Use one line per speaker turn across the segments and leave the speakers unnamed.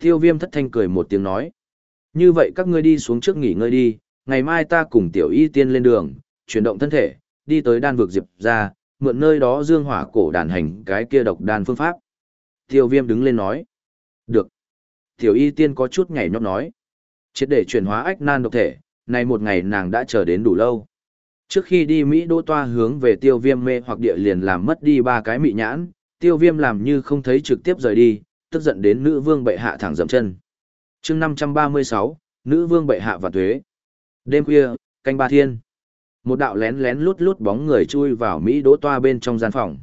Tiêu viêm thất thanh cười một tiếng nói. Như vậy các ngươi đi xuống trước nghỉ ngơi đi, ngày mai ta cùng tiểu y tiên lên đường, chuyển động thân thể, đi tới đan vực diệp ra, mượn nơi đó dương hỏa cổ đàn hành cái kia độc đan phương pháp. Tiêu viêm đứng lên nói. Được. Tiểu y tiên có chút nhảy nhót nói. Chết để chuyển hóa ách nan độc thể, nay một ngày nàng đã chờ đến đủ lâu. Trước khi đi Mỹ đô toa hướng về tiêu viêm mê hoặc địa liền làm mất đi ba cái mị nhãn, tiêu viêm làm như không thấy trực tiếp rời đi, tức giận đến nữ vương bệ hạ thẳng dậm chân. chương 536, nữ vương bệ hạ và thuế. Đêm khuya, canh ba thiên. Một đạo lén lén lút lút bóng người chui vào Mỹ đỗ toa bên trong gian phòng.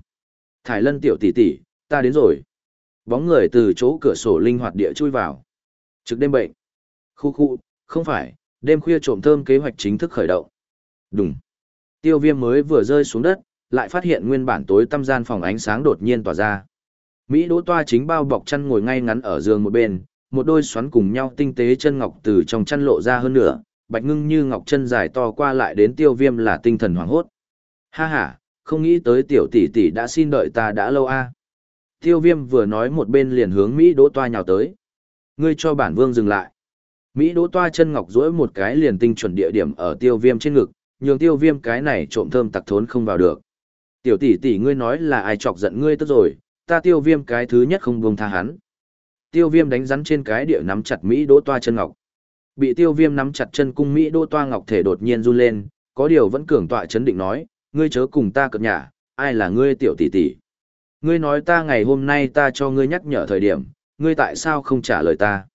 Thải lân tiểu tỷ tỷ, ta đến rồi. Bóng người từ chỗ cửa sổ linh hoạt địa chui vào. Trực đêm bệnh. Khu khu, không phải, đêm khuya trộm thơm kế hoạch chính thức khởi động. Đúng. Tiêu viêm mới vừa rơi xuống đất, lại phát hiện nguyên bản tối tăm gian phòng ánh sáng đột nhiên tỏa ra. Mỹ đỗ toa chính bao bọc chăn ngồi ngay ngắn ở giường một bên, một đôi xoắn cùng nhau tinh tế chân ngọc từ trong chăn lộ ra hơn nửa, bạch ngưng như ngọc chân dài to qua lại đến tiêu viêm là tinh thần hoảng hốt. Ha ha, không nghĩ tới tiểu tỷ tỷ đã xin đợi ta đã lâu a. Tiêu viêm vừa nói một bên liền hướng Mỹ đỗ toa nhào tới. Ngươi cho bản vương dừng lại. Mỹ đỗ toa chân ngọc duỗi một cái liền tinh chuẩn địa điểm ở tiêu viêm trên ngực, nhường tiêu viêm cái này trộm thơm tặc thốn không vào được. Tiểu tỷ tỷ ngươi nói là ai chọc giận ngươi tức rồi, ta tiêu viêm cái thứ nhất không buông tha hắn. Tiêu viêm đánh rắn trên cái địa nắm chặt Mỹ đỗ toa chân ngọc. Bị tiêu viêm nắm chặt chân cung Mỹ đỗ toa ngọc thể đột nhiên run lên, có điều vẫn cường tọa chấn định nói, ngươi chớ cùng ta cập nhà, ai là ngươi tiểu tỷ tỷ. Ngươi nói ta ngày hôm nay ta cho ngươi nhắc nhở thời điểm, ngươi tại sao không trả lời ta?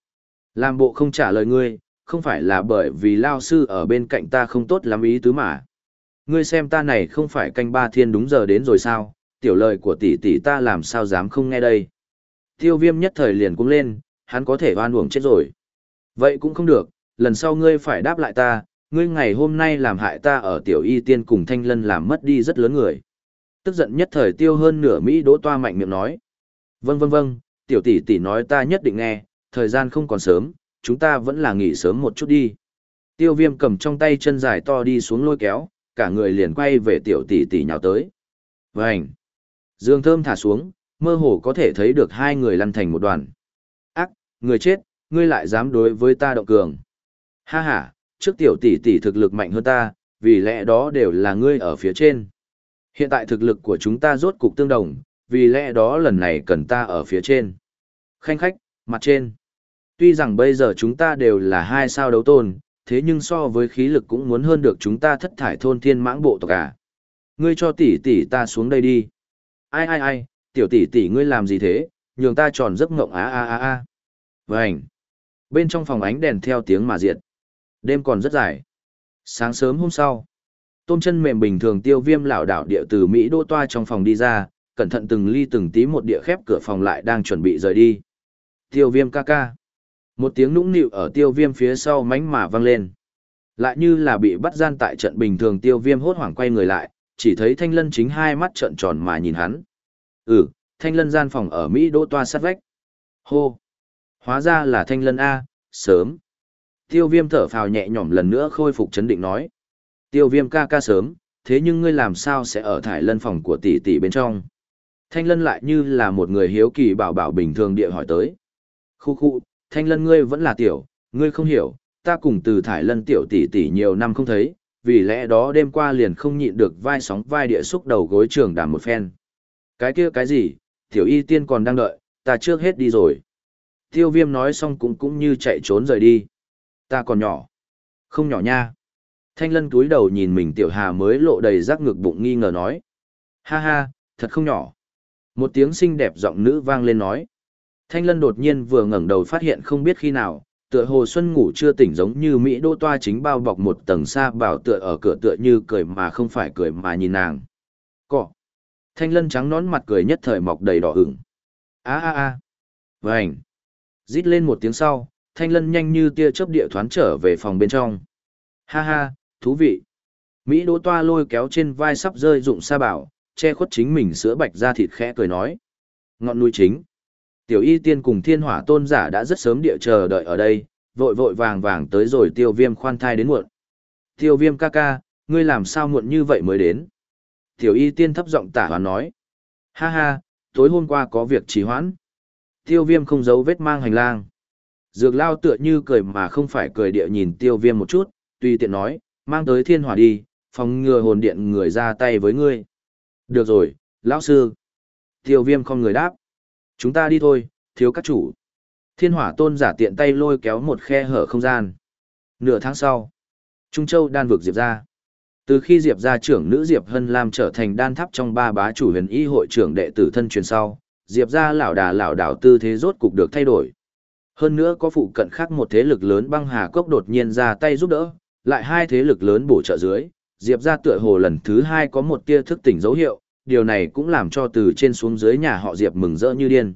Làm bộ không trả lời ngươi, không phải là bởi vì lao sư ở bên cạnh ta không tốt lắm ý tứ mà. Ngươi xem ta này không phải canh ba thiên đúng giờ đến rồi sao, tiểu lời của tỷ tỷ ta làm sao dám không nghe đây. Tiêu viêm nhất thời liền cũng lên, hắn có thể oan uổng chết rồi. Vậy cũng không được, lần sau ngươi phải đáp lại ta, ngươi ngày hôm nay làm hại ta ở tiểu y tiên cùng thanh lân làm mất đi rất lớn người. Tức giận nhất thời tiêu hơn nửa Mỹ đỗ toa mạnh miệng nói. Vâng vâng vâng, tiểu tỷ tỷ nói ta nhất định nghe, thời gian không còn sớm, chúng ta vẫn là nghỉ sớm một chút đi. Tiêu viêm cầm trong tay chân dài to đi xuống lôi kéo, cả người liền quay về tiểu tỷ tỷ nhào tới. Vânh! Dương thơm thả xuống, mơ hồ có thể thấy được hai người lăn thành một đoàn. Ác, người chết, ngươi lại dám đối với ta động cường. Ha ha, trước tiểu tỷ tỷ thực lực mạnh hơn ta, vì lẽ đó đều là ngươi ở phía trên. Hiện tại thực lực của chúng ta rốt cục tương đồng, vì lẽ đó lần này cần ta ở phía trên. Khanh khách, mặt trên. Tuy rằng bây giờ chúng ta đều là hai sao đấu tôn, thế nhưng so với khí lực cũng muốn hơn được chúng ta thất thải thôn thiên mãng bộ tộc à. Ngươi cho tỷ tỷ ta xuống đây đi. Ai ai ai, tiểu tỷ tỷ ngươi làm gì thế, nhường ta tròn giấc ngộng á á á á. Vânh. Bên trong phòng ánh đèn theo tiếng mà diệt. Đêm còn rất dài. Sáng sớm hôm sau, tôm chân mềm bình thường tiêu viêm lảo đảo địa từ Mỹ đô toa trong phòng đi ra, cẩn thận từng ly từng tí một địa khép cửa phòng lại đang chuẩn bị rời đi. Tiêu viêm ca ca. Một tiếng nũng nịu ở tiêu viêm phía sau mánh mà vang lên. Lại như là bị bắt gian tại trận bình thường tiêu viêm hốt hoảng quay người lại, chỉ thấy thanh lân chính hai mắt trợn tròn mà nhìn hắn. Ừ, thanh lân gian phòng ở Mỹ đỗ toa sát vách. Hô! Hóa ra là thanh lân A, sớm. Tiêu viêm thở phào nhẹ nhõm lần nữa khôi phục chấn định nói. Tiêu viêm ca ca sớm, thế nhưng ngươi làm sao sẽ ở thải lân phòng của tỷ tỷ bên trong? Thanh lân lại như là một người hiếu kỳ bảo bảo bình thường địa hỏi tới. Khu khu, thanh lân ngươi vẫn là tiểu, ngươi không hiểu, ta cùng từ thải lân tiểu tỷ tỷ nhiều năm không thấy, vì lẽ đó đêm qua liền không nhịn được vai sóng vai địa xúc đầu gối trường đàm một phen. Cái kia cái gì, tiểu y tiên còn đang đợi, ta trước hết đi rồi. Tiêu viêm nói xong cũng cũng như chạy trốn rời đi. Ta còn nhỏ. Không nhỏ nha. Thanh lân túi đầu nhìn mình tiểu hà mới lộ đầy rác ngực bụng nghi ngờ nói. Ha ha, thật không nhỏ. Một tiếng xinh đẹp giọng nữ vang lên nói. Thanh lân đột nhiên vừa ngẩng đầu phát hiện không biết khi nào, tựa hồ xuân ngủ chưa tỉnh giống như Mỹ đô toa chính bao bọc một tầng xa bảo tựa ở cửa tựa như cười mà không phải cười mà nhìn nàng. Cọ. Thanh lân trắng nón mặt cười nhất thời mọc đầy đỏ ửng. a a a Vành. Rít lên một tiếng sau, thanh lân nhanh như tia chớp địa thoáng trở về phòng bên trong. Ha ha, thú vị. Mỹ đỗ toa lôi kéo trên vai sắp rơi dụng sa bảo, che khuất chính mình sữa bạch ra thịt khẽ cười nói. Ngọn núi chính. Tiểu y tiên cùng thiên hỏa tôn giả đã rất sớm địa chờ đợi ở đây, vội vội vàng vàng tới rồi tiêu viêm khoan thai đến muộn. Tiêu viêm ca ca, ngươi làm sao muộn như vậy mới đến? Tiểu y tiên thấp giọng tả hoán nói. Ha ha, tối hôm qua có việc trì hoãn. Tiêu viêm không giấu vết mang hành lang. Dược lao tựa như cười mà không phải cười địa nhìn tiêu viêm một chút, tùy tiện nói, mang tới thiên hỏa đi, phòng ngừa hồn điện người ra tay với ngươi. Được rồi, lão sư. Tiêu viêm không người đáp. Chúng ta đi thôi, thiếu các chủ. Thiên hỏa tôn giả tiện tay lôi kéo một khe hở không gian. Nửa tháng sau, Trung Châu đan vực Diệp ra. Từ khi Diệp gia trưởng nữ Diệp Hân Lam trở thành đan tháp trong ba bá chủ huyền y hội trưởng đệ tử thân truyền sau, Diệp gia lão đà lão đảo tư thế rốt cục được thay đổi. Hơn nữa có phụ cận khác một thế lực lớn băng hà cốc đột nhiên ra tay giúp đỡ, lại hai thế lực lớn bổ trợ dưới, Diệp gia tựa hồ lần thứ hai có một tia thức tỉnh dấu hiệu, điều này cũng làm cho từ trên xuống dưới nhà họ Diệp mừng rỡ như điên.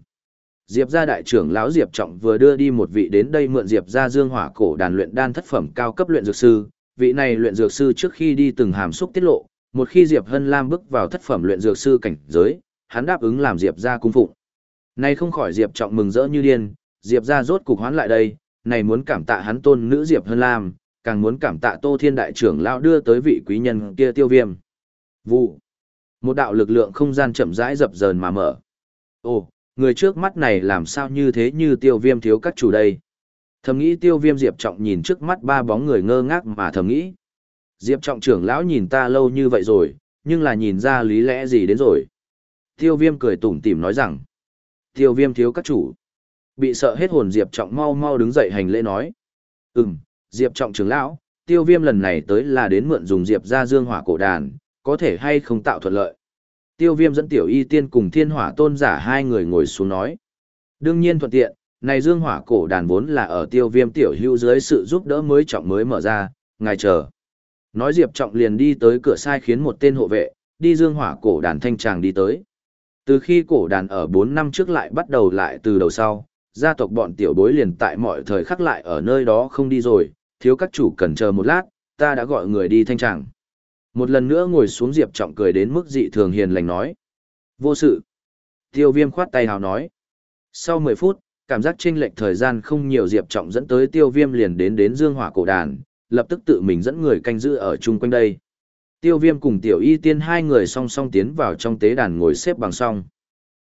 Diệp gia đại trưởng lão Diệp Trọng vừa đưa đi một vị đến đây mượn Diệp gia Dương Hỏa cổ đàn luyện đan thất phẩm cao cấp luyện dược sư, vị này luyện dược sư trước khi đi từng hàm xúc tiết lộ, một khi Diệp Hân Lam bước vào thất phẩm luyện dược sư cảnh giới, hắn đáp ứng làm Diệp gia cung phụng. Nay không khỏi Diệp Trọng mừng rỡ như điên, Diệp gia rốt cục hoán lại đây, này muốn cảm tạ hắn tôn nữ Diệp Hân Lam, càng muốn cảm tạ Tô Thiên đại trưởng lão đưa tới vị quý nhân kia tiêu viêm. Vụ. Một đạo lực lượng không gian chậm rãi dập dờn mà mở. Ồ, người trước mắt này làm sao như thế như tiêu viêm thiếu các chủ đây. Thầm nghĩ tiêu viêm Diệp Trọng nhìn trước mắt ba bóng người ngơ ngác mà thầm nghĩ. Diệp Trọng trưởng lão nhìn ta lâu như vậy rồi, nhưng là nhìn ra lý lẽ gì đến rồi. Tiêu viêm cười tủm tỉm nói rằng. Tiêu viêm thiếu các chủ. Bị sợ hết hồn Diệp Trọng mau mau đứng dậy hành lễ nói. Ừm, Diệp Trọng trưởng lão, tiêu viêm lần này tới là đến mượn dùng Diệp ra dương hỏa cổ đàn, có thể hay không tạo thuận lợi. Tiêu viêm dẫn tiểu y tiên cùng thiên hỏa tôn giả hai người ngồi xuống nói. Đương nhiên thuận tiện, này dương hỏa cổ đàn vốn là ở tiêu viêm tiểu hữu dưới sự giúp đỡ mới trọng mới mở ra, ngài chờ. Nói Diệp Trọng liền đi tới cửa sai khiến một tên hộ vệ, đi dương hỏa cổ đàn thanh tràng đi tới. Từ khi cổ đàn ở 4 năm trước lại bắt đầu lại từ đầu sau, gia tộc bọn tiểu bối liền tại mọi thời khắc lại ở nơi đó không đi rồi, thiếu các chủ cần chờ một lát, ta đã gọi người đi thanh tràng. Một lần nữa ngồi xuống Diệp Trọng cười đến mức dị thường hiền lành nói. Vô sự. Tiêu viêm khoát tay hào nói. Sau 10 phút, cảm giác chênh lệch thời gian không nhiều Diệp Trọng dẫn tới tiêu viêm liền đến đến dương hỏa cổ đàn, lập tức tự mình dẫn người canh giữ ở chung quanh đây. Tiêu viêm cùng tiểu y tiên hai người song song tiến vào trong tế đàn ngồi xếp bằng song.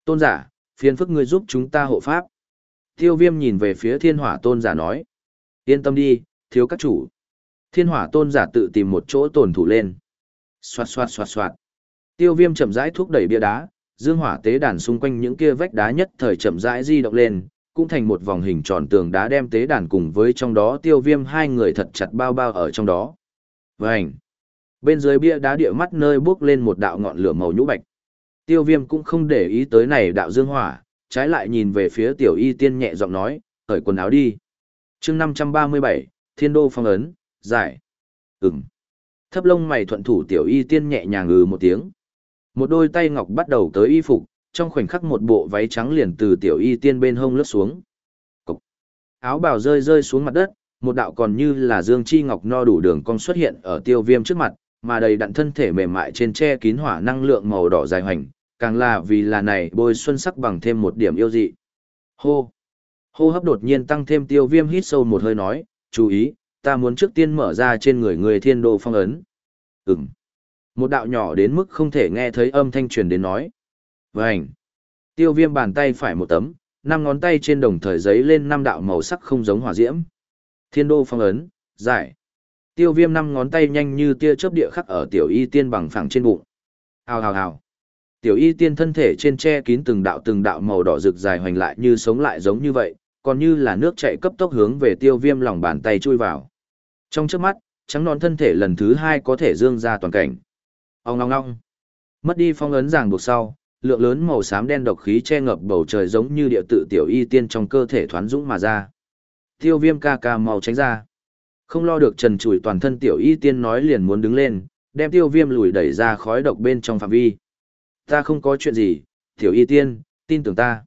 Tôn giả, phiền phức ngươi giúp chúng ta hộ pháp. Tiêu viêm nhìn về phía thiên hỏa tôn giả nói. Yên tâm đi, thiếu các chủ. Thiên hỏa tôn giả tự tìm một chỗ tổn thủ lên. Xoạt xoạt xoạt xoạt. Tiêu viêm chậm rãi thúc đẩy bia đá, dương hỏa tế đàn xung quanh những kia vách đá nhất thời chậm rãi di động lên, cũng thành một vòng hình tròn tường đá đem tế đàn cùng với trong đó tiêu viêm hai người thật chặt bao bao ở trong đó. Vành. Bên dưới bia đá địa mắt nơi bước lên một đạo ngọn lửa màu nhũ bạch. Tiêu viêm cũng không để ý tới này đạo dương hỏa, trái lại nhìn về phía tiểu y tiên nhẹ giọng nói, cởi quần áo đi. chương 537, Thiên Đô Phong Ấn, giải. Ừm. Thấp lông mày thuận thủ tiểu y tiên nhẹ nhàng ngừ một tiếng. Một đôi tay ngọc bắt đầu tới y phục, trong khoảnh khắc một bộ váy trắng liền từ tiểu y tiên bên hông lướt xuống. Cục. Áo bào rơi rơi xuống mặt đất, một đạo còn như là dương chi ngọc no đủ đường cong xuất hiện ở tiêu viêm trước mặt, mà đầy đặn thân thể mềm mại trên che kín hỏa năng lượng màu đỏ dài hoành, càng là vì là này bôi xuân sắc bằng thêm một điểm yêu dị. Hô! Hô hấp đột nhiên tăng thêm tiêu viêm hít sâu một hơi nói, chú ý, ta muốn trước tiên mở ra trên người người thiên đồ phong ấn. Ừm. Một đạo nhỏ đến mức không thể nghe thấy âm thanh truyền đến nói. Vành. Tiêu viêm bàn tay phải một tấm, năm ngón tay trên đồng thời giấy lên năm đạo màu sắc không giống hỏa diễm. Thiên đô phong ấn, giải. Tiêu viêm năm ngón tay nhanh như tia chớp địa khắc ở tiểu y tiên bằng phẳng trên bụng. Hào hào hào. Tiểu y tiên thân thể trên che kín từng đạo từng đạo màu đỏ rực dài hoành lại như sống lại giống như vậy, còn như là nước chạy cấp tốc hướng về tiêu viêm lòng bàn tay chui vào. Trong trước mắt, trắng non thân thể lần thứ hai có thể dương ra toàn cảnh. Ông ngong ngong. Mất đi phong ấn ràng buộc sau, lượng lớn màu xám đen độc khí che ngập bầu trời giống như địa tự tiểu y tiên trong cơ thể thoán dũng mà ra. Tiêu viêm ca ca màu tránh ra. Không lo được trần trụi toàn thân tiểu y tiên nói liền muốn đứng lên, đem tiêu viêm lùi đẩy ra khói độc bên trong phạm vi. Ta không có chuyện gì, tiểu y tiên, tin tưởng ta.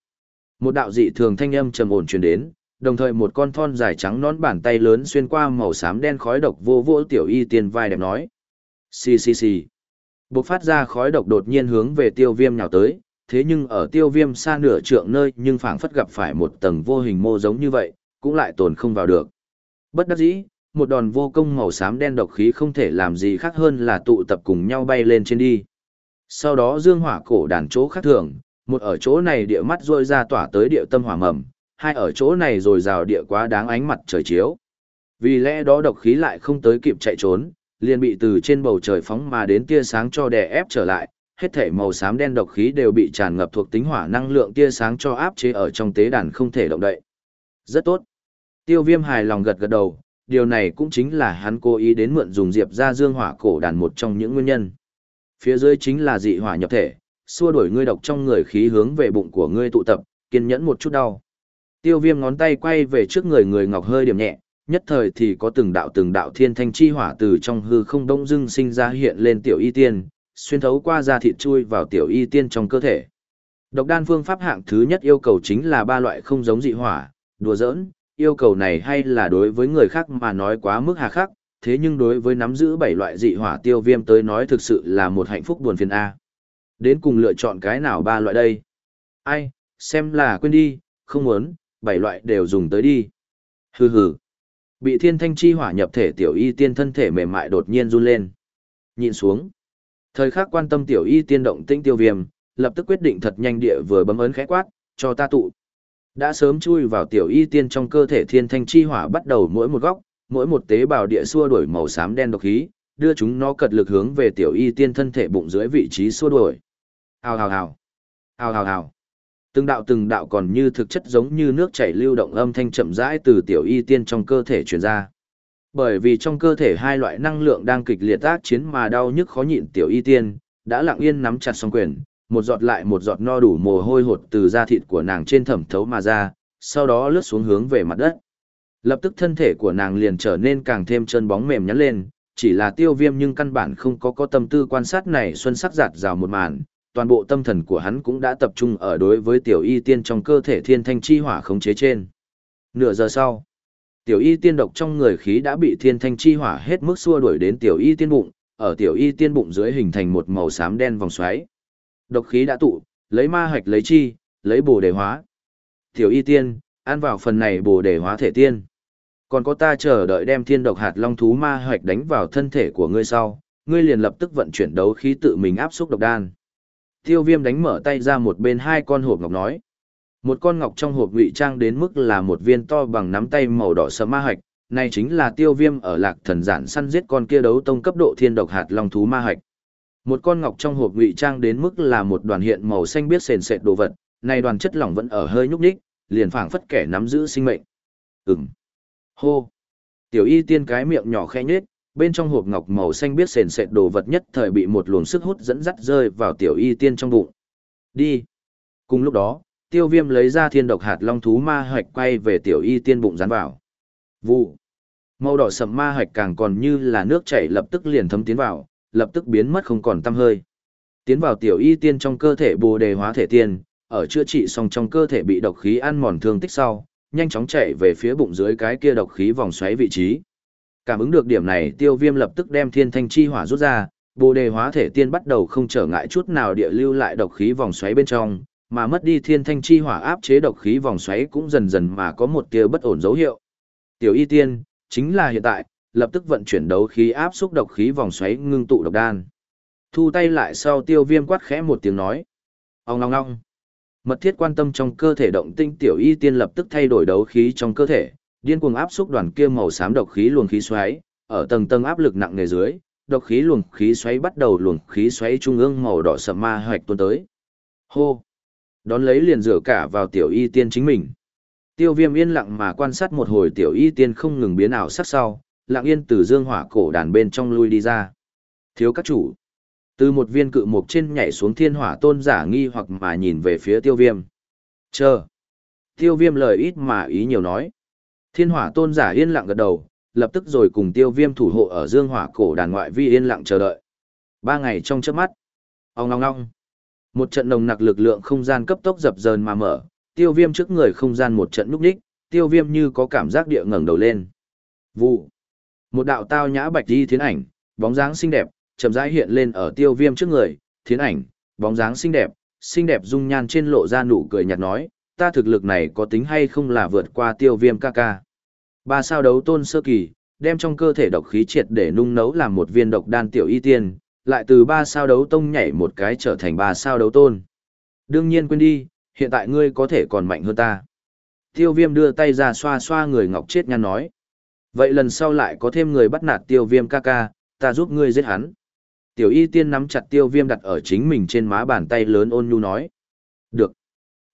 Một đạo dị thường thanh âm trầm ổn truyền đến, đồng thời một con thon dài trắng nón bàn tay lớn xuyên qua màu xám đen khói độc vô vô tiểu y tiên vai đẹp nói. Xì xì xì. Bộc phát ra khói độc đột nhiên hướng về tiêu viêm nhào tới, thế nhưng ở tiêu viêm xa nửa trượng nơi nhưng phảng phất gặp phải một tầng vô hình mô giống như vậy, cũng lại tồn không vào được. Bất đắc dĩ, một đòn vô công màu xám đen độc khí không thể làm gì khác hơn là tụ tập cùng nhau bay lên trên đi. Sau đó dương hỏa cổ đàn chỗ khác thường, một ở chỗ này địa mắt rôi ra tỏa tới địa tâm hỏa mầm, hai ở chỗ này rồi rào địa quá đáng ánh mặt trời chiếu. Vì lẽ đó độc khí lại không tới kịp chạy trốn, liền bị từ trên bầu trời phóng mà đến tia sáng cho đè ép trở lại, hết thể màu xám đen độc khí đều bị tràn ngập thuộc tính hỏa năng lượng tia sáng cho áp chế ở trong tế đàn không thể động đậy. Rất tốt. Tiêu viêm hài lòng gật gật đầu, điều này cũng chính là hắn cố ý đến mượn dùng diệp ra dương hỏa cổ đàn một trong những nguyên nhân. Phía dưới chính là dị hỏa nhập thể, xua đuổi ngươi độc trong người khí hướng về bụng của ngươi tụ tập, kiên nhẫn một chút đau. Tiêu viêm ngón tay quay về trước người người ngọc hơi điểm nhẹ, nhất thời thì có từng đạo từng đạo thiên thanh chi hỏa từ trong hư không đông dưng sinh ra hiện lên tiểu y tiên, xuyên thấu qua da thịt chui vào tiểu y tiên trong cơ thể. Độc đan phương pháp hạng thứ nhất yêu cầu chính là ba loại không giống dị hỏa, đùa giỡn, yêu cầu này hay là đối với người khác mà nói quá mức hà khắc, thế nhưng đối với nắm giữ bảy loại dị hỏa tiêu viêm tới nói thực sự là một hạnh phúc buồn phiền A. Đến cùng lựa chọn cái nào ba loại đây? Ai, xem là quên đi, không muốn, bảy loại đều dùng tới đi. Hừ hừ. Bị thiên thanh chi hỏa nhập thể tiểu y tiên thân thể mềm mại đột nhiên run lên. Nhìn xuống. Thời khắc quan tâm tiểu y tiên động tĩnh tiêu viêm, lập tức quyết định thật nhanh địa vừa bấm ấn khẽ quát, cho ta tụ. Đã sớm chui vào tiểu y tiên trong cơ thể thiên thanh chi hỏa bắt đầu mỗi một góc, mỗi một tế bào địa xua đuổi màu xám đen độc khí, đưa chúng nó cật lực hướng về tiểu y tiên thân thể bụng dưới vị trí xua đuổi. Hào hào hào. Hào hào hào. Từng đạo từng đạo còn như thực chất giống như nước chảy lưu động âm thanh chậm rãi từ tiểu y tiên trong cơ thể truyền ra. Bởi vì trong cơ thể hai loại năng lượng đang kịch liệt tác chiến mà đau nhức khó nhịn tiểu y tiên, đã lặng yên nắm chặt song quyền, một giọt lại một giọt no đủ mồ hôi hột từ da thịt của nàng trên thẩm thấu mà ra, sau đó lướt xuống hướng về mặt đất. Lập tức thân thể của nàng liền trở nên càng thêm chân bóng mềm nhắn lên, chỉ là tiêu viêm nhưng căn bản không có có tâm tư quan sát này xuân sắc giạt rào một màn, toàn bộ tâm thần của hắn cũng đã tập trung ở đối với tiểu y tiên trong cơ thể thiên thanh chi hỏa khống chế trên. Nửa giờ sau, tiểu y tiên độc trong người khí đã bị thiên thanh chi hỏa hết mức xua đuổi đến tiểu y tiên bụng, ở tiểu y tiên bụng dưới hình thành một màu xám đen vòng xoáy. Độc khí đã tụ, lấy ma hạch lấy chi, lấy bồ đề hóa. Tiểu y tiên, ăn vào phần này bồ đề hóa thể tiên. Còn có ta chờ đợi đem thiên độc hạt long thú ma hạch đánh vào thân thể của ngươi sau, ngươi liền lập tức vận chuyển đấu khí tự mình áp xúc độc đan. Tiêu viêm đánh mở tay ra một bên hai con hộp ngọc nói. Một con ngọc trong hộp ngụy trang đến mức là một viên to bằng nắm tay màu đỏ sẫm ma hạch, này chính là tiêu viêm ở lạc thần giản săn giết con kia đấu tông cấp độ thiên độc hạt long thú ma hạch. Một con ngọc trong hộp ngụy trang đến mức là một đoàn hiện màu xanh biết sền sệt đồ vật, này đoàn chất lỏng vẫn ở hơi nhúc nhích, liền phảng phất kẻ nắm giữ sinh mệnh. Ừm. Hô. Tiểu y tiên cái miệng nhỏ khẽ nhếch, bên trong hộp ngọc màu xanh biết sền sệt đồ vật nhất thời bị một luồng sức hút dẫn dắt rơi vào tiểu y tiên trong bụng. Đi. Cùng lúc đó, tiêu viêm lấy ra thiên độc hạt long thú ma hạch quay về tiểu y tiên bụng dán vào. Vụ. Màu đỏ sậm ma hạch càng còn như là nước chảy lập tức liền thấm tiến vào, lập tức biến mất không còn tăm hơi. Tiến vào tiểu y tiên trong cơ thể bồ đề hóa thể tiên, ở chữa trị xong trong cơ thể bị độc khí ăn mòn thương tích sau, nhanh chóng chạy về phía bụng dưới cái kia độc khí vòng xoáy vị trí. Cảm ứng được điểm này, Tiêu Viêm lập tức đem Thiên Thanh chi hỏa rút ra, Bồ đề hóa thể tiên bắt đầu không trở ngại chút nào địa lưu lại độc khí vòng xoáy bên trong, mà mất đi Thiên Thanh chi hỏa áp chế độc khí vòng xoáy cũng dần dần mà có một tia bất ổn dấu hiệu. Tiểu Y Tiên, chính là hiện tại, lập tức vận chuyển đấu khí áp xúc độc khí vòng xoáy ngưng tụ độc đan. Thu tay lại sau Tiêu Viêm quát khẽ một tiếng nói: "Ong ong ong." Mật thiết quan tâm trong cơ thể động tinh tiểu y tiên lập tức thay đổi đấu khí trong cơ thể, điên cuồng áp xúc đoàn kia màu xám độc khí luồng khí xoáy, ở tầng tầng áp lực nặng nề dưới, độc khí luồng khí xoáy bắt đầu luồng khí xoáy trung ương màu đỏ sẫm ma hoạch tuôn tới. Hô! Đón lấy liền rửa cả vào tiểu y tiên chính mình. Tiêu viêm yên lặng mà quan sát một hồi tiểu y tiên không ngừng biến ảo sắc sau, lặng yên từ dương hỏa cổ đàn bên trong lui đi ra. Thiếu các chủ. Từ một viên cự mục trên nhảy xuống thiên hỏa tôn giả nghi hoặc mà nhìn về phía tiêu viêm. Chờ. Tiêu viêm lời ít mà ý nhiều nói. Thiên hỏa tôn giả yên lặng gật đầu, lập tức rồi cùng tiêu viêm thủ hộ ở dương hỏa cổ đàn ngoại vi yên lặng chờ đợi. Ba ngày trong chớp mắt. Ông ngong ngong. Một trận nồng nặc lực lượng không gian cấp tốc dập dờn mà mở, tiêu viêm trước người không gian một trận núp đích, tiêu viêm như có cảm giác địa ngẩng đầu lên. Vụ. Một đạo tao nhã bạch đi thiến ảnh, bóng dáng xinh đẹp, chậm rãi hiện lên ở tiêu viêm trước người, thiến ảnh, bóng dáng xinh đẹp, xinh đẹp dung nhan trên lộ ra nụ cười nhạt nói, ta thực lực này có tính hay không là vượt qua tiêu viêm ca ca. Ba sao đấu tôn sơ kỳ, đem trong cơ thể độc khí triệt để nung nấu làm một viên độc đan tiểu y tiên, lại từ ba sao đấu tông nhảy một cái trở thành ba sao đấu tôn. Đương nhiên quên đi, hiện tại ngươi có thể còn mạnh hơn ta. Tiêu viêm đưa tay ra xoa xoa người ngọc chết nhăn nói. Vậy lần sau lại có thêm người bắt nạt tiêu viêm ca ca, ta giúp ngươi giết hắn. Tiểu y tiên nắm chặt tiêu viêm đặt ở chính mình trên má bàn tay lớn ôn nhu nói. Được.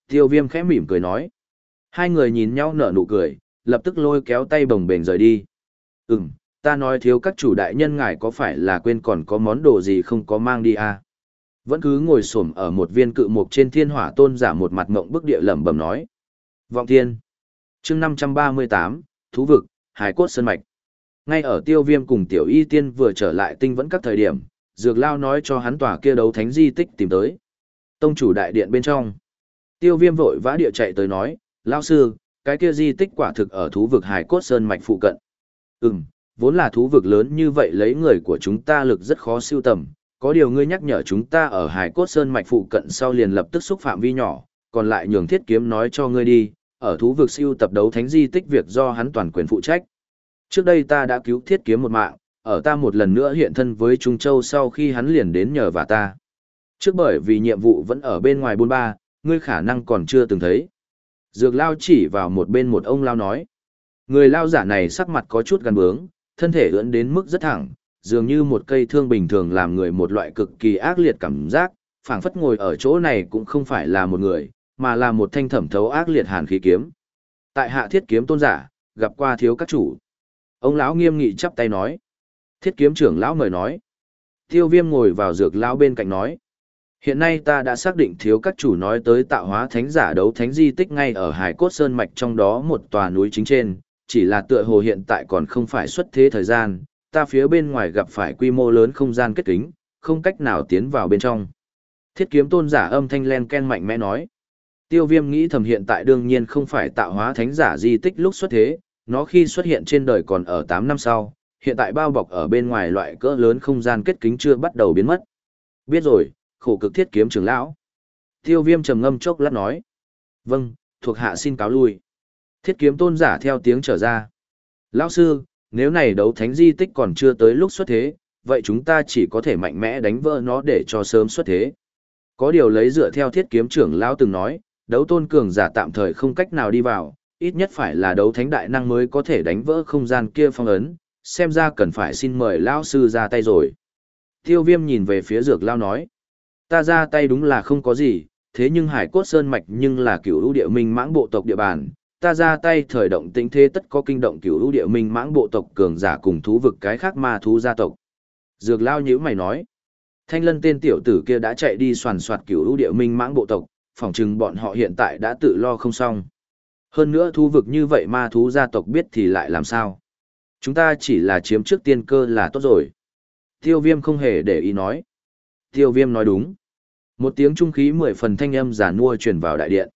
Tiêu viêm khẽ mỉm cười nói. Hai người nhìn nhau nở nụ cười, lập tức lôi kéo tay bồng bềnh rời đi. Ừm, ta nói thiếu các chủ đại nhân ngài có phải là quên còn có món đồ gì không có mang đi à? Vẫn cứ ngồi xổm ở một viên cự mục trên thiên hỏa tôn giả một mặt mộng bức địa lẩm bẩm nói. Vọng thiên. chương 538, Thú vực, Hải cốt sơn mạch. Ngay ở tiêu viêm cùng tiểu y tiên vừa trở lại tinh vẫn các thời điểm, dược lao nói cho hắn tòa kia đấu thánh di tích tìm tới. Tông chủ đại điện bên trong. Tiêu viêm vội vã địa chạy tới nói, lao sư, cái kia di tích quả thực ở thú vực hải cốt sơn mạch phụ cận. Ừm, vốn là thú vực lớn như vậy lấy người của chúng ta lực rất khó siêu tầm, có điều ngươi nhắc nhở chúng ta ở hải cốt sơn mạch phụ cận sau liền lập tức xúc phạm vi nhỏ, còn lại nhường thiết kiếm nói cho ngươi đi, ở thú vực siêu tập đấu thánh di tích việc do hắn toàn quyền phụ trách. Trước đây ta đã cứu thiết kiếm một mạng, ở ta một lần nữa hiện thân với Trung Châu sau khi hắn liền đến nhờ và ta. Trước bởi vì nhiệm vụ vẫn ở bên ngoài bôn ba, ngươi khả năng còn chưa từng thấy. Dược lao chỉ vào một bên một ông lao nói. Người lao giả này sắc mặt có chút gần bướng, thân thể ưỡn đến mức rất thẳng, dường như một cây thương bình thường làm người một loại cực kỳ ác liệt cảm giác, phảng phất ngồi ở chỗ này cũng không phải là một người, mà là một thanh thẩm thấu ác liệt hàn khí kiếm. Tại hạ thiết kiếm tôn giả, gặp qua thiếu các chủ. Ông lão nghiêm nghị chắp tay nói. Thiết kiếm trưởng lão mời nói. Tiêu viêm ngồi vào dược lão bên cạnh nói. Hiện nay ta đã xác định thiếu các chủ nói tới tạo hóa thánh giả đấu thánh di tích ngay ở Hải Cốt Sơn Mạch trong đó một tòa núi chính trên, chỉ là tựa hồ hiện tại còn không phải xuất thế thời gian, ta phía bên ngoài gặp phải quy mô lớn không gian kết kính, không cách nào tiến vào bên trong. Thiết kiếm tôn giả âm thanh len ken mạnh mẽ nói. Tiêu viêm nghĩ thầm hiện tại đương nhiên không phải tạo hóa thánh giả di tích lúc xuất thế, nó khi xuất hiện trên đời còn ở 8 năm sau, hiện tại bao bọc ở bên ngoài loại cỡ lớn không gian kết kính chưa bắt đầu biến mất. Biết rồi, khổ cực thiết kiếm trưởng lão. Tiêu viêm trầm ngâm chốc lát nói. Vâng, thuộc hạ xin cáo lui. Thiết kiếm tôn giả theo tiếng trở ra. Lão sư, nếu này đấu thánh di tích còn chưa tới lúc xuất thế, vậy chúng ta chỉ có thể mạnh mẽ đánh vỡ nó để cho sớm xuất thế. Có điều lấy dựa theo thiết kiếm trưởng lão từng nói, đấu tôn cường giả tạm thời không cách nào đi vào, ít nhất phải là đấu thánh đại năng mới có thể đánh vỡ không gian kia phong ấn, xem ra cần phải xin mời lão sư ra tay rồi. Tiêu viêm nhìn về phía dược lao nói, ta ra tay đúng là không có gì, thế nhưng hải cốt sơn mạch nhưng là cửu lũ địa minh mãng bộ tộc địa bàn, ta ra tay thời động tĩnh thế tất có kinh động cửu lũ địa minh mãng bộ tộc cường giả cùng thú vực cái khác ma thú gia tộc. Dược lao nhữ mày nói, thanh lân tên tiểu tử kia đã chạy đi soàn soạt cửu lũ địa minh mãng bộ tộc, phỏng chừng bọn họ hiện tại đã tự lo không xong. Hơn nữa thú vực như vậy ma thú gia tộc biết thì lại làm sao. Chúng ta chỉ là chiếm trước tiên cơ là tốt rồi. Tiêu viêm không hề để ý nói. Tiêu viêm nói đúng. Một tiếng trung khí mười phần thanh âm giả nua truyền vào đại điện.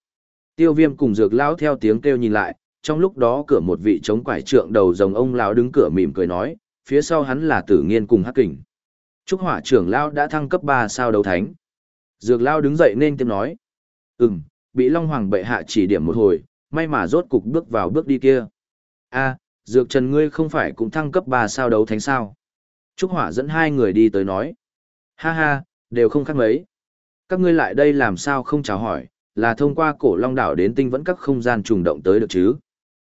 Tiêu viêm cùng dược lão theo tiếng kêu nhìn lại, trong lúc đó cửa một vị chống quải trượng đầu rồng ông lão đứng cửa mỉm cười nói, phía sau hắn là tử nghiên cùng hắc kình. Trúc hỏa trưởng lão đã thăng cấp ba sao đấu thánh. Dược lão đứng dậy nên tiếng nói. Ừm, bị Long Hoàng bệ hạ chỉ điểm một hồi, may mà rốt cục bước vào bước đi kia. a Dược Trần ngươi không phải cũng thăng cấp ba sao đấu thánh sao? Trúc Hỏa dẫn hai người đi tới nói. Ha ha, đều không khác mấy. Các ngươi lại đây làm sao không chào hỏi, là thông qua cổ long đảo đến tinh vẫn các không gian trùng động tới được chứ?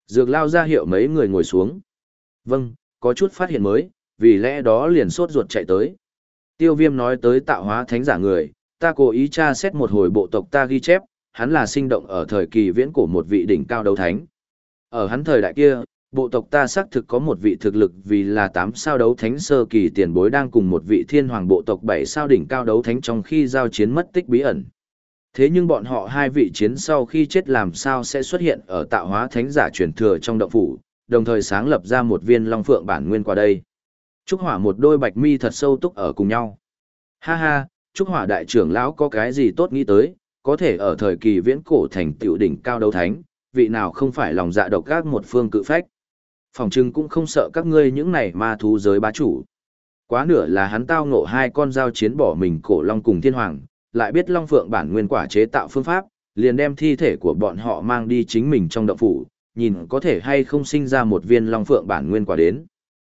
Dược lao ra hiệu mấy người ngồi xuống. Vâng, có chút phát hiện mới, vì lẽ đó liền sốt ruột chạy tới. Tiêu viêm nói tới tạo hóa thánh giả người, ta cố ý tra xét một hồi bộ tộc ta ghi chép, hắn là sinh động ở thời kỳ viễn cổ một vị đỉnh cao đấu thánh. Ở hắn thời đại kia, bộ tộc ta xác thực có một vị thực lực vì là tám sao đấu thánh sơ kỳ tiền bối đang cùng một vị thiên hoàng bộ tộc bảy sao đỉnh cao đấu thánh trong khi giao chiến mất tích bí ẩn. Thế nhưng bọn họ hai vị chiến sau khi chết làm sao sẽ xuất hiện ở tạo hóa thánh giả truyền thừa trong động phủ, đồng thời sáng lập ra một viên long phượng bản nguyên qua đây. Trúc hỏa một đôi bạch mi thật sâu túc ở cùng nhau. Ha ha, Trúc hỏa đại trưởng lão có cái gì tốt nghĩ tới, có thể ở thời kỳ viễn cổ thành tiểu đỉnh cao đấu thánh, vị nào không phải lòng dạ độc ác một phương cự phách. Phòng trưng cũng không sợ các ngươi những này ma thú giới bá chủ. Quá nửa là hắn tao ngộ hai con dao chiến bỏ mình cổ long cùng thiên hoàng, lại biết long phượng bản nguyên quả chế tạo phương pháp, liền đem thi thể của bọn họ mang đi chính mình trong động phủ, nhìn có thể hay không sinh ra một viên long phượng bản nguyên quả đến.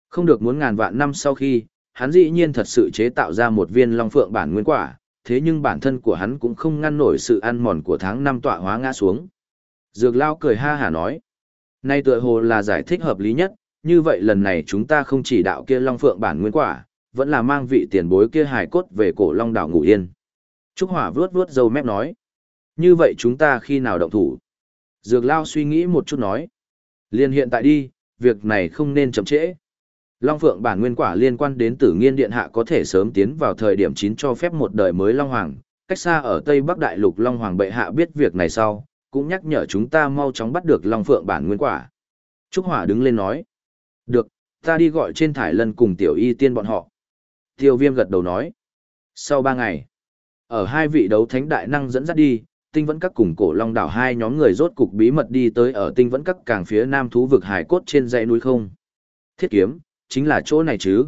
Không được muốn ngàn vạn năm sau khi, hắn dĩ nhiên thật sự chế tạo ra một viên long phượng bản nguyên quả, thế nhưng bản thân của hắn cũng không ngăn nổi sự ăn mòn của tháng năm tọa hóa ngã xuống. Dược lao cười ha hả nói. Nay tựa hồ là giải thích hợp lý nhất, như vậy lần này chúng ta không chỉ đạo kia long phượng bản nguyên quả, vẫn là mang vị tiền bối kia hài cốt về cổ long đảo ngủ yên. Trúc Hỏa vuốt vuốt dâu mép nói. Như vậy chúng ta khi nào động thủ? Dược lao suy nghĩ một chút nói. Liên hiện tại đi, việc này không nên chậm trễ. Long Phượng bản nguyên quả liên quan đến tử nghiên điện hạ có thể sớm tiến vào thời điểm chín cho phép một đời mới Long Hoàng, cách xa ở Tây Bắc Đại Lục Long Hoàng bệ hạ biết việc này sau, cũng nhắc nhở chúng ta mau chóng bắt được Long Phượng bản nguyên quả. Trúc Hỏa đứng lên nói. Được, ta đi gọi trên thải lân cùng tiểu y tiên bọn họ. Tiêu viêm gật đầu nói. Sau ba ngày, ở hai vị đấu thánh đại năng dẫn dắt đi, tinh vẫn các cùng cổ long đảo hai nhóm người rốt cục bí mật đi tới ở tinh vẫn các càng phía nam thú vực hải cốt trên dãy núi không. Thiết kiếm, chính là chỗ này chứ.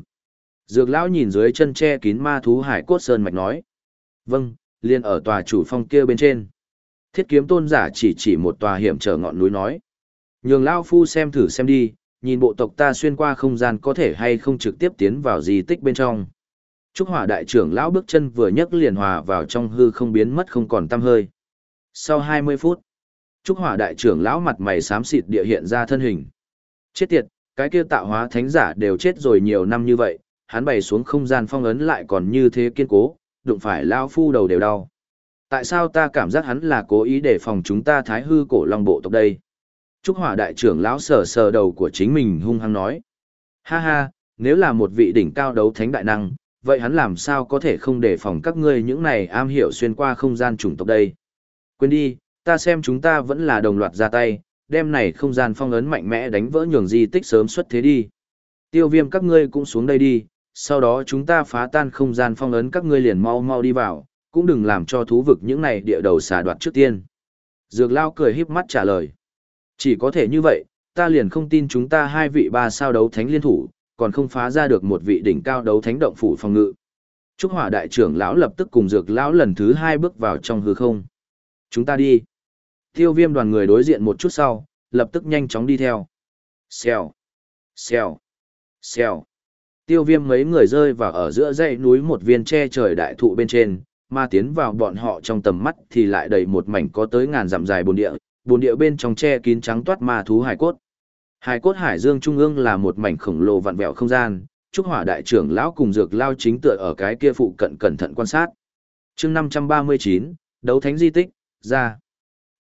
Dược lão nhìn dưới chân che kín ma thú hải cốt sơn mạch nói. Vâng, liền ở tòa chủ phong kia bên trên. Thiết kiếm tôn giả chỉ chỉ một tòa hiểm trở ngọn núi nói. Nhường lão phu xem thử xem đi, nhìn bộ tộc ta xuyên qua không gian có thể hay không trực tiếp tiến vào di tích bên trong. Trúc hỏa đại trưởng lão bước chân vừa nhấc liền hòa vào trong hư không biến mất không còn tăm hơi. Sau 20 phút, Trúc hỏa đại trưởng lão mặt mày xám xịt địa hiện ra thân hình. Chết tiệt, cái kia tạo hóa thánh giả đều chết rồi nhiều năm như vậy, hắn bày xuống không gian phong ấn lại còn như thế kiên cố, đụng phải lao phu đầu đều đau. Tại sao ta cảm giác hắn là cố ý để phòng chúng ta thái hư cổ long bộ tộc đây? Trúc hỏa đại trưởng lão sờ sờ đầu của chính mình hung hăng nói. Ha ha, nếu là một vị đỉnh cao đấu thánh đại năng, vậy hắn làm sao có thể không đề phòng các ngươi những này am hiểu xuyên qua không gian chủng tộc đây? Quên đi, ta xem chúng ta vẫn là đồng loạt ra tay, đem này không gian phong ấn mạnh mẽ đánh vỡ nhường di tích sớm xuất thế đi. Tiêu viêm các ngươi cũng xuống đây đi, sau đó chúng ta phá tan không gian phong ấn các ngươi liền mau mau đi vào, cũng đừng làm cho thú vực những này địa đầu xà đoạt trước tiên. Dược lao cười híp mắt trả lời. Chỉ có thể như vậy, ta liền không tin chúng ta hai vị ba sao đấu thánh liên thủ, còn không phá ra được một vị đỉnh cao đấu thánh động phủ phòng ngự. Trúc hỏa đại trưởng lão lập tức cùng dược lão lần thứ hai bước vào trong hư không. Chúng ta đi. Tiêu viêm đoàn người đối diện một chút sau, lập tức nhanh chóng đi theo. Xèo, xèo, xèo. Tiêu viêm mấy người rơi vào ở giữa dãy núi một viên tre trời đại thụ bên trên, mà tiến vào bọn họ trong tầm mắt thì lại đầy một mảnh có tới ngàn dặm dài bồn địa, bồn địa bên trong che kín trắng toát ma thú hải cốt. Hải cốt hải dương trung ương là một mảnh khổng lồ vặn vẹo không gian, trúc hỏa đại trưởng lão cùng dược lao chính tựa ở cái kia phụ cận cẩn thận quan sát. chương 539, đấu thánh di tích, ra.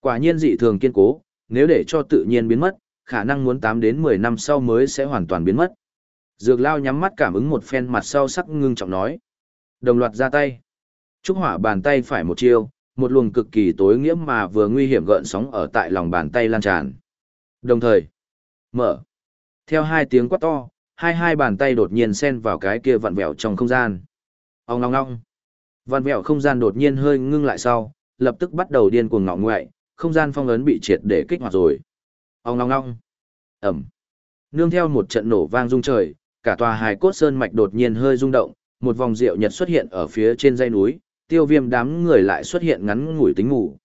Quả nhiên dị thường kiên cố, nếu để cho tự nhiên biến mất, khả năng muốn 8 đến 10 năm sau mới sẽ hoàn toàn biến mất. Dược lao nhắm mắt cảm ứng một phen mặt sau sắc ngưng trọng nói. Đồng loạt ra tay. Trúc hỏa bàn tay phải một chiêu, một luồng cực kỳ tối nghĩa mà vừa nguy hiểm gợn sóng ở tại lòng bàn tay lan tràn. Đồng thời, mở. Theo hai tiếng quát to, hai hai bàn tay đột nhiên xen vào cái kia vặn vẹo trong không gian. Ông ngong ngong. Vặn vẹo không gian đột nhiên hơi ngưng lại sau, lập tức bắt đầu điên cuồng ngọ ngoại, không gian phong ấn bị triệt để kích hoạt rồi. Ông ngong ngong. Ẩm. Nương theo một trận nổ vang rung trời, cả tòa hài cốt sơn mạch đột nhiên hơi rung động, một vòng rượu nhật xuất hiện ở phía trên dãy núi, tiêu viêm đám người lại xuất hiện ngắn ngủi tính ngủ.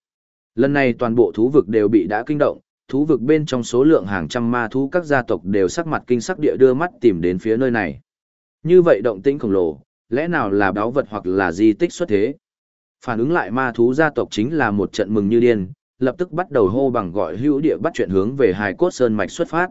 Lần này toàn bộ thú vực đều bị đã kinh động, thú vực bên trong số lượng hàng trăm ma thú các gia tộc đều sắc mặt kinh sắc địa đưa mắt tìm đến phía nơi này. Như vậy động tĩnh khổng lồ, lẽ nào là báo vật hoặc là di tích xuất thế? Phản ứng lại ma thú gia tộc chính là một trận mừng như điên, lập tức bắt đầu hô bằng gọi hữu địa bắt chuyện hướng về hài cốt sơn mạch xuất phát.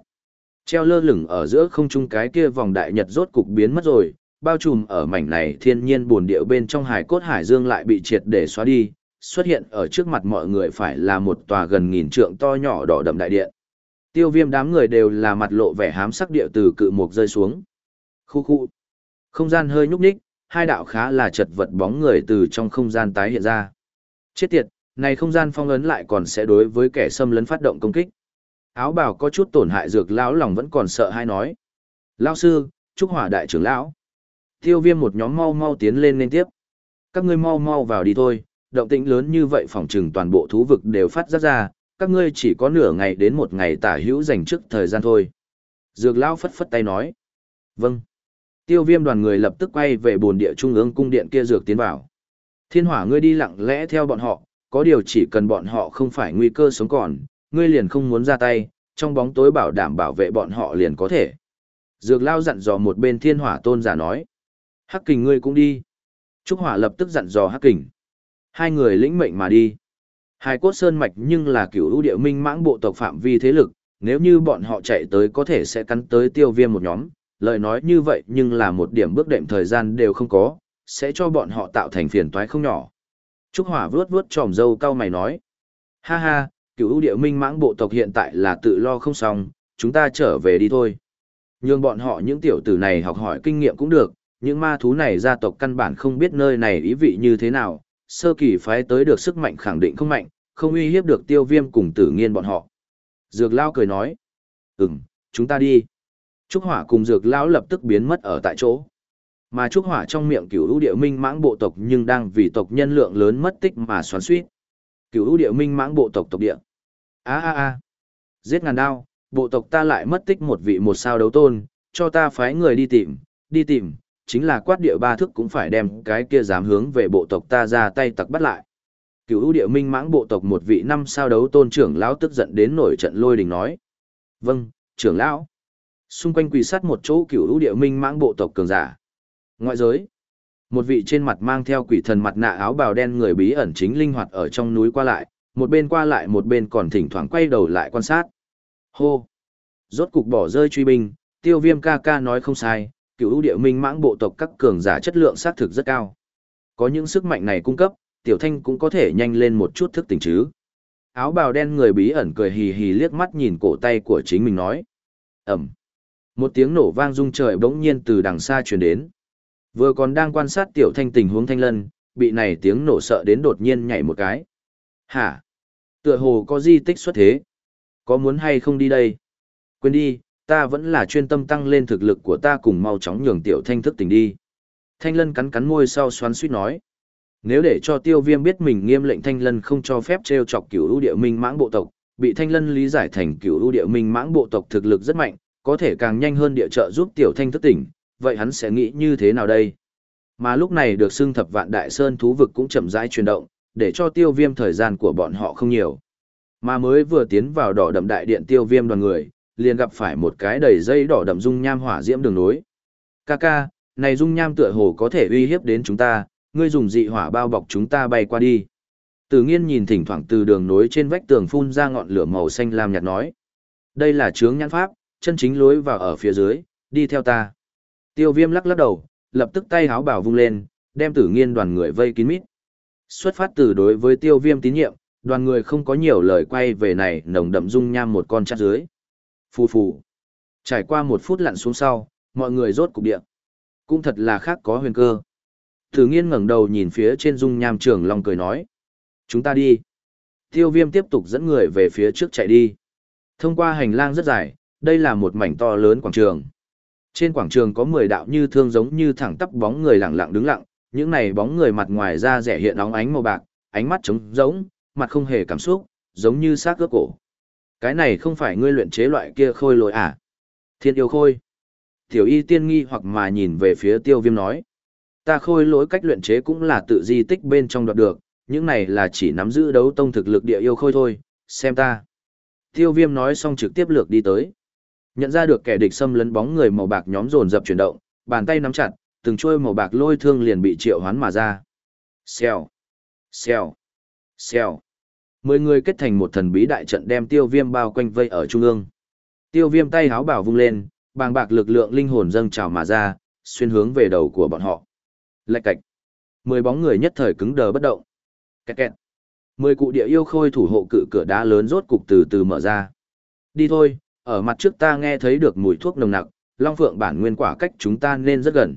Treo lơ lửng ở giữa không trung cái kia vòng đại nhật rốt cục biến mất rồi, bao trùm ở mảnh này thiên nhiên buồn địa bên trong hải cốt hải dương lại bị triệt để xóa đi, xuất hiện ở trước mặt mọi người phải là một tòa gần nghìn trượng to nhỏ đỏ đậm đại điện. Tiêu viêm đám người đều là mặt lộ vẻ hám sắc địa từ cự mục rơi xuống. Khu khu. Không gian hơi nhúc nhích, hai đạo khá là chật vật bóng người từ trong không gian tái hiện ra. Chết tiệt, này không gian phong ấn lại còn sẽ đối với kẻ xâm lấn phát động công kích. Áo bào có chút tổn hại dược lão lòng vẫn còn sợ hay nói. Lão sư, chúc hỏa đại trưởng lão. Tiêu viêm một nhóm mau mau tiến lên lên tiếp. Các ngươi mau mau vào đi thôi, động tĩnh lớn như vậy phòng trừng toàn bộ thú vực đều phát ra ra, các ngươi chỉ có nửa ngày đến một ngày tả hữu dành trước thời gian thôi. Dược lão phất phất tay nói. Vâng. Tiêu viêm đoàn người lập tức quay về bồn địa trung ương cung điện kia dược tiến vào. Thiên hỏa ngươi đi lặng lẽ theo bọn họ, có điều chỉ cần bọn họ không phải nguy cơ sống còn, ngươi liền không muốn ra tay, trong bóng tối bảo đảm bảo vệ bọn họ liền có thể. Dược lao dặn dò một bên thiên hỏa tôn giả nói. Hắc kình ngươi cũng đi. Trúc hỏa lập tức dặn dò hắc kình. Hai người lĩnh mệnh mà đi. Hai cốt sơn mạch nhưng là cửu ưu địa minh mãng bộ tộc phạm vi thế lực, nếu như bọn họ chạy tới có thể sẽ cắn tới tiêu viêm một nhóm, lời nói như vậy nhưng là một điểm bước đệm thời gian đều không có, sẽ cho bọn họ tạo thành phiền toái không nhỏ. Trúc Hỏa vuốt vuốt tròm dâu cao mày nói. Ha ha, cửu ưu địa minh mãng bộ tộc hiện tại là tự lo không xong, chúng ta trở về đi thôi. Nhưng bọn họ những tiểu tử này học hỏi kinh nghiệm cũng được, những ma thú này gia tộc căn bản không biết nơi này ý vị như thế nào, sơ kỳ phái tới được sức mạnh khẳng định không mạnh, không uy hiếp được tiêu viêm cùng tử nghiên bọn họ. Dược Lao cười nói, ừm, chúng ta đi. Trúc Hỏa cùng Dược Lão lập tức biến mất ở tại chỗ. Mà Trúc Hỏa trong miệng cửu ưu địa minh mãng bộ tộc nhưng đang vì tộc nhân lượng lớn mất tích mà xoắn suýt. Cửu ưu địa minh mãng bộ tộc tộc địa. a a a Giết ngàn đao, bộ tộc ta lại mất tích một vị một sao đấu tôn, cho ta phái người đi tìm, đi tìm, chính là quát địa ba thức cũng phải đem cái kia dám hướng về bộ tộc ta ra tay tặc bắt lại. Cửu ưu địa minh mãng bộ tộc một vị năm sao đấu tôn trưởng lão tức giận đến nổi trận lôi đình nói. Vâng, trưởng lão. Xung quanh quỳ sát một chỗ cửu ưu địa minh mãng bộ tộc cường giả. Ngoại giới. Một vị trên mặt mang theo quỷ thần mặt nạ áo bào đen người bí ẩn chính linh hoạt ở trong núi qua lại, một bên qua lại một bên còn thỉnh thoảng quay đầu lại quan sát. Hô! Rốt cục bỏ rơi truy binh, tiêu viêm ca ca nói không sai, cựu ưu địa minh mãng bộ tộc các cường giả chất lượng xác thực rất cao. Có những sức mạnh này cung cấp, tiểu thanh cũng có thể nhanh lên một chút thức tỉnh chứ. Áo bào đen người bí ẩn cười hì hì liếc mắt nhìn cổ tay của chính mình nói. Ẩm! Một tiếng nổ vang rung trời bỗng nhiên từ đằng xa truyền đến. Vừa còn đang quan sát tiểu thanh tình huống thanh lân, bị này tiếng nổ sợ đến đột nhiên nhảy một cái. Hả? Tựa hồ có di tích xuất thế. Có muốn hay không đi đây? Quên đi, ta vẫn là chuyên tâm tăng lên thực lực của ta cùng mau chóng nhường tiểu thanh thức tỉnh đi. Thanh lân cắn cắn môi sau xoắn suýt nói. Nếu để cho tiêu viêm biết mình nghiêm lệnh thanh lân không cho phép treo chọc cửu ưu địa minh mãng bộ tộc, bị thanh lân lý giải thành cửu ưu địa minh mãng bộ tộc thực lực rất mạnh, có thể càng nhanh hơn địa trợ giúp tiểu thanh thức tỉnh, vậy hắn sẽ nghĩ như thế nào đây? Mà lúc này được xưng thập vạn đại sơn thú vực cũng chậm rãi chuyển động, để cho tiêu viêm thời gian của bọn họ không nhiều. Mà mới vừa tiến vào đỏ đậm đại điện tiêu viêm đoàn người, liền gặp phải một cái đầy dây đỏ đậm dung nham hỏa diễm đường nối. Kaka, này dung nham tựa hồ có thể uy hiếp đến chúng ta, ngươi dùng dị hỏa bao bọc chúng ta bay qua đi. Tử nghiên nhìn thỉnh thoảng từ đường nối trên vách tường phun ra ngọn lửa màu xanh lam nhạt nói. Đây là chướng nhãn pháp, chân chính lối vào ở phía dưới, đi theo ta. Tiêu viêm lắc lắc đầu, lập tức tay háo bảo vung lên, đem tử nghiên đoàn người vây kín mít. Xuất phát từ đối với tiêu viêm tín nhiệm, đoàn người không có nhiều lời quay về này nồng đậm dung nham một con chát dưới. Phù phù. Trải qua một phút lặn xuống sau, mọi người rốt cục địa. Cũng thật là khác có huyền cơ. Tử nghiên ngẩng đầu nhìn phía trên dung nham trường long cười nói. Chúng ta đi. Tiêu viêm tiếp tục dẫn người về phía trước chạy đi. Thông qua hành lang rất dài, đây là một mảnh to lớn quảng trường. Trên quảng trường có 10 đạo như thương giống như thẳng tắp bóng người lặng lặng đứng lặng, những này bóng người mặt ngoài da rẻ hiện óng ánh màu bạc, ánh mắt trống rỗng, mặt không hề cảm xúc, giống như xác ướp cổ. Cái này không phải ngươi luyện chế loại kia khôi lỗi à? Thiên yêu khôi. Tiểu y tiên nghi hoặc mà nhìn về phía tiêu viêm nói. Ta khôi lỗi cách luyện chế cũng là tự di tích bên trong đoạt được, những này là chỉ nắm giữ đấu tông thực lực địa yêu khôi thôi, xem ta. Tiêu viêm nói xong trực tiếp lược đi tới. Nhận ra được kẻ địch xâm lấn bóng người màu bạc nhóm dồn dập chuyển động, bàn tay nắm chặt, từng chuôi màu bạc lôi thương liền bị triệu hoán mà ra. Xèo, xèo, xèo. Mười người kết thành một thần bí đại trận đem tiêu viêm bao quanh vây ở trung ương. Tiêu viêm tay háo bảo vung lên, bàng bạc lực lượng linh hồn dâng trào mà ra, xuyên hướng về đầu của bọn họ. Lạch cạch. Mười bóng người nhất thời cứng đờ bất động. Kẹt kẹt. Mười cụ địa yêu khôi thủ hộ cự cửa đá lớn rốt cục từ từ mở ra. Đi thôi, ở mặt trước ta nghe thấy được mùi thuốc nồng nặc, long phượng bản nguyên quả cách chúng ta nên rất gần.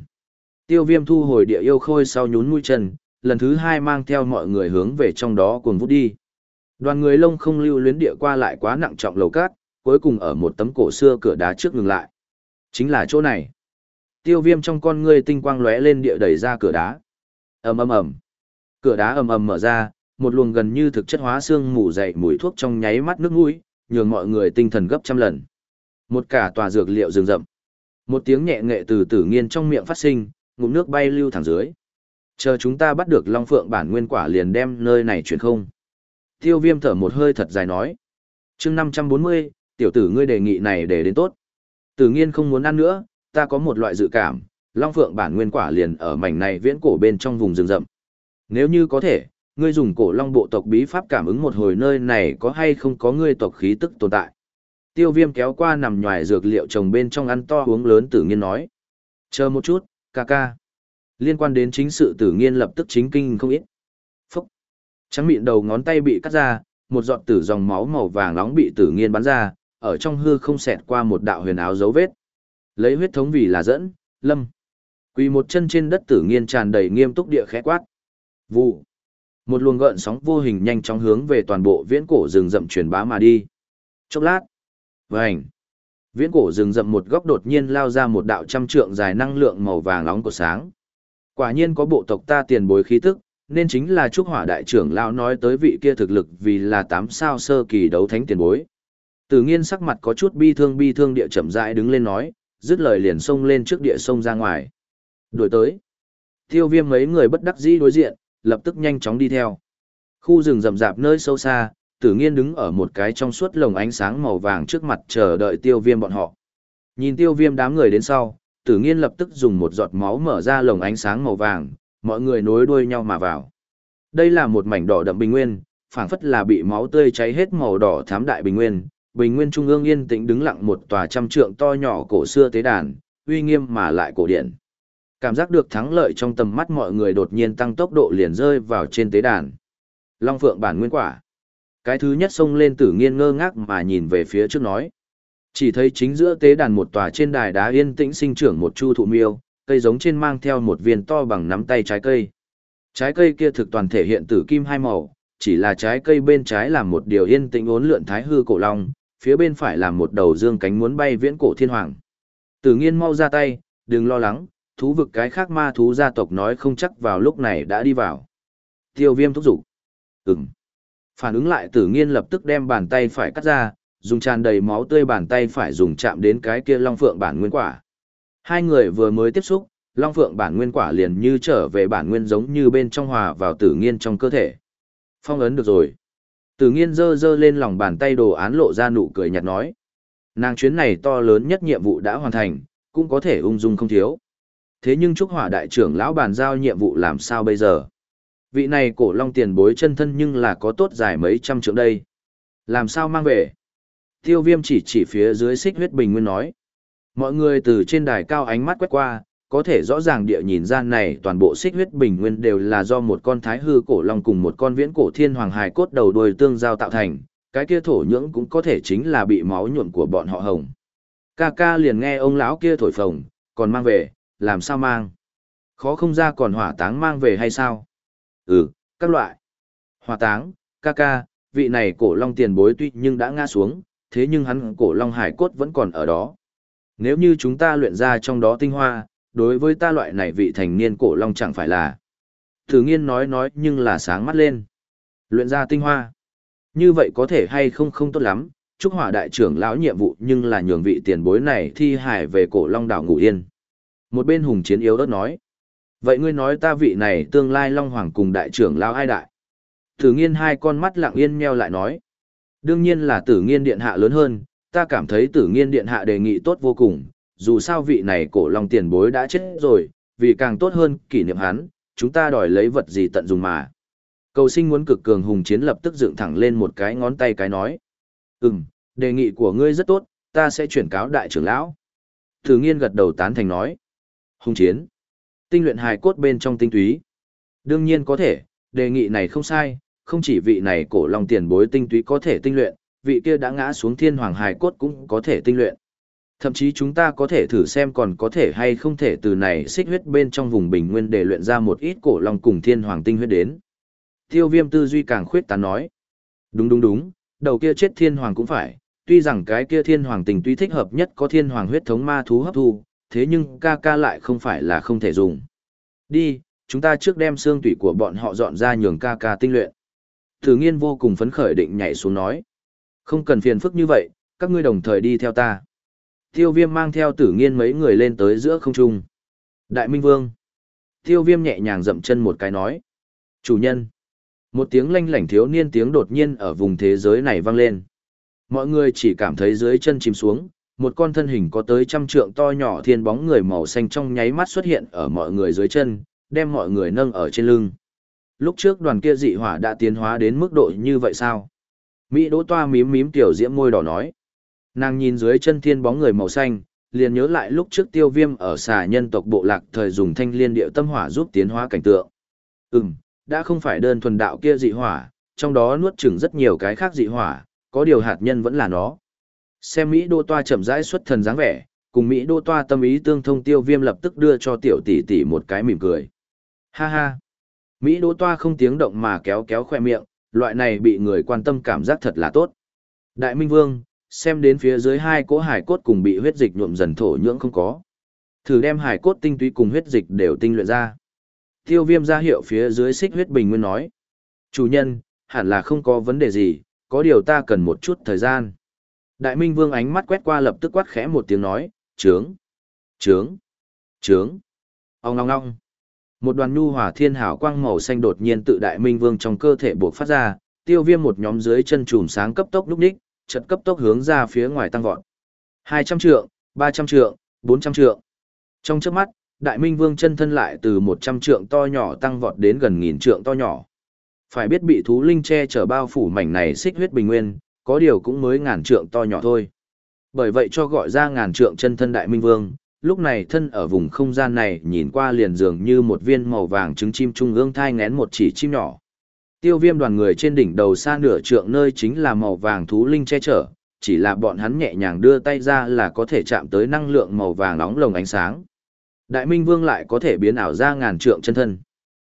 Tiêu viêm thu hồi địa yêu khôi sau nhún mũi chân, lần thứ hai mang theo mọi người hướng về trong đó cuồng vút đi. Đoàn người lông không lưu luyến địa qua lại quá nặng trọng lầu cát, cuối cùng ở một tấm cổ xưa cửa đá trước ngừng lại. Chính là chỗ này. Tiêu viêm trong con ngươi tinh quang lóe lên địa đẩy ra cửa đá. ầm ầm ầm Cửa đá ầm ầm mở ra, một luồng gần như thực chất hóa xương mù dậy mùi thuốc trong nháy mắt nước mũi, nhường mọi người tinh thần gấp trăm lần. Một cả tòa dược liệu rừng rậm. Một tiếng nhẹ nghệ từ tử nghiên trong miệng phát sinh, ngụm nước bay lưu thẳng dưới. Chờ chúng ta bắt được Long Phượng bản nguyên quả liền đem nơi này chuyển không. Tiêu viêm thở một hơi thật dài nói. chương 540, tiểu tử ngươi đề nghị này để đến tốt. Tử nghiên không muốn ăn nữa, ta có một loại dự cảm, Long Phượng bản nguyên quả liền ở mảnh này viễn cổ bên trong vùng rừng rậm. Nếu như có thể, Ngươi dùng cổ long bộ tộc bí pháp cảm ứng một hồi nơi này có hay không có ngươi tộc khí tức tồn tại. Tiêu viêm kéo qua nằm nhòi dược liệu trồng bên trong ăn to uống lớn tử nghiên nói. Chờ một chút, ca ca. Liên quan đến chính sự tử nghiên lập tức chính kinh không ít. Trắng miệng đầu ngón tay bị cắt ra, một giọt tử dòng máu màu vàng nóng bị tử nghiên bắn ra, ở trong hư không xẹt qua một đạo huyền áo dấu vết. Lấy huyết thống vì là dẫn, lâm. Quỳ một chân trên đất tử nghiên tràn đầy nghiêm túc địa khẽ quát. Vụ. Một luồng gợn sóng vô hình nhanh chóng hướng về toàn bộ viễn cổ rừng rậm truyền bá mà đi. Chốc lát. Vành. Viễn cổ rừng rậm một góc đột nhiên lao ra một đạo trăm trượng dài năng lượng màu vàng nóng của sáng. Quả nhiên có bộ tộc ta tiền bối khí tức, nên chính là Trúc Hỏa đại trưởng lão nói tới vị kia thực lực vì là tám sao sơ kỳ đấu thánh tiền bối. Tử Nghiên sắc mặt có chút bi thương bi thương địa chậm rãi đứng lên nói, dứt lời liền xông lên trước địa sông ra ngoài. Đuổi tới. Tiêu Viêm mấy người bất đắc dĩ đối diện, lập tức nhanh chóng đi theo. Khu rừng rậm rạp nơi sâu xa, Tử Nghiên đứng ở một cái trong suốt lồng ánh sáng màu vàng trước mặt chờ đợi Tiêu Viêm bọn họ. Nhìn Tiêu Viêm đám người đến sau, Tử Nghiên lập tức dùng một giọt máu mở ra lồng ánh sáng màu vàng, mọi người nối đuôi nhau mà vào. Đây là một mảnh đỏ đậm bình nguyên, phảng phất là bị máu tươi cháy hết màu đỏ thám đại bình nguyên. Bình nguyên trung ương yên tĩnh đứng lặng một tòa trăm trượng to nhỏ cổ xưa tế đàn, uy nghiêm mà lại cổ điển. Cảm giác được thắng lợi trong tầm mắt mọi người đột nhiên tăng tốc độ liền rơi vào trên tế đàn. Long Phượng bản nguyên quả. Cái thứ nhất xông lên tử nghiên ngơ ngác mà nhìn về phía trước nói. Chỉ thấy chính giữa tế đàn một tòa trên đài đá yên tĩnh sinh trưởng một chu thụ miêu, cây giống trên mang theo một viên to bằng nắm tay trái cây. Trái cây kia thực toàn thể hiện tử kim hai màu, chỉ là trái cây bên trái là một điều yên tĩnh uốn lượn thái hư cổ long, phía bên phải là một đầu dương cánh muốn bay viễn cổ thiên hoàng. Tử nghiên mau ra tay, đừng lo lắng, thú vực cái khác ma thú gia tộc nói không chắc vào lúc này đã đi vào. Tiêu viêm thúc giục. Ừm. Phản ứng lại tử nghiên lập tức đem bàn tay phải cắt ra, dùng tràn đầy máu tươi bàn tay phải dùng chạm đến cái kia long phượng bản nguyên quả. Hai người vừa mới tiếp xúc, long phượng bản nguyên quả liền như trở về bản nguyên giống như bên trong hòa vào tử nghiên trong cơ thể. Phong ấn được rồi. Tử nghiên dơ dơ lên lòng bàn tay đồ án lộ ra nụ cười nhạt nói. Nàng chuyến này to lớn nhất nhiệm vụ đã hoàn thành, cũng có thể ung dung không thiếu. Thế nhưng Trúc Hỏa đại trưởng lão bàn giao nhiệm vụ làm sao bây giờ? Vị này cổ long tiền bối chân thân nhưng là có tốt dài mấy trăm trượng đây. Làm sao mang về? Tiêu viêm chỉ chỉ phía dưới xích huyết bình nguyên nói. Mọi người từ trên đài cao ánh mắt quét qua, có thể rõ ràng địa nhìn ra này toàn bộ xích huyết bình nguyên đều là do một con thái hư cổ long cùng một con viễn cổ thiên hoàng hài cốt đầu đuôi tương giao tạo thành, cái kia thổ nhưỡng cũng có thể chính là bị máu nhuộm của bọn họ hồng. Ca ca liền nghe ông lão kia thổi phồng, còn mang về, làm sao mang? Khó không ra còn hỏa táng mang về hay sao? Ừ, các loại. Hỏa táng, ca ca, vị này cổ long tiền bối tuy nhưng đã ngã xuống, thế nhưng hắn cổ long hải cốt vẫn còn ở đó. Nếu như chúng ta luyện ra trong đó tinh hoa, đối với ta loại này vị thành niên cổ long chẳng phải là. Thử nghiên nói nói nhưng là sáng mắt lên. Luyện ra tinh hoa. Như vậy có thể hay không không tốt lắm, chúc Hỏa đại trưởng lão nhiệm vụ nhưng là nhường vị tiền bối này thi hải về cổ long đảo ngủ yên. Một bên hùng chiến yếu đất nói. Vậy ngươi nói ta vị này tương lai long hoàng cùng đại trưởng lão ai đại? Thử nghiên hai con mắt lặng yên meo lại nói. Đương nhiên là tử nghiên điện hạ lớn hơn, ta cảm thấy tử nghiên điện hạ đề nghị tốt vô cùng, dù sao vị này cổ long tiền bối đã chết rồi, vì càng tốt hơn kỷ niệm hắn, chúng ta đòi lấy vật gì tận dùng mà. Cầu sinh muốn cực cường hùng chiến lập tức dựng thẳng lên một cái ngón tay cái nói. Ừm, đề nghị của ngươi rất tốt, ta sẽ chuyển cáo đại trưởng lão. Tử nghiên gật đầu tán thành nói. Hùng chiến. Tinh luyện hài cốt bên trong tinh túy. Đương nhiên có thể, đề nghị này không sai, không chỉ vị này cổ long tiền bối tinh túy có thể tinh luyện, vị kia đã ngã xuống thiên hoàng hài cốt cũng có thể tinh luyện. Thậm chí chúng ta có thể thử xem còn có thể hay không thể từ này xích huyết bên trong vùng bình nguyên để luyện ra một ít cổ long cùng thiên hoàng tinh huyết đến. Tiêu viêm tư duy càng khuyết tán nói. Đúng đúng đúng, đầu kia chết thiên hoàng cũng phải, tuy rằng cái kia thiên hoàng tình tuy thích hợp nhất có thiên hoàng huyết thống ma thú hấp thu, thế nhưng ca ca lại không phải là không thể dùng. Đi, chúng ta trước đem xương tủy của bọn họ dọn ra nhường ca ca tinh luyện. Thử nghiên vô cùng phấn khởi định nhảy xuống nói. Không cần phiền phức như vậy, các ngươi đồng thời đi theo ta. Tiêu viêm mang theo tử nghiên mấy người lên tới giữa không trung. Đại Minh Vương. Tiêu viêm nhẹ nhàng dậm chân một cái nói. Chủ nhân. Một tiếng lanh lảnh thiếu niên tiếng đột nhiên ở vùng thế giới này vang lên. Mọi người chỉ cảm thấy dưới chân chìm xuống, một con thân hình có tới trăm trượng to nhỏ thiên bóng người màu xanh trong nháy mắt xuất hiện ở mọi người dưới chân, đem mọi người nâng ở trên lưng. lúc trước đoàn kia dị hỏa đã tiến hóa đến mức độ như vậy sao? Mỹ đỗ toa mím mím tiểu diễm môi đỏ nói. Nàng nhìn dưới chân thiên bóng người màu xanh, liền nhớ lại lúc trước tiêu viêm ở xà nhân tộc bộ lạc thời dùng thanh liên điệu tâm hỏa giúp tiến hóa cảnh tượng. Ừm, đã không phải đơn thuần đạo kia dị hỏa, trong đó nuốt chửng rất nhiều cái khác dị hỏa, có điều hạt nhân vẫn là nó. Xem Mỹ đô toa chậm rãi xuất thần dáng vẻ, cùng Mỹ đô toa tâm ý tương thông tiêu viêm lập tức đưa cho tiểu tỷ tỷ một cái mỉm cười. Ha ha! Mỹ đô toa không tiếng động mà kéo kéo khoe miệng, loại này bị người quan tâm cảm giác thật là tốt. Đại Minh Vương, xem đến phía dưới hai cỗ hải cốt cùng bị huyết dịch nhuộm dần thổ nhưỡng không có. Thử đem hải cốt tinh túy cùng huyết dịch đều tinh luyện ra. Tiêu viêm ra hiệu phía dưới xích huyết bình nguyên nói. Chủ nhân, hẳn là không có vấn đề gì, có điều ta cần một chút thời gian. Đại Minh Vương ánh mắt quét qua lập tức quát khẽ một tiếng nói, trướng, trướng, trướng, ong ngong ngong. Một đoàn nhu hòa thiên hảo quang màu xanh đột nhiên tự Đại Minh Vương trong cơ thể buộc phát ra, tiêu viêm một nhóm dưới chân chùm sáng cấp tốc lúc ních, chật cấp tốc hướng ra phía ngoài tăng vọt. 200 trượng, 300 trượng, 400 trượng. Trong chớp mắt, Đại Minh Vương chân thân lại từ 100 trượng to nhỏ tăng vọt đến gần nghìn trượng to nhỏ. Phải biết bị thú linh che chở bao phủ mảnh này xích huyết bình nguyên, có điều cũng mới ngàn trượng to nhỏ thôi. Bởi vậy cho gọi ra ngàn trượng chân thân Đại Minh Vương, lúc này thân ở vùng không gian này nhìn qua liền dường như một viên màu vàng trứng chim trung ương thai ngén một chỉ chim nhỏ. Tiêu viêm đoàn người trên đỉnh đầu xa nửa trượng nơi chính là màu vàng thú linh che chở, chỉ là bọn hắn nhẹ nhàng đưa tay ra là có thể chạm tới năng lượng màu vàng nóng lồng ánh sáng. Đại Minh Vương lại có thể biến ảo ra ngàn trượng chân thân.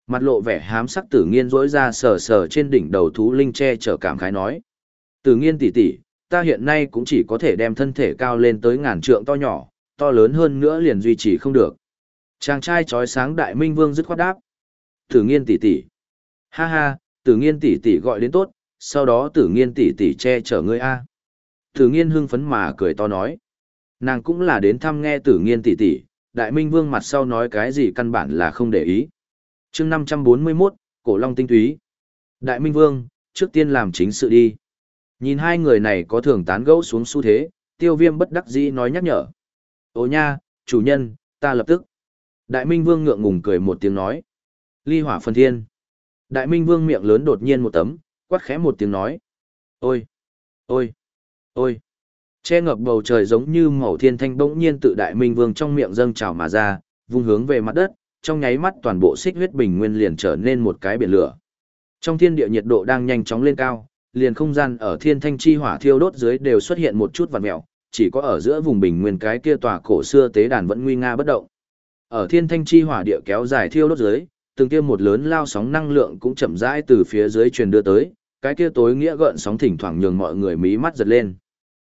Mặt lộ vẻ hám sắc tử nghiên rỗi ra sờ sờ trên đỉnh đầu thú linh che chở cảm khái nói. Tử nghiên tỷ tỷ, ta hiện nay cũng chỉ có thể đem thân thể cao lên tới ngàn trượng to nhỏ, to lớn hơn nữa liền duy trì không được. Chàng trai trói sáng Đại Minh Vương dứt khoát đáp. Tử nghiên tỷ tỷ. Ha ha, tử nghiên tỷ tỷ gọi đến tốt, sau đó tử nghiên tỷ tỷ che chở ngươi a. Tử nghiên hưng phấn mà cười to nói. Nàng cũng là đến thăm nghe tử nghiên tỷ tỷ, đại minh vương mặt sau nói cái gì căn bản là không để ý. chương 541, cổ long tinh túy. Đại minh vương, trước tiên làm chính sự đi. Nhìn hai người này có thường tán gẫu xuống xu thế, tiêu viêm bất đắc dĩ nói nhắc nhở. Ô nha, chủ nhân, ta lập tức. Đại minh vương ngượng ngùng cười một tiếng nói. Ly hỏa phân thiên. Đại Minh Vương miệng lớn đột nhiên một tấm, quát khẽ một tiếng nói. Ôi! Ôi! Ôi! Che ngập bầu trời giống như màu thiên thanh bỗng nhiên tự Đại Minh Vương trong miệng dâng trào mà ra, vung hướng về mặt đất, trong nháy mắt toàn bộ xích huyết bình nguyên liền trở nên một cái biển lửa. Trong thiên địa nhiệt độ đang nhanh chóng lên cao, liền không gian ở thiên thanh chi hỏa thiêu đốt dưới đều xuất hiện một chút vằn mèo, chỉ có ở giữa vùng bình nguyên cái kia tòa cổ xưa tế đàn vẫn nguy nga bất động. Ở thiên thanh chi hỏa địa kéo dài thiêu đốt dưới, từng kia một lớn lao sóng năng lượng cũng chậm rãi từ phía dưới truyền đưa tới, cái kia tối nghĩa gợn sóng thỉnh thoảng nhường mọi người mí mắt giật lên.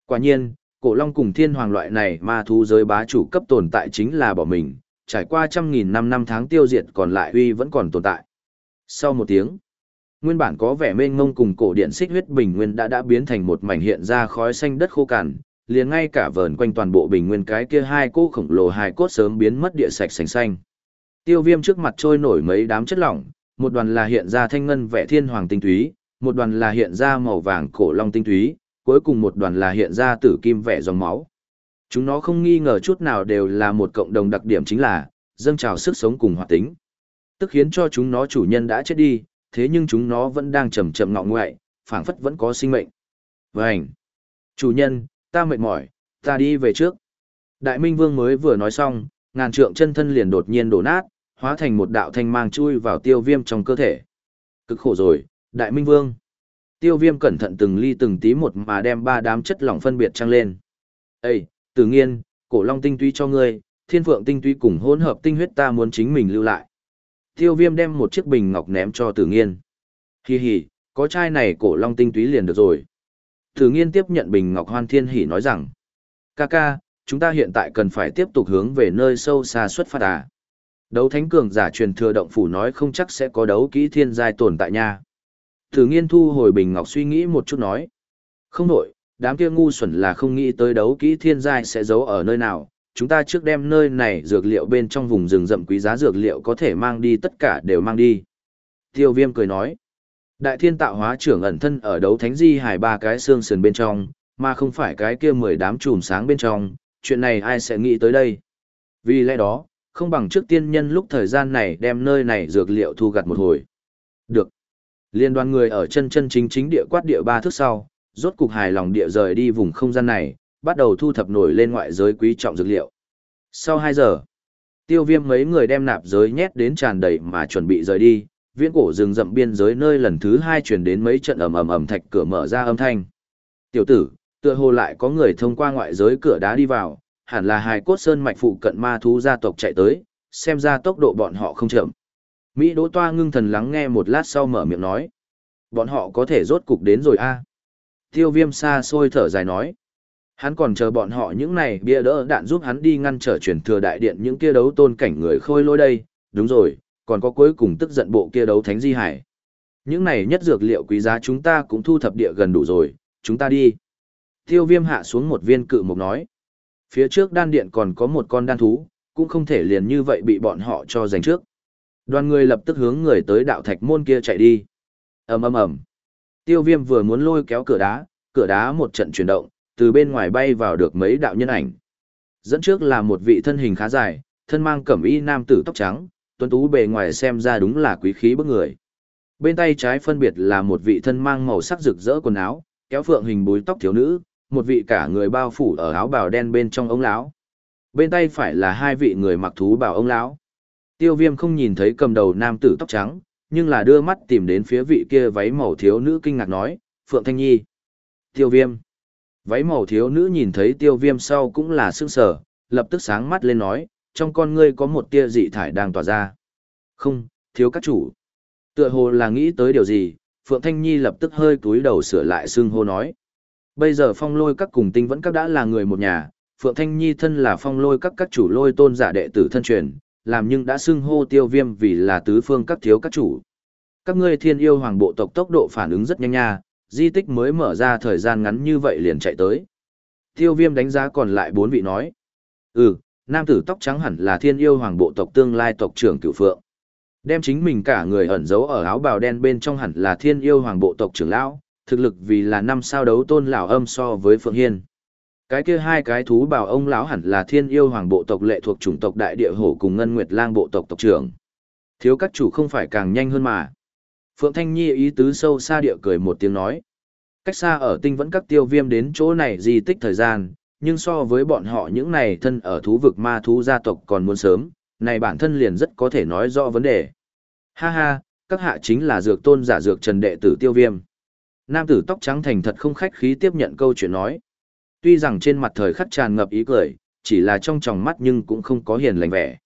Quả nhiên, cổ long cùng thiên hoàng loại này ma thú giới bá chủ cấp tồn tại chính là bỏ mình, trải qua trăm nghìn năm năm tháng tiêu diệt còn lại uy vẫn còn tồn tại. Sau một tiếng, nguyên bản có vẻ mênh mông cùng cổ điện xích huyết bình nguyên đã đã biến thành một mảnh hiện ra khói xanh đất khô cằn, liền ngay cả vờn quanh toàn bộ bình nguyên cái kia hai cô khổng lồ hài cốt sớm biến mất địa sạch sành xanh. Tiêu viêm trước mặt trôi nổi mấy đám chất lỏng, một đoàn là hiện ra thanh ngân vẻ thiên hoàng tinh túy, một đoàn là hiện ra màu vàng cổ long tinh túy, cuối cùng một đoàn là hiện ra tử kim vẻ dòng máu. Chúng nó không nghi ngờ chút nào đều là một cộng đồng đặc điểm chính là, dâng trào sức sống cùng hoạt tính. Tức khiến cho chúng nó chủ nhân đã chết đi, thế nhưng chúng nó vẫn đang chậm chậm ngọ ngoại, phảng phất vẫn có sinh mệnh. Vành. Chủ nhân, ta mệt mỏi, ta đi về trước. Đại Minh Vương mới vừa nói xong, ngàn trượng chân thân liền đột nhiên đổ nát, hóa thành một đạo thanh mang chui vào tiêu viêm trong cơ thể. Cực khổ rồi, đại minh vương. Tiêu viêm cẩn thận từng ly từng tí một mà đem ba đám chất lỏng phân biệt trăng lên. Ê, tử nghiên, cổ long tinh túy cho ngươi, thiên phượng tinh túy cùng hỗn hợp tinh huyết ta muốn chính mình lưu lại. Tiêu viêm đem một chiếc bình ngọc ném cho tử nghiên. Hi hi, có chai này cổ long tinh túy liền được rồi. Thử nghiên tiếp nhận bình ngọc hoan thiên hỉ nói rằng. Ca ca, chúng ta hiện tại cần phải tiếp tục hướng về nơi sâu xa xuất phát à. Đấu thánh cường giả truyền thừa động phủ nói không chắc sẽ có đấu kỹ thiên giai tồn tại nha. Thử nghiên thu hồi bình ngọc suy nghĩ một chút nói. Không nổi, đám kia ngu xuẩn là không nghĩ tới đấu kỹ thiên giai sẽ giấu ở nơi nào. Chúng ta trước đem nơi này dược liệu bên trong vùng rừng rậm quý giá dược liệu có thể mang đi tất cả đều mang đi. Tiêu viêm cười nói. Đại thiên tạo hóa trưởng ẩn thân ở đấu thánh di hải ba cái xương sườn bên trong, mà không phải cái kia mười đám chùm sáng bên trong, chuyện này ai sẽ nghĩ tới đây. Vì lẽ đó, không bằng trước tiên nhân lúc thời gian này đem nơi này dược liệu thu gặt một hồi. Được. Liên đoàn người ở chân chân chính chính địa quát địa ba thước sau, rốt cục hài lòng địa rời đi vùng không gian này, bắt đầu thu thập nổi lên ngoại giới quý trọng dược liệu. Sau 2 giờ, tiêu viêm mấy người đem nạp giới nhét đến tràn đầy mà chuẩn bị rời đi, viễn cổ rừng rậm biên giới nơi lần thứ hai chuyển đến mấy trận ầm ầm ầm thạch cửa mở ra âm thanh. Tiểu tử, tựa hồ lại có người thông qua ngoại giới cửa đá đi vào, hẳn là hài cốt sơn mạch phụ cận ma thú gia tộc chạy tới, xem ra tốc độ bọn họ không chậm. Mỹ Đỗ Toa ngưng thần lắng nghe một lát sau mở miệng nói. Bọn họ có thể rốt cục đến rồi a Tiêu viêm xa xôi thở dài nói. Hắn còn chờ bọn họ những này bia đỡ đạn giúp hắn đi ngăn trở chuyển thừa đại điện những kia đấu tôn cảnh người khôi lôi đây, đúng rồi, còn có cuối cùng tức giận bộ kia đấu thánh di hải. Những này nhất dược liệu quý giá chúng ta cũng thu thập địa gần đủ rồi, chúng ta đi. Tiêu viêm hạ xuống một viên cự mục nói. Phía trước đan điện còn có một con đan thú, cũng không thể liền như vậy bị bọn họ cho giành trước. Đoàn người lập tức hướng người tới đạo thạch môn kia chạy đi. ầm ầm ầm. Tiêu viêm vừa muốn lôi kéo cửa đá, cửa đá một trận chuyển động, từ bên ngoài bay vào được mấy đạo nhân ảnh. Dẫn trước là một vị thân hình khá dài, thân mang cẩm y nam tử tóc trắng, tuấn tú bề ngoài xem ra đúng là quý khí bức người. Bên tay trái phân biệt là một vị thân mang màu sắc rực rỡ quần áo, kéo phượng hình búi tóc thiếu nữ, một vị cả người bao phủ ở áo bào đen bên trong ống lão. Bên tay phải là hai vị người mặc thú bào ông lão. Tiêu Viêm không nhìn thấy cầm đầu nam tử tóc trắng, nhưng là đưa mắt tìm đến phía vị kia váy màu thiếu nữ kinh ngạc nói, Phượng Thanh Nhi. Tiêu Viêm. Váy màu thiếu nữ nhìn thấy Tiêu Viêm sau cũng là sững sờ, lập tức sáng mắt lên nói, trong con ngươi có một tia dị thải đang tỏa ra. Không, thiếu các chủ. Tựa hồ là nghĩ tới điều gì, Phượng Thanh Nhi lập tức hơi cúi đầu sửa lại xương hô nói. Bây giờ phong lôi các cùng tinh vẫn các đã là người một nhà, Phượng Thanh Nhi thân là phong lôi các các chủ lôi tôn giả đệ tử thân truyền, làm nhưng đã xưng hô tiêu viêm vì là tứ phương các thiếu các chủ. Các ngươi thiên yêu hoàng bộ tộc tốc độ phản ứng rất nhanh nha, di tích mới mở ra thời gian ngắn như vậy liền chạy tới. Tiêu viêm đánh giá còn lại bốn vị nói. Ừ, nam tử tóc trắng hẳn là thiên yêu hoàng bộ tộc tương lai tộc trưởng cửu phượng. Đem chính mình cả người ẩn giấu ở áo bào đen bên trong hẳn là thiên yêu hoàng bộ tộc trưởng lão, thực lực vì là năm sao đấu tôn lão âm so với Phượng Hiên. Cái kia hai cái thú bảo ông lão hẳn là thiên yêu hoàng bộ tộc lệ thuộc chủng tộc đại địa hổ cùng ngân nguyệt lang bộ tộc tộc trưởng. Thiếu các chủ không phải càng nhanh hơn mà. Phượng Thanh Nhi ý tứ sâu xa địa cười một tiếng nói. Cách xa ở tinh vẫn các tiêu viêm đến chỗ này di tích thời gian, nhưng so với bọn họ những này thân ở thú vực ma thú gia tộc còn muốn sớm, này bản thân liền rất có thể nói rõ vấn đề. Ha ha, các hạ chính là dược tôn giả dược trần đệ tử tiêu viêm. Nam tử tóc trắng thành thật không khách khí tiếp nhận câu chuyện nói. Tuy rằng trên mặt thời khắc tràn ngập ý cười, chỉ là trong tròng mắt nhưng cũng không có hiền lành vẻ.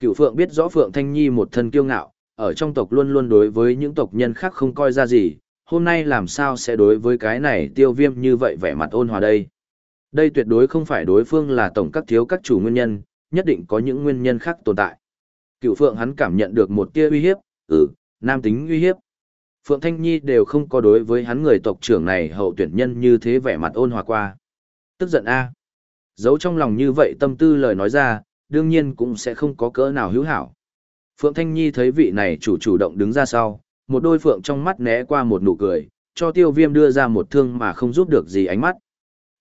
Cựu Phượng biết rõ Phượng Thanh Nhi một thân kiêu ngạo, ở trong tộc luôn luôn đối với những tộc nhân khác không coi ra gì, hôm nay làm sao sẽ đối với cái này tiêu viêm như vậy vẻ mặt ôn hòa đây. Đây tuyệt đối không phải đối phương là tổng các thiếu các chủ nguyên nhân, nhất định có những nguyên nhân khác tồn tại. Cựu Phượng hắn cảm nhận được một tia uy hiếp, ừ, nam tính uy hiếp. Phượng Thanh Nhi đều không có đối với hắn người tộc trưởng này hậu tuyển nhân như thế vẻ mặt ôn hòa qua. Tức giận a Giấu trong lòng như vậy tâm tư lời nói ra, đương nhiên cũng sẽ không có cỡ nào hữu hảo. Phượng Thanh Nhi thấy vị này chủ chủ động đứng ra sau, một đôi phượng trong mắt né qua một nụ cười, cho tiêu viêm đưa ra một thương mà không giúp được gì ánh mắt.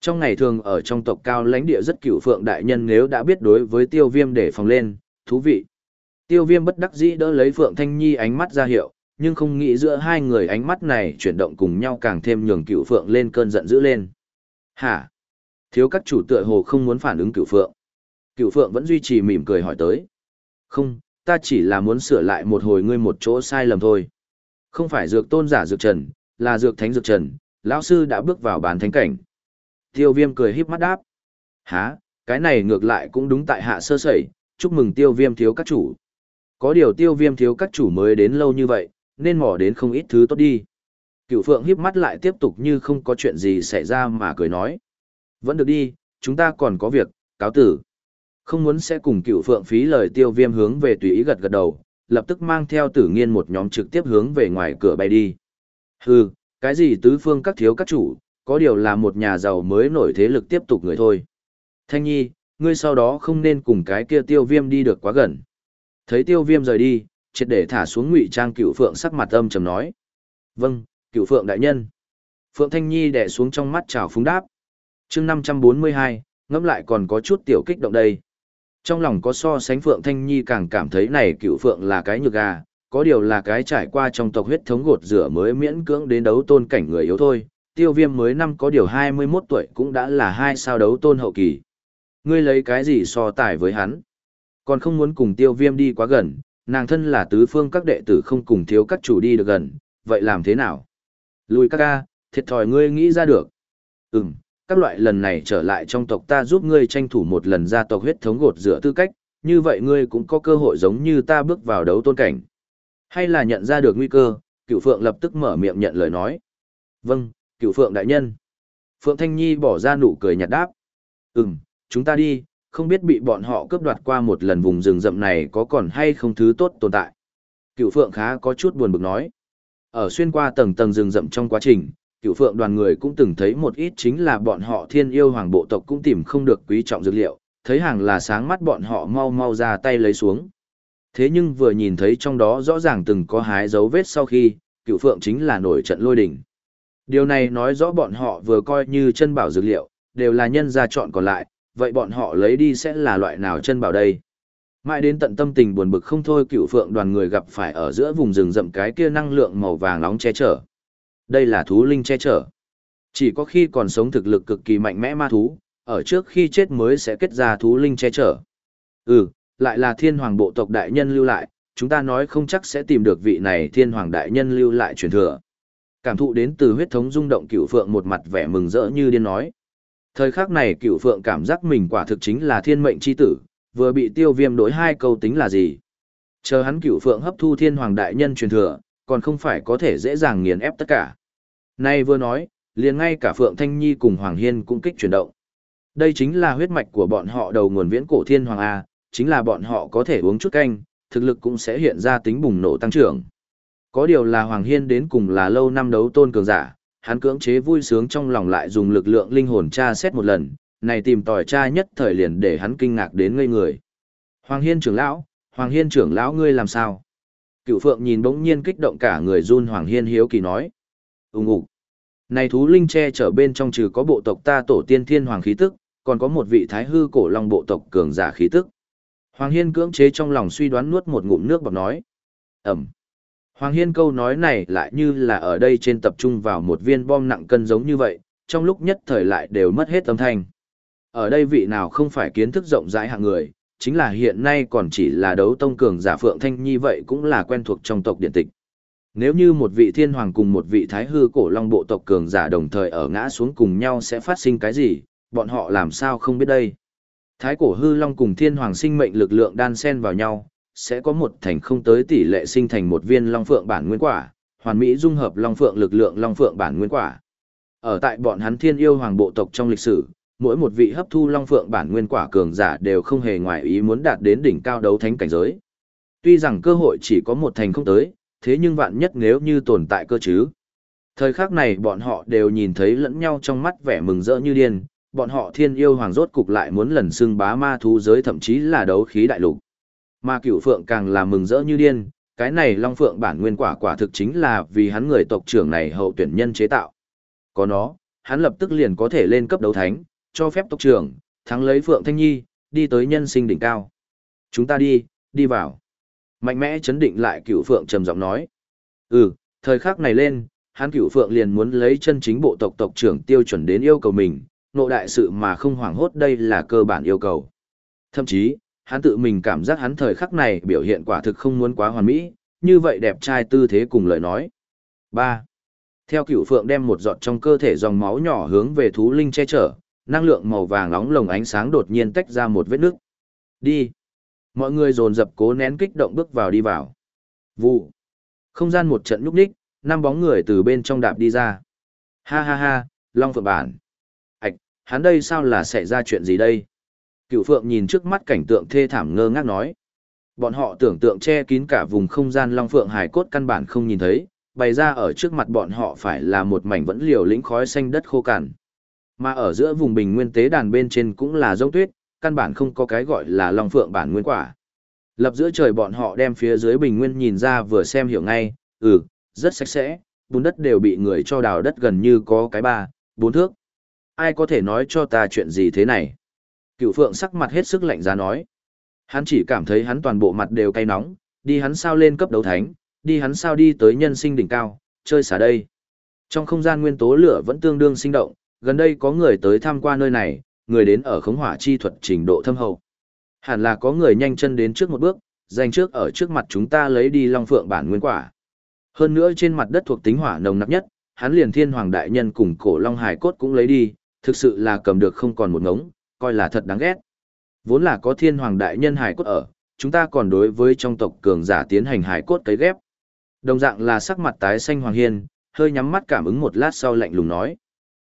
Trong ngày thường ở trong tộc cao lãnh địa rất cửu phượng đại nhân nếu đã biết đối với tiêu viêm để phòng lên, thú vị. Tiêu viêm bất đắc dĩ đỡ lấy Phượng Thanh Nhi ánh mắt ra hiệu, nhưng không nghĩ giữa hai người ánh mắt này chuyển động cùng nhau càng thêm nhường cửu phượng lên cơn giận dữ lên. Hả? Thiếu các chủ tựa hồ không muốn phản ứng cửu phượng. cửu phượng vẫn duy trì mỉm cười hỏi tới. Không, ta chỉ là muốn sửa lại một hồi ngươi một chỗ sai lầm thôi. Không phải dược tôn giả dược trần, là dược thánh dược trần, lão sư đã bước vào bán thánh cảnh. Tiêu viêm cười híp mắt đáp. há, cái này ngược lại cũng đúng tại hạ sơ sẩy, chúc mừng tiêu viêm thiếu các chủ. Có điều tiêu viêm thiếu các chủ mới đến lâu như vậy, nên mò đến không ít thứ tốt đi. Cựu phượng híp mắt lại tiếp tục như không có chuyện gì xảy ra mà cười nói. Vẫn được đi, chúng ta còn có việc, cáo tử. Không muốn sẽ cùng cựu phượng phí lời tiêu viêm hướng về tùy ý gật gật đầu, lập tức mang theo tử nghiên một nhóm trực tiếp hướng về ngoài cửa bay đi. Hừ, cái gì tứ phương các thiếu các chủ, có điều là một nhà giàu mới nổi thế lực tiếp tục người thôi. Thanh nhi, ngươi sau đó không nên cùng cái kia tiêu viêm đi được quá gần. Thấy tiêu viêm rời đi, triệt để thả xuống ngụy trang cựu phượng sắc mặt âm trầm nói. Vâng, cựu phượng đại nhân. Phượng Thanh Nhi đẻ xuống trong mắt chào phúng đáp. chương 542, ngẫm lại còn có chút tiểu kích động đây. Trong lòng có so sánh Phượng Thanh Nhi càng cảm thấy này cựu Phượng là cái nhược gà, có điều là cái trải qua trong tộc huyết thống gột rửa mới miễn cưỡng đến đấu tôn cảnh người yếu thôi, tiêu viêm mới năm có điều 21 tuổi cũng đã là hai sao đấu tôn hậu kỳ. Ngươi lấy cái gì so tài với hắn? Còn không muốn cùng tiêu viêm đi quá gần, nàng thân là tứ phương các đệ tử không cùng thiếu các chủ đi được gần, vậy làm thế nào? Lùi các ca, thiệt thòi ngươi nghĩ ra được. Ừm, các loại lần này trở lại trong tộc ta giúp ngươi tranh thủ một lần gia tộc huyết thống gột rửa tư cách, như vậy ngươi cũng có cơ hội giống như ta bước vào đấu tôn cảnh. Hay là nhận ra được nguy cơ, cựu phượng lập tức mở miệng nhận lời nói. Vâng, cựu phượng đại nhân. Phượng Thanh Nhi bỏ ra nụ cười nhạt đáp. Ừm, chúng ta đi, không biết bị bọn họ cướp đoạt qua một lần vùng rừng rậm này có còn hay không thứ tốt tồn tại. Cựu phượng khá có chút buồn bực nói. Ở xuyên qua tầng tầng rừng rậm trong quá trình, cựu phượng đoàn người cũng từng thấy một ít chính là bọn họ thiên yêu hoàng bộ tộc cũng tìm không được quý trọng dược liệu, thấy hàng là sáng mắt bọn họ mau mau ra tay lấy xuống. Thế nhưng vừa nhìn thấy trong đó rõ ràng từng có hái dấu vết sau khi, cựu phượng chính là nổi trận lôi đỉnh. Điều này nói rõ bọn họ vừa coi như chân bảo dược liệu, đều là nhân gia chọn còn lại, vậy bọn họ lấy đi sẽ là loại nào chân bảo đây? Mãi đến tận tâm tình buồn bực không thôi cựu phượng đoàn người gặp phải ở giữa vùng rừng rậm cái kia năng lượng màu vàng nóng che chở. Đây là thú linh che chở. Chỉ có khi còn sống thực lực cực kỳ mạnh mẽ ma thú, ở trước khi chết mới sẽ kết ra thú linh che chở. Ừ, lại là thiên hoàng bộ tộc đại nhân lưu lại, chúng ta nói không chắc sẽ tìm được vị này thiên hoàng đại nhân lưu lại truyền thừa. Cảm thụ đến từ huyết thống rung động cựu phượng một mặt vẻ mừng rỡ như điên nói. Thời khắc này cựu phượng cảm giác mình quả thực chính là thiên mệnh chi tử, vừa bị tiêu viêm đối hai câu tính là gì. Chờ hắn cựu phượng hấp thu thiên hoàng đại nhân truyền thừa, còn không phải có thể dễ dàng nghiền ép tất cả. Nay vừa nói, liền ngay cả Phượng Thanh Nhi cùng Hoàng Hiên cũng kích chuyển động. Đây chính là huyết mạch của bọn họ đầu nguồn viễn cổ thiên hoàng A, chính là bọn họ có thể uống chút canh, thực lực cũng sẽ hiện ra tính bùng nổ tăng trưởng. Có điều là Hoàng Hiên đến cùng là lâu năm đấu tôn cường giả, hắn cưỡng chế vui sướng trong lòng lại dùng lực lượng linh hồn tra xét một lần, này tìm tòi tra nhất thời liền để hắn kinh ngạc đến ngây người. Hoàng Hiên trưởng lão, Hoàng Hiên trưởng lão ngươi làm sao? Cựu Phượng nhìn bỗng nhiên kích động cả người run Hoàng Hiên hiếu kỳ nói. Úng ục. Này thú linh che chở bên trong trừ có bộ tộc ta tổ tiên thiên hoàng khí tức, còn có một vị thái hư cổ long bộ tộc cường giả khí tức. Hoàng Hiên cưỡng chế trong lòng suy đoán nuốt một ngụm nước bọc nói. Ẩm. Hoàng Hiên câu nói này lại như là ở đây trên tập trung vào một viên bom nặng cân giống như vậy, trong lúc nhất thời lại đều mất hết âm thanh. Ở đây vị nào không phải kiến thức rộng rãi hạng người, chính là hiện nay còn chỉ là đấu tông cường giả Phượng Thanh Nhi vậy cũng là quen thuộc trong tộc điện tịch. Nếu như một vị thiên hoàng cùng một vị thái hư cổ long bộ tộc cường giả đồng thời ở ngã xuống cùng nhau sẽ phát sinh cái gì, bọn họ làm sao không biết đây. Thái cổ hư long cùng thiên hoàng sinh mệnh lực lượng đan xen vào nhau, sẽ có một thành không tới tỷ lệ sinh thành một viên long phượng bản nguyên quả, hoàn mỹ dung hợp long phượng lực lượng long phượng bản nguyên quả. Ở tại bọn hắn thiên yêu hoàng bộ tộc trong lịch sử, mỗi một vị hấp thu long phượng bản nguyên quả cường giả đều không hề ngoài ý muốn đạt đến đỉnh cao đấu thánh cảnh giới. Tuy rằng cơ hội chỉ có một thành không tới, thế nhưng vạn nhất nếu như tồn tại cơ chứ. Thời khắc này bọn họ đều nhìn thấy lẫn nhau trong mắt vẻ mừng rỡ như điên, bọn họ thiên yêu hoàng rốt cục lại muốn lần xưng bá ma thú giới thậm chí là đấu khí đại lục mà cửu phượng càng là mừng rỡ như điên, cái này long phượng bản nguyên quả quả thực chính là vì hắn người tộc trưởng này hậu tuyển nhân chế tạo. Có nó, hắn lập tức liền có thể lên cấp đấu thánh, cho phép tộc trưởng, thắng lấy phượng thanh nhi, đi tới nhân sinh đỉnh cao. Chúng ta đi, đi vào. Mạnh mẽ chấn định lại cửu phượng trầm giọng nói. Ừ, thời khắc này lên, hắn cửu phượng liền muốn lấy chân chính bộ tộc tộc trưởng tiêu chuẩn đến yêu cầu mình, nộ đại sự mà không hoảng hốt đây là cơ bản yêu cầu. Thậm chí, hắn tự mình cảm giác hắn thời khắc này biểu hiện quả thực không muốn quá hoàn mỹ, như vậy đẹp trai tư thế cùng lời nói. 3. Theo cửu phượng đem một giọt trong cơ thể dòng máu nhỏ hướng về thú linh che chở, năng lượng màu vàng nóng lồng ánh sáng đột nhiên tách ra một vết nước. Đi. Mọi người dồn dập cố nén kích động bước vào đi vào. Vụ. Không gian một trận nhúc nhích, năm bóng người từ bên trong đạp đi ra. Ha ha ha, Long Phượng bản. Ảch, hắn đây sao là xảy ra chuyện gì đây? Cựu Phượng nhìn trước mắt cảnh tượng thê thảm ngơ ngác nói. Bọn họ tưởng tượng che kín cả vùng không gian Long Phượng hải cốt căn bản không nhìn thấy, bày ra ở trước mặt bọn họ phải là một mảnh vẫn liều lĩnh khói xanh đất khô cằn. Mà ở giữa vùng bình nguyên tế đàn bên trên cũng là giống tuyết, căn bản không có cái gọi là long phượng bản nguyên quả. Lập giữa trời bọn họ đem phía dưới bình nguyên nhìn ra vừa xem hiểu ngay, ừ, rất sạch sẽ, bùn đất đều bị người cho đào đất gần như có cái ba, bốn thước. Ai có thể nói cho ta chuyện gì thế này? Cựu phượng sắc mặt hết sức lạnh giá nói. Hắn chỉ cảm thấy hắn toàn bộ mặt đều cay nóng, đi hắn sao lên cấp đấu thánh, đi hắn sao đi tới nhân sinh đỉnh cao, chơi xả đây. Trong không gian nguyên tố lửa vẫn tương đương sinh động, gần đây có người tới tham qua nơi này, người đến ở khống hỏa chi thuật trình độ thâm hậu. Hẳn là có người nhanh chân đến trước một bước, dành trước ở trước mặt chúng ta lấy đi long phượng bản nguyên quả. Hơn nữa trên mặt đất thuộc tính hỏa nồng nặc nhất, hắn liền thiên hoàng đại nhân cùng cổ long hải cốt cũng lấy đi, thực sự là cầm được không còn một ngống, coi là thật đáng ghét. Vốn là có thiên hoàng đại nhân hải cốt ở, chúng ta còn đối với trong tộc cường giả tiến hành hải cốt cấy ghép. Đồng dạng là sắc mặt tái xanh hoàng hiên, hơi nhắm mắt cảm ứng một lát sau lạnh lùng nói.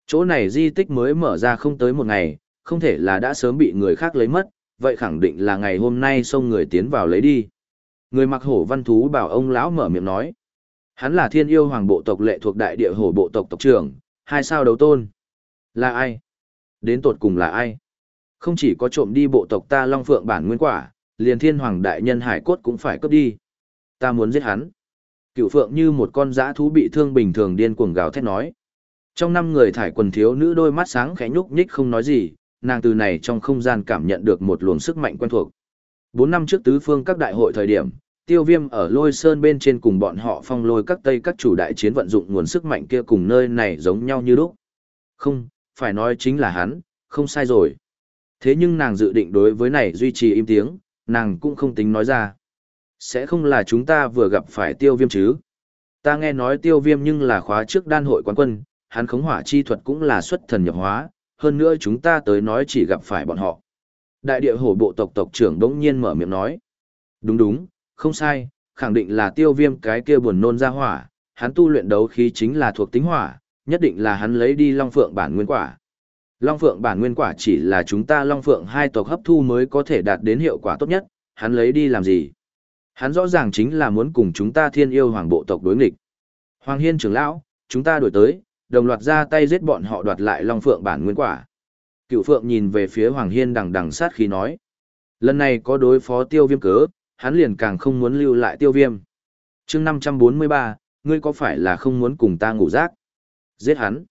Chỗ này di tích mới mở ra không tới một ngày, không thể là đã sớm bị người khác lấy mất, vậy khẳng định là ngày hôm nay xông người tiến vào lấy đi. Người mặc hổ văn thú bảo ông lão mở miệng nói. Hắn là thiên yêu hoàng bộ tộc lệ thuộc đại địa hổ bộ tộc tộc trưởng, hai sao đấu tôn. Là ai? Đến tột cùng là ai? Không chỉ có trộm đi bộ tộc ta long phượng bản nguyên quả, liền thiên hoàng đại nhân hải cốt cũng phải cướp đi. Ta muốn giết hắn. Cựu phượng như một con dã thú bị thương bình thường điên cuồng gào thét nói. Trong năm người thải quần thiếu nữ đôi mắt sáng khẽ nhúc nhích không nói gì, nàng từ này trong không gian cảm nhận được một luồng sức mạnh quen thuộc. Bốn năm trước tứ phương các đại hội thời điểm, tiêu viêm ở lôi sơn bên trên cùng bọn họ phong lôi các tây các chủ đại chiến vận dụng nguồn sức mạnh kia cùng nơi này giống nhau như lúc. Không, phải nói chính là hắn, không sai rồi. Thế nhưng nàng dự định đối với này duy trì im tiếng, nàng cũng không tính nói ra. Sẽ không là chúng ta vừa gặp phải tiêu viêm chứ. Ta nghe nói tiêu viêm nhưng là khóa trước đan hội quán quân, hắn khống hỏa chi thuật cũng là xuất thần nhập hóa, hơn nữa chúng ta tới nói chỉ gặp phải bọn họ. Đại địa hổ bộ tộc tộc trưởng đống nhiên mở miệng nói. Đúng đúng, không sai, khẳng định là tiêu viêm cái kia buồn nôn ra hỏa, hắn tu luyện đấu khí chính là thuộc tính hỏa, nhất định là hắn lấy đi long phượng bản nguyên quả. Long phượng bản nguyên quả chỉ là chúng ta long phượng hai tộc hấp thu mới có thể đạt đến hiệu quả tốt nhất, hắn lấy đi làm gì? Hắn rõ ràng chính là muốn cùng chúng ta thiên yêu hoàng bộ tộc đối nghịch. Hoàng Hiên trưởng lão, chúng ta đổi tới, đồng loạt ra tay giết bọn họ đoạt lại Long Phượng bản nguyên quả. Cựu Phượng nhìn về phía Hoàng Hiên đằng đằng sát khí nói. Lần này có đối phó tiêu viêm cớ, hắn liền càng không muốn lưu lại tiêu viêm. chương 543, ngươi có phải là không muốn cùng ta ngủ rác? Giết hắn.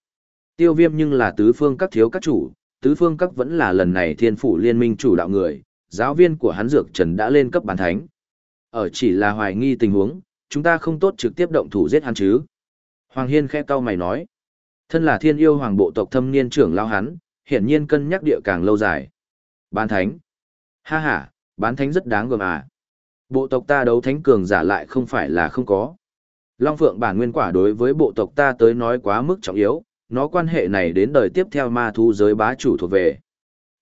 Tiêu viêm nhưng là tứ phương các thiếu các chủ, tứ phương các vẫn là lần này thiên phủ liên minh chủ đạo người, giáo viên của hắn dược trần đã lên cấp bản thánh. Ở chỉ là hoài nghi tình huống, chúng ta không tốt trực tiếp động thủ giết hắn chứ. Hoàng Hiên khẽ cau mày nói. Thân là thiên yêu hoàng bộ tộc thâm niên trưởng lao hắn, hiển nhiên cân nhắc địa càng lâu dài. Bán thánh. Ha ha, bán thánh rất đáng gờm à. Bộ tộc ta đấu thánh cường giả lại không phải là không có. Long Phượng bản nguyên quả đối với bộ tộc ta tới nói quá mức trọng yếu, nó quan hệ này đến đời tiếp theo ma thu giới bá chủ thuộc về.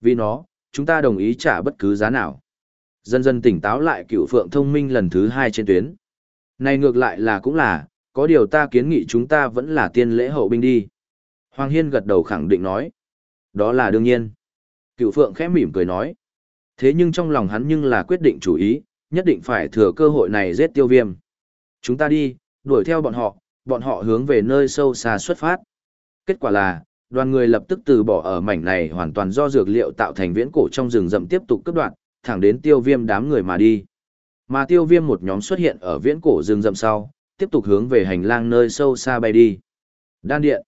Vì nó, chúng ta đồng ý trả bất cứ giá nào. Dần dần tỉnh táo lại cựu Phượng thông minh lần thứ hai trên tuyến. Này ngược lại là cũng là, có điều ta kiến nghị chúng ta vẫn là tiên lễ hậu binh đi. Hoàng Hiên gật đầu khẳng định nói. Đó là đương nhiên. Cựu Phượng khẽ mỉm cười nói. Thế nhưng trong lòng hắn nhưng là quyết định chủ ý, nhất định phải thừa cơ hội này giết tiêu viêm. Chúng ta đi, đuổi theo bọn họ, bọn họ hướng về nơi sâu xa xuất phát. Kết quả là, đoàn người lập tức từ bỏ ở mảnh này hoàn toàn do dược liệu tạo thành viễn cổ trong rừng rậm tiếp tục cấp đoạn, thẳng đến tiêu viêm đám người mà đi. Mà tiêu viêm một nhóm xuất hiện ở viễn cổ rừng rậm sau, tiếp tục hướng về hành lang nơi sâu xa bay đi. Đan điện.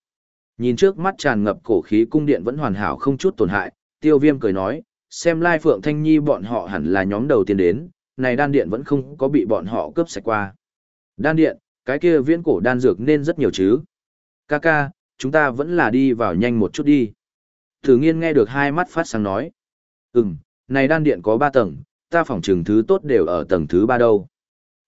Nhìn trước mắt tràn ngập cổ khí cung điện vẫn hoàn hảo không chút tổn hại, tiêu viêm cười nói, xem lai phượng thanh nhi bọn họ hẳn là nhóm đầu tiên đến, này đan điện vẫn không có bị bọn họ cướp sạch qua. Đan điện, cái kia viễn cổ đan dược nên rất nhiều chứ. Kaka, chúng ta vẫn là đi vào nhanh một chút đi. Thử nghiên nghe được hai mắt phát sáng nói. Ừm, này đan điện có ba tầng, ta phỏng trừng thứ tốt đều ở tầng thứ ba đâu.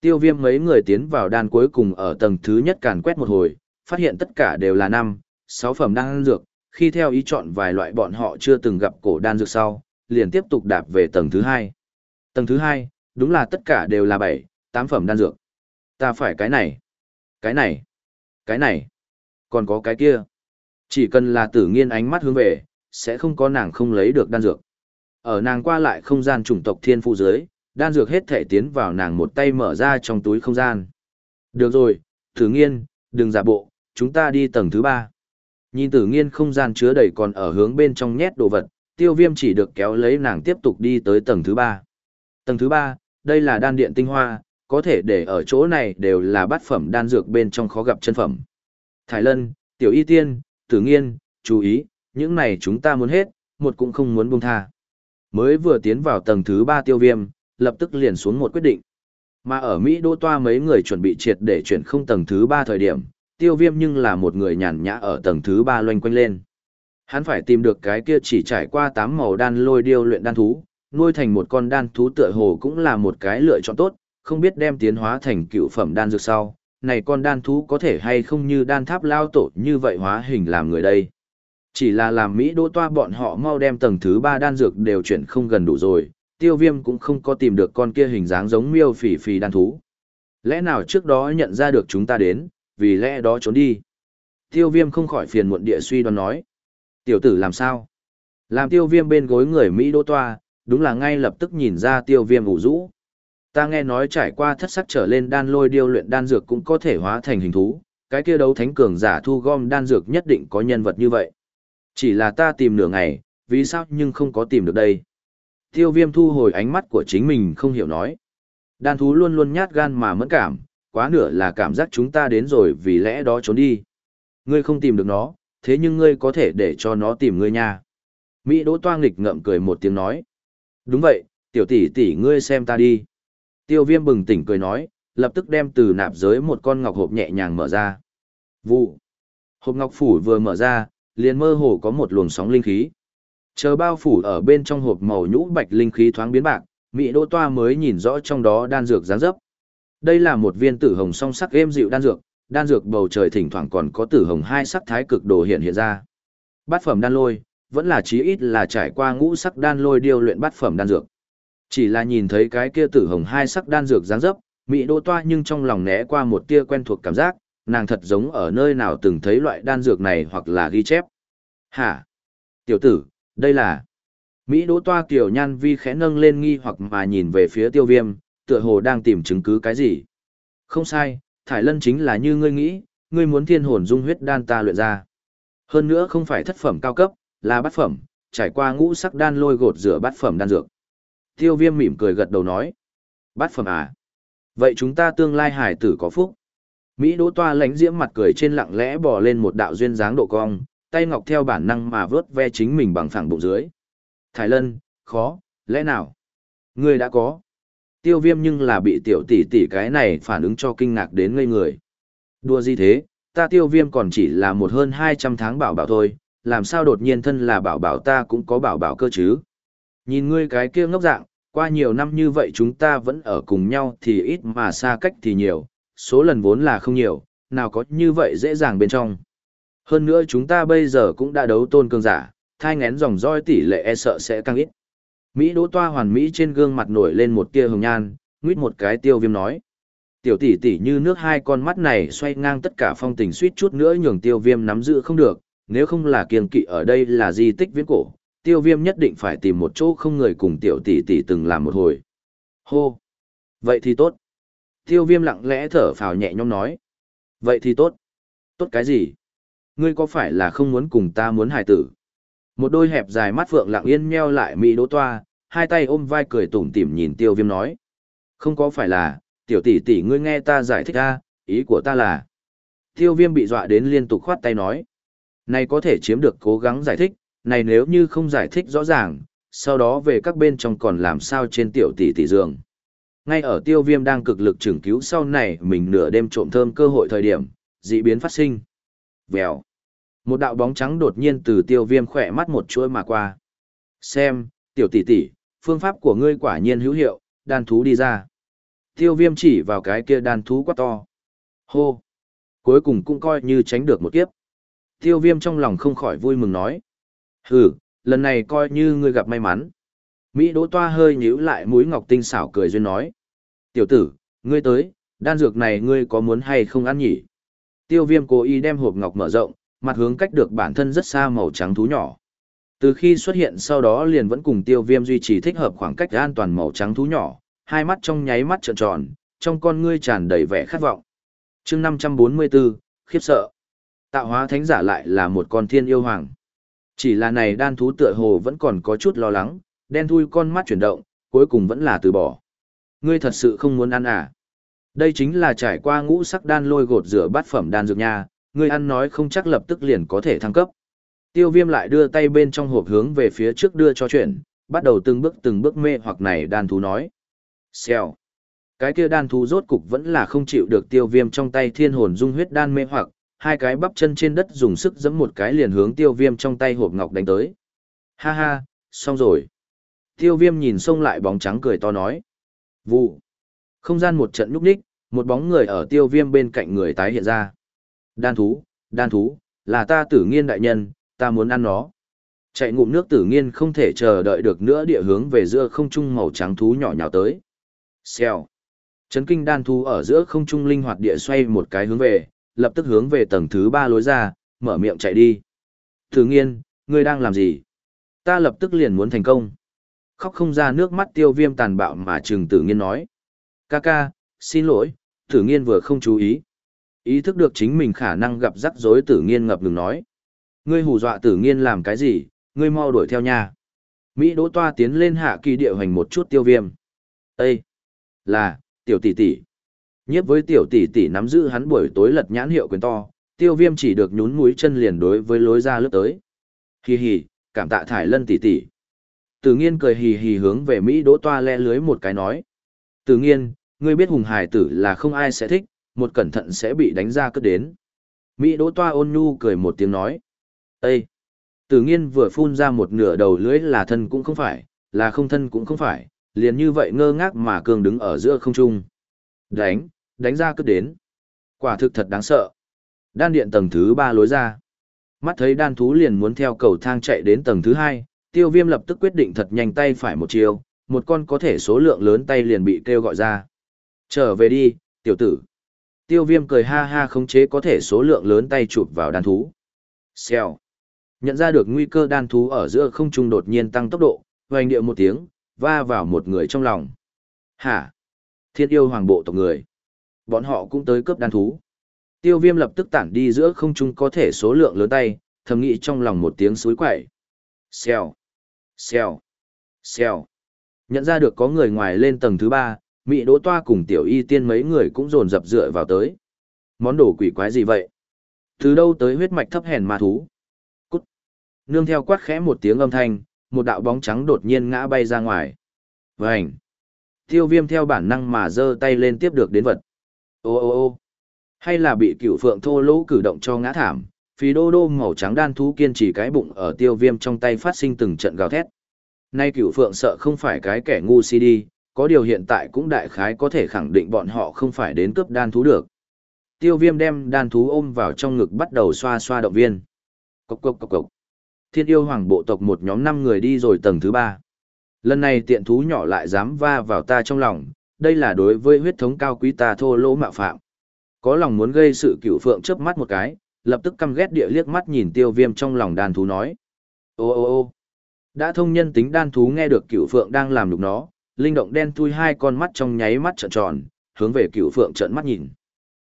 Tiêu viêm mấy người tiến vào đan cuối cùng ở tầng thứ nhất càn quét một hồi, phát hiện tất cả đều là năm, sáu phẩm đan dược, khi theo ý chọn vài loại bọn họ chưa từng gặp cổ đan dược sau, liền tiếp tục đạp về tầng thứ hai. Tầng thứ hai, đúng là tất cả đều là bảy, tám phẩm đan dược. Ta phải cái này, cái này, cái này, còn có cái kia. Chỉ cần là tử nghiên ánh mắt hướng về, sẽ không có nàng không lấy được đan dược. Ở nàng qua lại không gian chủng tộc thiên phụ dưới, đan dược hết thể tiến vào nàng một tay mở ra trong túi không gian. Được rồi, tử nghiên, đừng giả bộ, chúng ta đi tầng thứ ba. Nhìn tử nghiên không gian chứa đầy còn ở hướng bên trong nhét đồ vật, tiêu viêm chỉ được kéo lấy nàng tiếp tục đi tới tầng thứ ba. Tầng thứ ba, đây là đan điện tinh hoa, có thể để ở chỗ này đều là bát phẩm đan dược bên trong khó gặp chân phẩm. Thái Lân, Tiểu Y Tiên, Tử Nghiên, chú ý, những này chúng ta muốn hết, một cũng không muốn buông tha. Mới vừa tiến vào tầng thứ ba tiêu viêm, lập tức liền xuống một quyết định. Mà ở Mỹ đô toa mấy người chuẩn bị triệt để chuyển không tầng thứ ba thời điểm, tiêu viêm nhưng là một người nhàn nhã ở tầng thứ ba loanh quanh lên. Hắn phải tìm được cái kia chỉ trải qua tám màu đan lôi điêu luyện đan thú, nuôi thành một con đan thú tựa hồ cũng là một cái lựa chọn tốt, không biết đem tiến hóa thành cựu phẩm đan dược sau, này con đan thú có thể hay không như đan tháp lao tổ như vậy hóa hình làm người đây. Chỉ là làm Mỹ đô toa bọn họ mau đem tầng thứ ba đan dược đều chuyển không gần đủ rồi, tiêu viêm cũng không có tìm được con kia hình dáng giống miêu phỉ phỉ đan thú. Lẽ nào trước đó nhận ra được chúng ta đến, vì lẽ đó trốn đi. Tiêu viêm không khỏi phiền muộn địa suy đoán nói. Tiểu tử làm sao? Làm tiêu viêm bên gối người Mỹ đô toa, đúng là ngay lập tức nhìn ra tiêu viêm ủ rũ. Ta nghe nói trải qua thất sắc trở lên đan lôi điêu luyện đan dược cũng có thể hóa thành hình thú, cái kia đấu thánh cường giả thu gom đan dược nhất định có nhân vật như vậy. Chỉ là ta tìm nửa ngày, vì sao nhưng không có tìm được đây. Tiêu viêm thu hồi ánh mắt của chính mình không hiểu nói. Đan thú luôn luôn nhát gan mà mẫn cảm, quá nửa là cảm giác chúng ta đến rồi vì lẽ đó trốn đi. Ngươi không tìm được nó, thế nhưng ngươi có thể để cho nó tìm ngươi nha. Mỹ Đỗ Toang nghịch ngậm cười một tiếng nói. Đúng vậy, tiểu tỷ tỷ ngươi xem ta đi. Tiêu viêm bừng tỉnh cười nói, lập tức đem từ nạp giới một con ngọc hộp nhẹ nhàng mở ra. Vụ. Hộp ngọc phủ vừa mở ra, liền mơ hồ có một luồng sóng linh khí. Chờ bao phủ ở bên trong hộp màu nhũ bạch linh khí thoáng biến bạc, Mỹ Đỗ Toa mới nhìn rõ trong đó đan dược dáng dấp. Đây là một viên tử hồng song sắc êm dịu đan dược, đan dược bầu trời thỉnh thoảng còn có tử hồng hai sắc thái cực đồ hiện hiện ra. Bát phẩm đan lôi, vẫn là chí ít là trải qua ngũ sắc đan lôi điều luyện bát phẩm đan dược. Chỉ là nhìn thấy cái kia tử hồng hai sắc đan dược dáng dấp, Mỹ Đỗ Toa nhưng trong lòng né qua một tia quen thuộc cảm giác, nàng thật giống ở nơi nào từng thấy loại đan dược này hoặc là ghi chép. Hả? Tiểu tử, đây là... Mỹ Đỗ Toa Kiều Nhan Vi khẽ nâng lên nghi hoặc mà nhìn về phía tiêu viêm, tựa hồ đang tìm chứng cứ cái gì. Không sai, Thải Lân chính là như ngươi nghĩ, ngươi muốn thiên hồn dung huyết đan ta luyện ra. Hơn nữa không phải thất phẩm cao cấp, là bát phẩm, trải qua ngũ sắc đan lôi gột rửa bát phẩm đan dược. Tiêu viêm mỉm cười gật đầu nói. Bát phẩm à? Vậy chúng ta tương lai hải tử có phúc. Mỹ đỗ toa lánh diễm mặt cười trên lặng lẽ bò lên một đạo duyên dáng độ cong, tay ngọc theo bản năng mà vớt ve chính mình bằng phẳng bụng dưới. Thái lân, khó, lẽ nào? Ngươi đã có. Tiêu viêm nhưng là bị tiểu tỷ tỷ cái này phản ứng cho kinh ngạc đến ngây người. Đùa gì thế, ta tiêu viêm còn chỉ là một hơn 200 tháng bảo bảo thôi, làm sao đột nhiên thân là bảo bảo ta cũng có bảo bảo cơ chứ? Nhìn ngươi cái kia ngốc dạng, qua nhiều năm như vậy chúng ta vẫn ở cùng nhau thì ít mà xa cách thì nhiều, số lần vốn là không nhiều, nào có như vậy dễ dàng bên trong. Hơn nữa chúng ta bây giờ cũng đã đấu tôn cường giả, thai ngén dòng roi tỷ lệ e sợ sẽ càng ít. Mỹ đỗ toa hoàn Mỹ trên gương mặt nổi lên một tia hồng nhan, nguyết một cái tiêu viêm nói. Tiểu tỷ tỷ như nước hai con mắt này xoay ngang tất cả phong tình suýt chút nữa nhường tiêu viêm nắm giữ không được, nếu không là kiêng kỵ ở đây là di tích viễn cổ, tiêu viêm nhất định phải tìm một chỗ không người cùng tiểu tỷ tỷ từng làm một hồi. Hô! Vậy thì tốt. Tiêu viêm lặng lẽ thở phào nhẹ nhõm nói. Vậy thì tốt. Tốt cái gì? Ngươi có phải là không muốn cùng ta muốn hài tử? Một đôi hẹp dài mắt phượng lặng yên meo lại mỹ đỗ toa, hai tay ôm vai cười tủm tỉm nhìn tiêu viêm nói. Không có phải là, tiểu tỷ tỷ ngươi nghe ta giải thích ra, ý của ta là. Tiêu viêm bị dọa đến liên tục khoát tay nói. Này có thể chiếm được cố gắng giải thích, này nếu như không giải thích rõ ràng, sau đó về các bên trong còn làm sao trên tiểu tỷ tỷ giường. Ngay ở tiêu viêm đang cực lực trưởng cứu sau này mình nửa đêm trộm thơm cơ hội thời điểm, dị biến phát sinh. Vèo. Một đạo bóng trắng đột nhiên từ tiêu viêm khỏe mắt một chuỗi mà qua. Xem, tiểu tỷ tỷ, phương pháp của ngươi quả nhiên hữu hiệu, đan thú đi ra. Tiêu viêm chỉ vào cái kia đan thú quá to. Hô. Cuối cùng cũng coi như tránh được một kiếp. Tiêu viêm trong lòng không khỏi vui mừng nói. Hừ, lần này coi như ngươi gặp may mắn. Mỹ Đỗ Toa hơi nhíu lại mũi ngọc tinh xảo cười duyên nói. Tiểu tử, ngươi tới, đan dược này ngươi có muốn hay không ăn nhỉ? Tiêu viêm cố ý đem hộp ngọc mở rộng, mặt hướng cách được bản thân rất xa màu trắng thú nhỏ. Từ khi xuất hiện sau đó liền vẫn cùng tiêu viêm duy trì thích hợp khoảng cách an toàn màu trắng thú nhỏ, hai mắt trong nháy mắt trợn tròn, trong con ngươi tràn đầy vẻ khát vọng. chương 544, khiếp sợ. Tạo hóa thánh giả lại là một con thiên yêu hoàng. Chỉ là này đan thú tựa hồ vẫn còn có chút lo lắng, đen thui con mắt chuyển động, cuối cùng vẫn là từ bỏ. Ngươi thật sự không muốn ăn à? Đây chính là trải qua ngũ sắc đan lôi gột rửa bát phẩm đan dược nha, ngươi ăn nói không chắc lập tức liền có thể thăng cấp. Tiêu viêm lại đưa tay bên trong hộp hướng về phía trước đưa cho chuyện, bắt đầu từng bước từng bước mê hoặc này đan thú nói. Xèo. Cái kia đan thú rốt cục vẫn là không chịu được tiêu viêm trong tay thiên hồn dung huyết đan mê hoặc, hai cái bắp chân trên đất dùng sức giẫm một cái liền hướng tiêu viêm trong tay hộp ngọc đánh tới. Ha ha, xong rồi. Tiêu viêm nhìn xông lại bóng trắng cười to nói. Vụ. Không gian một trận nhúc nhích, một bóng người ở tiêu viêm bên cạnh người tái hiện ra. Đan thú, đan thú, là ta tử nghiên đại nhân, ta muốn ăn nó. Chạy ngụm nước tử nghiên không thể chờ đợi được nữa địa hướng về giữa không trung màu trắng thú nhỏ nhào tới. Xèo. Chấn kinh đan thú ở giữa không trung linh hoạt địa xoay một cái hướng về, lập tức hướng về tầng thứ ba lối ra, mở miệng chạy đi. Thử nghiên, ngươi đang làm gì? Ta lập tức liền muốn thành công. Khóc không ra nước mắt tiêu viêm tàn bạo mà trừng tử nghiên nói. Ca ca, xin lỗi, tử nghiên vừa không chú ý. Ý thức được chính mình khả năng gặp rắc rối tử nghiên ngập ngừng nói. Ngươi hù dọa tử nghiên làm cái gì, ngươi mau đuổi theo nha. Mỹ đỗ toa tiến lên hạ kỳ địa hoành một chút tiêu viêm. Ê! Là, tiểu tỷ tỷ. Nhiếp với tiểu tỷ tỷ nắm giữ hắn buổi tối lật nhãn hiệu quyền to, tiêu viêm chỉ được nhún mũi chân liền đối với lối ra lướt tới. Hì hì, cảm tạ thải lân tỷ tỷ. Tử nghiên cười hì hì hướng về Mỹ đỗ toa le lưới một cái nói. Tử nghiên, ngươi biết hùng hải tử là không ai sẽ thích, một cẩn thận sẽ bị đánh ra cất đến. Mỹ đỗ toa ôn nhu cười một tiếng nói. Ê! Tử nghiên vừa phun ra một nửa đầu lưới là thân cũng không phải, là không thân cũng không phải, liền như vậy ngơ ngác mà cường đứng ở giữa không trung. Đánh, đánh ra cứ đến. Quả thực thật đáng sợ. Đan điện tầng thứ ba lối ra. Mắt thấy đan thú liền muốn theo cầu thang chạy đến tầng thứ hai, tiêu viêm lập tức quyết định thật nhanh tay phải một chiều, một con có thể số lượng lớn tay liền bị kêu gọi ra. Trở về đi, tiểu tử. Tiêu viêm cười ha ha khống chế có thể số lượng lớn tay chụp vào đan thú. Xèo. Nhận ra được nguy cơ đan thú ở giữa không trung đột nhiên tăng tốc độ, hoành điệu một tiếng, va vào một người trong lòng. Hả? Thiên yêu hoàng bộ tộc người. Bọn họ cũng tới cướp đan thú. Tiêu viêm lập tức tản đi giữa không trung có thể số lượng lớn tay, thầm nghĩ trong lòng một tiếng suối quẩy, Xèo. Xèo. Xèo. Nhận ra được có người ngoài lên tầng thứ ba, Mỹ Đỗ Toa cùng tiểu y tiên mấy người cũng dồn dập dựa vào tới. Món đồ quỷ quái gì vậy? Từ đâu tới huyết mạch thấp hèn ma thú? Cút! Nương theo quát khẽ một tiếng âm thanh, một đạo bóng trắng đột nhiên ngã bay ra ngoài. Vành! Tiêu viêm theo bản năng mà giơ tay lên tiếp được đến vật. Ô ô ô! Hay là bị cựu phượng thô lỗ cử động cho ngã thảm, phí đô đô màu trắng đan thú kiên trì cái bụng ở tiêu viêm trong tay phát sinh từng trận gào thét. Nay cựu phượng sợ không phải cái kẻ ngu si đi, có điều hiện tại cũng đại khái có thể khẳng định bọn họ không phải đến cướp đan thú được. Tiêu viêm đem đan thú ôm vào trong ngực bắt đầu xoa xoa động viên. Cốc cốc cốc cốc. Thiên yêu hoàng bộ tộc một nhóm năm người đi rồi tầng thứ ba. Lần này tiện thú nhỏ lại dám va vào ta trong lòng, đây là đối với huyết thống cao quý ta thô lỗ mạo phạm. Có lòng muốn gây sự cửu phượng chớp mắt một cái, lập tức căm ghét địa liếc mắt nhìn tiêu viêm trong lòng đan thú nói. Ô ô ô đã thông nhân tính đan thú nghe được cửu phượng đang làm lục nó, linh động đen thui hai con mắt trong nháy mắt trợn tròn, hướng về cửu phượng trợn mắt nhìn.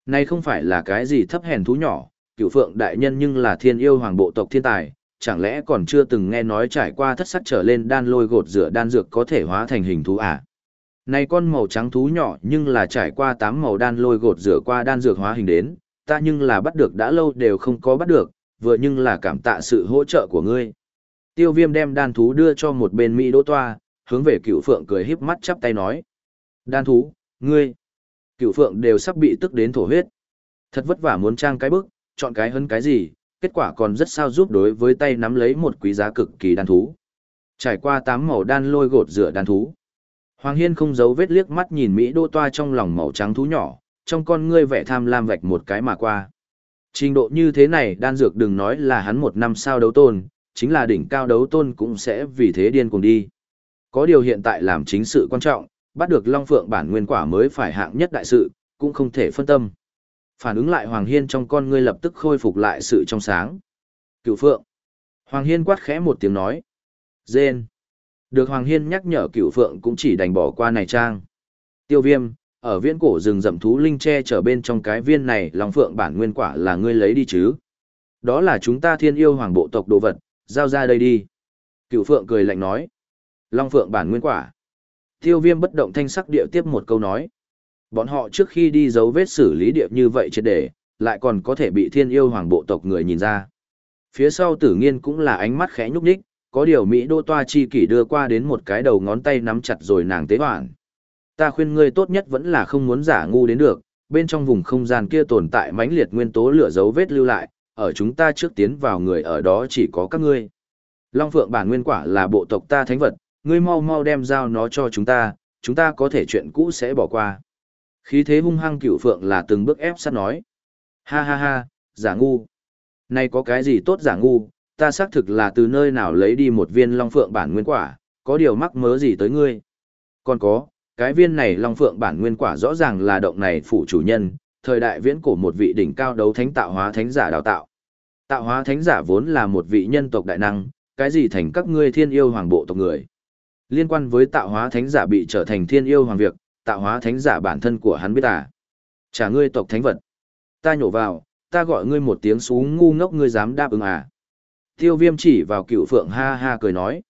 Này không phải là cái gì thấp hèn thú nhỏ, cửu phượng đại nhân nhưng là thiên yêu hoàng bộ tộc thiên tài, chẳng lẽ còn chưa từng nghe nói trải qua thất sắc trở lên đan lôi gột rửa đan dược có thể hóa thành hình thú à? Này con màu trắng thú nhỏ nhưng là trải qua tám màu đan lôi gột rửa qua đan dược hóa hình đến, ta nhưng là bắt được đã lâu đều không có bắt được, vừa nhưng là cảm tạ sự hỗ trợ của ngươi. Tiêu viêm đem đan thú đưa cho một bên Mỹ đỗ toa, hướng về cựu phượng cười híp mắt chắp tay nói. Đan thú, ngươi, cựu phượng đều sắp bị tức đến thổ huyết. Thật vất vả muốn trang cái bức, chọn cái hơn cái gì, kết quả còn rất sao giúp đối với tay nắm lấy một quý giá cực kỳ đan thú. Trải qua tám màu đan lôi gột rửa đan thú. Hoàng Hiên không giấu vết liếc mắt nhìn Mỹ đô toa trong lòng màu trắng thú nhỏ, trong con ngươi vẻ tham lam vạch một cái mà qua. Trình độ như thế này đan dược đừng nói là hắn một năm sao đấu tôn, chính là đỉnh cao đấu tôn cũng sẽ vì thế điên cùng đi. Có điều hiện tại làm chính sự quan trọng, bắt được Long Phượng bản nguyên quả mới phải hạng nhất đại sự, cũng không thể phân tâm. Phản ứng lại Hoàng Hiên trong con ngươi lập tức khôi phục lại sự trong sáng. Cựu Phượng. Hoàng Hiên quát khẽ một tiếng nói. Dên. Được Hoàng Hiên nhắc nhở cựu Phượng cũng chỉ đành bỏ qua này trang. Tiêu viêm, ở viễn cổ rừng rậm thú linh tre trở bên trong cái viên này Long Phượng bản nguyên quả là ngươi lấy đi chứ. Đó là chúng ta thiên yêu hoàng bộ tộc đồ vật, giao ra đây đi. Cựu Phượng cười lạnh nói. Long Phượng bản nguyên quả. Tiêu viêm bất động thanh sắc địa tiếp một câu nói. Bọn họ trước khi đi dấu vết xử lý địa như vậy chết để, lại còn có thể bị thiên yêu hoàng bộ tộc người nhìn ra. Phía sau tử nghiên cũng là ánh mắt khẽ nhúc nhích, có điều Mỹ đô toa chi kỷ đưa qua đến một cái đầu ngón tay nắm chặt rồi nàng tế hoảng. Ta khuyên ngươi tốt nhất vẫn là không muốn giả ngu đến được, bên trong vùng không gian kia tồn tại mãnh liệt nguyên tố lửa dấu vết lưu lại, ở chúng ta trước tiến vào người ở đó chỉ có các ngươi. Long Phượng bản nguyên quả là bộ tộc ta thánh vật, ngươi mau mau đem giao nó cho chúng ta, chúng ta có thể chuyện cũ sẽ bỏ qua. Khí thế hung hăng cửu Phượng là từng bước ép sát nói. Ha ha ha, giả ngu. Này có cái gì tốt giả ngu, ta xác thực là từ nơi nào lấy đi một viên Long Phượng bản nguyên quả, có điều mắc mớ gì tới ngươi. Còn có, cái viên này Long Phượng bản nguyên quả rõ ràng là động này phụ chủ nhân, thời đại viễn cổ một vị đỉnh cao đấu thánh tạo hóa thánh giả đào tạo. Tạo hóa thánh giả vốn là một vị nhân tộc đại năng, cái gì thành các ngươi thiên yêu hoàng bộ tộc người. Liên quan với tạo hóa thánh giả bị trở thành thiên yêu hoàng việc, tạo hóa thánh giả bản thân của hắn biết à. Trả ngươi tộc thánh vật. Ta nhổ vào, ta gọi ngươi một tiếng xú ngu ngốc ngươi dám đáp ứng à. Tiêu viêm chỉ vào cựu phượng ha ha cười nói.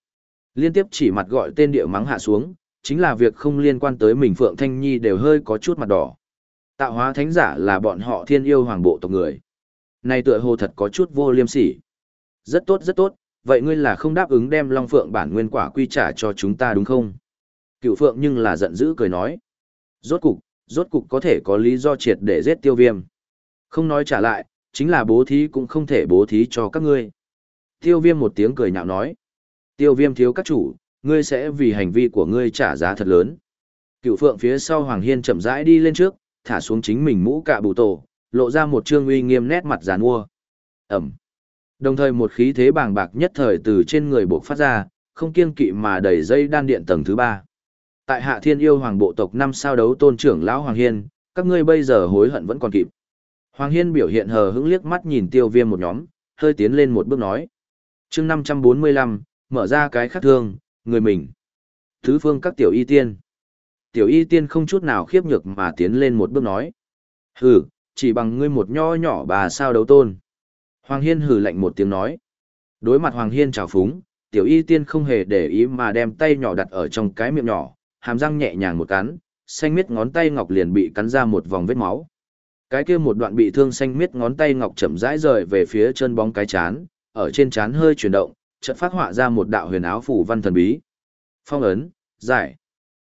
Liên tiếp chỉ mặt gọi tên địa mắng hạ xuống, chính là việc không liên quan tới mình Phượng Thanh Nhi đều hơi có chút mặt đỏ. Tạo hóa thánh giả là bọn họ thiên yêu hoàng bộ tộc người. Này tựa hồ thật có chút vô liêm sỉ. Rất tốt rất tốt, vậy ngươi là không đáp ứng đem Long Phượng bản nguyên quả quy trả cho chúng ta đúng không? Cựu Phượng nhưng là giận dữ cười nói. Rốt cục, rốt cục có thể có lý do triệt để giết tiêu viêm. Không nói trả lại, chính là bố thí cũng không thể bố thí cho các ngươi. Tiêu viêm một tiếng cười nhạo nói. Tiêu viêm thiếu các chủ, ngươi sẽ vì hành vi của ngươi trả giá thật lớn. Cựu Phượng phía sau Hoàng Hiên chậm rãi đi lên trước, thả xuống chính mình mũ cạ bù tổ, lộ ra một trương uy nghiêm nét mặt giàn mua. Ẩm. Đồng thời một khí thế bàng bạc nhất thời từ trên người buộc phát ra, không kiêng kỵ mà đẩy dây đan điện tầng thứ ba. Tại hạ thiên yêu hoàng bộ tộc năm sao đấu tôn trưởng lão Hoàng Hiên, các ngươi bây giờ hối hận vẫn còn kịp. Hoàng Hiên biểu hiện hờ hững liếc mắt nhìn tiêu viêm một nhóm, hơi tiến lên một bước nói chương 545, mở ra cái khắc thương, người mình. Thứ phương các tiểu y tiên. Tiểu y tiên không chút nào khiếp nhược mà tiến lên một bước nói. Hừ, chỉ bằng ngươi một nho nhỏ bà sao đấu tôn. Hoàng Hiên hừ lạnh một tiếng nói. Đối mặt Hoàng Hiên chào phúng, tiểu y tiên không hề để ý mà đem tay nhỏ đặt ở trong cái miệng nhỏ, hàm răng nhẹ nhàng một cắn, xanh miết ngón tay ngọc liền bị cắn ra một vòng vết máu. Cái kia một đoạn bị thương xanh miết ngón tay ngọc chậm rãi rời về phía chân bóng cái chán, ở trên chán hơi chuyển động, chợt phát họa ra một đạo huyền áo phủ văn thần bí. Phong ấn, giải.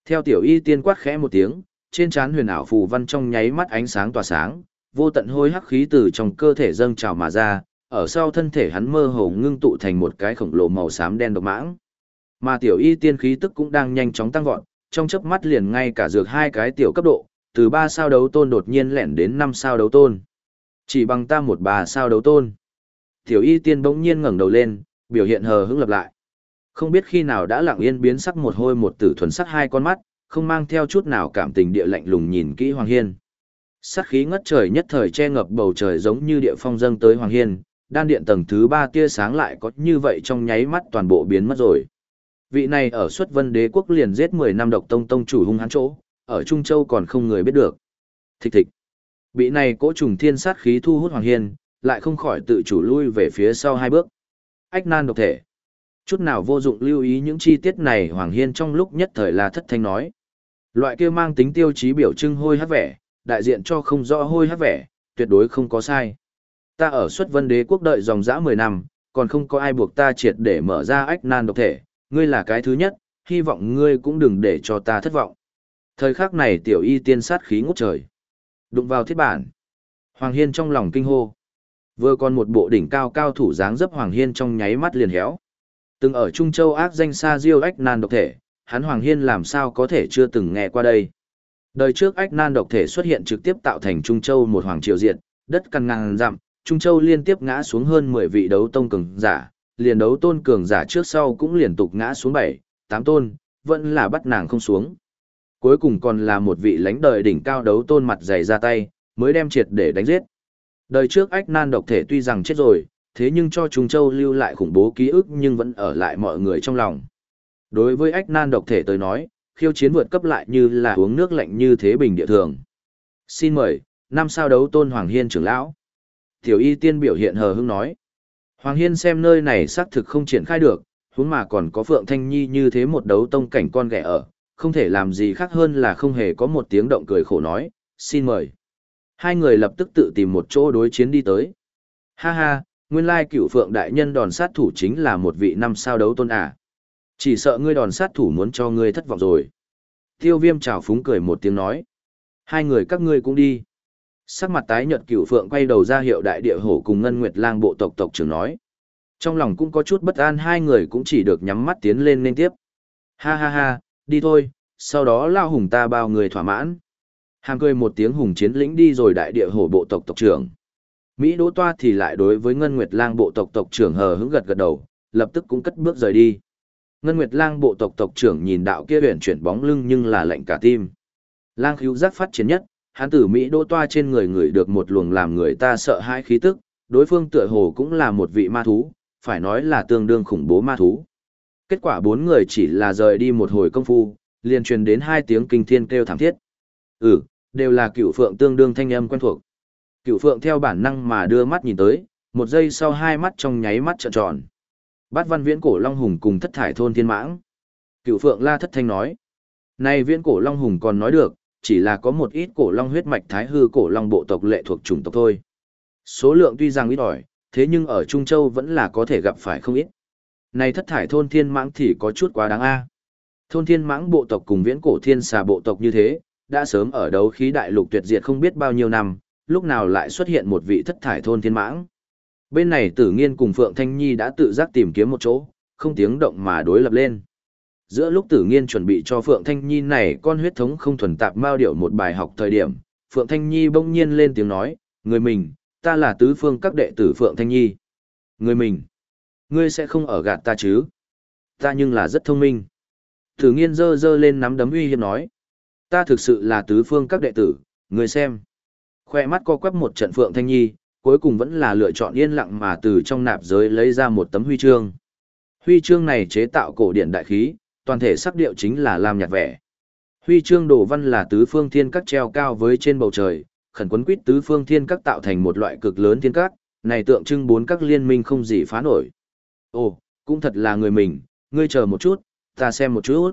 Theo tiểu y tiên quát khẽ một tiếng, trên chán huyền ảo phù văn trong nháy mắt ánh sáng tỏa sáng, vô tận hôi hắc khí từ trong cơ thể dâng trào mà ra, ở sau thân thể hắn mơ hồ ngưng tụ thành một cái khổng lồ màu xám đen độc mãng. Mà tiểu y tiên khí tức cũng đang nhanh chóng tăng vọt, trong chớp mắt liền ngay cả dược hai cái tiểu cấp độ, từ ba sao đấu tôn đột nhiên lẻn đến năm sao đấu tôn. Chỉ bằng ta một bà sao đấu tôn. Tiểu y tiên bỗng nhiên ngẩng đầu lên, biểu hiện hờ hững lập lại. Không biết khi nào đã lặng yên biến sắc một hôi một tử thuần sắc hai con mắt, không mang theo chút nào cảm tình địa lạnh lùng nhìn kỹ Hoàng Hiên. Sát khí ngất trời nhất thời che ngập bầu trời giống như địa phong dâng tới Hoàng Hiên, đan điện tầng thứ ba tia sáng lại có như vậy trong nháy mắt toàn bộ biến mất rồi. Vị này ở xuất vân đế quốc liền giết 10 năm độc tông tông chủ hung hãn chỗ, ở Trung Châu còn không người biết được. Thịch thịch. Vị này cỗ trùng thiên sát khí thu hút Hoàng Hiên, lại không khỏi tự chủ lui về phía sau hai bước. Ách nan độc thể. Chút nào vô dụng lưu ý những chi tiết này Hoàng Hiên trong lúc nhất thời là thất thanh nói. Loại kia mang tính tiêu chí biểu trưng hôi hát vẻ, đại diện cho không rõ hôi hát vẻ, tuyệt đối không có sai. Ta ở xuất vân đế quốc đợi dòng dã 10 năm, còn không có ai buộc ta triệt để mở ra ách nan độc thể, ngươi là cái thứ nhất, hy vọng ngươi cũng đừng để cho ta thất vọng. Thời khắc này tiểu y tiên sát khí ngút trời. Đụng vào thiết bản. Hoàng Hiên trong lòng kinh hô. Vừa còn một bộ đỉnh cao cao thủ dáng dấp Hoàng Hiên trong nháy mắt liền héo. Từng ở Trung Châu ác danh xa diêu ách nan độc thể, hắn Hoàng Hiên làm sao có thể chưa từng nghe qua đây. Đời trước ách nan độc thể xuất hiện trực tiếp tạo thành Trung Châu một hoàng triều diện, đất căn ngang dặm, Trung Châu liên tiếp ngã xuống hơn 10 vị đấu tông cường giả, liền đấu tôn cường giả trước sau cũng liên tục ngã xuống 7, 8 tôn, vẫn là bắt nàng không xuống. Cuối cùng còn là một vị lãnh đời đỉnh cao đấu tôn mặt dày ra tay, mới đem triệt để đánh giết. Đời trước ách nan độc thể tuy rằng chết rồi, thế nhưng cho Trung Châu lưu lại khủng bố ký ức nhưng vẫn ở lại mọi người trong lòng. Đối với ách nan độc thể tới nói, khiêu chiến vượt cấp lại như là uống nước lạnh như thế bình địa thường. Xin mời, năm sao đấu tôn Hoàng Hiên trưởng lão. Tiểu y tiên biểu hiện hờ hững nói. Hoàng Hiên xem nơi này xác thực không triển khai được, huống mà còn có Phượng Thanh Nhi như thế một đấu tông cảnh con ghẻ ở, không thể làm gì khác hơn là không hề có một tiếng động cười khổ nói, xin mời. Hai người lập tức tự tìm một chỗ đối chiến đi tới. Ha ha, nguyên lai cựu Phượng Đại Nhân đòn sát thủ chính là một vị năm sao đấu tôn à. Chỉ sợ ngươi đòn sát thủ muốn cho ngươi thất vọng rồi. Tiêu viêm chào phúng cười một tiếng nói. Hai người các ngươi cũng đi. Sắc mặt tái nhợt cửu phượng quay đầu ra hiệu đại địa hổ cùng ngân nguyệt lang bộ tộc tộc trưởng nói. Trong lòng cũng có chút bất an hai người cũng chỉ được nhắm mắt tiến lên nên tiếp. Ha ha ha, đi thôi, sau đó lao hùng ta bao người thỏa mãn. Hàng cười một tiếng hùng chiến lĩnh đi rồi đại địa hổ bộ tộc tộc trưởng. Mỹ Đỗ Toa thì lại đối với Ngân Nguyệt Lang bộ tộc tộc trưởng hờ hững gật gật đầu, lập tức cũng cất bước rời đi. Ngân Nguyệt Lang bộ tộc tộc trưởng nhìn đạo kia huyền chuyển bóng lưng nhưng là lạnh cả tim. Lang khíu giác phát triển nhất, hắn tử Mỹ Đỗ Toa trên người người được một luồng làm người ta sợ hãi khí tức, đối phương tựa hồ cũng là một vị ma thú, phải nói là tương đương khủng bố ma thú. Kết quả bốn người chỉ là rời đi một hồi công phu, liền truyền đến hai tiếng kinh thiên kêu thảm thiết. Ừ, đều là cựu phượng tương đương thanh âm quen thuộc. Cựu phượng theo bản năng mà đưa mắt nhìn tới, một giây sau hai mắt trong nháy mắt trợn tròn. Bát văn viễn cổ Long Hùng cùng thất thải thôn thiên mãng. Cựu phượng la thất thanh nói. Này viễn cổ Long Hùng còn nói được, chỉ là có một ít cổ Long huyết mạch thái hư cổ Long bộ tộc lệ thuộc chủng tộc thôi. Số lượng tuy rằng ít ỏi, thế nhưng ở Trung Châu vẫn là có thể gặp phải không ít. Này thất thải thôn thiên mãng thì có chút quá đáng a. Thôn thiên mãng bộ tộc cùng viễn cổ thiên xà bộ tộc như thế, đã sớm ở đấu khí đại lục tuyệt diệt không biết bao nhiêu năm, lúc nào lại xuất hiện một vị thất thải thôn thiên mãng. Bên này tử nghiên cùng Phượng Thanh Nhi đã tự giác tìm kiếm một chỗ, không tiếng động mà đối lập lên. Giữa lúc tử nghiên chuẩn bị cho Phượng Thanh Nhi này con huyết thống không thuần tạp mao điệu một bài học thời điểm, Phượng Thanh Nhi bỗng nhiên lên tiếng nói, người mình, ta là tứ phương các đệ tử Phượng Thanh Nhi. Người mình, ngươi sẽ không ở gạt ta chứ? Ta nhưng là rất thông minh. Tử nghiên dơ dơ lên nắm đấm uy hiếp nói. Ta thực sự là tứ phương các đệ tử, người xem. Khoe mắt co quắp một trận Phượng Thanh Nhi, cuối cùng vẫn là lựa chọn yên lặng mà từ trong nạp giới lấy ra một tấm huy chương. Huy chương này chế tạo cổ điển đại khí, toàn thể sắc điệu chính là làm nhạt vẻ. Huy chương đồ văn là tứ phương thiên các treo cao với trên bầu trời, khẩn quấn quýt tứ phương thiên các tạo thành một loại cực lớn thiên các, này tượng trưng bốn các liên minh không gì phá nổi. Ồ, cũng thật là người mình, ngươi chờ một chút, ta xem một chút.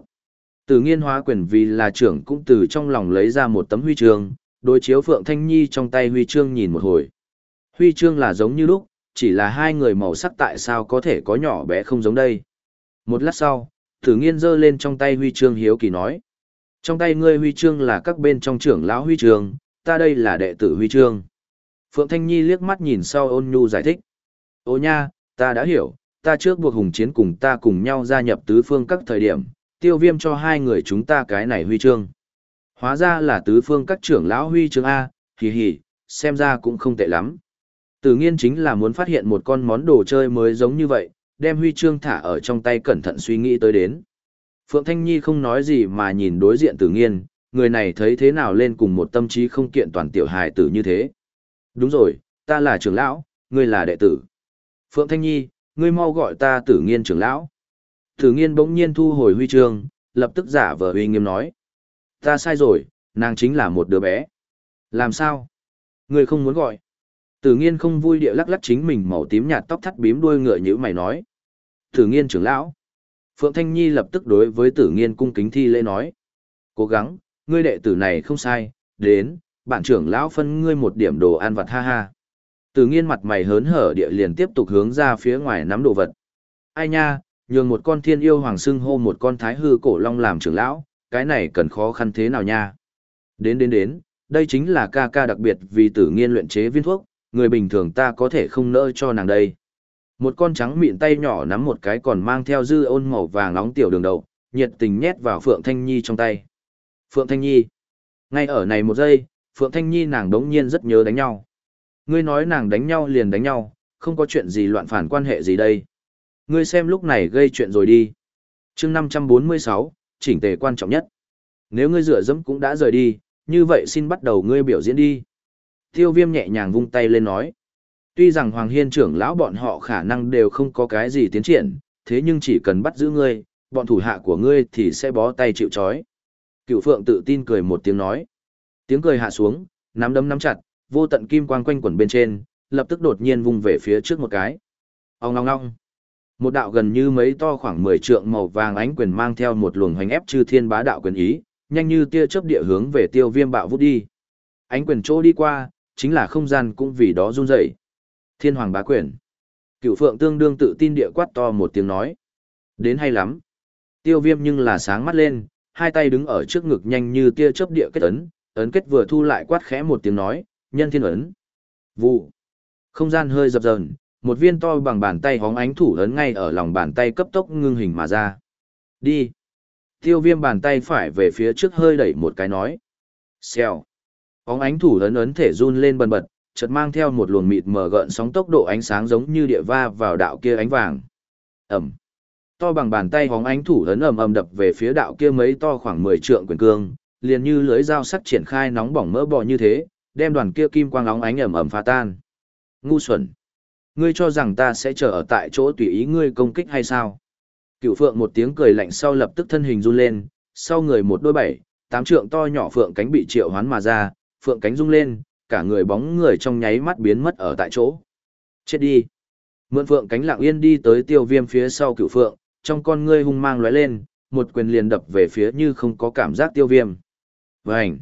Từ nghiên hóa quyền vì là trưởng cũng từ trong lòng lấy ra một tấm huy chương, đối chiếu Phượng Thanh Nhi trong tay huy chương nhìn một hồi. Huy chương là giống như lúc, chỉ là hai người màu sắc tại sao có thể có nhỏ bé không giống đây. Một lát sau, Tử Nghiên giơ lên trong tay huy chương hiếu kỳ nói. Trong tay ngươi huy chương là các bên trong trưởng lão huy chương, ta đây là đệ tử huy chương. Phượng Thanh Nhi liếc mắt nhìn sau ôn nhu giải thích. Ô nha, ta đã hiểu, ta trước buộc hùng chiến cùng ta cùng nhau gia nhập tứ phương các thời điểm, tiêu viêm cho hai người chúng ta cái này huy chương. Hóa ra là tứ phương các trưởng lão huy chương A, hì hì, xem ra cũng không tệ lắm. Tử nghiên chính là muốn phát hiện một con món đồ chơi mới giống như vậy, đem huy chương thả ở trong tay cẩn thận suy nghĩ tới đến. Phượng Thanh Nhi không nói gì mà nhìn đối diện tử nghiên, người này thấy thế nào lên cùng một tâm trí không kiện toàn tiểu hài tử như thế. Đúng rồi, ta là trưởng lão, ngươi là đệ tử. Phượng Thanh Nhi, ngươi mau gọi ta tử nghiên trưởng lão. Tử nghiên bỗng nhiên thu hồi huy chương, lập tức giả vờ uy nghiêm nói. Ta sai rồi, nàng chính là một đứa bé. Làm sao? Ngươi không muốn gọi. Tử nghiên không vui địa lắc lắc chính mình màu tím nhạt tóc thắt bím đuôi ngựa như mày nói. Tử nghiên trưởng lão. Phượng Thanh Nhi lập tức đối với tử nghiên cung kính thi lễ nói. Cố gắng, ngươi đệ tử này không sai, đến, bản trưởng lão phân ngươi một điểm đồ ăn vặt ha ha. Tử nghiên mặt mày hớn hở địa liền tiếp tục hướng ra phía ngoài nắm đồ vật. Ai nha, nhường một con thiên yêu hoàng xưng hô một con thái hư cổ long làm trưởng lão, cái này cần khó khăn thế nào nha. Đến đến đến, đây chính là ca ca đặc biệt vì tử nghiên luyện chế viên thuốc, người bình thường ta có thể không nỡ cho nàng đây. Một con trắng mịn tay nhỏ nắm một cái còn mang theo dư ôn màu vàng nóng tiểu đường đầu, nhiệt tình nhét vào Phượng Thanh Nhi trong tay. Phượng Thanh Nhi. Ngay ở này một giây, Phượng Thanh Nhi nàng đống nhiên rất nhớ đánh nhau. Ngươi nói nàng đánh nhau liền đánh nhau, không có chuyện gì loạn phản quan hệ gì đây. Ngươi xem lúc này gây chuyện rồi đi. chương 546, chỉnh tề quan trọng nhất. Nếu ngươi rửa dẫm cũng đã rời đi, như vậy xin bắt đầu ngươi biểu diễn đi. Tiêu viêm nhẹ nhàng vung tay lên nói. Tuy rằng Hoàng Hiên trưởng lão bọn họ khả năng đều không có cái gì tiến triển, thế nhưng chỉ cần bắt giữ ngươi, bọn thủ hạ của ngươi thì sẽ bó tay chịu chói. Cựu Phượng tự tin cười một tiếng nói. Tiếng cười hạ xuống, nắm đấm nắm chặt, vô tận kim quang quanh quẩn bên trên, lập tức đột nhiên vung về phía trước một cái. Ông ngong ngong. Một đạo gần như mấy to khoảng 10 trượng màu vàng ánh quyền mang theo một luồng hoành ép chư thiên bá đạo quyền ý, nhanh như tia chớp địa hướng về tiêu viêm bạo vút đi. Ánh quyền chỗ đi qua, chính là không gian cũng vì đó run rẩy. Thiên hoàng bá quyền. Cựu phượng tương đương tự tin địa quát to một tiếng nói. Đến hay lắm. Tiêu viêm nhưng là sáng mắt lên, hai tay đứng ở trước ngực nhanh như tia chớp địa kết ấn, ấn kết vừa thu lại quát khẽ một tiếng nói, nhân thiên ấn. Vụ. Không gian hơi dập dờn, một viên to bằng bàn tay hóng ánh thủ lớn ngay ở lòng bàn tay cấp tốc ngưng hình mà ra. Đi. Tiêu viêm bàn tay phải về phía trước hơi đẩy một cái nói. Xèo. Hóng ánh thủ lớn ấn thể run lên bần bật, chợt mang theo một luồng mịt mờ gợn sóng tốc độ ánh sáng giống như địa va vào đạo kia ánh vàng. Ẩm. To bằng bàn tay hóng ánh thủ lớn ầm ầm đập về phía đạo kia mấy to khoảng 10 trượng quyền cương, liền như lưới dao sắc triển khai nóng bỏng mỡ bò như thế, đem đoàn kia kim quang óng ánh ầm ầm phá tan. Ngu xuẩn. Ngươi cho rằng ta sẽ chờ ở tại chỗ tùy ý ngươi công kích hay sao? Cựu phượng một tiếng cười lạnh sau lập tức thân hình run lên, sau người một đôi bảy, tám trượng to nhỏ phượng cánh bị triệu hoán mà ra, phượng cánh rung lên, cả người bóng người trong nháy mắt biến mất ở tại chỗ. Chết đi. Mượn phượng cánh lặng yên đi tới tiêu viêm phía sau cựu phượng, trong con ngươi hung mang lóe lên, một quyền liền đập về phía như không có cảm giác tiêu viêm. Vành.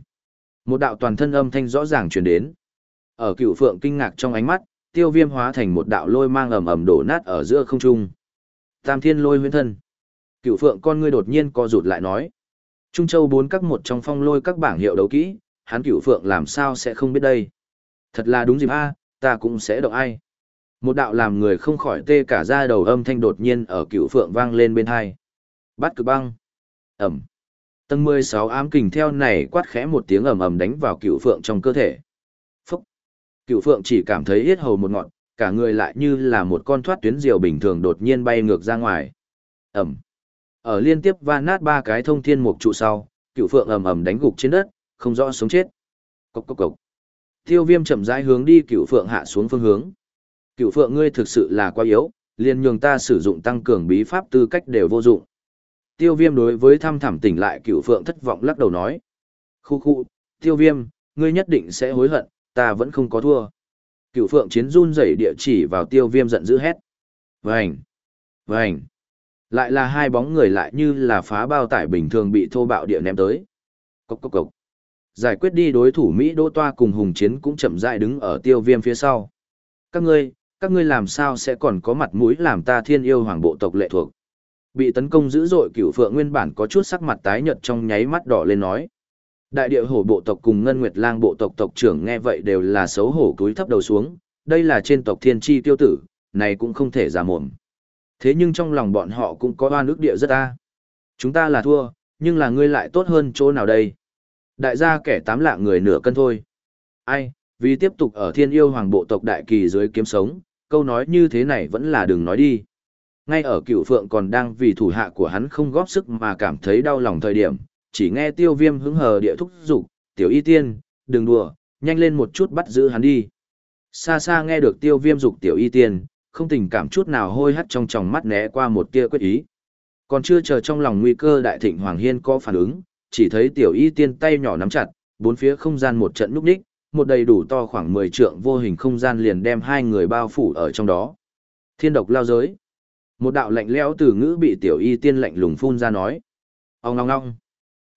Một đạo toàn thân âm thanh rõ ràng truyền đến. Ở cựu phượng kinh ngạc trong ánh mắt, tiêu viêm hóa thành một đạo lôi mang ầm ầm đổ nát ở giữa không trung. Tam thiên lôi huyễn thân. Cựu phượng con ngươi đột nhiên co rụt lại nói. Trung châu bốn các một trong phong lôi các bảng hiệu đấu kỹ, hắn cựu phượng làm sao sẽ không biết đây. Thật là đúng dịp a, ta cũng sẽ động ai. Một đạo làm người không khỏi tê cả da đầu âm thanh đột nhiên ở cựu phượng vang lên bên hai. Bắt cực băng. Ẩm. Tầng 16 ám kình theo này quát khẽ một tiếng ầm ầm đánh vào cựu phượng trong cơ thể. Cựu phượng chỉ cảm thấy hết hầu một ngọn, cả người lại như là một con thoát tuyến diều bình thường đột nhiên bay ngược ra ngoài. Ẩm. Ở liên tiếp va nát ba cái thông thiên mục trụ sau, cựu phượng ầm ầm đánh gục trên đất, không rõ sống chết. Cốc cốc cốc. Tiêu viêm chậm rãi hướng đi cựu phượng hạ xuống phương hướng. Cựu phượng ngươi thực sự là quá yếu, liền nhường ta sử dụng tăng cường bí pháp tư cách đều vô dụng. Tiêu viêm đối với thăm thẳm tỉnh lại cựu phượng thất vọng lắc đầu nói. Khu khu, tiêu viêm, ngươi nhất định sẽ hối hận, ta vẫn không có thua. Cựu phượng chiến run rẩy địa chỉ vào tiêu viêm giận dữ hét. Vành! Vành! Lại là hai bóng người lại như là phá bao tải bình thường bị thô bạo địa ném tới. Cốc cốc cốc. Giải quyết đi đối thủ Mỹ Đô Toa cùng Hùng Chiến cũng chậm rãi đứng ở tiêu viêm phía sau. Các ngươi, các ngươi làm sao sẽ còn có mặt mũi làm ta thiên yêu hoàng bộ tộc lệ thuộc. Bị tấn công dữ dội cửu phượng nguyên bản có chút sắc mặt tái nhợt trong nháy mắt đỏ lên nói. Đại địa hổ bộ tộc cùng Ngân Nguyệt Lang bộ tộc tộc trưởng nghe vậy đều là xấu hổ cúi thấp đầu xuống, đây là trên tộc thiên chi tiêu tử, này cũng không thể giả mồm. Thế nhưng trong lòng bọn họ cũng có oan ước địa rất ta. Chúng ta là thua, nhưng là ngươi lại tốt hơn chỗ nào đây? Đại gia kẻ tám lạ người nửa cân thôi. Ai, vì tiếp tục ở thiên yêu hoàng bộ tộc đại kỳ dưới kiếm sống, câu nói như thế này vẫn là đừng nói đi. Ngay ở cựu phượng còn đang vì thủ hạ của hắn không góp sức mà cảm thấy đau lòng thời điểm, chỉ nghe tiêu viêm hứng hờ địa thúc giục tiểu y tiên, đừng đùa, nhanh lên một chút bắt giữ hắn đi. Xa xa nghe được tiêu viêm dục tiểu y tiên, không tình cảm chút nào hôi hắt trong tròng mắt né qua một tia quyết ý. Còn chưa chờ trong lòng nguy cơ đại thịnh Hoàng Hiên có phản ứng, chỉ thấy tiểu y tiên tay nhỏ nắm chặt, bốn phía không gian một trận núp đích, một đầy đủ to khoảng 10 trượng vô hình không gian liền đem hai người bao phủ ở trong đó. Thiên độc lao giới. Một đạo lạnh lẽo từ ngữ bị tiểu y tiên lạnh lùng phun ra nói. Ông ngong ngong.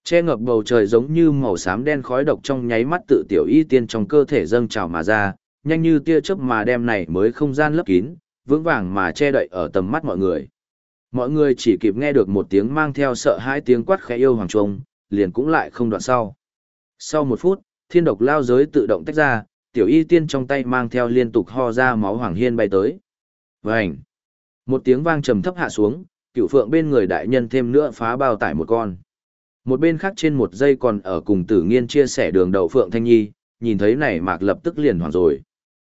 Che ngập bầu trời giống như màu xám đen khói độc trong nháy mắt tự tiểu y tiên trong cơ thể dâng trào mà ra, nhanh như tia chớp mà đem này mới không gian lấp kín, vững vàng mà che đậy ở tầm mắt mọi người. Mọi người chỉ kịp nghe được một tiếng mang theo sợ hãi tiếng quát khẽ yêu hoàng trung, liền cũng lại không đoạn sau. Sau một phút, thiên độc lao giới tự động tách ra, tiểu y tiên trong tay mang theo liên tục ho ra máu hoàng hiên bay tới. Vành! Một tiếng vang trầm thấp hạ xuống, cựu phượng bên người đại nhân thêm nữa phá bao tải một con. Một bên khác trên một giây còn ở cùng tử nghiên chia sẻ đường đậu phượng thanh nhi, nhìn thấy này mạc lập tức liền hoảng rồi.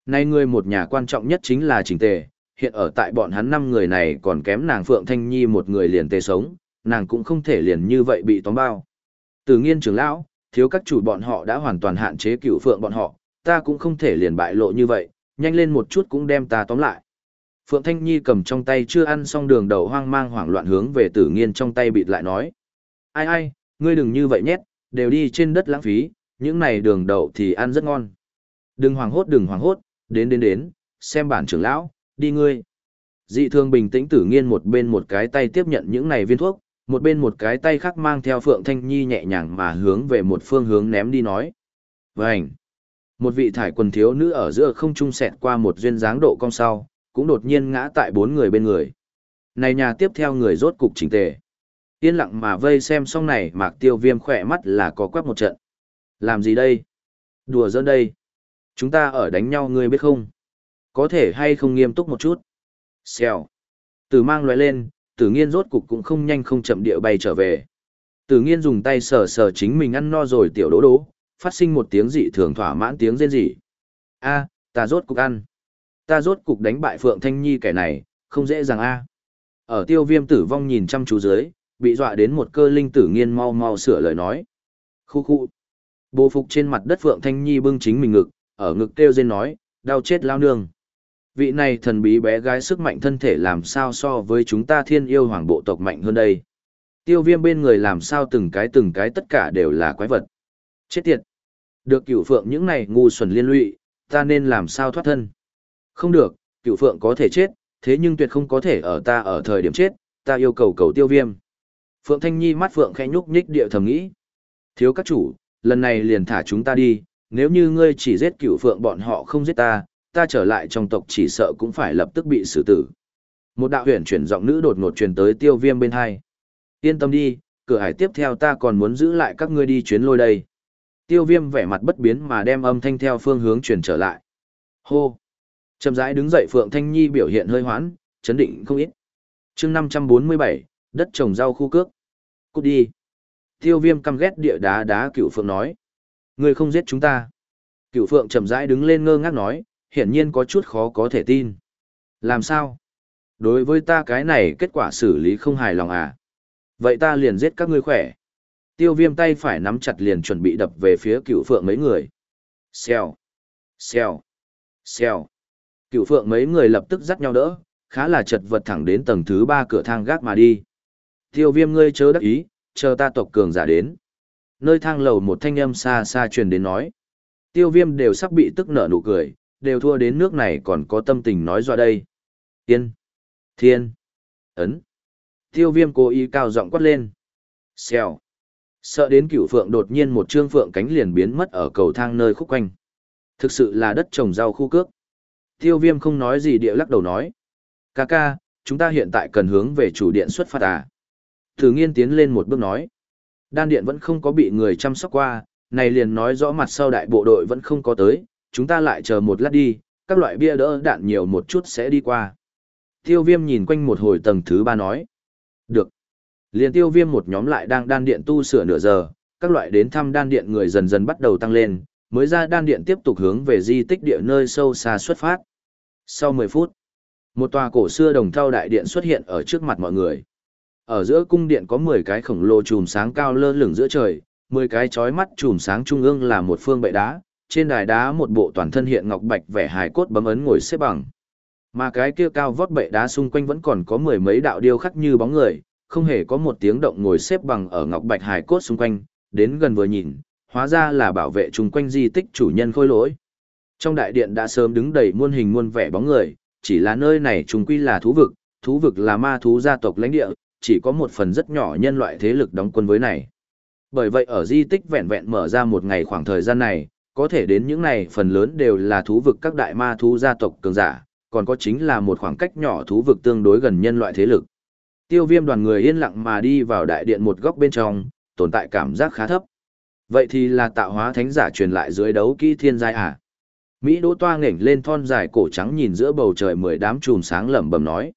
Nay người một nhà quan trọng nhất chính là trình tề, hiện ở tại bọn hắn năm người này còn kém nàng phượng thanh nhi một người liền tề sống, nàng cũng không thể liền như vậy bị tóm bao. Tử nghiên trưởng lão, thiếu các chủ bọn họ đã hoàn toàn hạn chế cựu phượng bọn họ, ta cũng không thể liền bại lộ như vậy, nhanh lên một chút cũng đem ta tóm lại. Phượng Thanh Nhi cầm trong tay chưa ăn xong đường đầu hoang mang hoảng loạn hướng về tử nghiên trong tay bịt lại nói. Ai ai, ngươi đừng như vậy nhét, đều đi trên đất lãng phí, những này đường đậu thì ăn rất ngon. Đừng hoảng hốt đừng hoảng hốt, đến đến đến, xem bản trưởng lão, đi ngươi. Dị thương bình tĩnh tử nghiên một bên một cái tay tiếp nhận những này viên thuốc, một bên một cái tay khác mang theo Phượng Thanh Nhi nhẹ nhàng mà hướng về một phương hướng ném đi nói. Vânh! Một vị thải quần thiếu nữ ở giữa không trung sẹt qua một duyên dáng độ cong sau, cũng đột nhiên ngã tại bốn người bên người. Này nhà tiếp theo người rốt cục chỉnh tề. Yên lặng mà vây xem xong này mạc tiêu viêm khỏe mắt là có quắc một trận. Làm gì đây? Đùa giỡn đây. Chúng ta ở đánh nhau ngươi biết không? Có thể hay không nghiêm túc một chút? Xèo. Tử mang loại lên, tử nghiên rốt cục cũng không nhanh không chậm địa bay trở về. Tử nghiên dùng tay sờ sờ chính mình ăn no rồi tiểu đố đố, phát sinh một tiếng dị thường thỏa mãn tiếng rên rỉ. A, ta rốt cục ăn. Ta rốt cục đánh bại Phượng Thanh Nhi kẻ này, không dễ dàng a. Ở tiêu viêm tử vong nhìn chăm chú dưới, bị dọa đến một cơ linh tử nghiên mau mau sửa lời nói. Khu khu. Bồ phục trên mặt đất Phượng Thanh Nhi bưng chính mình ngực, ở ngực kêu rên nói, đau chết lao nương. Vị này thần bí bé gái sức mạnh thân thể làm sao so với chúng ta thiên yêu hoàng bộ tộc mạnh hơn đây. Tiêu viêm bên người làm sao từng cái từng cái tất cả đều là quái vật. Chết tiệt. Được cửu phượng những này ngu xuẩn liên lụy, ta nên làm sao thoát thân. Không được, cửu phượng có thể chết, thế nhưng tuyệt không có thể ở ta ở thời điểm chết, ta yêu cầu cầu tiêu viêm. Phượng Thanh Nhi mắt Phượng khẽ nhúc nhích địa thầm nghĩ. Thiếu các chủ, lần này liền thả chúng ta đi, nếu như ngươi chỉ giết cửu Phượng bọn họ không giết ta, ta trở lại trong tộc chỉ sợ cũng phải lập tức bị xử tử. Một đạo huyền chuyển giọng nữ đột ngột truyền tới tiêu viêm bên hai. Yên tâm đi, cửa hải tiếp theo ta còn muốn giữ lại các ngươi đi chuyến lôi đây. Tiêu viêm vẻ mặt bất biến mà đem âm thanh theo phương hướng truyền trở lại. Hô! Chậm rãi đứng dậy Phượng Thanh Nhi biểu hiện hơi hoãn, chấn định không ít. chương 547, đất trồng rau khu cước. Cút đi! Tiêu viêm căm ghét địa đá đá cửu Phượng nói. Người không giết chúng ta. Cửu Phượng chậm rãi đứng lên ngơ ngác nói, hiển nhiên có chút khó có thể tin. Làm sao? Đối với ta cái này kết quả xử lý không hài lòng à? Vậy ta liền giết các ngươi khỏe. Tiêu viêm tay phải nắm chặt liền chuẩn bị đập về phía cửu phượng mấy người. Xèo, xèo, xèo. cửu phượng mấy người lập tức dắt nhau đỡ, khá là chật vật thẳng đến tầng thứ ba cửa thang gác mà đi. Tiêu viêm ngươi chớ đắc ý, chờ ta tộc cường giả đến. Nơi thang lầu một thanh âm xa xa truyền đến nói. Tiêu viêm đều sắp bị tức nở nụ cười, đều thua đến nước này còn có tâm tình nói ra đây. Tiên, thiên, ấn. Tiêu viêm cố ý cao giọng quát lên. Xèo. Sợ đến cửu phượng đột nhiên một trương phượng cánh liền biến mất ở cầu thang nơi khúc quanh. Thực sự là đất trồng rau khu cước. Tiêu viêm không nói gì địa lắc đầu nói. Ca ca, chúng ta hiện tại cần hướng về chủ điện xuất phát à. Thử nghiên tiến lên một bước nói. Đan điện vẫn không có bị người chăm sóc qua, này liền nói rõ mặt sau đại bộ đội vẫn không có tới, chúng ta lại chờ một lát đi, các loại bia đỡ đạn nhiều một chút sẽ đi qua. Tiêu viêm nhìn quanh một hồi tầng thứ ba nói. Được. Liên tiêu viêm một nhóm lại đang đan điện tu sửa nửa giờ, các loại đến thăm đan điện người dần dần bắt đầu tăng lên, mới ra đan điện tiếp tục hướng về di tích địa nơi sâu xa xuất phát. Sau 10 phút, một tòa cổ xưa đồng thau đại điện xuất hiện ở trước mặt mọi người. Ở giữa cung điện có 10 cái khổng lồ chùm sáng cao lơ lửng giữa trời, 10 cái chói mắt chùm sáng trung ương là một phương bệ đá, trên đài đá một bộ toàn thân hiện ngọc bạch vẻ hài cốt bấm ấn ngồi xếp bằng. Mà cái kia cao vót bệ đá xung quanh vẫn còn có mười mấy đạo điêu khắc như bóng người, không hề có một tiếng động ngồi xếp bằng ở ngọc bạch hài cốt xung quanh, đến gần vừa nhìn, hóa ra là bảo vệ chung quanh di tích chủ nhân khôi lỗi. Trong đại điện đã sớm đứng đầy muôn hình muôn vẻ bóng người, chỉ là nơi này trùng quy là thú vực, thú vực là ma thú gia tộc lãnh địa, chỉ có một phần rất nhỏ nhân loại thế lực đóng quân với này. Bởi vậy ở di tích vẹn vẹn mở ra một ngày khoảng thời gian này, có thể đến những này phần lớn đều là thú vực các đại ma thú gia tộc cường giả, còn có chính là một khoảng cách nhỏ thú vực tương đối gần nhân loại thế lực. Tiêu viêm đoàn người yên lặng mà đi vào đại điện một góc bên trong, tồn tại cảm giác khá thấp. Vậy thì là tạo hóa thánh giả truyền lại dưới đấu kỹ thiên giai à? Mỹ đỗ toa ngẩng lên thon dài cổ trắng nhìn giữa bầu trời mười đám chùm sáng lẩm bẩm nói.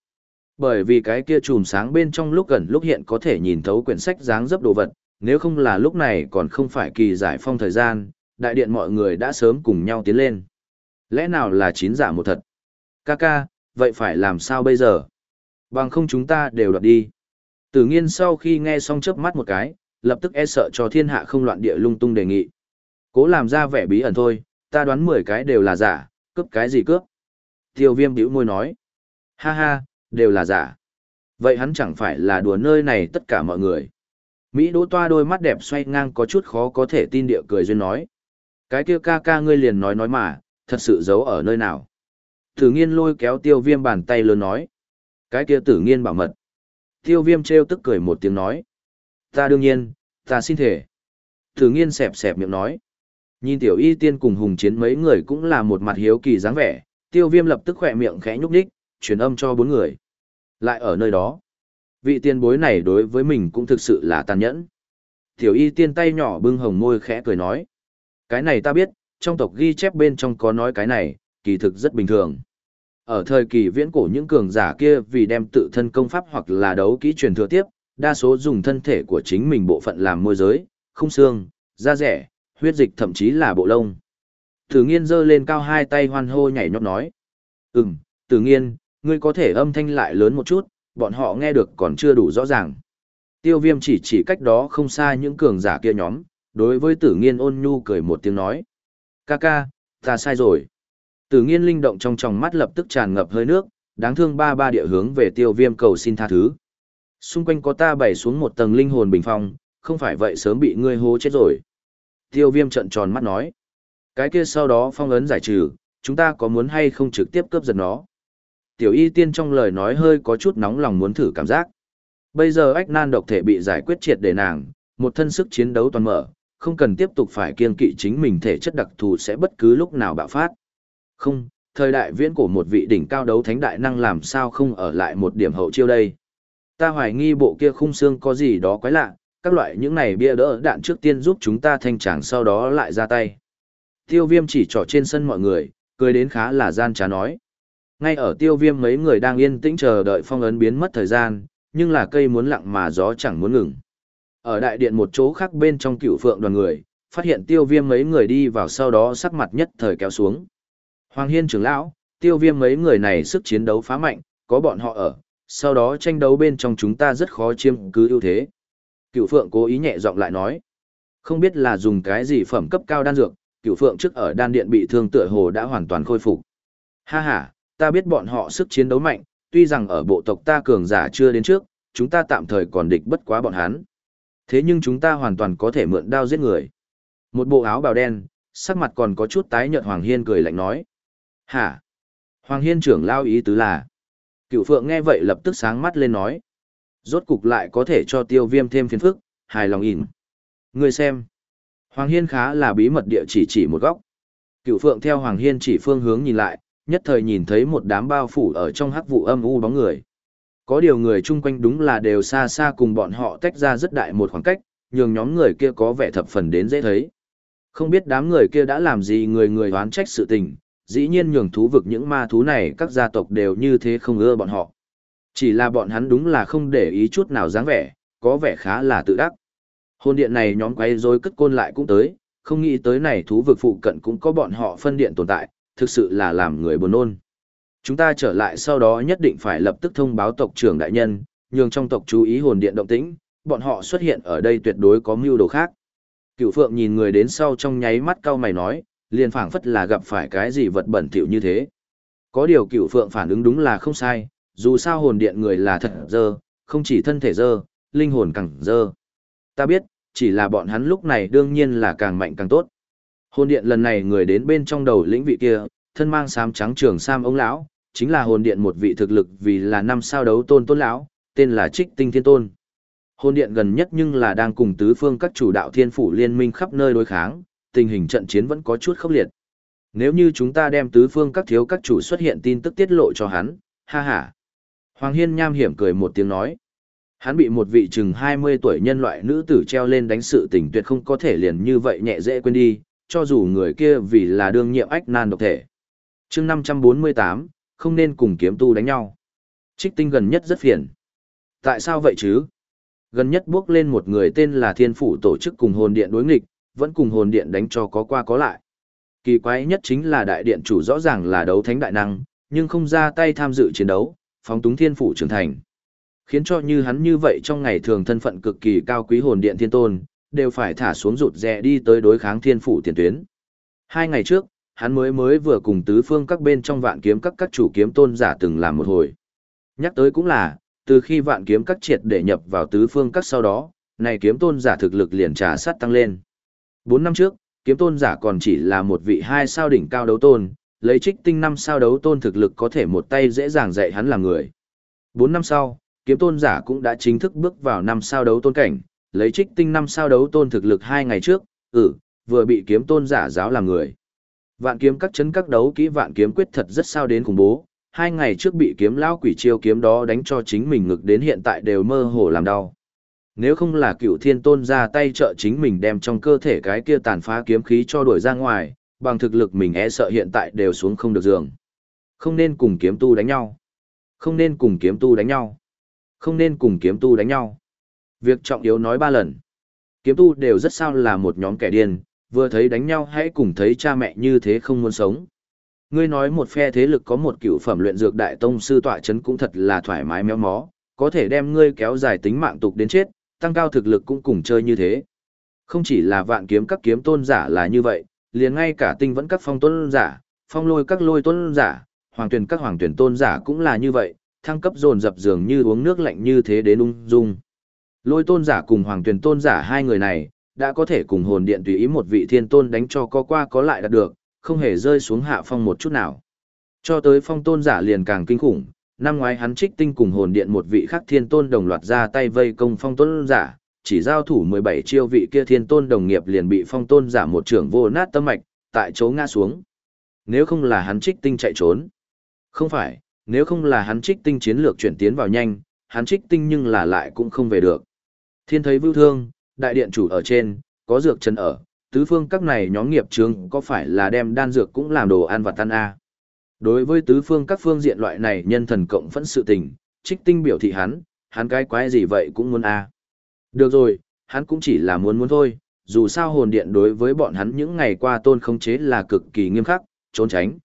Bởi vì cái kia chùm sáng bên trong lúc gần lúc hiện có thể nhìn thấu quyển sách dáng dấp đồ vật, nếu không là lúc này còn không phải kỳ giải phong thời gian, đại điện mọi người đã sớm cùng nhau tiến lên. Lẽ nào là chín giả một thật? Ca ca, vậy phải làm sao bây giờ? Bằng không chúng ta đều đoạt đi. Tử nghiên sau khi nghe xong chớp mắt một cái, lập tức e sợ cho thiên hạ không loạn địa lung tung đề nghị. Cố làm ra vẻ bí ẩn thôi, ta đoán 10 cái đều là giả, cướp cái gì cướp. Tiêu viêm bĩu môi nói. Ha ha, đều là giả. Vậy hắn chẳng phải là đùa nơi này tất cả mọi người. Mỹ đỗ toa đôi mắt đẹp xoay ngang có chút khó có thể tin địa cười duyên nói. Cái kia ca ca ngươi liền nói nói mà, thật sự giấu ở nơi nào. Tử nghiên lôi kéo tiêu viêm bàn tay lớn nói. Cái kia tử nghiên bảo mật. Tiêu viêm trêu tức cười một tiếng nói. Ta đương nhiên, ta xin thể. Tử nghiên xẹp xẹp miệng nói. Nhìn tiểu y tiên cùng hùng chiến mấy người cũng là một mặt hiếu kỳ dáng vẻ, tiêu viêm lập tức khỏe miệng khẽ nhúc nhích, truyền âm cho bốn người. Lại ở nơi đó. Vị tiền bối này đối với mình cũng thực sự là tàn nhẫn. Tiểu y tiên tay nhỏ bưng hồng môi khẽ cười nói. Cái này ta biết, trong tộc ghi chép bên trong có nói cái này, kỳ thực rất bình thường. Ở thời kỳ viễn cổ những cường giả kia vì đem tự thân công pháp hoặc là đấu kỹ truyền thừa tiếp, đa số dùng thân thể của chính mình bộ phận làm môi giới, không xương, da rẻ, huyết dịch thậm chí là bộ lông. Tử nghiên giơ lên cao hai tay hoan hô nhảy nhót nói. Ừm, tử nghiên, ngươi có thể âm thanh lại lớn một chút, bọn họ nghe được còn chưa đủ rõ ràng. Tiêu viêm chỉ chỉ cách đó không xa những cường giả kia nhóm, đối với tử nghiên ôn nhu cười một tiếng nói. Ca ca, ta sai rồi. Tử nghiên linh động trong tròng mắt lập tức tràn ngập hơi nước, đáng thương ba ba địa hướng về tiêu viêm cầu xin tha thứ. Xung quanh có ta bày xuống một tầng linh hồn bình phong, không phải vậy sớm bị ngươi hố chết rồi. Tiêu viêm trận tròn mắt nói. Cái kia sau đó phong ấn giải trừ, chúng ta có muốn hay không trực tiếp cướp giật nó. Tiểu y tiên trong lời nói hơi có chút nóng lòng muốn thử cảm giác. Bây giờ ách nan độc thể bị giải quyết triệt để nàng, một thân sức chiến đấu toàn mở, không cần tiếp tục phải kiên kỵ chính mình thể chất đặc thù sẽ bất cứ lúc nào bạo phát. Không, thời đại viễn của một vị đỉnh cao đấu thánh đại năng làm sao không ở lại một điểm hậu chiêu đây. Ta hoài nghi bộ kia khung xương có gì đó quái lạ, các loại những này bia đỡ đạn trước tiên giúp chúng ta thanh tràng sau đó lại ra tay. Tiêu viêm chỉ trỏ trên sân mọi người, cười đến khá là gian trá nói. Ngay ở tiêu viêm mấy người đang yên tĩnh chờ đợi phong ấn biến mất thời gian, nhưng là cây muốn lặng mà gió chẳng muốn ngừng. Ở đại điện một chỗ khác bên trong cựu phượng đoàn người, phát hiện tiêu viêm mấy người đi vào sau đó sắc mặt nhất thời kéo xuống. Hoàng Hiên trưởng lão, tiêu viêm mấy người này sức chiến đấu phá mạnh, có bọn họ ở, sau đó tranh đấu bên trong chúng ta rất khó chiếm cứ ưu thế. Cựu phượng cố ý nhẹ giọng lại nói, không biết là dùng cái gì phẩm cấp cao đan dược, cựu phượng trước ở đan điện bị thương tựa hồ đã hoàn toàn khôi phục. Ha ha, ta biết bọn họ sức chiến đấu mạnh, tuy rằng ở bộ tộc ta cường giả chưa đến trước, chúng ta tạm thời còn địch bất quá bọn hắn. Thế nhưng chúng ta hoàn toàn có thể mượn đao giết người. Một bộ áo bào đen, sắc mặt còn có chút tái nhợt Hoàng Hiên cười lạnh nói. Hả? Hoàng Hiên trưởng lao ý tứ là. Cựu Phượng nghe vậy lập tức sáng mắt lên nói. Rốt cục lại có thể cho tiêu viêm thêm phiền phức, hài lòng ỉn. Người xem. Hoàng Hiên khá là bí mật địa chỉ chỉ một góc. Cựu Phượng theo Hoàng Hiên chỉ phương hướng nhìn lại, nhất thời nhìn thấy một đám bao phủ ở trong hắc vụ âm u bóng người. Có điều người chung quanh đúng là đều xa xa cùng bọn họ tách ra rất đại một khoảng cách, nhường nhóm người kia có vẻ thập phần đến dễ thấy. Không biết đám người kia đã làm gì người người đoán trách sự tình, dĩ nhiên nhường thú vực những ma thú này các gia tộc đều như thế không ưa bọn họ. Chỉ là bọn hắn đúng là không để ý chút nào dáng vẻ, có vẻ khá là tự đắc. Hôn điện này nhóm quay rồi cất côn lại cũng tới, không nghĩ tới này thú vực phụ cận cũng có bọn họ phân điện tồn tại, thực sự là làm người buồn nôn. Chúng ta trở lại sau đó nhất định phải lập tức thông báo tộc trưởng đại nhân, nhường trong tộc chú ý hồn điện động tĩnh, bọn họ xuất hiện ở đây tuyệt đối có mưu đồ khác. Cựu Phượng nhìn người đến sau trong nháy mắt cau mày nói, liền phảng phất là gặp phải cái gì vật bẩn thỉu như thế. Có điều Cựu Phượng phản ứng đúng là không sai, dù sao hồn điện người là thật dơ, không chỉ thân thể dơ, linh hồn càng dơ. Ta biết, chỉ là bọn hắn lúc này đương nhiên là càng mạnh càng tốt. Hồn điện lần này người đến bên trong đầu lĩnh vị kia, thân mang sám trắng trường sam ông lão, chính là hồn điện một vị thực lực vì là năm sao đấu tôn tôn lão, tên là Trích Tinh Thiên Tôn. Hồn điện gần nhất nhưng là đang cùng tứ phương các chủ đạo thiên phủ liên minh khắp nơi đối kháng, tình hình trận chiến vẫn có chút khốc liệt. Nếu như chúng ta đem tứ phương các thiếu các chủ xuất hiện tin tức tiết lộ cho hắn, ha ha. Hoàng Hiên nham hiểm cười một tiếng nói. Hắn bị một vị chừng 20 tuổi nhân loại nữ tử treo lên đánh sự tình tuyệt không có thể liền như vậy nhẹ dễ quên đi, cho dù người kia vì là đương nhiệm ách nan độc thể. chương 548, không nên cùng kiếm tu đánh nhau. Trích tinh gần nhất rất phiền. Tại sao vậy chứ? Gần nhất bước lên một người tên là thiên phủ tổ chức cùng hồn điện đối nghịch, vẫn cùng hồn điện đánh cho có qua có lại. Kỳ quái nhất chính là đại điện chủ rõ ràng là đấu thánh đại năng, nhưng không ra tay tham dự chiến đấu, phóng túng thiên phủ trưởng thành. Khiến cho như hắn như vậy trong ngày thường thân phận cực kỳ cao quý hồn điện thiên tôn, đều phải thả xuống rụt rè đi tới đối kháng thiên phủ tiền tuyến. Hai ngày trước, hắn mới mới vừa cùng tứ phương các bên trong vạn kiếm các các chủ kiếm tôn giả từng làm một hồi. Nhắc tới cũng là, từ khi vạn kiếm các triệt để nhập vào tứ phương các sau đó, này kiếm tôn giả thực lực liền trà sát tăng lên. Bốn năm trước, kiếm tôn giả còn chỉ là một vị hai sao đỉnh cao đấu tôn, lấy trích tinh năm sao đấu tôn thực lực có thể một tay dễ dàng dạy hắn làm người. Bốn năm sau, kiếm tôn giả cũng đã chính thức bước vào năm sao đấu tôn cảnh, lấy trích tinh năm sao đấu tôn thực lực hai ngày trước, ừ, vừa bị kiếm tôn giả giáo làm người. Vạn kiếm các chấn các đấu kỹ vạn kiếm quyết thật rất sao đến khủng bố, hai ngày trước bị kiếm lão quỷ chiêu kiếm đó đánh cho chính mình ngực đến hiện tại đều mơ hồ làm đau. Nếu không là cựu thiên tôn ra tay trợ chính mình đem trong cơ thể cái kia tàn phá kiếm khí cho đuổi ra ngoài, bằng thực lực mình e sợ hiện tại đều xuống không được giường. Không nên cùng kiếm tu đánh nhau. Không nên cùng kiếm tu đánh nhau. Không nên cùng kiếm tu đánh nhau. Việc trọng yếu nói ba lần. Kiếm tu đều rất sao là một nhóm kẻ điên, vừa thấy đánh nhau hãy cùng thấy cha mẹ như thế không muốn sống. Ngươi nói một phe thế lực có một cựu phẩm luyện dược đại tông sư tọa chấn cũng thật là thoải mái méo mó, có thể đem ngươi kéo dài tính mạng tục đến chết, tăng cao thực lực cũng cùng chơi như thế. Không chỉ là vạn kiếm các kiếm tôn giả là như vậy, liền ngay cả tinh vẫn các phong tôn giả, phong lôi các lôi tôn giả, hoàng tuyển các hoàng tuyển tôn giả cũng là như vậy, thăng cấp dồn dập dường như uống nước lạnh như thế đến ung dung. Lôi tôn giả cùng hoàng tuyển tôn giả hai người này, đã có thể cùng hồn điện tùy ý một vị thiên tôn đánh cho có qua có lại đạt được, không hề rơi xuống hạ phong một chút nào. Cho tới phong tôn giả liền càng kinh khủng, năm ngoái hắn trích tinh cùng hồn điện một vị khác thiên tôn đồng loạt ra tay vây công phong tôn giả, chỉ giao thủ 17 chiêu vị kia thiên tôn đồng nghiệp liền bị phong tôn giả một trưởng vô nát tâm mạch, tại chỗ ngã xuống. Nếu không là hắn trích tinh chạy trốn. Không phải, nếu không là hắn trích tinh chiến lược chuyển tiến vào nhanh, hắn trích tinh nhưng là lại cũng không về được. Thiên thấy vưu thương, đại điện chủ ở trên, có dược chân ở, tứ phương các này nhóm nghiệp trường có phải là đem đan dược cũng làm đồ ăn và tan a Đối với tứ phương các phương diện loại này nhân thần cộng phẫn sự tình, trích tinh biểu thị hắn, hắn cái quái gì vậy cũng muốn a Được rồi, hắn cũng chỉ là muốn muốn thôi, dù sao hồn điện đối với bọn hắn những ngày qua tôn không chế là cực kỳ nghiêm khắc, trốn tránh.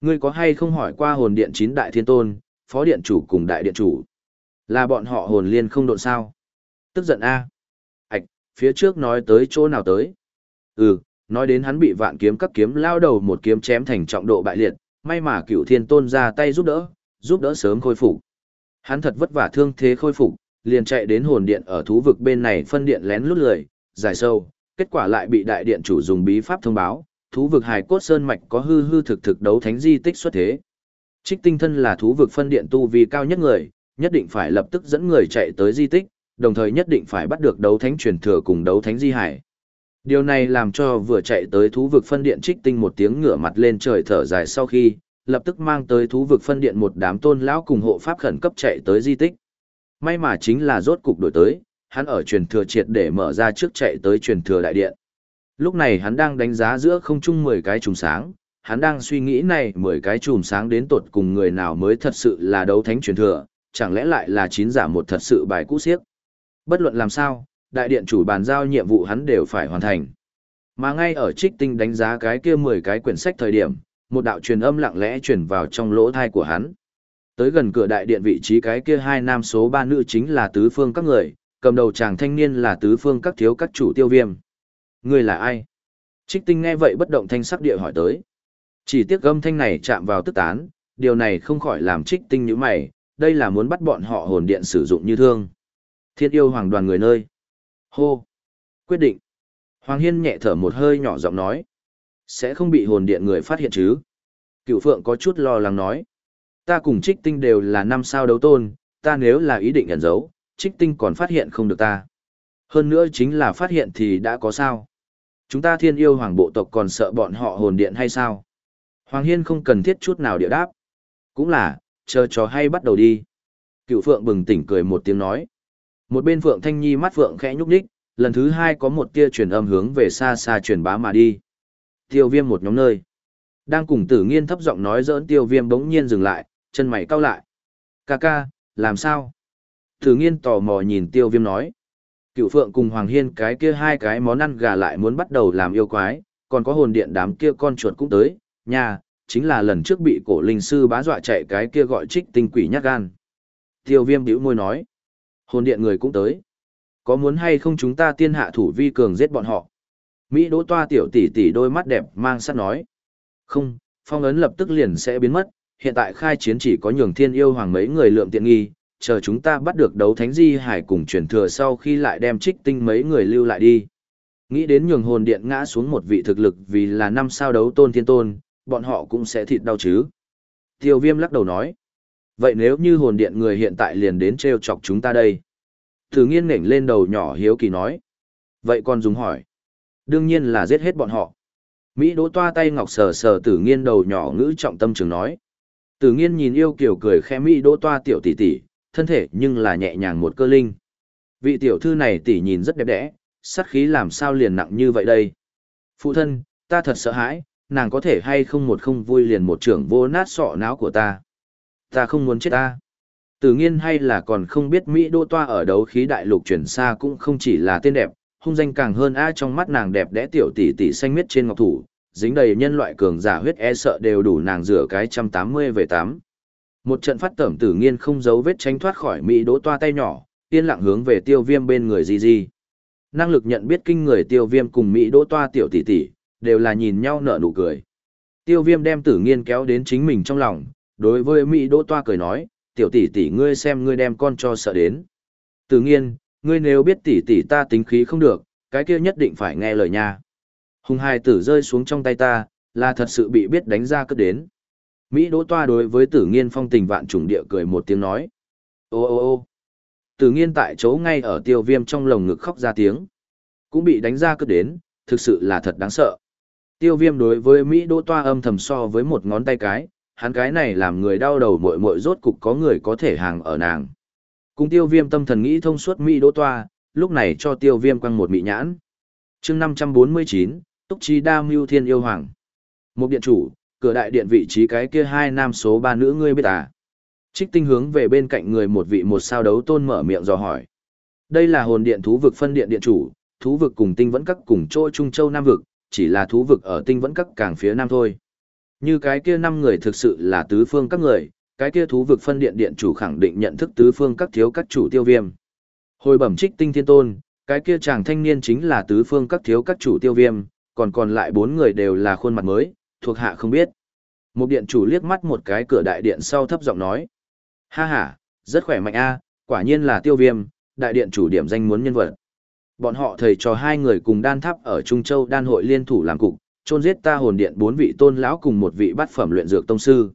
Ngươi có hay không hỏi qua hồn điện chín đại thiên tôn, phó điện chủ cùng đại điện chủ? Là bọn họ hồn liên không độn sao? Tức giận a Ảch, phía trước nói tới chỗ nào tới? Ừ, nói đến hắn bị vạn kiếm các kiếm lao đầu một kiếm chém thành trọng độ bại liệt, may mà cựu thiên tôn ra tay giúp đỡ, giúp đỡ sớm khôi phục. Hắn thật vất vả thương thế khôi phục, liền chạy đến hồn điện ở thú vực bên này phân điện lén lút lười, dài sâu, kết quả lại bị đại điện chủ dùng bí pháp thông báo, thú vực hài cốt sơn mạch có hư hư thực thực đấu thánh di tích xuất thế. Trích tinh thân là thú vực phân điện tu vi cao nhất người, nhất định phải lập tức dẫn người chạy tới di tích, đồng thời nhất định phải bắt được đấu thánh truyền thừa cùng đấu thánh di hải. Điều này làm cho vừa chạy tới thú vực phân điện trích tinh một tiếng ngửa mặt lên trời thở dài sau khi, lập tức mang tới thú vực phân điện một đám tôn lão cùng hộ pháp khẩn cấp chạy tới di tích. May mà chính là rốt cục đổi tới, hắn ở truyền thừa triệt để mở ra trước chạy tới truyền thừa đại điện. Lúc này hắn đang đánh giá giữa không trung 10 cái trùng sáng, hắn đang suy nghĩ này 10 cái trùng sáng đến tột cùng người nào mới thật sự là đấu thánh truyền thừa, chẳng lẽ lại là chín giả một thật sự bài cũ siếc. Bất luận làm sao, đại điện chủ bàn giao nhiệm vụ hắn đều phải hoàn thành. Mà ngay ở trích tinh đánh giá cái kia 10 cái quyển sách thời điểm, một đạo truyền âm lặng lẽ truyền vào trong lỗ thai của hắn. Tới gần cửa đại điện vị trí cái kia hai nam số ba nữ chính là tứ phương các người, cầm đầu chàng thanh niên là tứ phương các thiếu các chủ tiêu viêm. Người là ai? Trích tinh nghe vậy bất động thanh sắc địa hỏi tới. Chỉ tiếc âm thanh này chạm vào tức tán, điều này không khỏi làm trích tinh như mày, đây là muốn bắt bọn họ hồn điện sử dụng như thương. Thiên yêu hoàng đoàn người nơi. Hô. Quyết định. Hoàng Hiên nhẹ thở một hơi nhỏ giọng nói. Sẽ không bị hồn điện người phát hiện chứ. Cựu Phượng có chút lo lắng nói. Ta cùng trích tinh đều là năm sao đấu tôn, ta nếu là ý định ẩn giấu, trích tinh còn phát hiện không được ta. Hơn nữa chính là phát hiện thì đã có sao. Chúng ta thiên yêu hoàng bộ tộc còn sợ bọn họ hồn điện hay sao? Hoàng Hiên không cần thiết chút nào địa đáp. Cũng là, chờ trò hay bắt đầu đi. Cựu Phượng bừng tỉnh cười một tiếng nói. Một bên Phượng Thanh Nhi mắt Phượng khẽ nhúc nhích, lần thứ hai có một tia truyền âm hướng về xa xa truyền bá mà đi. Tiêu viêm một nhóm nơi. Đang cùng tử nghiên thấp giọng nói dỡn tiêu viêm bỗng nhiên dừng lại, chân mày cau lại. Ca ca, làm sao? Tử nghiên tò mò nhìn tiêu viêm nói. Cựu Phượng cùng Hoàng Hiên cái kia hai cái món ăn gà lại muốn bắt đầu làm yêu quái, còn có hồn điện đám kia con chuột cũng tới, nhà, chính là lần trước bị cổ linh sư bá dọa chạy cái kia gọi trích tinh quỷ nhát gan. Tiêu viêm bĩu môi nói. Hồn điện người cũng tới. Có muốn hay không chúng ta tiên hạ thủ vi cường giết bọn họ? Mỹ đỗ toa tiểu tỷ tỷ đôi mắt đẹp mang sắt nói. Không, phong ấn lập tức liền sẽ biến mất, hiện tại khai chiến chỉ có nhường thiên yêu hoàng mấy người lượng tiện nghi, chờ chúng ta bắt được đấu thánh di hải cùng truyền thừa sau khi lại đem trích tinh mấy người lưu lại đi. Nghĩ đến nhường hồn điện ngã xuống một vị thực lực vì là năm sao đấu tôn thiên tôn, bọn họ cũng sẽ thịt đau chứ. Tiêu viêm lắc đầu nói. Vậy nếu như hồn điện người hiện tại liền đến treo chọc chúng ta đây? Thử nghiên nghển lên đầu nhỏ hiếu kỳ nói. Vậy còn dùng hỏi. Đương nhiên là giết hết bọn họ. Mỹ đỗ toa tay ngọc sờ sờ tử nghiên đầu nhỏ ngữ trọng tâm trường nói. Tử nghiên nhìn yêu kiểu cười khẽ mỹ đỗ toa tiểu tỷ tỷ, thân thể nhưng là nhẹ nhàng một cơ linh. Vị tiểu thư này tỷ nhìn rất đẹp đẽ, sát khí làm sao liền nặng như vậy đây. Phụ thân, ta thật sợ hãi, nàng có thể hay không một không vui liền một trưởng vô nát sọ não của ta. Ta không muốn chết ta. Tử nghiên hay là còn không biết Mỹ đô toa ở đấu khí đại lục chuyển xa cũng không chỉ là tên đẹp, hung danh càng hơn a trong mắt nàng đẹp đẽ tiểu tỷ tỷ xanh miết trên ngọc thủ, dính đầy nhân loại cường giả huyết e sợ đều đủ nàng rửa cái trăm tám mươi về tám. Một trận phát tẩm tử nghiên không giấu vết tránh thoát khỏi Mỹ đỗ toa tay nhỏ, yên lặng hướng về tiêu viêm bên người Di Di. Năng lực nhận biết kinh người tiêu viêm cùng Mỹ đỗ toa tiểu tỷ tỷ, đều là nhìn nhau nở nụ cười. Tiêu viêm đem tử nghiên kéo đến chính mình trong lòng, đối với Mỹ đỗ toa cười nói, tiểu tỷ tỷ ngươi xem ngươi đem con cho sợ đến. tự nhiên ngươi nếu biết tỷ tỷ ta tính khí không được, cái kia nhất định phải nghe lời nha. Hùng hai tử rơi xuống trong tay ta, là thật sự bị biết đánh ra cất đến. Mỹ đỗ toa đối với tử nghiên phong tình vạn trùng địa cười một tiếng nói. Ô ô ô tử nghiên tại chỗ ngay ở tiêu viêm trong lồng ngực khóc ra tiếng. Cũng bị đánh ra cất đến, thực sự là thật đáng sợ. Tiêu viêm đối với Mỹ đỗ toa âm thầm so với một ngón tay cái, hắn cái này làm người đau đầu mội mội rốt cục có người có thể hàng ở nàng. Cùng tiêu viêm tâm thần nghĩ thông suốt Mỹ đỗ toa, lúc này cho tiêu viêm quăng một mị nhãn. chương 549, Túc Chi Đa Mưu Thiên Yêu Hoàng. Một điện chủ, cửa đại điện vị trí cái kia hai nam số ba nữ ngươi biết à? Trích tinh hướng về bên cạnh người một vị một sao đấu tôn mở miệng dò hỏi. Đây là hồn điện thú vực phân điện điện chủ, thú vực cùng tinh vẫn các cùng chỗ Trung Châu Nam vực, chỉ là thú vực ở tinh vẫn các càng phía Nam thôi. Như cái kia năm người thực sự là tứ phương các người, cái kia thú vực phân điện điện chủ khẳng định nhận thức tứ phương các thiếu các chủ tiêu viêm. Hồi bẩm trích tinh thiên tôn, cái kia chàng thanh niên chính là tứ phương các thiếu các chủ tiêu viêm, còn còn lại bốn người đều là khuôn mặt mới, thuộc hạ không biết. Một điện chủ liếc mắt một cái cửa đại điện sau thấp giọng nói. Ha ha, rất khỏe mạnh a, quả nhiên là tiêu viêm, đại điện chủ điểm danh muốn nhân vật. Bọn họ thầy trò hai người cùng đan tháp ở Trung Châu đan hội liên thủ làm cục, chôn giết ta hồn điện bốn vị tôn lão cùng một vị bát phẩm luyện dược tông sư.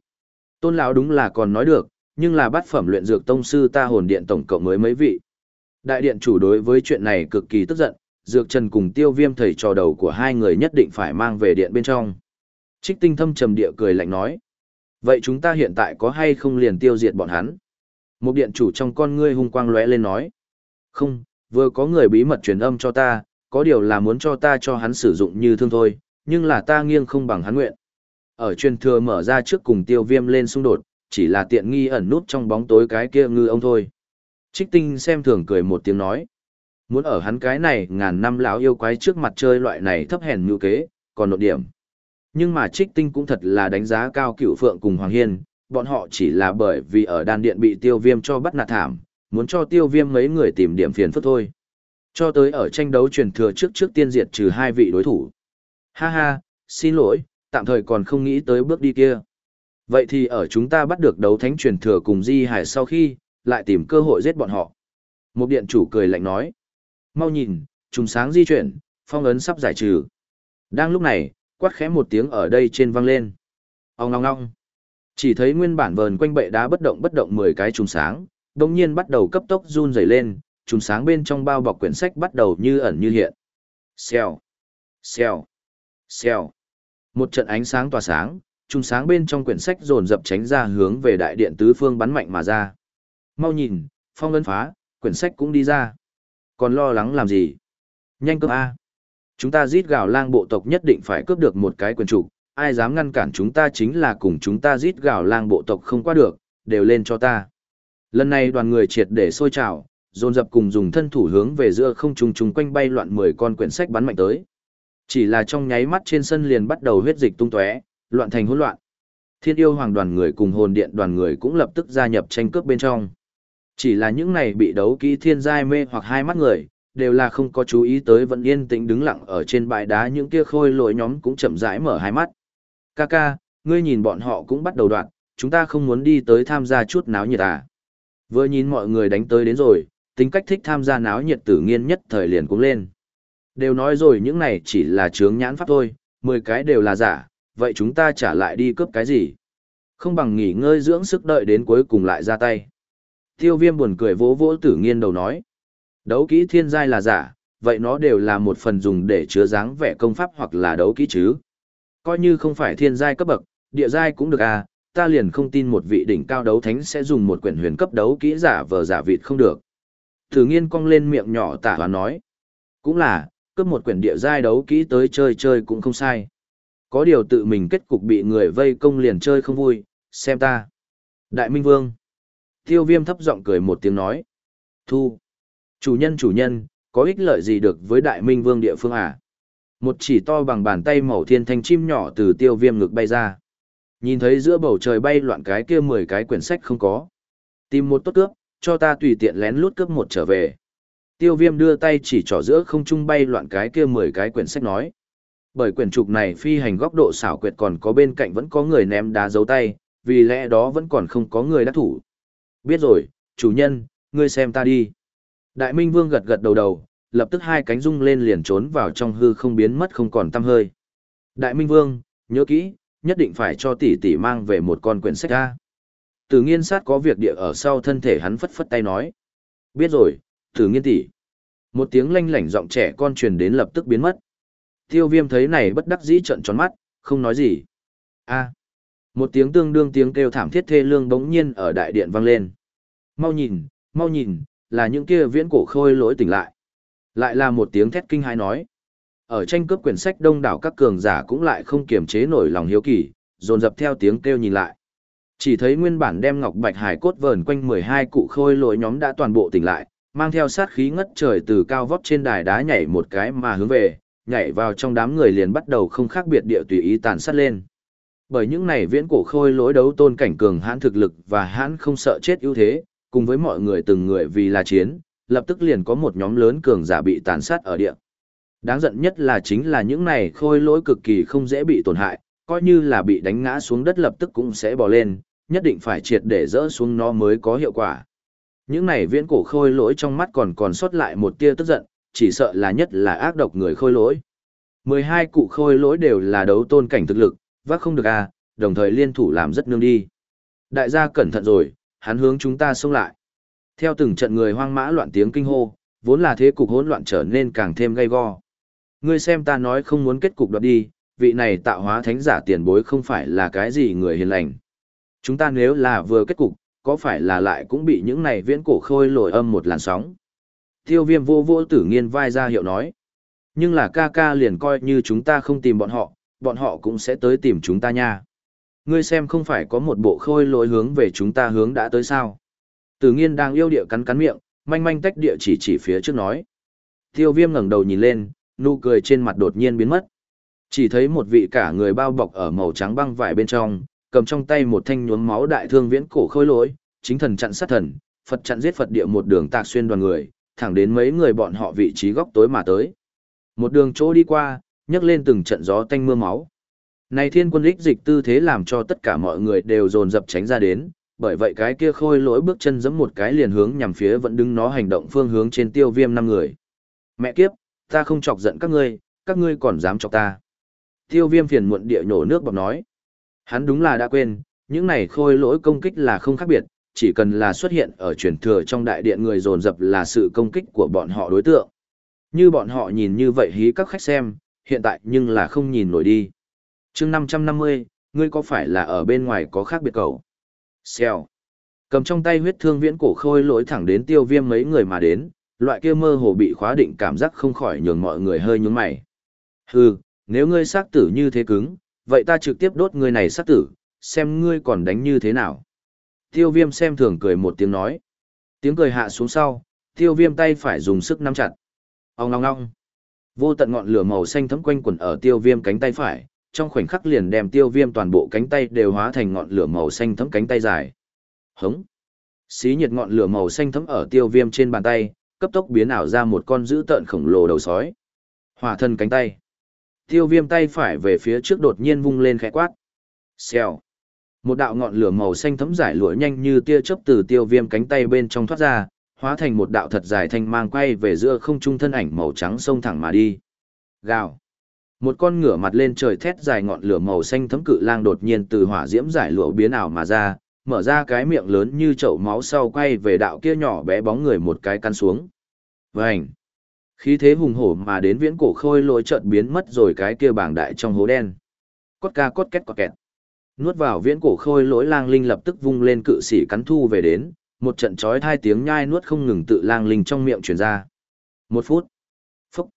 Tôn lão đúng là còn nói được, nhưng là bát phẩm luyện dược tông sư ta hồn điện tổng cộng mới mấy vị. Đại điện chủ đối với chuyện này cực kỳ tức giận, dược trần cùng tiêu viêm thầy trò đầu của hai người nhất định phải mang về điện bên trong. Trích tinh thâm trầm địa cười lạnh nói. Vậy chúng ta hiện tại có hay không liền tiêu diệt bọn hắn? Một điện chủ trong con ngươi hung quang lóe lên nói. Không, vừa có người bí mật truyền âm cho ta, có điều là muốn cho ta cho hắn sử dụng như thương thôi, nhưng là ta nghiêng không bằng hắn nguyện. Ở truyền thừa mở ra trước cùng tiêu viêm lên xung đột, chỉ là tiện nghi ẩn nút trong bóng tối cái kia ngư ông thôi. Trích tinh xem thường cười một tiếng nói. Muốn ở hắn cái này ngàn năm lão yêu quái trước mặt chơi loại này thấp hèn như kế, còn nộp điểm. Nhưng mà trích tinh cũng thật là đánh giá cao cựu phượng cùng Hoàng Hiên, bọn họ chỉ là bởi vì ở đan điện bị tiêu viêm cho bắt nạt thảm, muốn cho tiêu viêm mấy người tìm điểm phiền phức thôi. Cho tới ở tranh đấu truyền thừa trước trước tiên diệt trừ hai vị đối thủ. Ha ha, xin lỗi, tạm thời còn không nghĩ tới bước đi kia. Vậy thì ở chúng ta bắt được đấu thánh truyền thừa cùng Di Hải sau khi, lại tìm cơ hội giết bọn họ. Một điện chủ cười lạnh nói. Mau nhìn, trùng sáng di chuyển, phong ấn sắp giải trừ. Đang lúc này, quát khẽ một tiếng ở đây trên vang lên. Ông ngong ngong. Chỉ thấy nguyên bản vờn quanh bệ đá bất động bất động 10 cái trùng sáng, đồng nhiên bắt đầu cấp tốc run rẩy lên, trùng sáng bên trong bao bọc quyển sách bắt đầu như ẩn như hiện. Xèo, xèo, xèo. Một trận ánh sáng tỏa sáng, trùng sáng bên trong quyển sách dồn dập tránh ra hướng về đại điện tứ phương bắn mạnh mà ra. Mau nhìn, phong ấn phá, quyển sách cũng đi ra. Còn lo lắng làm gì? Nhanh cướp A. Chúng ta giết gào lang bộ tộc nhất định phải cướp được một cái quyền trục, ai dám ngăn cản chúng ta chính là cùng chúng ta giết gào lang bộ tộc không qua được, đều lên cho ta. Lần này đoàn người triệt để sôi trào, dồn dập cùng dùng thân thủ hướng về giữa không trung trùng quanh bay loạn 10 con quyển sách bắn mạnh tới. Chỉ là trong nháy mắt trên sân liền bắt đầu huyết dịch tung tóe, loạn thành hỗn loạn. Thiên yêu hoàng đoàn người cùng hồn điện đoàn người cũng lập tức gia nhập tranh cướp bên trong. Chỉ là những này bị đấu kỹ thiên giai mê hoặc hai mắt người, đều là không có chú ý tới vẫn yên tĩnh đứng lặng ở trên bãi đá những kia khôi lỗi nhóm cũng chậm rãi mở hai mắt. Kaka, ngươi nhìn bọn họ cũng bắt đầu đoạn, chúng ta không muốn đi tới tham gia chút náo nhiệt à. Vừa nhìn mọi người đánh tới đến rồi, tính cách thích tham gia náo nhiệt tử nghiên nhất thời liền cũng lên. Đều nói rồi những này chỉ là chướng nhãn pháp thôi, 10 cái đều là giả, vậy chúng ta trả lại đi cướp cái gì? Không bằng nghỉ ngơi dưỡng sức đợi đến cuối cùng lại ra tay. Tiêu viêm buồn cười vỗ vỗ tử nghiên đầu nói. Đấu kỹ thiên giai là giả, vậy nó đều là một phần dùng để chứa dáng vẻ công pháp hoặc là đấu kỹ chứ. Coi như không phải thiên giai cấp bậc, địa giai cũng được à, ta liền không tin một vị đỉnh cao đấu thánh sẽ dùng một quyển huyền cấp đấu kỹ giả vờ giả vịt không được. Tử nghiên cong lên miệng nhỏ tả và nói. Cũng là, cướp một quyển địa giai đấu kỹ tới chơi chơi cũng không sai. Có điều tự mình kết cục bị người vây công liền chơi không vui, xem ta. Đại Minh Vương. Tiêu viêm thấp giọng cười một tiếng nói. Thu. Chủ nhân chủ nhân, có ích lợi gì được với Đại Minh Vương địa phương à? Một chỉ to bằng bàn tay màu thiên thanh chim nhỏ từ tiêu viêm ngực bay ra. Nhìn thấy giữa bầu trời bay loạn cái kia mười cái quyển sách không có. Tìm một tốt cướp, cho ta tùy tiện lén lút cướp một trở về. Tiêu viêm đưa tay chỉ trỏ giữa không trung bay loạn cái kia mười cái quyển sách nói. Bởi quyển trục này phi hành góc độ xảo quyệt còn có bên cạnh vẫn có người ném đá dấu tay, vì lẽ đó vẫn còn không có người đắc thủ. Biết rồi, chủ nhân, ngươi xem ta đi. Đại Minh Vương gật gật đầu đầu, lập tức hai cánh rung lên liền trốn vào trong hư không biến mất không còn tăm hơi. Đại Minh Vương, nhớ kỹ, nhất định phải cho tỷ tỷ mang về một con quyển sách ra. Từ nghiên sát có việc địa ở sau thân thể hắn phất phất tay nói. Biết rồi, từ nghiên tỷ. Một tiếng lanh lảnh giọng trẻ con truyền đến lập tức biến mất. Tiêu viêm thấy này bất đắc dĩ trận tròn mắt, không nói gì. a một tiếng tương đương tiếng kêu thảm thiết thê lương bỗng nhiên ở đại điện vang lên. Mau nhìn, mau nhìn, là những kia viễn cổ khôi lỗi tỉnh lại. Lại là một tiếng thét kinh hãi nói. Ở tranh cướp quyển sách đông đảo các cường giả cũng lại không kiềm chế nổi lòng hiếu kỳ, dồn dập theo tiếng kêu nhìn lại. Chỉ thấy nguyên bản đem ngọc bạch hải cốt vờn quanh 12 cụ khôi lỗi nhóm đã toàn bộ tỉnh lại, mang theo sát khí ngất trời từ cao vóc trên đài đá nhảy một cái mà hướng về, nhảy vào trong đám người liền bắt đầu không khác biệt địa tùy ý tàn sát lên. Bởi những này viễn cổ khôi lỗi đấu tôn cảnh cường hãn thực lực và hãn không sợ chết ưu thế, cùng với mọi người từng người vì là chiến, lập tức liền có một nhóm lớn cường giả bị tàn sát ở địa. Đáng giận nhất là chính là những này khôi lỗi cực kỳ không dễ bị tổn hại, coi như là bị đánh ngã xuống đất lập tức cũng sẽ bò lên, nhất định phải triệt để dỡ xuống nó mới có hiệu quả. Những này viễn cổ khôi lỗi trong mắt còn còn sót lại một tia tức giận, chỉ sợ là nhất là ác độc người khôi lỗi. 12 cụ khôi lỗi đều là đấu tôn cảnh thực lực, vác không được à, đồng thời liên thủ làm rất nương đi. Đại gia cẩn thận rồi, hắn hướng chúng ta xông lại. Theo từng trận người hoang mã loạn tiếng kinh hô, vốn là thế cục hỗn loạn trở nên càng thêm gay go. Ngươi xem ta nói không muốn kết cục đoạt đi, vị này tạo hóa thánh giả tiền bối không phải là cái gì người hiền lành. Chúng ta nếu là vừa kết cục, có phải là lại cũng bị những này viễn cổ khôi lồi âm một làn sóng. Tiêu viêm vô vô tử nghiên vai ra hiệu nói. Nhưng là ca ca liền coi như chúng ta không tìm bọn họ, bọn họ cũng sẽ tới tìm chúng ta nha. Ngươi xem không phải có một bộ khôi lối hướng về chúng ta hướng đã tới sao. Tử nghiên đang yêu địa cắn cắn miệng, manh manh tách địa chỉ chỉ phía trước nói. Tiêu viêm ngẩng đầu nhìn lên, nụ cười trên mặt đột nhiên biến mất. Chỉ thấy một vị cả người bao bọc ở màu trắng băng vải bên trong, cầm trong tay một thanh nhuốm máu đại thương viễn cổ khôi lỗi, chính thần chặn sát thần, Phật chặn giết Phật địa một đường tạc xuyên đoàn người, thẳng đến mấy người bọn họ vị trí góc tối mà tới. Một đường chỗ đi qua, nhấc lên từng trận gió tanh mưa máu. Này thiên quân lích dịch tư thế làm cho tất cả mọi người đều dồn dập tránh ra đến, bởi vậy cái kia khôi lỗi bước chân giẫm một cái liền hướng nhằm phía vẫn đứng nó hành động phương hướng trên tiêu viêm năm người. Mẹ kiếp, ta không chọc giận các ngươi, các ngươi còn dám chọc ta. Tiêu viêm phiền muộn địa nhổ nước bọc nói. Hắn đúng là đã quên, những này khôi lỗi công kích là không khác biệt, chỉ cần là xuất hiện ở truyền thừa trong đại điện người dồn dập là sự công kích của bọn họ đối tượng. Như bọn họ nhìn như vậy hí các khách xem, hiện tại nhưng là không nhìn nổi đi. chương 550, ngươi có phải là ở bên ngoài có khác biệt cầu? Xèo. Cầm trong tay huyết thương viễn cổ khôi lỗi thẳng đến tiêu viêm mấy người mà đến, loại kia mơ hồ bị khóa định cảm giác không khỏi nhường mọi người hơi nhướng mày. Hừ, nếu ngươi xác tử như thế cứng, vậy ta trực tiếp đốt ngươi này sát tử, xem ngươi còn đánh như thế nào. Tiêu viêm xem thường cười một tiếng nói. Tiếng cười hạ xuống sau, tiêu viêm tay phải dùng sức nắm chặt. Ông ngong ngong. Vô tận ngọn lửa màu xanh thấm quanh quẩn ở tiêu viêm cánh tay phải, trong khoảnh khắc liền đem tiêu viêm toàn bộ cánh tay đều hóa thành ngọn lửa màu xanh thấm cánh tay dài. Hống. Xí nhiệt ngọn lửa màu xanh thấm ở tiêu viêm trên bàn tay, cấp tốc biến ảo ra một con dữ tợn khổng lồ đầu sói. Hỏa thân cánh tay. Tiêu viêm tay phải về phía trước đột nhiên vung lên khẽ quát. Xèo. Một đạo ngọn lửa màu xanh thấm giải lụa nhanh như tia chớp từ tiêu viêm cánh tay bên trong thoát ra, hóa thành một đạo thật dài thanh mang quay về giữa không trung thân ảnh màu trắng sông thẳng mà đi. Gào. Một con ngửa mặt lên trời thét dài ngọn lửa màu xanh thấm cự lang đột nhiên từ hỏa diễm giải lụa biến ảo mà ra, mở ra cái miệng lớn như chậu máu sau quay về đạo kia nhỏ bé bóng người một cái căn xuống. Vành! Khí thế hùng hổ mà đến viễn cổ khôi lỗi chợt biến mất rồi cái kia bảng đại trong hố đen. Cốt ca cốt két cọt kẹt. Nuốt vào viễn cổ khôi lỗi lang linh lập tức vung lên cự sĩ cắn thu về đến, một trận chói thai tiếng nhai nuốt không ngừng tự lang linh trong miệng truyền ra. Một phút. Phúc.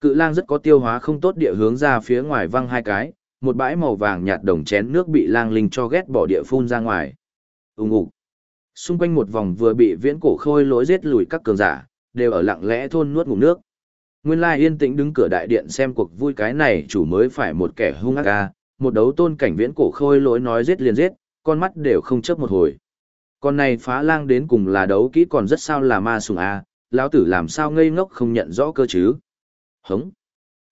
Cự lang rất có tiêu hóa không tốt địa hướng ra phía ngoài văng hai cái, một bãi màu vàng nhạt đồng chén nước bị lang linh cho ghét bỏ địa phun ra ngoài. Ùng ục. Xung quanh một vòng vừa bị viễn cổ khôi lỗi giết lùi các cường giả, đều ở lặng lẽ thôn nuốt ngụm nước. Nguyên lai yên tĩnh đứng cửa đại điện xem cuộc vui cái này chủ mới phải một kẻ hung ác ca, một đấu tôn cảnh viễn cổ khôi lỗi nói giết liền giết, con mắt đều không chớp một hồi. Con này phá lang đến cùng là đấu kỹ còn rất sao là ma sùng a, lão tử làm sao ngây ngốc không nhận rõ cơ chứ. Hống.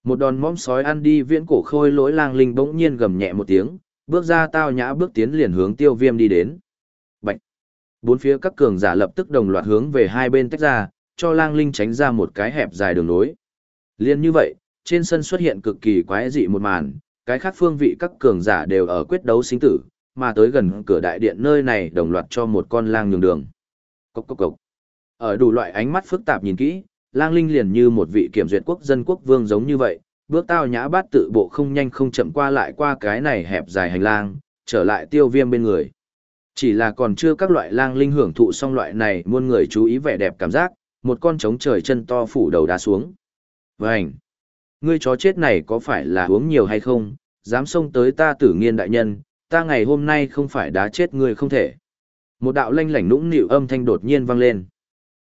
Một đòn mõm sói ăn đi viễn cổ khôi lỗi lang linh bỗng nhiên gầm nhẹ một tiếng, bước ra tao nhã bước tiến liền hướng tiêu viêm đi đến. Bạch. Bốn phía các cường giả lập tức đồng loạt hướng về hai bên tách ra, cho lang linh tránh ra một cái hẹp dài đường nối. Liên như vậy, trên sân xuất hiện cực kỳ quái dị một màn, cái khác phương vị các cường giả đều ở quyết đấu sinh tử, mà tới gần cửa đại điện nơi này đồng loạt cho một con lang nhường đường. Cốc cốc cốc. Ở đủ loại ánh mắt phức tạp nhìn kỹ, lang linh liền như một vị kiểm duyệt quốc dân quốc vương giống như vậy, bước tao nhã bát tự bộ không nhanh không chậm qua lại qua cái này hẹp dài hành lang, trở lại tiêu viêm bên người. Chỉ là còn chưa các loại lang linh hưởng thụ xong loại này muôn người chú ý vẻ đẹp cảm giác, một con trống trời chân to phủ đầu đá xuống. Vành! Ngươi chó chết này có phải là uống nhiều hay không, dám xông tới ta tử nghiên đại nhân, ta ngày hôm nay không phải đá chết ngươi không thể. Một đạo lanh lảnh nũng nịu âm thanh đột nhiên vang lên.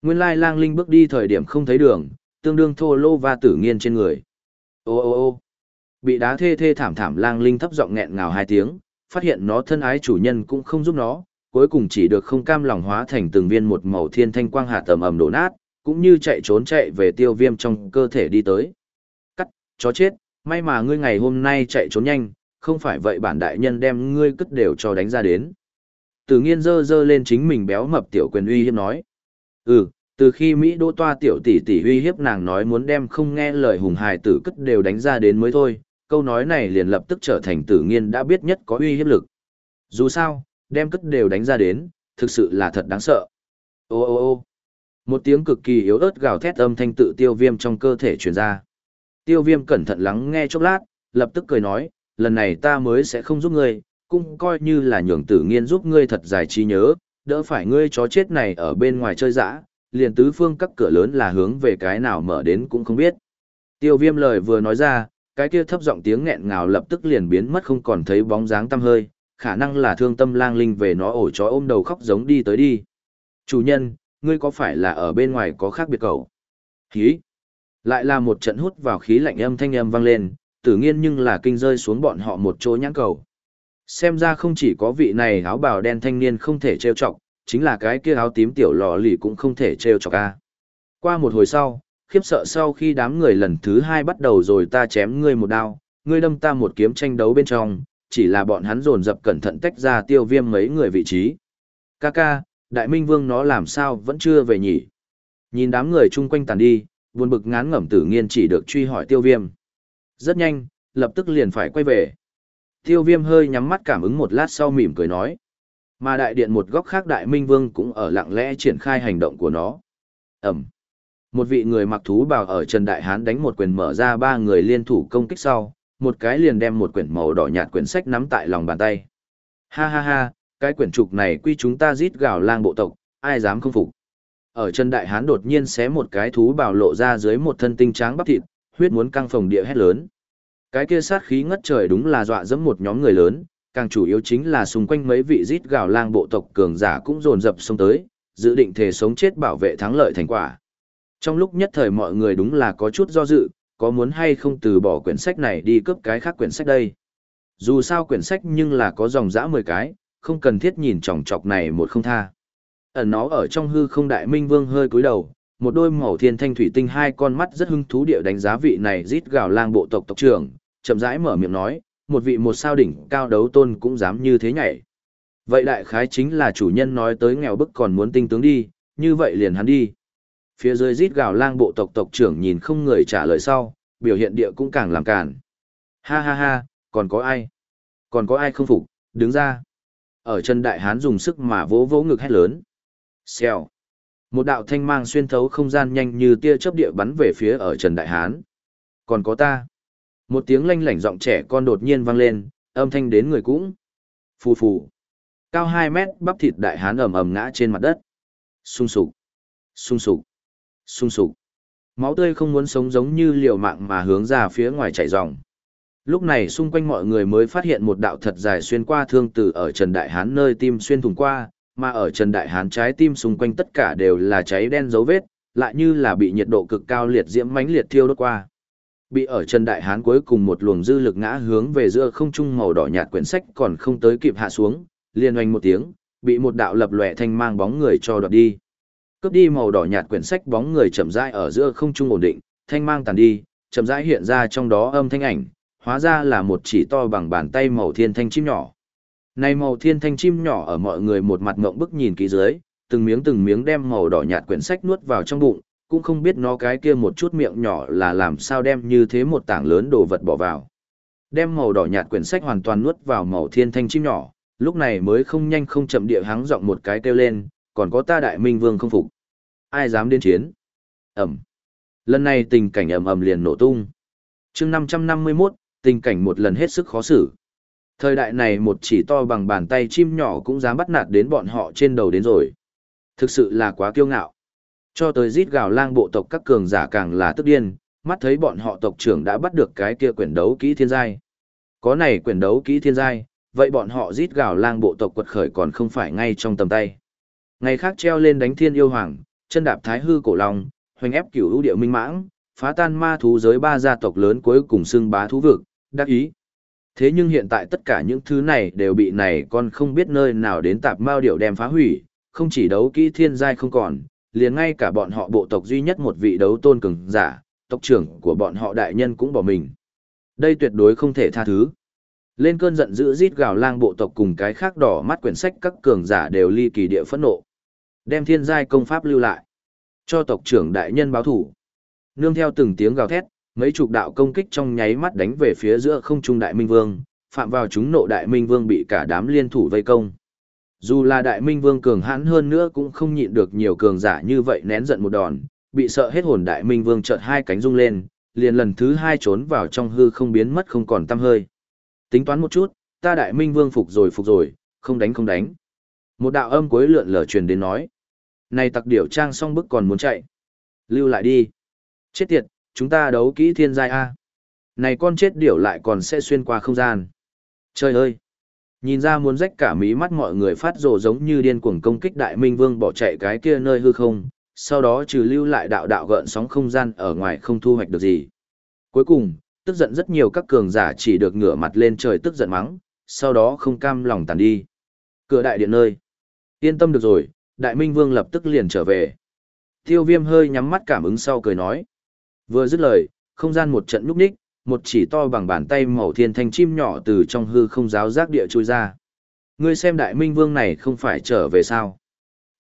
Nguyên lai lang linh bước đi thời điểm không thấy đường, tương đương thô lô và tử nghiên trên người. Ô ô ô bị đá thê thê thảm thảm lang linh thấp giọng nghẹn ngào hai tiếng, phát hiện nó thân ái chủ nhân cũng không giúp nó, cuối cùng chỉ được không cam lòng hóa thành từng viên một màu thiên thanh quang hạ tầm ầm đổ nát, cũng như chạy trốn chạy về tiêu viêm trong cơ thể đi tới. Cắt, chó chết, may mà ngươi ngày hôm nay chạy trốn nhanh, không phải vậy bản đại nhân đem ngươi cất đều cho đánh ra đến. Tử nghiên dơ dơ lên chính mình béo mập tiểu quyền uy hiếp nói. Ừ, từ khi Mỹ đô toa tiểu tỷ tỷ uy hiếp nàng nói muốn đem không nghe lời hùng hài tử cất đều đánh ra đến mới thôi, câu nói này liền lập tức trở thành tử nghiên đã biết nhất có uy hiếp lực. Dù sao, đem cất đều đánh ra đến, thực sự là thật đáng sợ. Ô ô ô một tiếng cực kỳ yếu ớt gào thét âm thanh tự tiêu viêm trong cơ thể truyền ra. Tiêu viêm cẩn thận lắng nghe chốc lát, lập tức cười nói, lần này ta mới sẽ không giúp ngươi, cũng coi như là nhường tử nghiên giúp ngươi thật dài trí nhớ, đỡ phải ngươi chó chết này ở bên ngoài chơi dã, liền tứ phương các cửa lớn là hướng về cái nào mở đến cũng không biết. Tiêu viêm lời vừa nói ra, cái kia thấp giọng tiếng nghẹn ngào lập tức liền biến mất không còn thấy bóng dáng tăm hơi, khả năng là thương tâm lang linh về nó ổ chó ôm đầu khóc giống đi tới đi. Chủ nhân, ngươi có phải là ở bên ngoài có khác biệt cầu? Khí, Lại là một trận hút vào khí lạnh âm thanh âm vang lên, tử nghiên nhưng là kinh rơi xuống bọn họ một chỗ nhãn cầu. Xem ra không chỉ có vị này áo bào đen thanh niên không thể trêu chọc, chính là cái kia áo tím tiểu lò lì cũng không thể trêu chọc a. Qua một hồi sau, khiếp sợ sau khi đám người lần thứ hai bắt đầu rồi ta chém ngươi một đao, ngươi đâm ta một kiếm tranh đấu bên trong, chỉ là bọn hắn dồn dập cẩn thận tách ra tiêu viêm mấy người vị trí. Kaka, đại minh vương nó làm sao vẫn chưa về nhỉ? Nhìn đám người chung quanh tàn đi, buồn bực ngán ngẩm tử nghiên chỉ được truy hỏi tiêu viêm. Rất nhanh, lập tức liền phải quay về. Tiêu viêm hơi nhắm mắt cảm ứng một lát sau mỉm cười nói. Mà đại điện một góc khác đại minh vương cũng ở lặng lẽ triển khai hành động của nó. Ẩm. Một vị người mặc thú bào ở Trần Đại Hán đánh một quyền mở ra ba người liên thủ công kích sau, một cái liền đem một quyển màu đỏ nhạt quyển sách nắm tại lòng bàn tay. Ha ha ha, cái quyển trục này quy chúng ta giết gào lang bộ tộc, ai dám không phục. Ở chân Đại Hán đột nhiên xé một cái thú bào lộ ra dưới một thân tinh tráng bắp thịt, huyết muốn căng phồng địa hét lớn. Cái kia sát khí ngất trời đúng là dọa dẫm một nhóm người lớn, càng chủ yếu chính là xung quanh mấy vị giết gào lang bộ tộc cường giả cũng dồn dập xông tới, dự định thể sống chết bảo vệ thắng lợi thành quả. Trong lúc nhất thời mọi người đúng là có chút do dự, có muốn hay không từ bỏ quyển sách này đi cướp cái khác quyển sách đây. Dù sao quyển sách nhưng là có dòng dã 10 cái, không cần thiết nhìn chòng chọc này một không tha. Ẩn nó ở trong hư không đại minh vương hơi cúi đầu, một đôi màu thiên thanh thủy tinh hai con mắt rất hưng thú địa đánh giá vị này rít gào lang bộ tộc tộc trưởng, chậm rãi mở miệng nói, một vị một sao đỉnh cao đấu tôn cũng dám như thế nhảy. Vậy đại khái chính là chủ nhân nói tới nghèo bức còn muốn tinh tướng đi, như vậy liền hắn đi. Phía dưới rít gào lang bộ tộc tộc trưởng nhìn không người trả lời sau, biểu hiện địa cũng càng làm cản. Ha ha ha, còn có ai? Còn có ai không phục, đứng ra. Ở chân đại hán dùng sức mà vỗ vỗ ngực hét lớn. Xèo. Một đạo thanh mang xuyên thấu không gian nhanh như tia chớp địa bắn về phía ở Trần Đại Hán. Còn có ta. Một tiếng lanh lảnh giọng trẻ con đột nhiên vang lên, âm thanh đến người cũng. Phù phù. Cao 2 mét bắp thịt đại hán ầm ầm ngã trên mặt đất. Sung sục. Sung sục. Sung sục. Máu tươi không muốn sống giống như liều mạng mà hướng ra phía ngoài chảy ròng. Lúc này xung quanh mọi người mới phát hiện một đạo thật dài xuyên qua thương tử ở Trần Đại Hán nơi tim xuyên thủng qua, mà ở Trần Đại Hán trái tim xung quanh tất cả đều là cháy đen dấu vết, lại như là bị nhiệt độ cực cao liệt diễm mãnh liệt thiêu đốt qua. Bị ở Trần Đại Hán cuối cùng một luồng dư lực ngã hướng về giữa không trung màu đỏ nhạt quyển sách còn không tới kịp hạ xuống, liền oanh một tiếng, bị một đạo lập lòe thanh mang bóng người cho đoạt đi. Cướp đi màu đỏ nhạt quyển sách bóng người chậm rãi ở giữa không trung ổn định, thanh mang tàn đi, chậm rãi hiện ra trong đó âm thanh ảnh, hóa ra là một chỉ to bằng bàn tay màu thiên thanh chim nhỏ. Này màu thiên thanh chim nhỏ ở mọi người một mặt ngộng bức nhìn kỹ dưới, từng miếng từng miếng đem màu đỏ nhạt quyển sách nuốt vào trong bụng, cũng không biết nó cái kia một chút miệng nhỏ là làm sao đem như thế một tảng lớn đồ vật bỏ vào. Đem màu đỏ nhạt quyển sách hoàn toàn nuốt vào màu thiên thanh chim nhỏ, lúc này mới không nhanh không chậm địa hắng giọng một cái kêu lên, còn có ta đại minh vương không phục. Ai dám đến chiến? Ẩm. Lần này tình cảnh ầm ầm liền nổ tung. chương 551, tình cảnh một lần hết sức khó xử. Thời đại này một chỉ to bằng bàn tay chim nhỏ cũng dám bắt nạt đến bọn họ trên đầu đến rồi. Thực sự là quá kiêu ngạo. Cho tới rít gào lang bộ tộc các cường giả càng là tức điên, mắt thấy bọn họ tộc trưởng đã bắt được cái kia quyển đấu kỹ thiên giai. Có này quyển đấu kỹ thiên giai, vậy bọn họ rít gào lang bộ tộc quật khởi còn không phải ngay trong tầm tay. Ngày khác treo lên đánh thiên yêu hoàng, chân đạp thái hư cổ long, hoành ép cửu ưu địa minh mãng, phá tan ma thú giới ba gia tộc lớn cuối cùng xưng bá thú vực, đắc ý. Thế nhưng hiện tại tất cả những thứ này đều bị này con không biết nơi nào đến tạp mao điệu đem phá hủy, không chỉ đấu kỹ thiên giai không còn, liền ngay cả bọn họ bộ tộc duy nhất một vị đấu tôn cường giả, tộc trưởng của bọn họ đại nhân cũng bỏ mình. Đây tuyệt đối không thể tha thứ. Lên cơn giận dữ rít gào lang bộ tộc cùng cái khác đỏ mắt quyển sách các cường giả đều ly kỳ địa phẫn nộ. Đem thiên giai công pháp lưu lại. Cho tộc trưởng đại nhân báo thủ. Nương theo từng tiếng gào thét, mấy chục đạo công kích trong nháy mắt đánh về phía giữa không trung đại minh vương, phạm vào chúng nộ đại minh vương bị cả đám liên thủ vây công. Dù là đại minh vương cường hãn hơn nữa cũng không nhịn được nhiều cường giả như vậy nén giận một đòn, bị sợ hết hồn đại minh vương chợt hai cánh rung lên, liền lần thứ hai trốn vào trong hư không biến mất không còn tăm hơi. Tính toán một chút, ta đại minh vương phục rồi phục rồi, không đánh không đánh. Một đạo âm cuối lượn lờ truyền đến nói. Này tặc điểu trang xong bức còn muốn chạy. Lưu lại đi. Chết tiệt, chúng ta đấu kỹ thiên giai A. Này con chết điểu lại còn sẽ xuyên qua không gian. Trời ơi! Nhìn ra muốn rách cả mí mắt mọi người phát rồ giống như điên cuồng công kích đại minh vương bỏ chạy cái kia nơi hư không, sau đó trừ lưu lại đạo đạo gợn sóng không gian ở ngoài không thu hoạch được gì. Cuối cùng, tức giận rất nhiều các cường giả chỉ được ngửa mặt lên trời tức giận mắng, sau đó không cam lòng tàn đi. Cửa đại điện nơi. Yên tâm được rồi, đại minh vương lập tức liền trở về. Tiêu viêm hơi nhắm mắt cảm ứng sau cười nói. Vừa dứt lời, không gian một trận núp ních, một chỉ to bằng bàn tay màu thiên thanh chim nhỏ từ trong hư không giáo giác địa trôi ra. Ngươi xem đại minh vương này không phải trở về sao?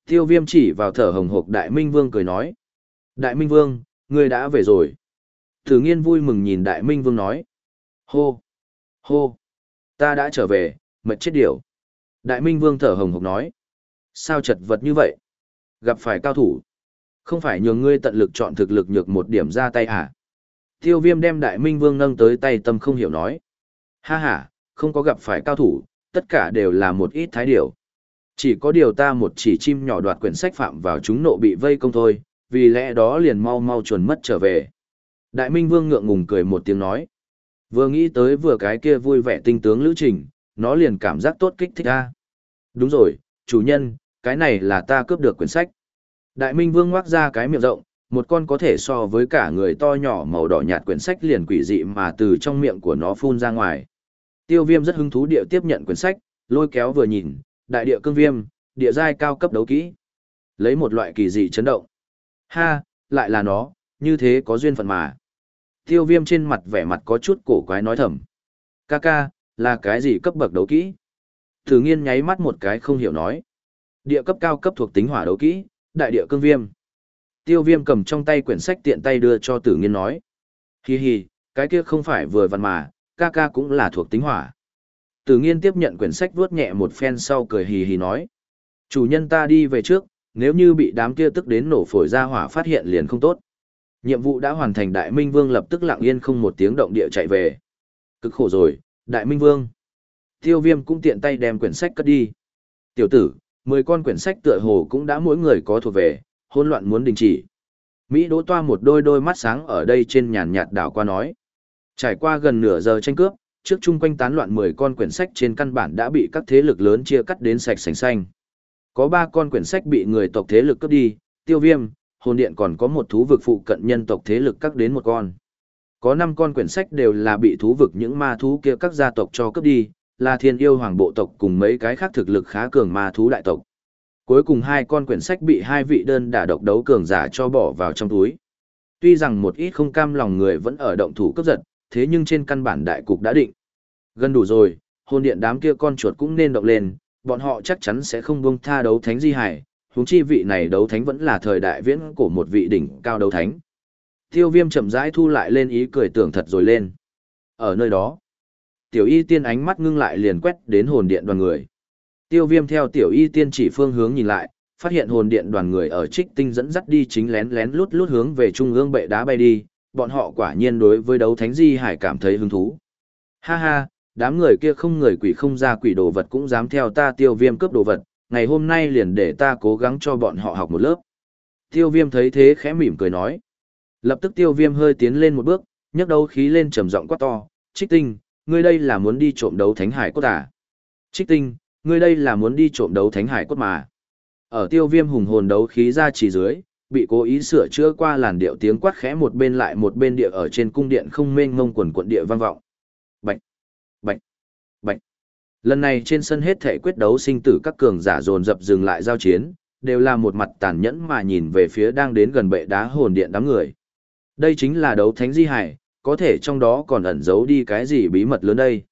Tiêu viêm chỉ vào thở hồng hộc đại minh vương cười nói. Đại minh vương, ngươi đã về rồi. Thử nghiên vui mừng nhìn đại minh vương nói. Hô! Hô! Ta đã trở về, mệt chết điểu. Đại minh vương thở hồng hộc nói. Sao chật vật như vậy? Gặp phải cao thủ. Không phải nhường ngươi tận lực chọn thực lực nhược một điểm ra tay à? Tiêu viêm đem đại minh vương nâng tới tay tâm không hiểu nói. Ha ha, không có gặp phải cao thủ, tất cả đều là một ít thái điều. Chỉ có điều ta một chỉ chim nhỏ đoạt quyển sách phạm vào chúng nộ bị vây công thôi, vì lẽ đó liền mau mau chuồn mất trở về. Đại minh vương ngượng ngùng cười một tiếng nói. Vừa nghĩ tới vừa cái kia vui vẻ tinh tướng lữ trình, nó liền cảm giác tốt kích thích a. Đúng rồi, chủ nhân, cái này là ta cướp được quyển sách. Đại minh vương ngoác ra cái miệng rộng, một con có thể so với cả người to nhỏ màu đỏ nhạt quyển sách liền quỷ dị mà từ trong miệng của nó phun ra ngoài. Tiêu viêm rất hứng thú địa tiếp nhận quyển sách, lôi kéo vừa nhìn, đại địa cương viêm, địa giai cao cấp đấu kỹ. Lấy một loại kỳ dị chấn động. Ha, lại là nó, như thế có duyên phận mà. Tiêu viêm trên mặt vẻ mặt có chút cổ quái nói thầm. kaka, là cái gì cấp bậc đấu kỹ? Thử nghiên nháy mắt một cái không hiểu nói. Địa cấp cao cấp thuộc tính hỏa đấu kỹ, đại địa cương viêm. Tiêu viêm cầm trong tay quyển sách tiện tay đưa cho tử nghiên nói. Hi hi, cái kia không phải vừa văn mà, ca ca cũng là thuộc tính hỏa. Tử nghiên tiếp nhận quyển sách vuốt nhẹ một phen sau cười hì hì nói. Chủ nhân ta đi về trước, nếu như bị đám kia tức đến nổ phổi ra hỏa phát hiện liền không tốt. Nhiệm vụ đã hoàn thành Đại Minh Vương lập tức lặng yên không một tiếng động địa chạy về. Cực khổ rồi, Đại Minh Vương. Tiêu viêm cũng tiện tay đem quyển sách cất đi. Tiểu tử, 10 con quyển sách tựa hồ cũng đã mỗi người có thuộc về, hỗn loạn muốn đình chỉ. Mỹ đỗ toa một đôi đôi mắt sáng ở đây trên nhàn nhạt đảo qua nói. Trải qua gần nửa giờ tranh cướp, trước chung quanh tán loạn 10 con quyển sách trên căn bản đã bị các thế lực lớn chia cắt đến sạch sành xanh. Có 3 con quyển sách bị người tộc thế lực cướp đi, tiêu viêm, hồn điện còn có một thú vực phụ cận nhân tộc thế lực cắt đến một con. Có 5 con quyển sách đều là bị thú vực những ma thú kia các gia tộc cho cướp đi, là thiên yêu hoàng bộ tộc cùng mấy cái khác thực lực khá cường ma thú đại tộc. Cuối cùng hai con quyển sách bị hai vị đơn đả độc đấu cường giả cho bỏ vào trong túi. Tuy rằng một ít không cam lòng người vẫn ở động thủ cấp giật, thế nhưng trên căn bản đại cục đã định. Gần đủ rồi, hôn điện đám kia con chuột cũng nên động lên, bọn họ chắc chắn sẽ không buông tha đấu thánh di hải, huống chi vị này đấu thánh vẫn là thời đại viễn của một vị đỉnh cao đấu thánh. Tiêu viêm chậm rãi thu lại lên ý cười tưởng thật rồi lên. Ở nơi đó, tiểu y tiên ánh mắt ngưng lại liền quét đến hồn điện đoàn người. Tiêu viêm theo tiểu y tiên chỉ phương hướng nhìn lại, phát hiện hồn điện đoàn người ở trích tinh dẫn dắt đi chính lén lén lút lút hướng về trung ương bệ đá bay đi, bọn họ quả nhiên đối với đấu thánh di hải cảm thấy hứng thú. Ha ha, đám người kia không người quỷ không ra quỷ đồ vật cũng dám theo ta tiêu viêm cướp đồ vật, ngày hôm nay liền để ta cố gắng cho bọn họ học một lớp. Tiêu viêm thấy thế khẽ mỉm cười nói. Lập tức tiêu viêm hơi tiến lên một bước, nhấc đấu khí lên trầm giọng quát to, trích tinh, ngươi đây là muốn đi trộm đấu thánh hải cốt à? Trích tinh, ngươi đây là muốn đi trộm đấu thánh hải cốt mà. Ở tiêu viêm hùng hồn đấu khí ra chỉ dưới, bị cố ý sửa chữa qua làn điệu tiếng quát khẽ một bên lại một bên địa ở trên cung điện không mênh mông quần quận địa vang vọng. Bạch, bạch, bạch. Lần này trên sân hết thể quyết đấu sinh tử các cường giả dồn dập dừng lại giao chiến, đều là một mặt tàn nhẫn mà nhìn về phía đang đến gần bệ đá hồn điện đám người. Đây chính là đấu thánh di hải, có thể trong đó còn ẩn giấu đi cái gì bí mật lớn đây.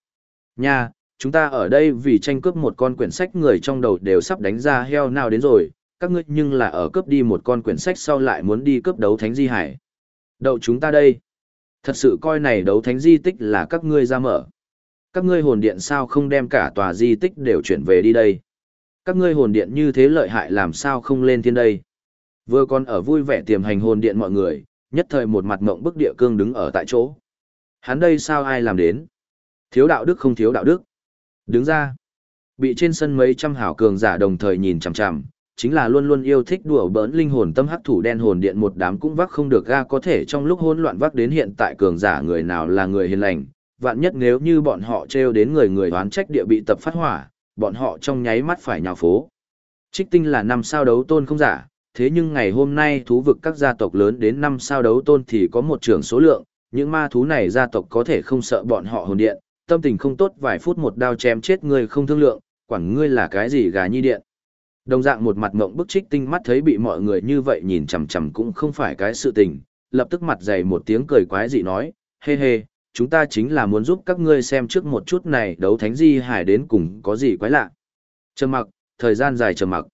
Nha, chúng ta ở đây vì tranh cướp một con quyển sách người trong đầu đều sắp đánh ra heo nào đến rồi, các ngươi nhưng là ở cướp đi một con quyển sách sau lại muốn đi cướp đấu thánh di hải. Đậu chúng ta đây. Thật sự coi này đấu thánh di tích là các ngươi ra mở. Các ngươi hồn điện sao không đem cả tòa di tích đều chuyển về đi đây. Các ngươi hồn điện như thế lợi hại làm sao không lên thiên đây. Vừa còn ở vui vẻ tiềm hành hồn điện mọi người, nhất thời một mặt mộng bức địa cương đứng ở tại chỗ. Hắn đây sao ai làm đến? Thiếu đạo đức không thiếu đạo đức. Đứng ra. Bị trên sân mấy trăm hảo cường giả đồng thời nhìn chằm chằm, chính là luôn luôn yêu thích đùa bỡn linh hồn tâm hắc thủ đen hồn điện một đám cũng vác không được ga có thể trong lúc hỗn loạn vác đến hiện tại cường giả người nào là người hiền lành, vạn nhất nếu như bọn họ trêu đến người người đoán trách địa bị tập phát hỏa, bọn họ trong nháy mắt phải nhào phố. Trích tinh là năm sao đấu tôn không giả, thế nhưng ngày hôm nay thú vực các gia tộc lớn đến năm sao đấu tôn thì có một trưởng số lượng, những ma thú này gia tộc có thể không sợ bọn họ hồn điện, tâm tình không tốt vài phút một đao chém chết người không thương lượng, quản ngươi là cái gì gà nhi điện. Đồng dạng một mặt ngộng bức trích tinh mắt thấy bị mọi người như vậy nhìn chằm chằm cũng không phải cái sự tình, lập tức mặt dày một tiếng cười quái dị nói, hê hê, chúng ta chính là muốn giúp các ngươi xem trước một chút này đấu thánh di hải đến cùng có gì quái lạ. Trầm mặc, thời gian dài trầm mặc.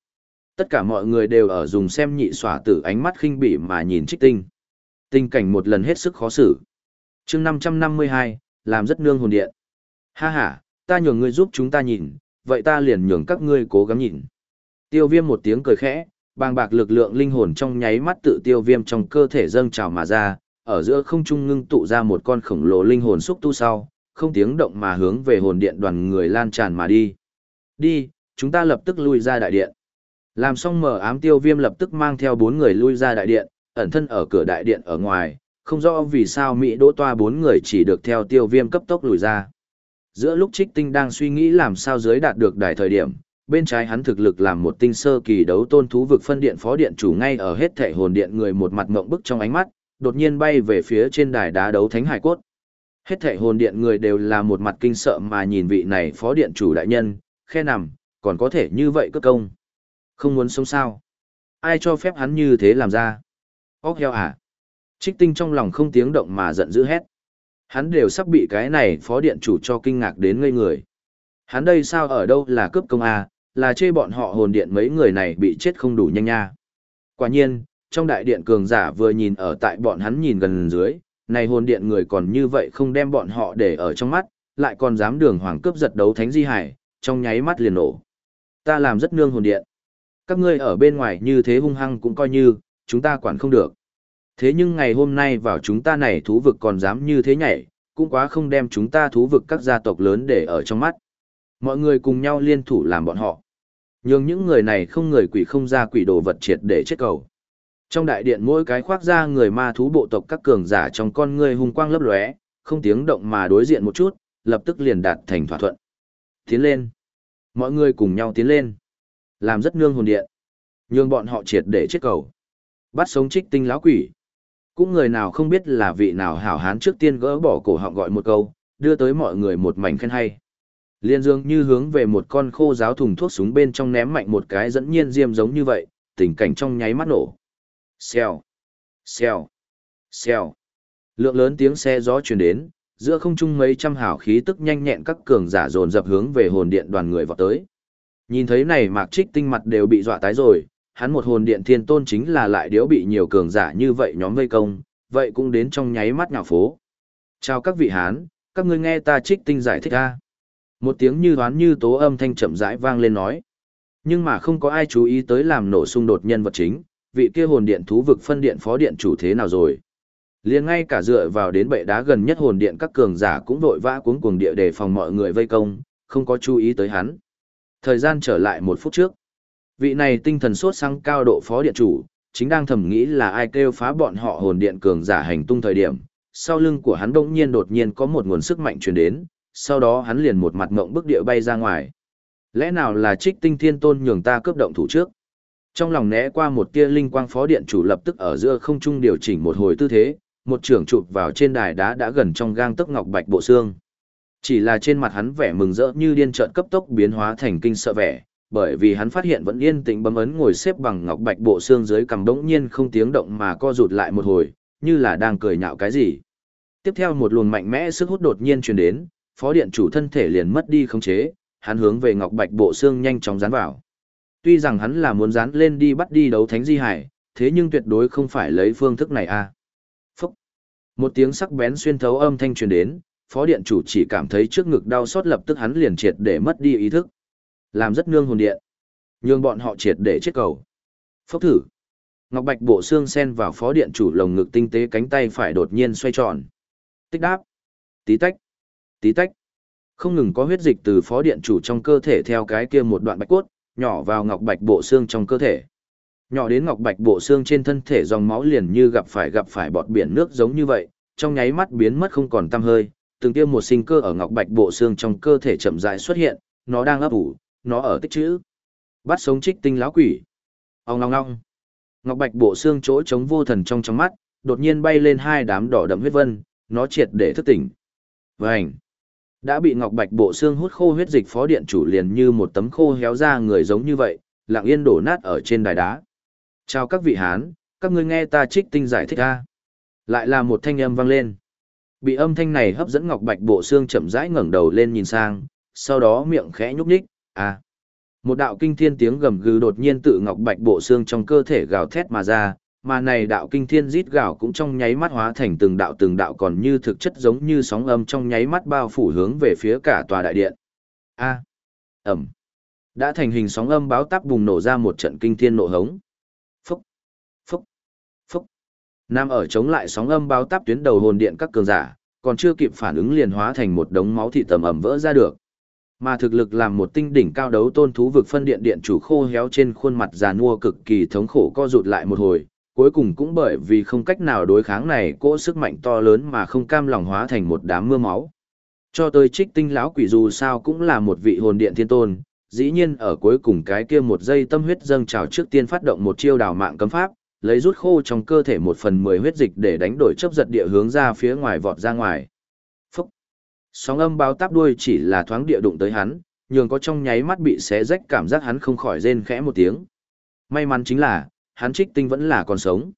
Tất cả mọi người đều ở dùng xem nhị xỏa tử ánh mắt khinh bỉ mà nhìn trích tinh. Tình cảnh một lần hết sức khó xử. chương 552, làm rất nương hồn điện. Ha ha, ta nhường ngươi giúp chúng ta nhìn, vậy ta liền nhường các ngươi cố gắng nhìn. Tiêu viêm một tiếng cười khẽ, bàng bạc lực lượng linh hồn trong nháy mắt tự tiêu viêm trong cơ thể dâng trào mà ra, ở giữa không trung ngưng tụ ra một con khổng lồ linh hồn xúc tu sau, không tiếng động mà hướng về hồn điện đoàn người lan tràn mà đi. Đi, chúng ta lập tức lui ra đại điện. Làm xong mở ám tiêu viêm lập tức mang theo bốn người lui ra đại điện, ẩn thân ở cửa đại điện ở ngoài, không rõ vì sao Mỹ đỗ toa bốn người chỉ được theo tiêu viêm cấp tốc lùi ra. Giữa lúc trích tinh đang suy nghĩ làm sao dưới đạt được đài thời điểm, bên trái hắn thực lực làm một tinh sơ kỳ đấu tôn thú vực phân điện phó điện chủ ngay ở hết thể hồn điện người một mặt ngộng bức trong ánh mắt, đột nhiên bay về phía trên đài đá đấu thánh hải cốt. Hết thể hồn điện người đều là một mặt kinh sợ mà nhìn vị này phó điện chủ đại nhân, khe nằm, còn có thể như vậy cất công. Không muốn sống sao? Ai cho phép hắn như thế làm ra? Ốc heo à? Trích tinh trong lòng không tiếng động mà giận dữ hét. Hắn đều sắp bị cái này phó điện chủ cho kinh ngạc đến ngây người. Hắn đây sao ở đâu là cướp công à, là chê bọn họ hồn điện mấy người này bị chết không đủ nhanh nha. Quả nhiên, trong đại điện cường giả vừa nhìn ở tại bọn hắn nhìn gần dưới, này hồn điện người còn như vậy không đem bọn họ để ở trong mắt, lại còn dám đường hoàng cướp giật đấu thánh di hải, trong nháy mắt liền nổ. Ta làm rất nương hồn điện. Các ngươi ở bên ngoài như thế hung hăng cũng coi như, chúng ta quản không được. Thế nhưng ngày hôm nay vào chúng ta này thú vực còn dám như thế nhảy, cũng quá không đem chúng ta thú vực các gia tộc lớn để ở trong mắt. Mọi người cùng nhau liên thủ làm bọn họ. Nhưng những người này không người quỷ không ra quỷ đồ vật triệt để chết cầu. Trong đại điện mỗi cái khoác ra người ma thú bộ tộc các cường giả trong con người hùng quang lấp lóe, không tiếng động mà đối diện một chút, lập tức liền đạt thành thỏa thuận. Tiến lên. Mọi người cùng nhau tiến lên. Làm rất nương hồn điện. Nhưng bọn họ triệt để chết cầu. Bắt sống trích tinh lão quỷ. Cũng người nào không biết là vị nào hảo hán trước tiên gỡ bỏ cổ họng gọi một câu, đưa tới mọi người một mảnh khen hay. Liên dương như hướng về một con khô giáo thùng thuốc súng bên trong ném mạnh một cái dẫn nhiên diêm giống như vậy, tình cảnh trong nháy mắt nổ. Xèo, xèo, xèo. Lượng lớn tiếng xe gió truyền đến, giữa không trung mấy trăm hảo khí tức nhanh nhẹn các cường giả dồn dập hướng về hồn điện đoàn người vọt tới. Nhìn thấy này Mạc Trích tinh mặt đều bị dọa tái rồi, hắn một hồn điện thiên tôn chính là lại điếu bị nhiều cường giả như vậy nhóm vây công, vậy cũng đến trong nháy mắt nhào phố. Chào các vị hán, các ngươi nghe ta Trích tinh giải thích a. Một tiếng như đoán như tố âm thanh chậm rãi vang lên nói. Nhưng mà không có ai chú ý tới làm nổ xung đột nhân vật chính, vị kia hồn điện thú vực phân điện phó điện chủ thế nào rồi. liền ngay cả dựa vào đến bệ đá gần nhất hồn điện các cường giả cũng vội vã cuống cuồng địa để phòng mọi người vây công, không có chú ý tới hắn. Thời gian trở lại một phút trước. Vị này tinh thần sốt sang cao độ phó điện chủ, chính đang thầm nghĩ là ai kêu phá bọn họ hồn điện cường giả hành tung thời điểm. Sau lưng của hắn đột nhiên đột nhiên có một nguồn sức mạnh truyền đến, sau đó hắn liền một mặt ngộng bức địa bay ra ngoài. Lẽ nào là trích tinh thiên tôn nhường ta cướp động thủ trước? Trong lòng né qua một tia linh quang phó điện chủ lập tức ở giữa không trung điều chỉnh một hồi tư thế, một trưởng chụp vào trên đài đá đã gần trong gang tấc ngọc bạch bộ xương. Chỉ là trên mặt hắn vẻ mừng rỡ như điên trợn cấp tốc biến hóa thành kinh sợ vẻ, bởi vì hắn phát hiện vẫn yên tĩnh bấm ấn ngồi xếp bằng ngọc bạch bộ xương dưới cằm đống nhiên không tiếng động mà co rụt lại một hồi, như là đang cười nhạo cái gì. Tiếp theo một luồng mạnh mẽ sức hút đột nhiên truyền đến, phó điện chủ thân thể liền mất đi khống chế, hắn hướng về ngọc bạch bộ xương nhanh chóng dán vào. Tuy rằng hắn là muốn dán lên đi bắt đi đấu thánh di hải, thế nhưng tuyệt đối không phải lấy phương thức này a. À. Phúc. Một tiếng sắc bén xuyên thấu âm thanh truyền đến, phó điện chủ chỉ cảm thấy trước ngực đau xót lập tức hắn liền triệt để mất đi ý thức. Làm rất nương hồn điện. Nhưng bọn họ triệt để chết cầu. Phốc thử. Ngọc Bạch bộ xương sen vào phó điện chủ lồng ngực tinh tế cánh tay phải đột nhiên xoay tròn. Tích đáp. Tí tách. Tí tách. Không ngừng có huyết dịch từ phó điện chủ trong cơ thể theo cái kia một đoạn bạch cốt, nhỏ vào ngọc bạch bộ xương trong cơ thể. Nhỏ đến ngọc bạch bộ xương trên thân thể dòng máu liền như gặp phải gặp phải bọt biển nước giống như vậy, trong nháy mắt biến mất không còn tăm hơi, từng tiêm một sinh cơ ở ngọc bạch bộ xương trong cơ thể chậm rãi xuất hiện, nó đang ấp ủ, nó ở tích chữ. Bắt sống trích tinh lão quỷ. Ông ngong ngong. Ngọc bạch bộ xương chỗ chống vô thần trong trong mắt, đột nhiên bay lên hai đám đỏ đậm huyết vân, nó triệt để thức tỉnh. Vành. Đã bị ngọc bạch bộ xương hút khô huyết dịch phó điện chủ liền như một tấm khô héo ra người giống như vậy, lặng yên đổ nát ở trên đài đá. Chào các vị hán, các ngươi nghe ta trích tinh giải thích a. Lại là một thanh âm vang lên. Bị âm thanh này hấp dẫn ngọc bạch bộ xương chậm rãi ngẩng đầu lên nhìn sang, sau đó miệng khẽ nhúc nhích, a. Một đạo kinh thiên tiếng gầm gừ đột nhiên tự ngọc bạch bộ xương trong cơ thể gào thét mà ra, mà này đạo kinh thiên rít gào cũng trong nháy mắt hóa thành từng đạo từng đạo còn như thực chất giống như sóng âm trong nháy mắt bao phủ hướng về phía cả tòa đại điện. A. Ẩm. Đã thành hình sóng âm báo táp bùng nổ ra một trận kinh thiên nộ hống. Phúc. Phúc. Phúc. Nam ở chống lại sóng âm báo táp tuyến đầu hồn điện các cường giả, còn chưa kịp phản ứng liền hóa thành một đống máu thị tầm ẩm vỡ ra được. Mà thực lực làm một tinh đỉnh cao đấu tôn thú vực phân điện điện chủ khô héo trên khuôn mặt già nua cực kỳ thống khổ co rụt lại một hồi, cuối cùng cũng bởi vì không cách nào đối kháng này cỗ sức mạnh to lớn mà không cam lòng hóa thành một đám mưa máu. Cho tới trích tinh lão quỷ dù sao cũng là một vị hồn điện thiên tôn, dĩ nhiên ở cuối cùng cái kia một giây tâm huyết dâng trào trước tiên phát động một chiêu đào mạng cấm pháp, lấy rút khô trong cơ thể một phần mười huyết dịch để đánh đổi chấp giật địa hướng ra phía ngoài vọt ra ngoài. Phúc! Sóng âm báo táp đuôi chỉ là thoáng địa đụng tới hắn, nhường có trong nháy mắt bị xé rách cảm giác hắn không khỏi rên khẽ một tiếng. May mắn chính là, hắn trích tinh vẫn là còn sống.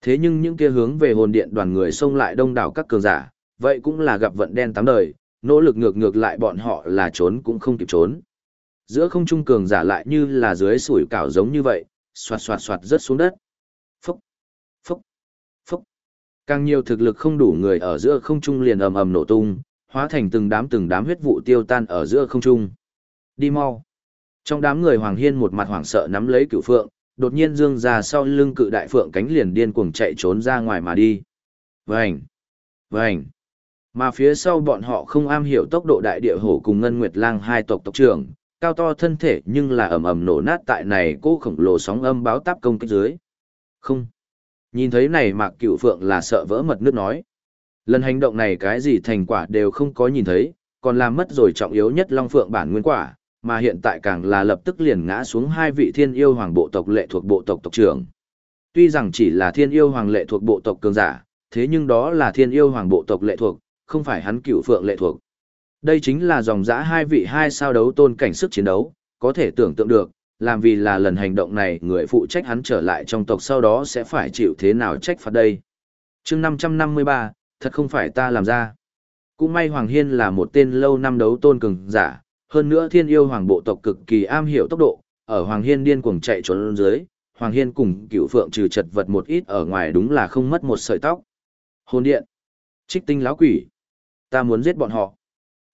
Thế nhưng những kia hướng về hồn điện đoàn người xông lại đông đảo các cường giả, vậy cũng là gặp vận đen tám đời, nỗ lực ngược ngược lại bọn họ là trốn cũng không kịp trốn. Giữa không trung cường giả lại như là dưới sủi cảo giống như vậy, xoạt xoạt xoạt rớt xuống đất. Phúc, phúc, phúc. Càng nhiều thực lực không đủ người ở giữa không trung liền ầm ầm nổ tung, hóa thành từng đám từng đám huyết vụ tiêu tan ở giữa không trung. Đi mau. Trong đám người Hoàng Hiên một mặt hoảng sợ nắm lấy cửu phượng, đột nhiên dương ra sau lưng cự đại phượng cánh liền điên cuồng chạy trốn ra ngoài mà đi. Vành! Vành! Mà phía sau bọn họ không am hiểu tốc độ đại địa hổ cùng Ngân Nguyệt Lang hai tộc tộc trưởng, cao to thân thể nhưng là ầm ầm nổ nát tại này cô khổng lồ sóng âm báo táp công kích dưới. Không. Nhìn thấy này Mạc Cửu Phượng là sợ vỡ mật nước nói. Lần hành động này cái gì thành quả đều không có nhìn thấy, còn làm mất rồi trọng yếu nhất Long Phượng bản nguyên quả, mà hiện tại càng là lập tức liền ngã xuống hai vị thiên yêu hoàng bộ tộc lệ thuộc bộ tộc tộc trưởng. Tuy rằng chỉ là thiên yêu hoàng lệ thuộc bộ tộc cường giả, thế nhưng đó là thiên yêu hoàng bộ tộc lệ thuộc, không phải hắn cửu phượng lệ thuộc. Đây chính là dòng dã hai vị hai sao đấu tôn cảnh sức chiến đấu, có thể tưởng tượng được, làm vì là lần hành động này người phụ trách hắn trở lại trong tộc sau đó sẽ phải chịu thế nào trách phạt đây. chương 553, thật không phải ta làm ra. Cũng may Hoàng Hiên là một tên lâu năm đấu tôn cường giả, hơn nữa thiên yêu hoàng bộ tộc cực kỳ am hiểu tốc độ, ở Hoàng Hiên điên cuồng chạy trốn dưới, Hoàng Hiên cùng cựu phượng trừ chật vật một ít ở ngoài đúng là không mất một sợi tóc. Hồn điện. Trích tinh lão quỷ. Ta muốn giết bọn họ.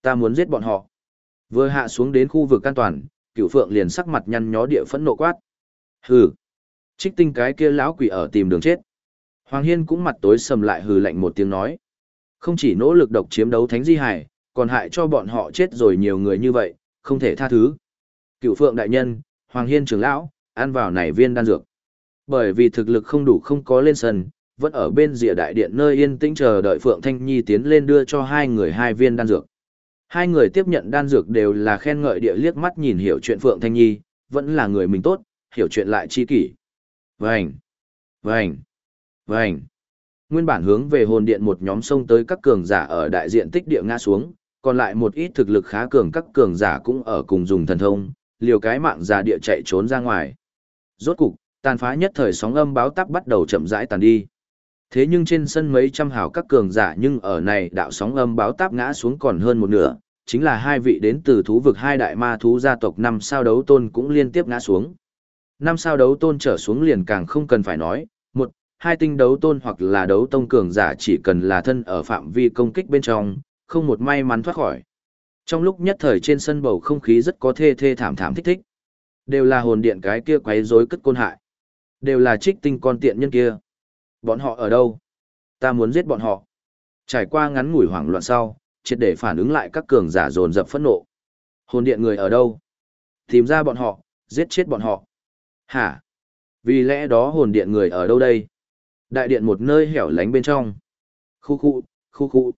Ta muốn giết bọn họ. Vừa hạ xuống đến khu vực an toàn, cựu phượng liền sắc mặt nhăn nhó địa phẫn nộ quát. Hừ. Trích tinh cái kia lão quỷ ở tìm đường chết. Hoàng Hiên cũng mặt tối sầm lại hừ lạnh một tiếng nói. Không chỉ nỗ lực độc chiếm đấu thánh di hải, còn hại cho bọn họ chết rồi nhiều người như vậy, không thể tha thứ. Cựu phượng đại nhân, Hoàng Hiên trưởng lão, ăn vào nảy viên đan dược. Bởi vì thực lực không đủ không có lên sân, vẫn ở bên rìa đại điện nơi yên tĩnh chờ đợi Phượng Thanh Nhi tiến lên đưa cho hai người hai viên đan dược. Hai người tiếp nhận đan dược đều là khen ngợi địa liếc mắt nhìn hiểu chuyện Phượng Thanh Nhi, vẫn là người mình tốt, hiểu chuyện lại chi kỷ. Vành, vành, vành. Nguyên bản hướng về hồn điện một nhóm sông tới các cường giả ở đại diện tích địa ngã xuống, còn lại một ít thực lực khá cường các cường giả cũng ở cùng dùng thần thông, liều cái mạng giả địa chạy trốn ra ngoài. Rốt cục, tàn phá nhất thời sóng âm báo táp bắt đầu chậm rãi tàn đi. Thế nhưng trên sân mấy trăm hào các cường giả nhưng ở này đạo sóng âm báo táp ngã xuống còn hơn một nửa, chính là hai vị đến từ thú vực hai đại ma thú gia tộc năm sao đấu tôn cũng liên tiếp ngã xuống. Năm sao đấu tôn trở xuống liền càng không cần phải nói, một, hai tinh đấu tôn hoặc là đấu tông cường giả chỉ cần là thân ở phạm vi công kích bên trong, không một may mắn thoát khỏi. Trong lúc nhất thời trên sân bầu không khí rất có thê thê thảm thảm thích thích. Đều là hồn điện cái kia quấy rối cất côn hại. Đều là trích tinh con tiện nhân kia. Bọn họ ở đâu? Ta muốn giết bọn họ. Trải qua ngắn ngủi hoảng loạn sau, triệt để phản ứng lại các cường giả dồn dập phẫn nộ. Hồn điện người ở đâu? Tìm ra bọn họ, giết chết bọn họ. Hả? Vì lẽ đó hồn điện người ở đâu đây? Đại điện một nơi hẻo lánh bên trong. Khu khu, khu khu.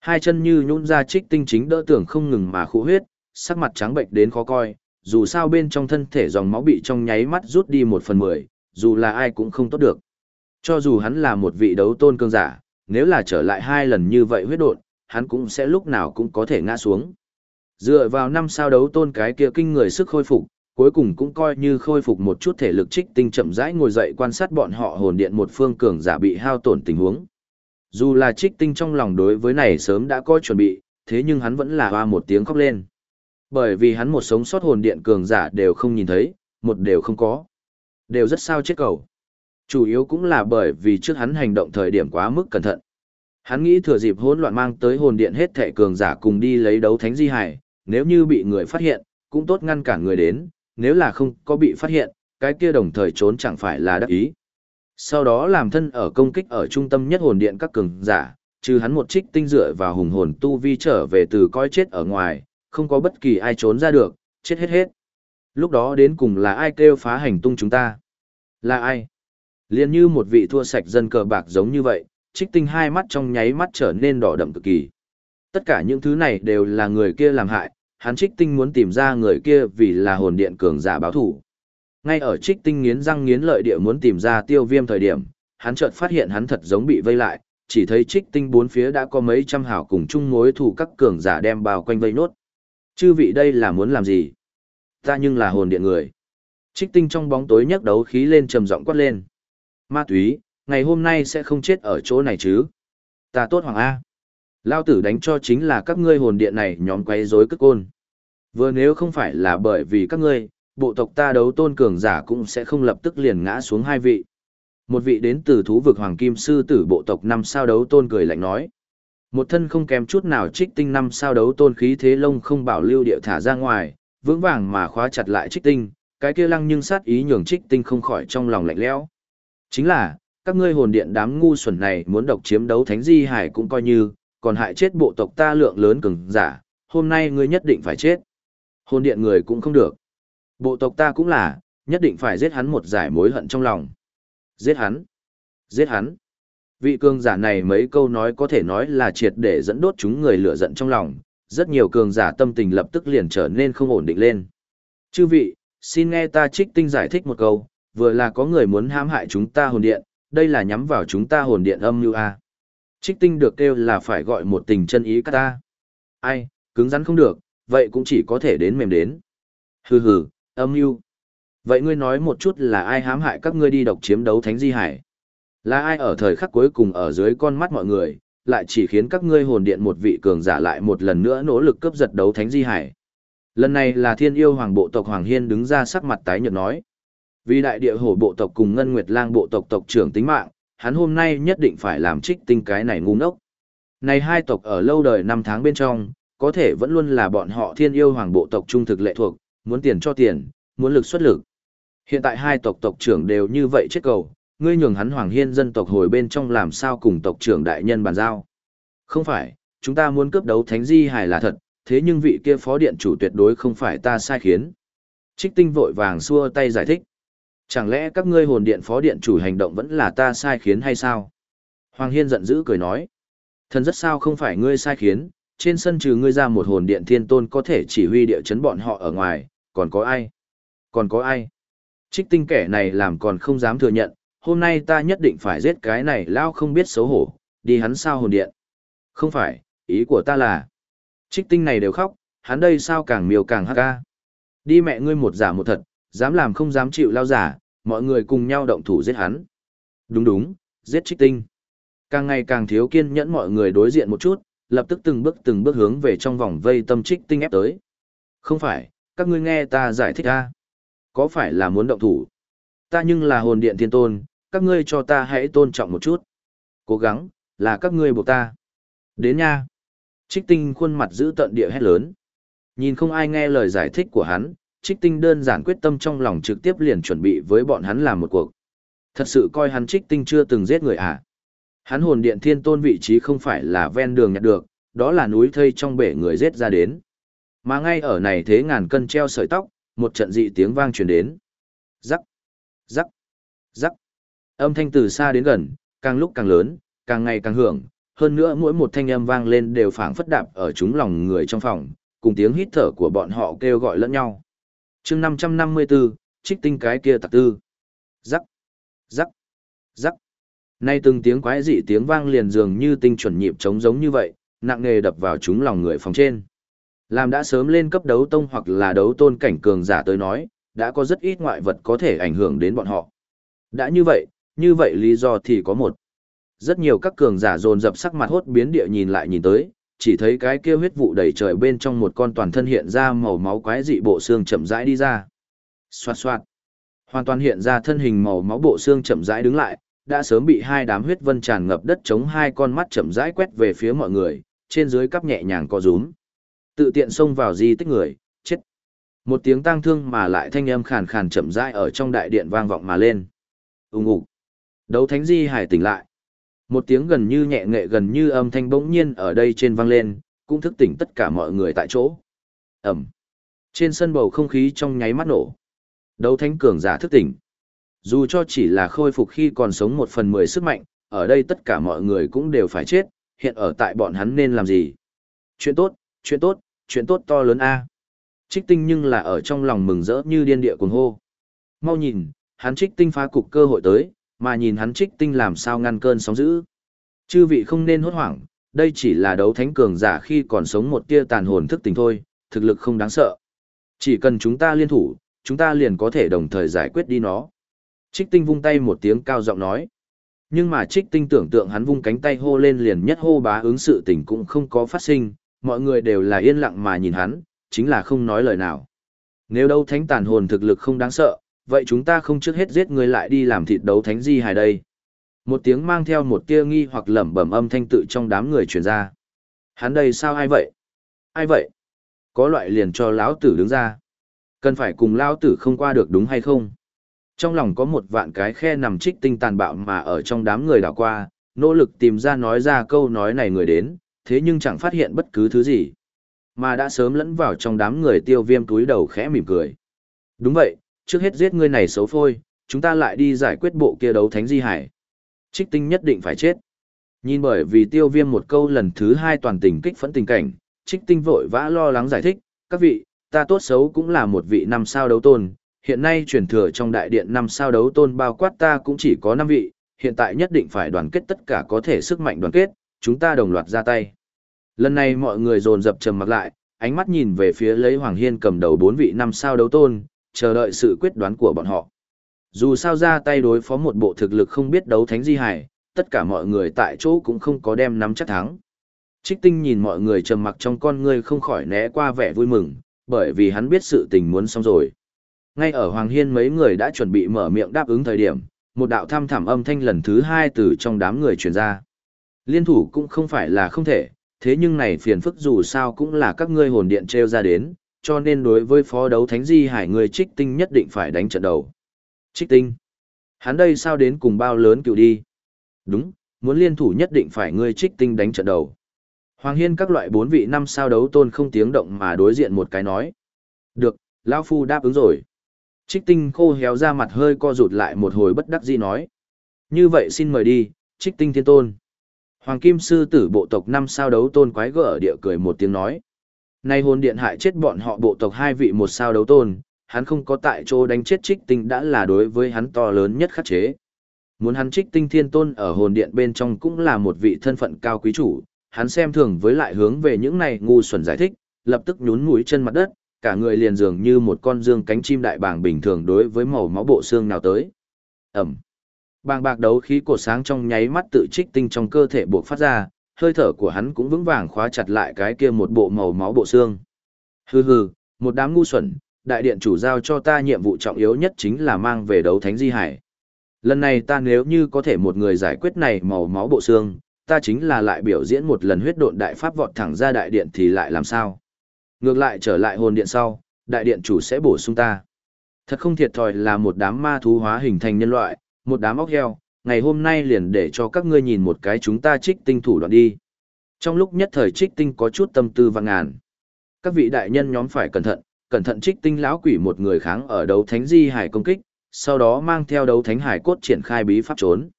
Hai chân như nhũn ra trích tinh chính đỡ tưởng không ngừng mà khu huyết, sắc mặt trắng bệnh đến khó coi, dù sao bên trong thân thể dòng máu bị trong nháy mắt rút đi một phần mười, dù là ai cũng không tốt được. Cho dù hắn là một vị đấu tôn cương giả, nếu là trở lại hai lần như vậy huyết đột, hắn cũng sẽ lúc nào cũng có thể ngã xuống. Dựa vào năm sao đấu tôn cái kia kinh người sức khôi phục, cuối cùng cũng coi như khôi phục một chút thể lực trích tinh chậm rãi ngồi dậy quan sát bọn họ hồn điện một phương cường giả bị hao tổn tình huống. Dù là trích tinh trong lòng đối với này sớm đã có chuẩn bị, thế nhưng hắn vẫn là hoa một tiếng khóc lên. Bởi vì hắn một sống sót hồn điện cường giả đều không nhìn thấy, một đều không có. Đều rất sao chết cầu. Chủ yếu cũng là bởi vì trước hắn hành động thời điểm quá mức cẩn thận. Hắn nghĩ thừa dịp hỗn loạn mang tới hồn điện hết thệ cường giả cùng đi lấy đấu thánh di hải, nếu như bị người phát hiện, cũng tốt ngăn cản người đến, nếu là không có bị phát hiện, cái kia đồng thời trốn chẳng phải là đắc ý. Sau đó làm thân ở công kích ở trung tâm nhất hồn điện các cường giả, trừ hắn một trích tinh dựa vào hùng hồn tu vi trở về từ coi chết ở ngoài, không có bất kỳ ai trốn ra được, chết hết hết. Lúc đó đến cùng là ai kêu phá hành tung chúng ta? Là ai? Liên như một vị thua sạch dân cờ bạc giống như vậy, trích tinh hai mắt trong nháy mắt trở nên đỏ đậm cực kỳ. Tất cả những thứ này đều là người kia làm hại, hắn trích tinh muốn tìm ra người kia vì là hồn điện cường giả báo thủ. Ngay ở trích tinh nghiến răng nghiến lợi địa muốn tìm ra tiêu viêm thời điểm, hắn chợt phát hiện hắn thật giống bị vây lại, chỉ thấy trích tinh bốn phía đã có mấy trăm hảo cùng chung mối thủ các cường giả đem bao quanh vây nốt. Chư vị đây là muốn làm gì? Ta nhưng là hồn điện người. Trích tinh trong bóng tối nhấc đấu khí lên trầm giọng quát lên. Ma túy, ngày hôm nay sẽ không chết ở chỗ này chứ? Ta tốt hoàng A. Lao tử đánh cho chính là các ngươi hồn điện này nhóm quấy rối cất côn. Vừa nếu không phải là bởi vì các ngươi, bộ tộc ta đấu tôn cường giả cũng sẽ không lập tức liền ngã xuống hai vị. Một vị đến từ thú vực hoàng kim sư tử bộ tộc năm sao đấu tôn cười lạnh nói. Một thân không kém chút nào trích tinh năm sao đấu tôn khí thế lông không bảo lưu địa thả ra ngoài, vững vàng mà khóa chặt lại trích tinh, cái kia lăng nhưng sát ý nhường trích tinh không khỏi trong lòng lạnh lẽo. Chính là, các ngươi hồn điện đám ngu xuẩn này muốn độc chiếm đấu thánh di hải cũng coi như, còn hại chết bộ tộc ta lượng lớn cường giả, hôm nay ngươi nhất định phải chết. Hồn điện người cũng không được. Bộ tộc ta cũng là, nhất định phải giết hắn một giải mối hận trong lòng. Giết hắn. Giết hắn. Vị cường giả này mấy câu nói có thể nói là triệt để dẫn đốt chúng người lửa giận trong lòng, rất nhiều cường giả tâm tình lập tức liền trở nên không ổn định lên. Chư vị, xin nghe ta trích tinh giải thích một câu, vừa là có người muốn hãm hại chúng ta hồn điện, đây là nhắm vào chúng ta hồn điện âm như a. Trích tinh được kêu là phải gọi một tình chân ý các ta. Ai, cứng rắn không được, vậy cũng chỉ có thể đến mềm đến. Hừ hừ, âm mưu. Vậy ngươi nói một chút là ai hãm hại các ngươi đi độc chiếm đấu thánh di hải? Là ai ở thời khắc cuối cùng ở dưới con mắt mọi người, lại chỉ khiến các ngươi hồn điện một vị cường giả lại một lần nữa nỗ lực cướp giật đấu thánh di hải? Lần này là thiên yêu hoàng bộ tộc Hoàng Hiên đứng ra sắc mặt tái nhợt nói. Vì đại địa hổ bộ tộc cùng Ngân Nguyệt Lang bộ tộc tộc trưởng tính mạng, hắn hôm nay nhất định phải làm trích tinh cái này ngu ngốc. Này hai tộc ở lâu đời năm tháng bên trong, có thể vẫn luôn là bọn họ thiên yêu hoàng bộ tộc trung thực lệ thuộc, muốn tiền cho tiền, muốn lực xuất lực. Hiện tại hai tộc tộc trưởng đều như vậy chết cầu, ngươi nhường hắn Hoàng Hiên dân tộc hồi bên trong làm sao cùng tộc trưởng đại nhân bàn giao. Không phải, chúng ta muốn cướp đấu thánh di hài là thật, thế nhưng vị kia phó điện chủ tuyệt đối không phải ta sai khiến. Trích tinh vội vàng xua tay giải thích. Chẳng lẽ các ngươi hồn điện phó điện chủ hành động vẫn là ta sai khiến hay sao? Hoàng Hiên giận dữ cười nói. Thần rất sao không phải ngươi sai khiến, trên sân trừ ngươi ra một hồn điện thiên tôn có thể chỉ huy địa chấn bọn họ ở ngoài, còn có ai? Còn có ai? Trích tinh kẻ này làm còn không dám thừa nhận, hôm nay ta nhất định phải giết cái này lao không biết xấu hổ, đi hắn sao hồn điện. Không phải, ý của ta là, trích tinh này đều khóc, hắn đây sao càng miều càng hắc ca. Đi mẹ ngươi một giả một thật, dám làm không dám chịu lao giả, mọi người cùng nhau động thủ giết hắn. Đúng đúng, giết trích tinh. Càng ngày càng thiếu kiên nhẫn mọi người đối diện một chút, lập tức từng bước từng bước hướng về trong vòng vây tâm trích tinh ép tới. Không phải, các ngươi nghe ta giải thích ra. Có phải là muốn động thủ? Ta nhưng là hồn điện thiên tôn, các ngươi cho ta hãy tôn trọng một chút. Cố gắng, là các ngươi buộc ta. Đến nha. Trích tinh khuôn mặt giữ tận địa hét lớn. Nhìn không ai nghe lời giải thích của hắn, trích tinh đơn giản quyết tâm trong lòng trực tiếp liền chuẩn bị với bọn hắn làm một cuộc. Thật sự coi hắn trích tinh chưa từng giết người à. Hắn hồn điện thiên tôn vị trí không phải là ven đường nhặt được, đó là núi thây trong bể người giết ra đến. Mà ngay ở này thế ngàn cân treo sợi tóc, một trận dị tiếng vang truyền đến. Rắc, rắc, rắc. Âm thanh từ xa đến gần, càng lúc càng lớn, càng ngày càng hưởng, hơn nữa mỗi một thanh âm vang lên đều phảng phất đạp ở chúng lòng người trong phòng, cùng tiếng hít thở của bọn họ kêu gọi lẫn nhau chương 554, trích tinh cái kia tạc tư. Rắc, rắc, rắc. Nay từng tiếng quái dị tiếng vang liền dường như tinh chuẩn nhịp trống giống như vậy, nặng nề đập vào chúng lòng người phòng trên. Làm đã sớm lên cấp đấu tông hoặc là đấu tôn cảnh cường giả tới nói, đã có rất ít ngoại vật có thể ảnh hưởng đến bọn họ. Đã như vậy, như vậy lý do thì có một. Rất nhiều các cường giả dồn dập sắc mặt hốt biến địa nhìn lại nhìn tới, chỉ thấy cái kia huyết vụ đầy trời bên trong một con toàn thân hiện ra màu máu quái dị bộ xương chậm rãi đi ra. Xoạt xoạt. Hoàn toàn hiện ra thân hình màu máu bộ xương chậm rãi đứng lại, đã sớm bị hai đám huyết vân tràn ngập đất chống hai con mắt chậm rãi quét về phía mọi người, trên dưới cắp nhẹ nhàng co rúm. Tự tiện xông vào di tích người, chết. Một tiếng tang thương mà lại thanh âm khàn khàn chậm rãi ở trong đại điện vang vọng mà lên. Ùng ục. Đấu thánh di hải tỉnh lại. Một tiếng gần như nhẹ nghệ gần như âm thanh bỗng nhiên ở đây trên vang lên, cũng thức tỉnh tất cả mọi người tại chỗ. Ẩm. Trên sân bầu không khí trong nháy mắt nổ. Đấu thánh cường giả thức tỉnh. Dù cho chỉ là khôi phục khi còn sống một phần mười sức mạnh, ở đây tất cả mọi người cũng đều phải chết, hiện ở tại bọn hắn nên làm gì? Chuyện tốt, chuyện tốt, chuyện tốt to lớn a. Trích tinh nhưng là ở trong lòng mừng rỡ như điên địa cuồng hô. Mau nhìn, hắn trích tinh phá cục cơ hội tới, mà nhìn hắn trích tinh làm sao ngăn cơn sóng dữ. Chư vị không nên hốt hoảng, đây chỉ là đấu thánh cường giả khi còn sống một tia tàn hồn thức tình thôi, thực lực không đáng sợ. Chỉ cần chúng ta liên thủ, chúng ta liền có thể đồng thời giải quyết đi nó. Trích tinh vung tay một tiếng cao giọng nói. Nhưng mà trích tinh tưởng tượng hắn vung cánh tay hô lên liền nhất hô bá ứng sự tình cũng không có phát sinh, mọi người đều là yên lặng mà nhìn hắn, chính là không nói lời nào. Nếu đấu thánh tàn hồn thực lực không đáng sợ, vậy chúng ta không trước hết giết người lại đi làm thịt đấu thánh di hài đây. Một tiếng mang theo một tia nghi hoặc lẩm bẩm âm thanh tự trong đám người truyền ra. Hắn đây sao ai vậy? Ai vậy? Có loại liền cho lão tử đứng ra. Cần phải cùng lão tử không qua được đúng hay không? Trong lòng có một vạn cái khe nằm trích tinh tàn bạo mà ở trong đám người đảo qua, nỗ lực tìm ra nói ra câu nói này người đến, thế nhưng chẳng phát hiện bất cứ thứ gì. Mà đã sớm lẫn vào trong đám người tiêu viêm túi đầu khẽ mỉm cười. Đúng vậy, trước hết giết ngươi này xấu phôi, chúng ta lại đi giải quyết bộ kia đấu thánh di hải. Trích tinh nhất định phải chết. Nhìn bởi vì tiêu viêm một câu lần thứ hai toàn tình kích phẫn tình cảnh, trích tinh vội vã lo lắng giải thích, các vị, ta tốt xấu cũng là một vị năm sao đấu tôn, hiện nay truyền thừa trong đại điện năm sao đấu tôn bao quát ta cũng chỉ có năm vị, hiện tại nhất định phải đoàn kết tất cả có thể sức mạnh đoàn kết, chúng ta đồng loạt ra tay. Lần này mọi người dồn dập trầm mặc lại, ánh mắt nhìn về phía lấy Hoàng Hiên cầm đầu bốn vị năm sao đấu tôn, chờ đợi sự quyết đoán của bọn họ. Dù sao ra tay đối phó một bộ thực lực không biết đấu thánh di hải, tất cả mọi người tại chỗ cũng không có đem nắm chắc thắng. Trích tinh nhìn mọi người trầm mặc trong con ngươi không khỏi né qua vẻ vui mừng, bởi vì hắn biết sự tình muốn xong rồi. Ngay ở Hoàng Hiên mấy người đã chuẩn bị mở miệng đáp ứng thời điểm, một đạo thăm thẳm âm thanh lần thứ hai từ trong đám người truyền ra. Liên thủ cũng không phải là không thể, thế nhưng này phiền phức dù sao cũng là các ngươi hồn điện treo ra đến, cho nên đối với phó đấu thánh di hải người trích tinh nhất định phải đánh trận đầu. Trích tinh. Hắn đây sao đến cùng bao lớn cựu đi? Đúng, muốn liên thủ nhất định phải ngươi trích tinh đánh trận đầu. Hoàng Hiên các loại bốn vị năm sao đấu tôn không tiếng động mà đối diện một cái nói. Được, Lao Phu đáp ứng rồi. Trích tinh khô héo ra mặt hơi co rụt lại một hồi bất đắc dĩ nói. Như vậy xin mời đi, trích tinh thiên tôn. Hoàng Kim Sư tử bộ tộc năm sao đấu tôn quái gở ở địa cười một tiếng nói. Nay hồn điện hại chết bọn họ bộ tộc hai vị một sao đấu tôn, hắn không có tại chỗ đánh chết trích tinh đã là đối với hắn to lớn nhất khắc chế. Muốn hắn trích tinh thiên tôn ở hồn điện bên trong cũng là một vị thân phận cao quý chủ, hắn xem thường với lại hướng về những này ngu xuẩn giải thích, lập tức nhún mũi chân mặt đất, cả người liền dường như một con dương cánh chim đại bàng bình thường đối với màu máu bộ xương nào tới. Ẩm. Bàng bạc đấu khí cổ sáng trong nháy mắt tự trích tinh trong cơ thể buộc phát ra, hơi thở của hắn cũng vững vàng khóa chặt lại cái kia một bộ màu máu bộ xương. Hừ hừ, một đám ngu xuẩn, đại điện chủ giao cho ta nhiệm vụ trọng yếu nhất chính là mang về đấu thánh di hải. Lần này ta nếu như có thể một người giải quyết này màu máu bộ xương, ta chính là lại biểu diễn một lần huyết độn đại pháp vọt thẳng ra đại điện thì lại làm sao? Ngược lại trở lại hồn điện sau, đại điện chủ sẽ bổ sung ta. Thật không thiệt thòi là một đám ma thú hóa hình thành nhân loại, một đám óc heo, ngày hôm nay liền để cho các ngươi nhìn một cái chúng ta trích tinh thủ đoạn đi. Trong lúc nhất thời trích tinh có chút tâm tư vạn ngàn. Các vị đại nhân nhóm phải cẩn thận, cẩn thận trích tinh lão quỷ một người kháng ở đấu thánh di hải công kích, sau đó mang theo đấu thánh hải cốt triển khai bí pháp trốn.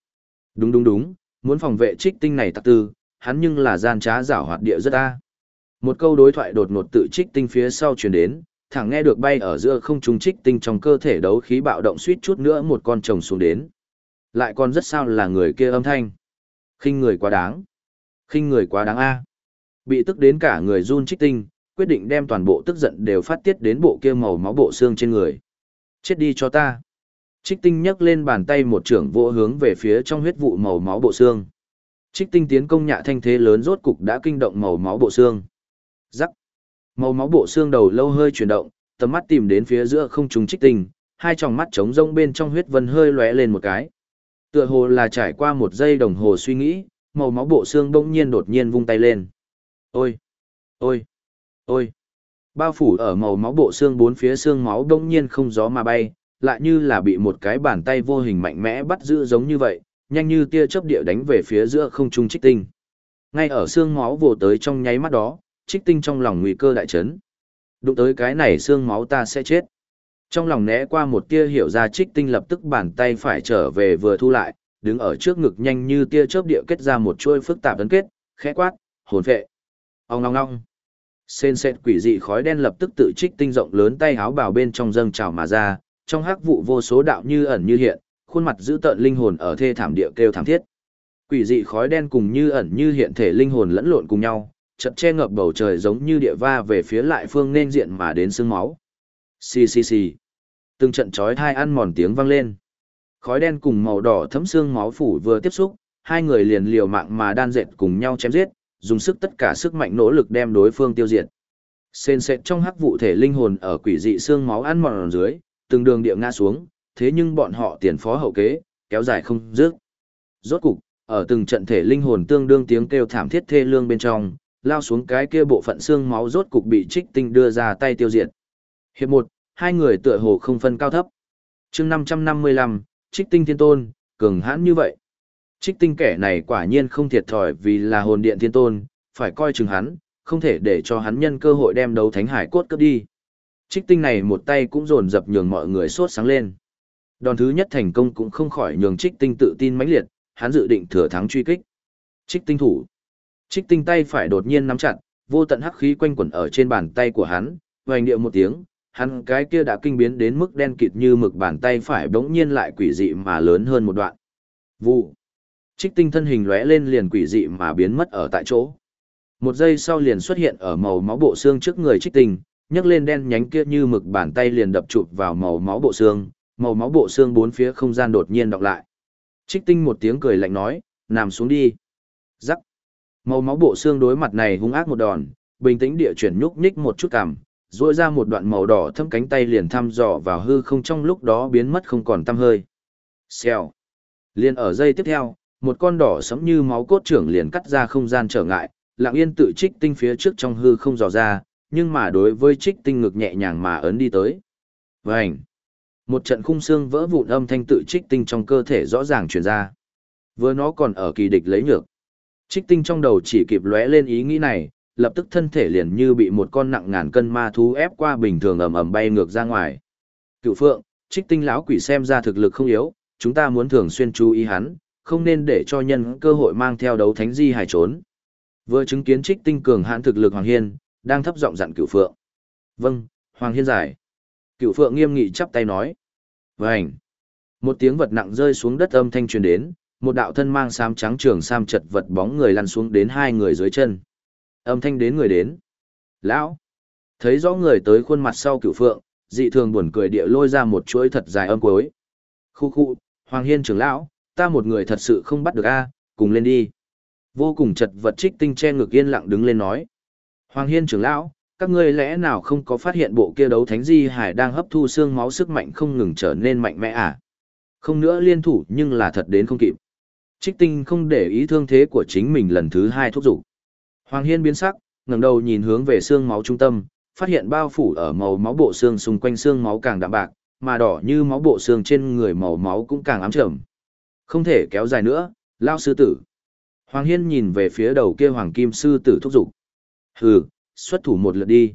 Đúng đúng đúng, muốn phòng vệ trích tinh này tặc tư, hắn nhưng là gian trá giảo hoạt địa rất a. Một câu đối thoại đột ngột tự trích tinh phía sau truyền đến, thẳng nghe được bay ở giữa không trung trích tinh trong cơ thể đấu khí bạo động suýt chút nữa một con chồng xuống đến. Lại còn rất sao là người kia âm thanh. khinh người quá đáng. khinh người quá đáng a. Bị tức đến cả người run trích tinh, quyết định đem toàn bộ tức giận đều phát tiết đến bộ kia màu máu bộ xương trên người. Chết đi cho ta. Trích tinh nhấc lên bàn tay một trưởng vỗ hướng về phía trong huyết vụ màu máu bộ xương. Trích tinh tiến công nhạ thanh thế lớn rốt cục đã kinh động màu máu bộ xương. Rắc. Màu máu bộ xương đầu lâu hơi chuyển động, tầm mắt tìm đến phía giữa không trùng trích tinh, hai tròng mắt trống rông bên trong huyết vân hơi lóe lên một cái. Tựa hồ là trải qua một giây đồng hồ suy nghĩ, màu máu bộ xương bỗng nhiên đột nhiên vung tay lên. Ôi! Ôi! Ôi! Bao phủ ở màu máu bộ xương bốn phía xương máu bỗng nhiên không gió mà bay, lại như là bị một cái bàn tay vô hình mạnh mẽ bắt giữ giống như vậy, nhanh như tia chớp địa đánh về phía giữa không trung trích tinh. Ngay ở xương máu vồ tới trong nháy mắt đó, trích tinh trong lòng nguy cơ đại chấn. Đụng tới cái này xương máu ta sẽ chết. Trong lòng né qua một tia hiểu ra trích tinh lập tức bàn tay phải trở về vừa thu lại, đứng ở trước ngực nhanh như tia chớp địa kết ra một chuôi phức tạp ấn kết, khẽ quát, hồn vệ Ông ngong ngong. Sên sệt quỷ dị khói đen lập tức tự trích tinh rộng lớn tay háo bào bên trong dâng trào mà ra, trong hắc vụ vô số đạo như ẩn như hiện, khuôn mặt giữ tợn linh hồn ở thê thảm địa kêu thảm thiết. Quỷ dị khói đen cùng như ẩn như hiện thể linh hồn lẫn lộn cùng nhau, chật che ngập bầu trời giống như địa va về phía lại phương nên diện mà đến sương máu. Xì xì xì. Từng trận chói thai ăn mòn tiếng vang lên. Khói đen cùng màu đỏ thấm xương máu phủ vừa tiếp xúc, hai người liền liều mạng mà đan dệt cùng nhau chém giết, dùng sức tất cả sức mạnh nỗ lực đem đối phương tiêu diệt. Sên sệt trong hắc vụ thể linh hồn ở quỷ dị xương máu ăn mòn dưới, từng đường địa ngã xuống, thế nhưng bọn họ tiền phó hậu kế, kéo dài không dứt. Rốt cục, ở từng trận thể linh hồn tương đương tiếng kêu thảm thiết thê lương bên trong, lao xuống cái kia bộ phận xương máu rốt cục bị trích tinh đưa ra tay tiêu diệt. Hiệp một, hai người tựa hồ không phân cao thấp. chương 555, trích tinh thiên tôn, cường hãn như vậy. Trích tinh kẻ này quả nhiên không thiệt thòi vì là hồn điện thiên tôn, phải coi chừng hắn, không thể để cho hắn nhân cơ hội đem đấu thánh hải cốt cướp đi. Trích tinh này một tay cũng dồn dập nhường mọi người sốt sáng lên. Đòn thứ nhất thành công cũng không khỏi nhường trích tinh tự tin mãnh liệt, hắn dự định thừa thắng truy kích. Trích tinh thủ. Trích tinh tay phải đột nhiên nắm chặt, vô tận hắc khí quanh quẩn ở trên bàn tay của hắn, hoành điệu một tiếng, hắn cái kia đã kinh biến đến mức đen kịt như mực bàn tay phải bỗng nhiên lại quỷ dị mà lớn hơn một đoạn. Vụ. Trích tinh thân hình lóe lên liền quỷ dị mà biến mất ở tại chỗ. Một giây sau liền xuất hiện ở màu máu bộ xương trước người trích tinh, nhấc lên đen nhánh kia như mực bàn tay liền đập chụp vào màu máu bộ xương, màu máu bộ xương bốn phía không gian đột nhiên đọc lại. Trích tinh một tiếng cười lạnh nói, nằm xuống đi. Rắc. Màu máu bộ xương đối mặt này hung ác một đòn, bình tĩnh địa chuyển nhúc nhích một chút cằm, duỗi ra một đoạn màu đỏ thâm cánh tay liền thăm dò vào hư không trong lúc đó biến mất không còn tăm hơi. Xèo. Liên ở giây tiếp theo, một con đỏ sẫm như máu cốt trưởng liền cắt ra không gian trở ngại, lặng yên tự trích tinh phía trước trong hư không dò ra, nhưng mà đối với trích tinh ngực nhẹ nhàng mà ấn đi tới. Vành. Một trận khung xương vỡ vụn âm thanh tự trích tinh trong cơ thể rõ ràng truyền ra. Vừa nó còn ở kỳ địch lấy nhược. Trích tinh trong đầu chỉ kịp lóe lên ý nghĩ này, lập tức thân thể liền như bị một con nặng ngàn cân ma thú ép qua bình thường ầm ầm bay ngược ra ngoài. Cựu phượng, trích tinh lão quỷ xem ra thực lực không yếu, chúng ta muốn thường xuyên chú ý hắn, không nên để cho nhân cơ hội mang theo đấu thánh di hài trốn. Vừa chứng kiến trích tinh cường hãn thực lực Hoàng Hiên, đang thấp giọng dặn cựu phượng. Vâng, Hoàng Hiên giải. Cựu phượng nghiêm nghị chắp tay nói. "Vâng." Một tiếng vật nặng rơi xuống đất âm thanh truyền đến, một đạo thân mang sam trắng trường sam chật vật bóng người lăn xuống đến hai người dưới chân. Âm thanh đến người đến. Lão. Thấy rõ người tới khuôn mặt sau cửu phượng, dị thường buồn cười địa lôi ra một chuỗi thật dài âm cuối. Khu khu, Hoàng Hiên trưởng lão, ta một người thật sự không bắt được a, cùng lên đi. Vô cùng chật vật trích tinh che ngực yên lặng đứng lên nói. Hoàng Hiên trưởng lão, các ngươi lẽ nào không có phát hiện bộ kia đấu thánh di hải đang hấp thu xương máu sức mạnh không ngừng trở nên mạnh mẽ à? Không nữa liên thủ nhưng là thật đến không kịp. Trích tinh không để ý thương thế của chính mình lần thứ hai thúc giục. Hoàng Hiên biến sắc, ngẩng đầu nhìn hướng về xương máu trung tâm, phát hiện bao phủ ở màu máu bộ xương xung quanh xương máu càng đậm bạc, mà đỏ như máu bộ xương trên người màu máu cũng càng ám trầm. Không thể kéo dài nữa, lao sư tử. Hoàng Hiên nhìn về phía đầu kia Hoàng Kim sư tử thúc giục. Hừ, xuất thủ một lượt đi.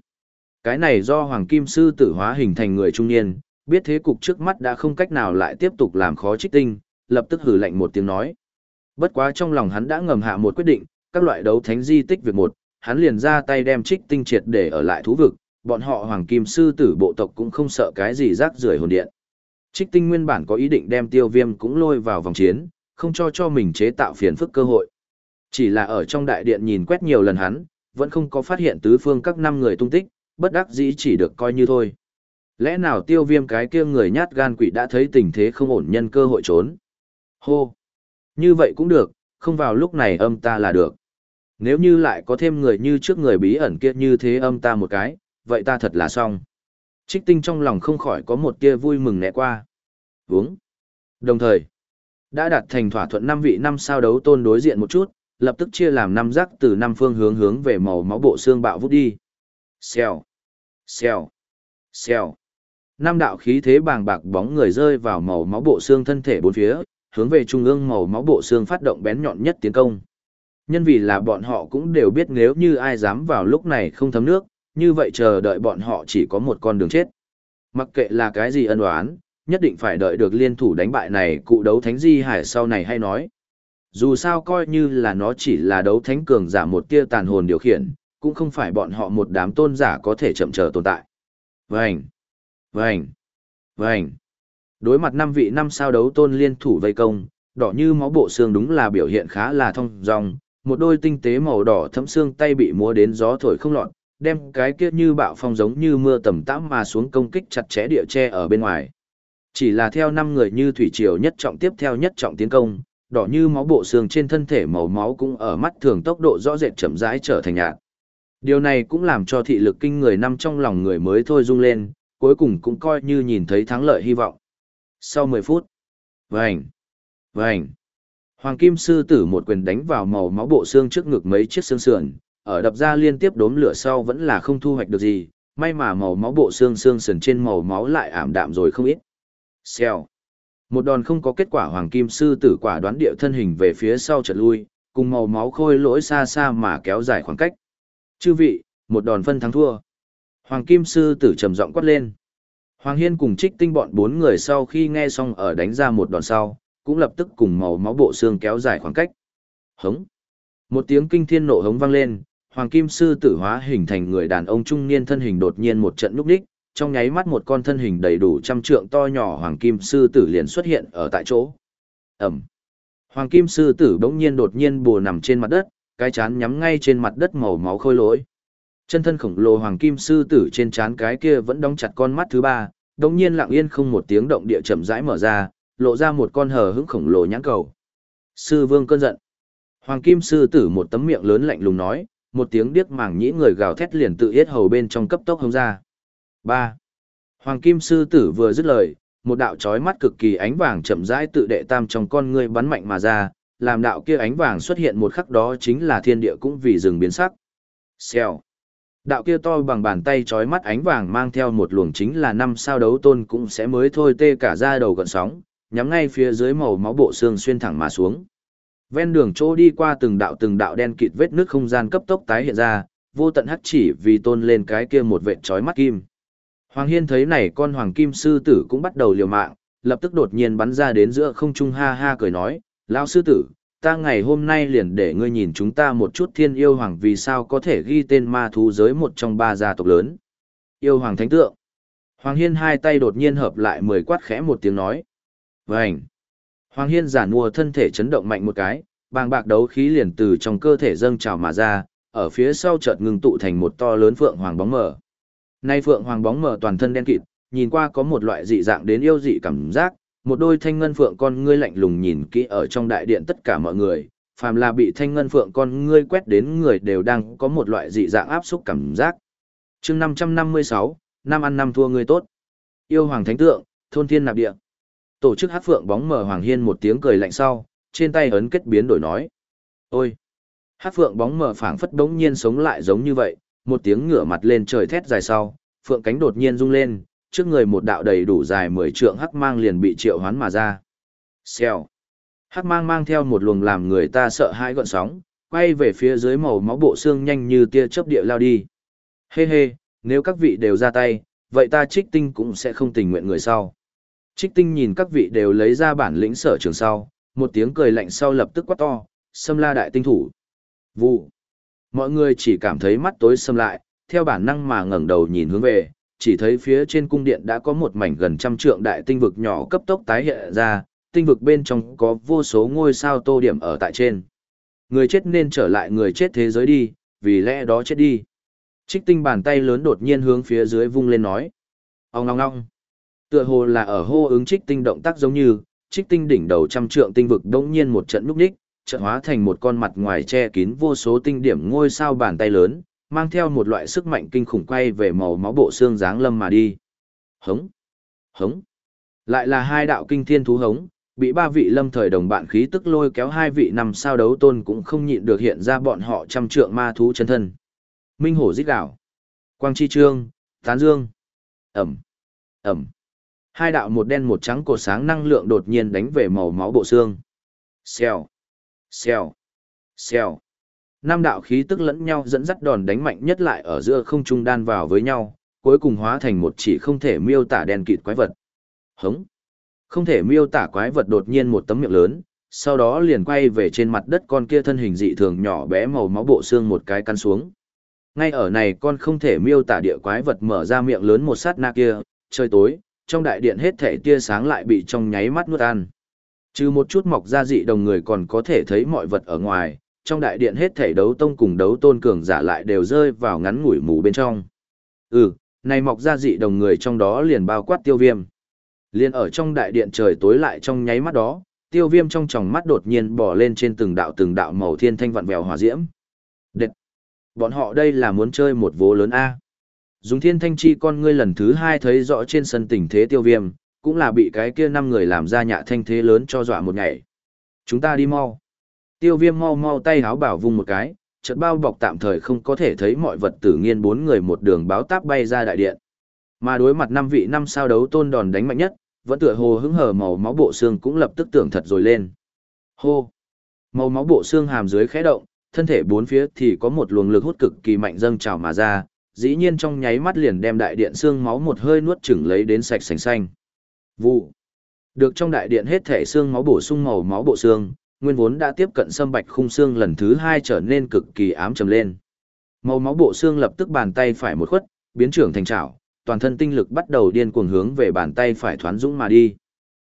Cái này do Hoàng Kim sư tử hóa hình thành người trung niên, biết thế cục trước mắt đã không cách nào lại tiếp tục làm khó trích tinh, lập tức hử lạnh một tiếng nói. Bất quá trong lòng hắn đã ngầm hạ một quyết định, các loại đấu thánh di tích việc một, hắn liền ra tay đem trích tinh triệt để ở lại thú vực, bọn họ Hoàng Kim sư tử bộ tộc cũng không sợ cái gì rác rưởi hồn điện. Trích tinh nguyên bản có ý định đem tiêu viêm cũng lôi vào vòng chiến, không cho cho mình chế tạo phiền phức cơ hội. Chỉ là ở trong đại điện nhìn quét nhiều lần hắn, vẫn không có phát hiện tứ phương các năm người tung tích, bất đắc dĩ chỉ được coi như thôi. Lẽ nào tiêu viêm cái kia người nhát gan quỷ đã thấy tình thế không ổn nhân cơ hội trốn? Hô! Như vậy cũng được, không vào lúc này âm ta là được. Nếu như lại có thêm người như trước người bí ẩn kia như thế âm ta một cái, vậy ta thật là xong. Trích tinh trong lòng không khỏi có một tia vui mừng nẹ qua. Uống. Đồng thời, đã đạt thành thỏa thuận năm vị năm sao đấu tôn đối diện một chút, lập tức chia làm năm rắc từ năm phương hướng hướng về màu máu bộ xương bạo vút đi. Xèo, xèo, xèo. Năm đạo khí thế bàng bạc bóng người rơi vào màu máu bộ xương thân thể bốn phía, hướng về trung ương màu máu bộ xương phát động bén nhọn nhất tiến công. Nhân vì là bọn họ cũng đều biết nếu như ai dám vào lúc này không thấm nước, như vậy chờ đợi bọn họ chỉ có một con đường chết. Mặc kệ là cái gì ân oán, nhất định phải đợi được liên thủ đánh bại này cụ đấu thánh di hải sau này hay nói. Dù sao coi như là nó chỉ là đấu thánh cường giả một tia tàn hồn điều khiển, cũng không phải bọn họ một đám tôn giả có thể chậm chờ tồn tại. Vành! Vành! Vành! Đối mặt năm vị năm sao đấu tôn liên thủ vây công, đỏ như máu bộ xương đúng là biểu hiện khá là thông dong, một đôi tinh tế màu đỏ thấm xương tay bị múa đến gió thổi không lọt, đem cái kia như bạo phong giống như mưa tầm tã mà xuống công kích chặt chẽ địa che ở bên ngoài. Chỉ là theo năm người như thủy triều nhất trọng tiếp theo nhất trọng tiến công, đỏ như máu bộ xương trên thân thể màu máu cũng ở mắt thường tốc độ rõ rệt chậm rãi trở thành nhạt. Điều này cũng làm cho thị lực kinh người năm trong lòng người mới thôi rung lên, cuối cùng cũng coi như nhìn thấy thắng lợi hy vọng. Sau 10 phút, vành, vành, Hoàng Kim Sư Tử một quyền đánh vào màu máu bộ xương trước ngực mấy chiếc xương sườn, ở đập ra liên tiếp đốm lửa sau vẫn là không thu hoạch được gì, may mà màu máu bộ xương xương sườn trên màu máu lại ảm đạm rồi không ít. Xèo. Một đòn không có kết quả Hoàng Kim Sư Tử quả đoán địa thân hình về phía sau chợt lui, cùng màu máu khôi lỗi xa xa mà kéo dài khoảng cách. Chư vị, một đòn phân thắng thua. Hoàng Kim Sư tử trầm giọng quát lên. Hoàng Hiên cùng trích tinh bọn bốn người sau khi nghe xong ở đánh ra một đòn sau, cũng lập tức cùng màu máu bộ xương kéo dài khoảng cách. Hống. Một tiếng kinh thiên nộ hống vang lên, Hoàng Kim Sư tử hóa hình thành người đàn ông trung niên thân hình đột nhiên một trận núp đích, trong nháy mắt một con thân hình đầy đủ trăm trượng to nhỏ Hoàng Kim Sư tử liền xuất hiện ở tại chỗ. Ẩm. Hoàng Kim Sư tử bỗng nhiên đột nhiên bùa nằm trên mặt đất, cái chán nhắm ngay trên mặt đất màu máu khôi lỗi. Chân thân khổng lồ Hoàng Kim Sư tử trên chán cái kia vẫn đóng chặt con mắt thứ ba, đột nhiên lặng yên không một tiếng động địa chậm rãi mở ra, lộ ra một con hờ hững khổng lồ nhãn cầu. Sư vương cơn giận. Hoàng Kim Sư tử một tấm miệng lớn lạnh lùng nói, một tiếng điếc màng nhĩ người gào thét liền tự yết hầu bên trong cấp tốc hông ra. 3. Hoàng Kim Sư tử vừa dứt lời, một đạo chói mắt cực kỳ ánh vàng chậm rãi tự đệ tam trong con ngươi bắn mạnh mà ra, làm đạo kia ánh vàng xuất hiện một khắc đó chính là thiên địa cũng vì rừng biến sắc. Xèo. Đạo kia to bằng bàn tay chói mắt ánh vàng mang theo một luồng chính là năm sao đấu tôn cũng sẽ mới thôi tê cả ra đầu gợn sóng, nhắm ngay phía dưới màu máu bộ xương xuyên thẳng mà xuống. Ven đường chỗ đi qua từng đạo từng đạo đen kịt vết nước không gian cấp tốc tái hiện ra, vô tận hắc chỉ vì tôn lên cái kia một vệt chói mắt kim. Hoàng Hiên thấy này con hoàng kim sư tử cũng bắt đầu liều mạng, lập tức đột nhiên bắn ra đến giữa không trung ha ha cười nói, lão sư tử, ta ngày hôm nay liền để ngươi nhìn chúng ta một chút thiên yêu hoàng vì sao có thể ghi tên ma thú giới một trong ba gia tộc lớn. Yêu hoàng thánh tượng. Hoàng Hiên hai tay đột nhiên hợp lại mười quát khẽ một tiếng nói. Vânh. Hoàng Hiên giả mua thân thể chấn động mạnh một cái, bàng bạc đấu khí liền từ trong cơ thể dâng trào mà ra, ở phía sau chợt ngừng tụ thành một to lớn phượng hoàng bóng mờ. Nay phượng hoàng bóng mờ toàn thân đen kịt, nhìn qua có một loại dị dạng đến yêu dị cảm giác, một đôi thanh ngân phượng con ngươi lạnh lùng nhìn kỹ ở trong đại điện tất cả mọi người, phàm là bị thanh ngân phượng con ngươi quét đến người đều đang có một loại dị dạng áp xúc cảm giác. chương 556, năm ăn năm thua người tốt. Yêu hoàng thánh tượng, thôn thiên nạp địa. Tổ chức hát phượng bóng mờ hoàng hiên một tiếng cười lạnh sau, trên tay ấn kết biến đổi nói. Ôi! Hát phượng bóng mờ phảng phất đống nhiên sống lại giống như vậy, một tiếng ngửa mặt lên trời thét dài sau, phượng cánh đột nhiên rung lên, trước người một đạo đầy đủ dài mười trượng hắc mang liền bị triệu hoán mà ra. Xèo. Hắc mang mang theo một luồng làm người ta sợ hãi gọn sóng, quay về phía dưới màu máu bộ xương nhanh như tia chớp địa lao đi. Hê hê, nếu các vị đều ra tay, vậy ta trích tinh cũng sẽ không tình nguyện người sau. Trích tinh nhìn các vị đều lấy ra bản lĩnh sở trường sau, một tiếng cười lạnh sau lập tức quát to, xâm la đại tinh thủ. Vụ. Mọi người chỉ cảm thấy mắt tối xâm lại, theo bản năng mà ngẩng đầu nhìn hướng về, chỉ thấy phía trên cung điện đã có một mảnh gần trăm trượng đại tinh vực nhỏ cấp tốc tái hiện ra, tinh vực bên trong có vô số ngôi sao tô điểm ở tại trên. Người chết nên trở lại người chết thế giới đi, vì lẽ đó chết đi. Trích tinh bàn tay lớn đột nhiên hướng phía dưới vung lên nói. Ông ngong ngong. Tựa hồ là ở hô ứng trích tinh động tác giống như, trích tinh đỉnh đầu trăm trượng tinh vực đống nhiên một trận núp đích, trận hóa thành một con mặt ngoài che kín vô số tinh điểm ngôi sao bàn tay lớn, mang theo một loại sức mạnh kinh khủng quay về màu máu bộ xương dáng lâm mà đi. Hống! Hống! Lại là hai đạo kinh thiên thú hống, bị ba vị lâm thời đồng bạn khí tức lôi kéo hai vị nằm sao đấu tôn cũng không nhịn được hiện ra bọn họ trăm trượng ma thú chân thân. Minh hổ giết đảo. Quang chi trương, tán dương. Ẩm! Ẩm! Hai đạo một đen một trắng cột sáng năng lượng đột nhiên đánh về màu máu bộ xương. Xèo! Xèo! Xèo! năm đạo khí tức lẫn nhau dẫn dắt đòn đánh mạnh nhất lại ở giữa không trung đan vào với nhau, cuối cùng hóa thành một chỉ không thể miêu tả đen kịt quái vật. Hống! Không thể miêu tả quái vật đột nhiên một tấm miệng lớn, sau đó liền quay về trên mặt đất con kia thân hình dị thường nhỏ bé màu máu bộ xương một cái căn xuống. Ngay ở này con không thể miêu tả địa quái vật mở ra miệng lớn một sát na kia, trời tối, trong đại điện hết thể tia sáng lại bị trong nháy mắt nuốt ăn. Trừ một chút mọc ra dị đồng người còn có thể thấy mọi vật ở ngoài, trong đại điện hết thể đấu tông cùng đấu tôn cường giả lại đều rơi vào ngắn ngủi mù bên trong. Ừ, này mọc ra dị đồng người trong đó liền bao quát tiêu viêm. Liền ở trong đại điện trời tối lại trong nháy mắt đó, tiêu viêm trong tròng mắt đột nhiên bỏ lên trên từng đạo từng đạo màu thiên thanh vặn vẹo hỏa diễm. Đệt! Bọn họ đây là muốn chơi một vố lớn A. Dùng thiên thanh chi con ngươi lần thứ hai thấy rõ trên sân tình thế tiêu viêm, cũng là bị cái kia năm người làm ra nhạ thanh thế lớn cho dọa một ngày. Chúng ta đi mau. Tiêu viêm mau mau tay háo bảo vung một cái, chợt bao bọc tạm thời không có thể thấy mọi vật tử nghiên bốn người một đường báo táp bay ra đại điện. Mà đối mặt năm vị năm sao đấu tôn đòn đánh mạnh nhất, vẫn tựa hồ hứng hở màu máu bộ xương cũng lập tức tưởng thật rồi lên. Hô! Màu máu bộ xương hàm dưới khẽ động, thân thể bốn phía thì có một luồng lực hút cực kỳ mạnh dâng trào mà ra, dĩ nhiên trong nháy mắt liền đem đại điện xương máu một hơi nuốt chửng lấy đến sạch sành xanh. Vụ. Được trong đại điện hết thể xương máu bổ sung màu máu bộ xương, nguyên vốn đã tiếp cận sâm bạch khung xương lần thứ hai trở nên cực kỳ ám trầm lên. Màu máu bộ xương lập tức bàn tay phải một khuất, biến trưởng thành trảo, toàn thân tinh lực bắt đầu điên cuồng hướng về bàn tay phải thoán dũng mà đi.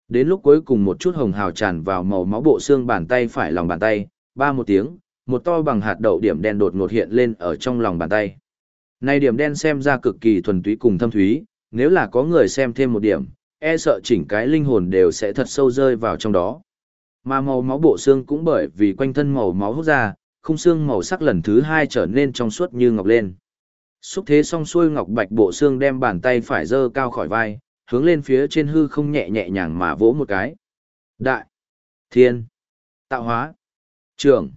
Đến lúc cuối cùng một chút hồng hào tràn vào màu máu bộ xương bàn tay phải lòng bàn tay, ba một tiếng, một to bằng hạt đậu điểm đen đột ngột hiện lên ở trong lòng bàn tay. Này điểm đen xem ra cực kỳ thuần túy cùng thâm thúy, nếu là có người xem thêm một điểm, e sợ chỉnh cái linh hồn đều sẽ thật sâu rơi vào trong đó. Mà màu máu bộ xương cũng bởi vì quanh thân màu máu hút ra, khung xương màu sắc lần thứ hai trở nên trong suốt như ngọc lên. Xúc thế song xuôi ngọc bạch bộ xương đem bàn tay phải dơ cao khỏi vai, hướng lên phía trên hư không nhẹ nhẹ nhàng mà vỗ một cái. Đại, thiên, tạo hóa, trường.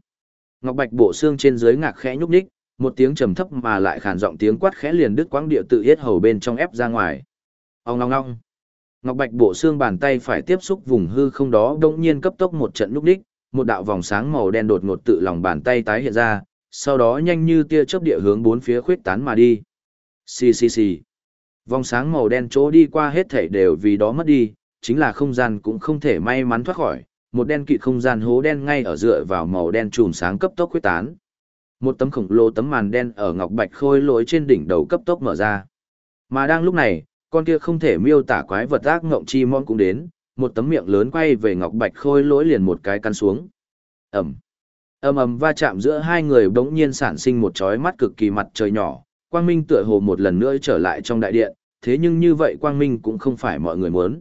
Ngọc bạch bộ xương trên dưới ngạc khẽ nhúc nhích, một tiếng trầm thấp mà lại khàn giọng tiếng quát khẽ liền đứt quãng địa tự yết hầu bên trong ép ra ngoài. Ông ong ong. Ngọc bạch bộ xương bàn tay phải tiếp xúc vùng hư không đó đột nhiên cấp tốc một trận lúc đích, một đạo vòng sáng màu đen đột ngột tự lòng bàn tay tái hiện ra, sau đó nhanh như tia chớp địa hướng bốn phía khuyết tán mà đi. Xì xì xì. Vòng sáng màu đen chỗ đi qua hết thảy đều vì đó mất đi, chính là không gian cũng không thể may mắn thoát khỏi, một đen kịt không gian hố đen ngay ở dựa vào màu đen chùm sáng cấp tốc khuyết tán. Một tấm khổng lồ tấm màn đen ở ngọc bạch khôi lỗi trên đỉnh đầu cấp tốc mở ra. Mà đang lúc này, con kia không thể miêu tả quái vật ác ngộng chi mon cũng đến, một tấm miệng lớn quay về ngọc bạch khôi lỗi liền một cái căn xuống. Ẩm. Ầm ầm va chạm giữa hai người bỗng nhiên sản sinh một chói mắt cực kỳ mặt trời nhỏ, quang minh tựa hồ một lần nữa trở lại trong đại điện, thế nhưng như vậy quang minh cũng không phải mọi người muốn.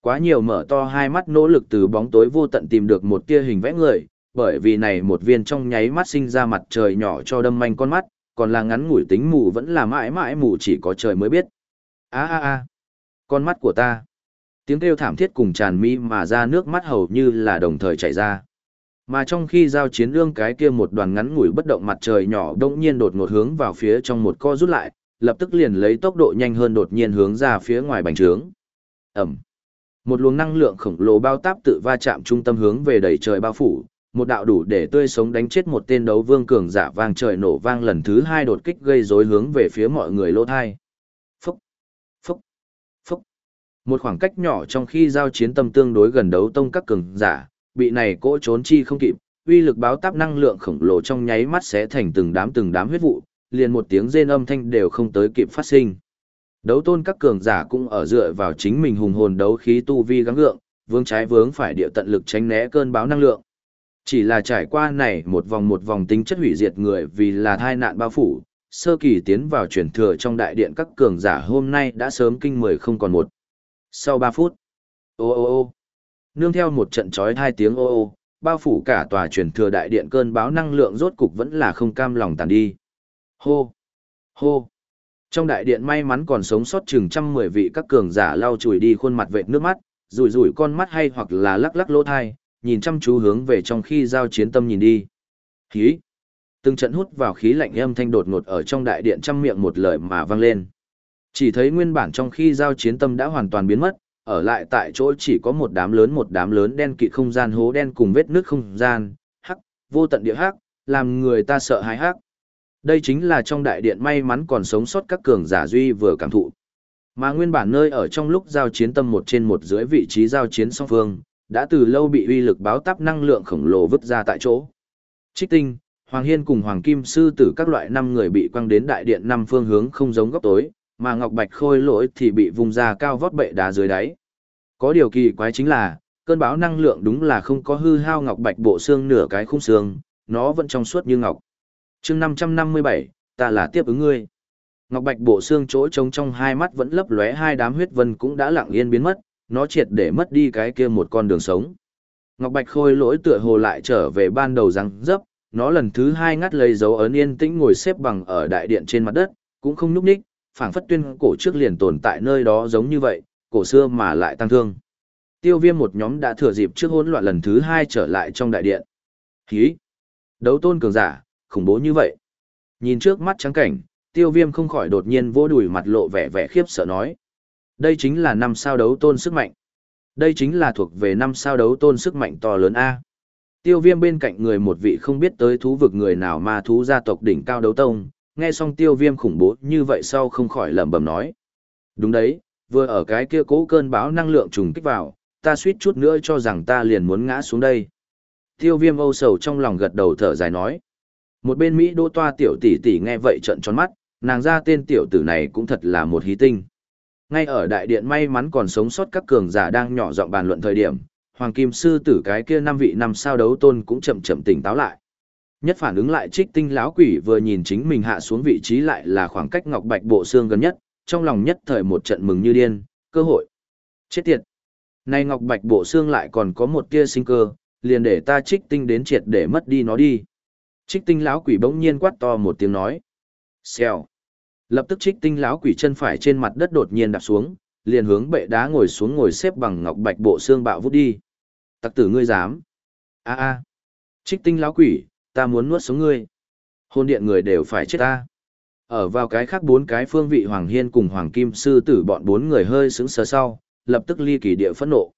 Quá nhiều mở to hai mắt nỗ lực từ bóng tối vô tận tìm được một tia hình vẽ người, bởi vì này một viên trong nháy mắt sinh ra mặt trời nhỏ cho đâm manh con mắt, còn là ngắn ngủi tính mù vẫn là mãi mãi mù chỉ có trời mới biết. a a a con mắt của ta. Tiếng kêu thảm thiết cùng tràn mi mà ra nước mắt hầu như là đồng thời chảy ra. Mà trong khi giao chiến ương cái kia một đoàn ngắn ngủi bất động mặt trời nhỏ đông nhiên đột ngột hướng vào phía trong một co rút lại, lập tức liền lấy tốc độ nhanh hơn đột nhiên hướng ra phía ngoài bành trướng. Ẩm. Một luồng năng lượng khổng lồ bao táp tự va chạm trung tâm hướng về đầy trời bao phủ, một đạo đủ để tươi sống đánh chết một tên đấu vương cường giả vang trời nổ vang lần thứ hai đột kích gây rối hướng về phía mọi người lỗ thai. Phúc, phúc, phúc. Một khoảng cách nhỏ trong khi giao chiến tâm tương đối gần đấu tông các cường giả, bị này cỗ trốn chi không kịp, uy lực báo táp năng lượng khổng lồ trong nháy mắt sẽ thành từng đám từng đám huyết vụ, liền một tiếng rên âm thanh đều không tới kịp phát sinh. Đấu tôn các cường giả cũng ở dựa vào chính mình hùng hồn đấu khí tu vi gắng gượng, vướng trái vướng phải địa tận lực tránh né cơn báo năng lượng. Chỉ là trải qua này một vòng một vòng tính chất hủy diệt người vì là thai nạn bao phủ, sơ kỳ tiến vào truyền thừa trong đại điện các cường giả hôm nay đã sớm kinh mười không còn một. Sau 3 phút, ô ô ô, nương theo một trận chói hai tiếng ô ô, bao phủ cả tòa truyền thừa đại điện cơn báo năng lượng rốt cục vẫn là không cam lòng tàn đi. Hô, hô. Trong đại điện may mắn còn sống sót chừng trăm mười vị các cường giả lau chùi đi khuôn mặt vệt nước mắt, rủi rủi con mắt hay hoặc là lắc lắc lỗ thai, nhìn chăm chú hướng về trong khi giao chiến tâm nhìn đi. Khí. Từng trận hút vào khí lạnh âm thanh đột ngột ở trong đại điện trăm miệng một lời mà vang lên. Chỉ thấy nguyên bản trong khi giao chiến tâm đã hoàn toàn biến mất, ở lại tại chỗ chỉ có một đám lớn một đám lớn đen kịt không gian hố đen cùng vết nước không gian, hắc, vô tận địa hắc, làm người ta sợ hãi hắc. Đây chính là trong đại điện may mắn còn sống sót các cường giả duy vừa cảm thụ. Mà nguyên bản nơi ở trong lúc giao chiến tâm một trên một dưới vị trí giao chiến song phương, đã từ lâu bị uy lực báo táp năng lượng khổng lồ vứt ra tại chỗ. Trích tinh, Hoàng Hiên cùng Hoàng Kim Sư tử các loại năm người bị quăng đến đại điện năm phương hướng không giống góc tối, mà Ngọc Bạch khôi lỗi thì bị vùng ra cao vót bệ đá dưới đáy. Có điều kỳ quái chính là, cơn bão năng lượng đúng là không có hư hao Ngọc Bạch bộ xương nửa cái khung xương, nó vẫn trong suốt như ngọc. chương 557, ta là tiếp ứng ngươi. Ngọc Bạch bộ xương chỗ trống trong hai mắt vẫn lấp lóe hai đám huyết vân cũng đã lặng yên biến mất, nó triệt để mất đi cái kia một con đường sống. Ngọc Bạch khôi lỗi tựa hồ lại trở về ban đầu răng dấp, nó lần thứ hai ngắt lấy dấu ấn yên tĩnh ngồi xếp bằng ở đại điện trên mặt đất, cũng không nhúc nhích, phảng phất tuyên cổ trước liền tồn tại nơi đó giống như vậy, cổ xưa mà lại tăng thương. Tiêu viêm một nhóm đã thừa dịp trước hỗn loạn lần thứ hai trở lại trong đại điện. Hí! Đấu tôn cường giả, khủng bố như vậy. Nhìn trước mắt trắng cảnh, tiêu viêm không khỏi đột nhiên vô đùi mặt lộ vẻ vẻ khiếp sợ nói. Đây chính là năm sao đấu tôn sức mạnh. Đây chính là thuộc về năm sao đấu tôn sức mạnh to lớn A. Tiêu viêm bên cạnh người một vị không biết tới thú vực người nào mà thú gia tộc đỉnh cao đấu tông, nghe xong tiêu viêm khủng bố như vậy sau không khỏi lẩm bẩm nói. Đúng đấy, vừa ở cái kia cố cơn bão năng lượng trùng kích vào, ta suýt chút nữa cho rằng ta liền muốn ngã xuống đây. Tiêu viêm âu sầu trong lòng gật đầu thở dài nói. Một bên Mỹ đô toa tiểu tỷ tỷ nghe vậy trận tròn mắt, nàng ra tên tiểu tử này cũng thật là một hí tinh. Ngay ở đại điện may mắn còn sống sót các cường giả đang nhỏ giọng bàn luận thời điểm, Hoàng Kim Sư tử cái kia năm vị năm sao đấu tôn cũng chậm chậm tỉnh táo lại. Nhất phản ứng lại trích tinh lão quỷ vừa nhìn chính mình hạ xuống vị trí lại là khoảng cách ngọc bạch bộ xương gần nhất, trong lòng nhất thời một trận mừng như điên, cơ hội. Chết tiệt! nay ngọc bạch bộ xương lại còn có một tia sinh cơ, liền để ta trích tinh đến triệt để mất đi nó đi. Trích tinh lão quỷ bỗng nhiên quát to một tiếng nói. Xèo. Lập tức trích tinh lão quỷ chân phải trên mặt đất đột nhiên đạp xuống, liền hướng bệ đá ngồi xuống ngồi xếp bằng ngọc bạch bộ xương bạo vút đi. Tặc tử ngươi dám. a a Trích tinh lão quỷ, ta muốn nuốt sống ngươi. Hôn điện người đều phải chết ta. Ở vào cái khác bốn cái phương vị Hoàng Hiên cùng Hoàng Kim Sư tử bọn bốn người hơi sững sờ sau, lập tức ly kỳ địa phẫn nộ.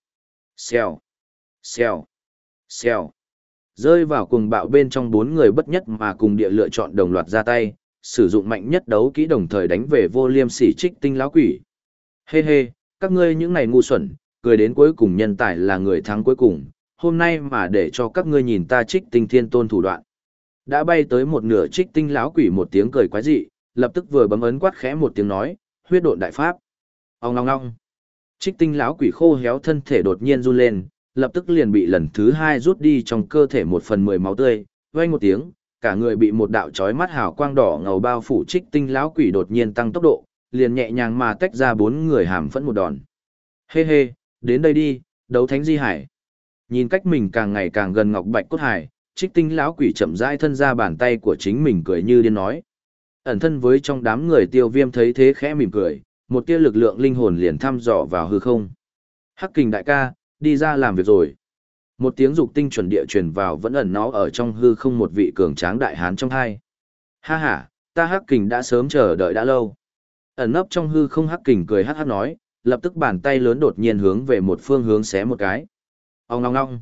Xèo. Xèo. Xèo. Rơi vào cùng bạo bên trong bốn người bất nhất mà cùng địa lựa chọn đồng loạt ra tay, sử dụng mạnh nhất đấu kỹ đồng thời đánh về vô liêm sỉ trích tinh lão quỷ. Hê hey hê, các ngươi những này ngu xuẩn, cười đến cuối cùng nhân tài là người thắng cuối cùng, hôm nay mà để cho các ngươi nhìn ta trích tinh thiên tôn thủ đoạn. Đã bay tới một nửa trích tinh lão quỷ một tiếng cười quái dị, lập tức vừa bấm ấn quát khẽ một tiếng nói, huyết độn đại pháp. Ông ngong ngong. Trích tinh lão quỷ khô héo thân thể đột nhiên run lên, lập tức liền bị lần thứ hai rút đi trong cơ thể một phần mười máu tươi, vang một tiếng, cả người bị một đạo chói mắt hào quang đỏ ngầu bao phủ trích tinh lão quỷ đột nhiên tăng tốc độ, liền nhẹ nhàng mà tách ra bốn người hàm phẫn một đòn. Hê hê, đến đây đi, đấu thánh di hải. Nhìn cách mình càng ngày càng gần ngọc bạch cốt hải, trích tinh lão quỷ chậm rãi thân ra bàn tay của chính mình cười như điên nói. Ẩn thân với trong đám người tiêu viêm thấy thế khẽ mỉm cười, một tia lực lượng linh hồn liền thăm dò vào hư không. Hắc kình đại ca, đi ra làm việc rồi. Một tiếng dục tinh chuẩn địa truyền vào vẫn ẩn nó ở trong hư không một vị cường tráng đại hán trong hai. Ha ha, ta hắc kình đã sớm chờ đợi đã lâu. Ẩn nấp trong hư không hắc kình cười hắc hắc nói, lập tức bàn tay lớn đột nhiên hướng về một phương hướng xé một cái. Ông ngong ngong.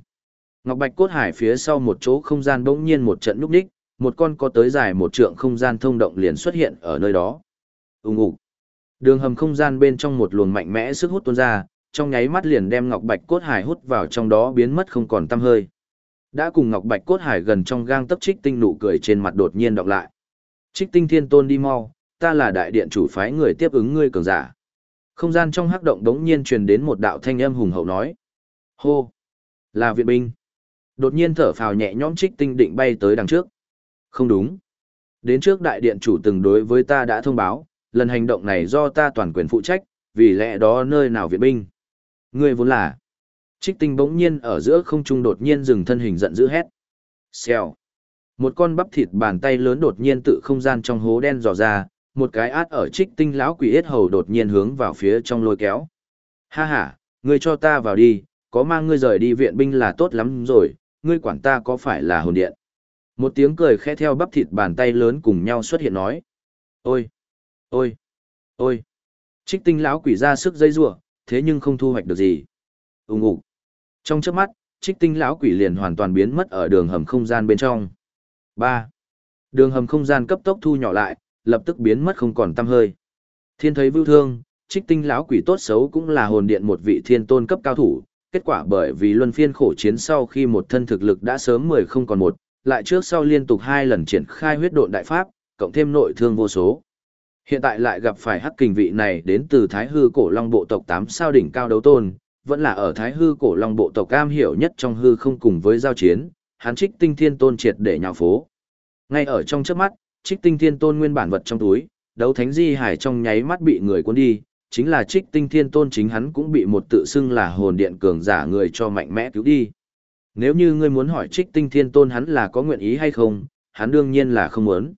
Ngọc Bạch cốt hải phía sau một chỗ không gian bỗng nhiên một trận núp đích, một con có tới dài một trượng không gian thông động liền xuất hiện ở nơi đó. Ùng ục. Đường hầm không gian bên trong một luồng mạnh mẽ sức hút tuôn ra, trong nháy mắt liền đem ngọc bạch cốt hải hút vào trong đó biến mất không còn tăm hơi. Đã cùng ngọc bạch cốt hải gần trong gang tấc trích tinh nụ cười trên mặt đột nhiên đọc lại. Trích tinh thiên tôn đi mau, ta là đại điện chủ phái người tiếp ứng ngươi cường giả. Không gian trong hắc động đống nhiên truyền đến một đạo thanh âm hùng hậu nói. Hô! Là viện binh. Đột nhiên thở phào nhẹ nhõm trích tinh định bay tới đằng trước. Không đúng. Đến trước đại điện chủ từng đối với ta đã thông báo, lần hành động này do ta toàn quyền phụ trách, vì lẽ đó nơi nào viện binh. Ngươi vốn là. Trích tinh bỗng nhiên ở giữa không trung đột nhiên dừng thân hình giận dữ hét. Xèo. Một con bắp thịt bàn tay lớn đột nhiên tự không gian trong hố đen dò ra, một cái át ở trích tinh lão quỷ hết hầu đột nhiên hướng vào phía trong lôi kéo. Ha ha, ngươi cho ta vào đi, có mang ngươi rời đi viện binh là tốt lắm rồi, ngươi quản ta có phải là hồn điện. Một tiếng cười khẽ theo bắp thịt bàn tay lớn cùng nhau xuất hiện nói. Ôi! Ôi! Ôi! Trích tinh lão quỷ ra sức dây rủa thế nhưng không thu hoạch được gì. Ung ục. Trong chớp mắt, trích tinh lão quỷ liền hoàn toàn biến mất ở đường hầm không gian bên trong. 3. Đường hầm không gian cấp tốc thu nhỏ lại, lập tức biến mất không còn tăm hơi. Thiên thấy vưu thương, trích tinh lão quỷ tốt xấu cũng là hồn điện một vị thiên tôn cấp cao thủ, kết quả bởi vì luân phiên khổ chiến sau khi một thân thực lực đã sớm mười không còn một, lại trước sau liên tục hai lần triển khai huyết độn đại pháp, cộng thêm nội thương vô số. Hiện tại lại gặp phải hắc kình vị này đến từ Thái Hư cổ long bộ tộc 8 sao đỉnh cao đấu tôn, vẫn là ở Thái Hư cổ long bộ tộc cam hiểu nhất trong hư không cùng với giao chiến, hắn trích tinh thiên tôn triệt để nhào phố. Ngay ở trong trước mắt, trích tinh thiên tôn nguyên bản vật trong túi, đấu thánh di hải trong nháy mắt bị người cuốn đi, chính là trích tinh thiên tôn chính hắn cũng bị một tự xưng là hồn điện cường giả người cho mạnh mẽ cứu đi. Nếu như ngươi muốn hỏi trích tinh thiên tôn hắn là có nguyện ý hay không, hắn đương nhiên là không muốn.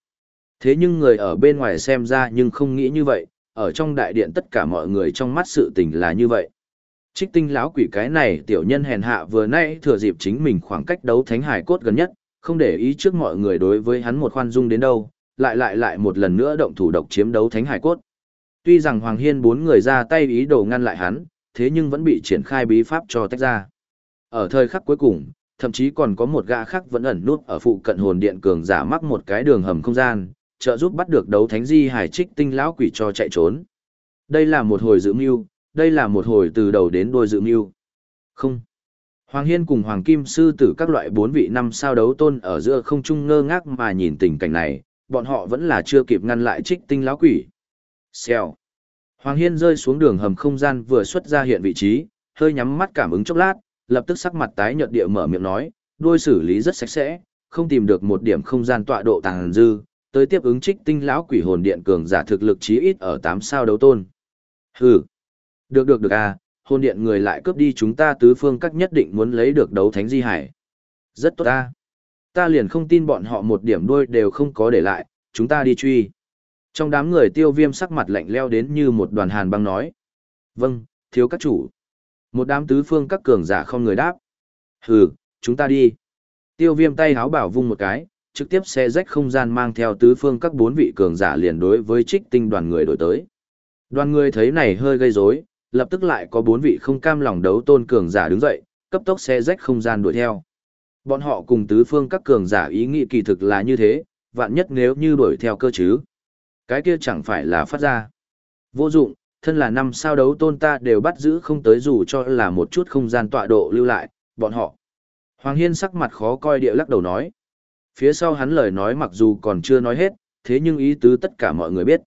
Thế nhưng người ở bên ngoài xem ra nhưng không nghĩ như vậy, ở trong đại điện tất cả mọi người trong mắt sự tình là như vậy. Trích tinh lão quỷ cái này tiểu nhân hèn hạ vừa nay thừa dịp chính mình khoảng cách đấu thánh hải cốt gần nhất, không để ý trước mọi người đối với hắn một khoan dung đến đâu, lại lại lại một lần nữa động thủ độc chiếm đấu thánh hải cốt. Tuy rằng Hoàng Hiên bốn người ra tay ý đồ ngăn lại hắn, thế nhưng vẫn bị triển khai bí pháp cho tách ra. Ở thời khắc cuối cùng, thậm chí còn có một gã khác vẫn ẩn nút ở phụ cận hồn điện cường giả mắc một cái đường hầm không gian, trợ giúp bắt được đấu thánh di hải trích tinh lão quỷ cho chạy trốn. Đây là một hồi dự mưu, đây là một hồi từ đầu đến đuôi dự mưu. Không. Hoàng Hiên cùng Hoàng Kim Sư tử các loại bốn vị năm sao đấu tôn ở giữa không trung ngơ ngác mà nhìn tình cảnh này, bọn họ vẫn là chưa kịp ngăn lại trích tinh lão quỷ. Xèo. Hoàng Hiên rơi xuống đường hầm không gian vừa xuất ra hiện vị trí, hơi nhắm mắt cảm ứng chốc lát, lập tức sắc mặt tái nhợt địa mở miệng nói, đuôi xử lý rất sạch sẽ, không tìm được một điểm không gian tọa độ tàng dư, tới tiếp ứng trích tinh lão quỷ hồn điện cường giả thực lực chí ít ở 8 sao đấu tôn. Hừ. Được được được à, hồn điện người lại cướp đi chúng ta tứ phương các nhất định muốn lấy được đấu thánh di hải. Rất tốt ta. Ta liền không tin bọn họ một điểm đuôi đều không có để lại, chúng ta đi truy. Trong đám người tiêu viêm sắc mặt lạnh leo đến như một đoàn hàn băng nói. Vâng, thiếu các chủ. Một đám tứ phương các cường giả không người đáp. Hừ, chúng ta đi. Tiêu viêm tay háo bảo vung một cái, trực tiếp xe rách không gian mang theo tứ phương các bốn vị cường giả liền đối với trích tinh đoàn người đổi tới. Đoàn người thấy này hơi gây rối, lập tức lại có bốn vị không cam lòng đấu tôn cường giả đứng dậy, cấp tốc xe rách không gian đuổi theo. Bọn họ cùng tứ phương các cường giả ý nghĩ kỳ thực là như thế, vạn nhất nếu như đuổi theo cơ chứ. Cái kia chẳng phải là phát ra. Vô dụng, thân là năm sao đấu tôn ta đều bắt giữ không tới dù cho là một chút không gian tọa độ lưu lại, bọn họ. Hoàng Hiên sắc mặt khó coi địa lắc đầu nói. Phía sau hắn lời nói mặc dù còn chưa nói hết, thế nhưng ý tứ tất cả mọi người biết.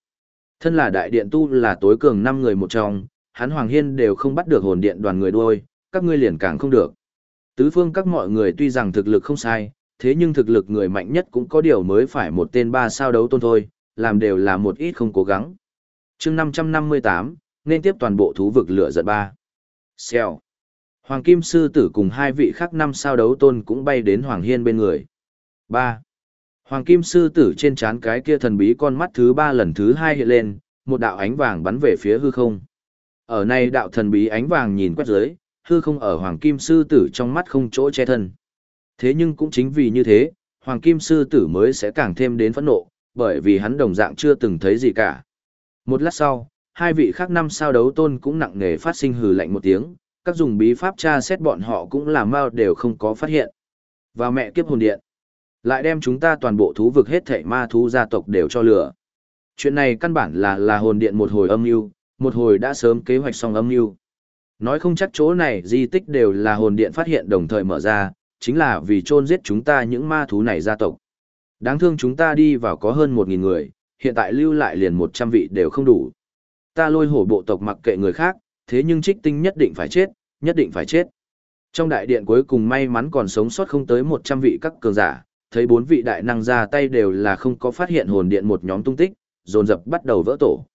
Thân là đại điện tu là tối cường năm người một trong, hắn Hoàng Hiên đều không bắt được hồn điện đoàn người đuôi, các ngươi liền càng không được. Tứ phương các mọi người tuy rằng thực lực không sai, thế nhưng thực lực người mạnh nhất cũng có điều mới phải một tên ba sao đấu tôn thôi, làm đều là một ít không cố gắng. chương 558, nên tiếp toàn bộ thú vực lửa giận ba. Xèo. Hoàng Kim Sư Tử cùng hai vị khác năm sao đấu tôn cũng bay đến Hoàng Hiên bên người. 3. Hoàng Kim Sư Tử trên trán cái kia thần bí con mắt thứ ba lần thứ hai hiện lên, một đạo ánh vàng bắn về phía hư không. Ở này đạo thần bí ánh vàng nhìn quét dưới, hư không ở Hoàng Kim Sư Tử trong mắt không chỗ che thân. Thế nhưng cũng chính vì như thế, Hoàng Kim Sư Tử mới sẽ càng thêm đến phẫn nộ, bởi vì hắn đồng dạng chưa từng thấy gì cả. Một lát sau, hai vị khác năm sao đấu tôn cũng nặng nề phát sinh hừ lạnh một tiếng, các dùng bí pháp tra xét bọn họ cũng làm mau đều không có phát hiện. Và mẹ kiếp hồn điện, lại đem chúng ta toàn bộ thú vực hết thảy ma thú gia tộc đều cho lửa. Chuyện này căn bản là là hồn điện một hồi âm mưu, một hồi đã sớm kế hoạch xong âm mưu. Nói không chắc chỗ này di tích đều là hồn điện phát hiện đồng thời mở ra, chính là vì chôn giết chúng ta những ma thú này gia tộc. Đáng thương chúng ta đi vào có hơn 1.000 người, hiện tại lưu lại liền 100 vị đều không đủ. Ta lôi hổ bộ tộc mặc kệ người khác, thế nhưng trích tinh nhất định phải chết, nhất định phải chết. Trong đại điện cuối cùng may mắn còn sống sót không tới 100 vị các cường giả, thấy bốn vị đại năng ra tay đều là không có phát hiện hồn điện một nhóm tung tích, dồn dập bắt đầu vỡ tổ.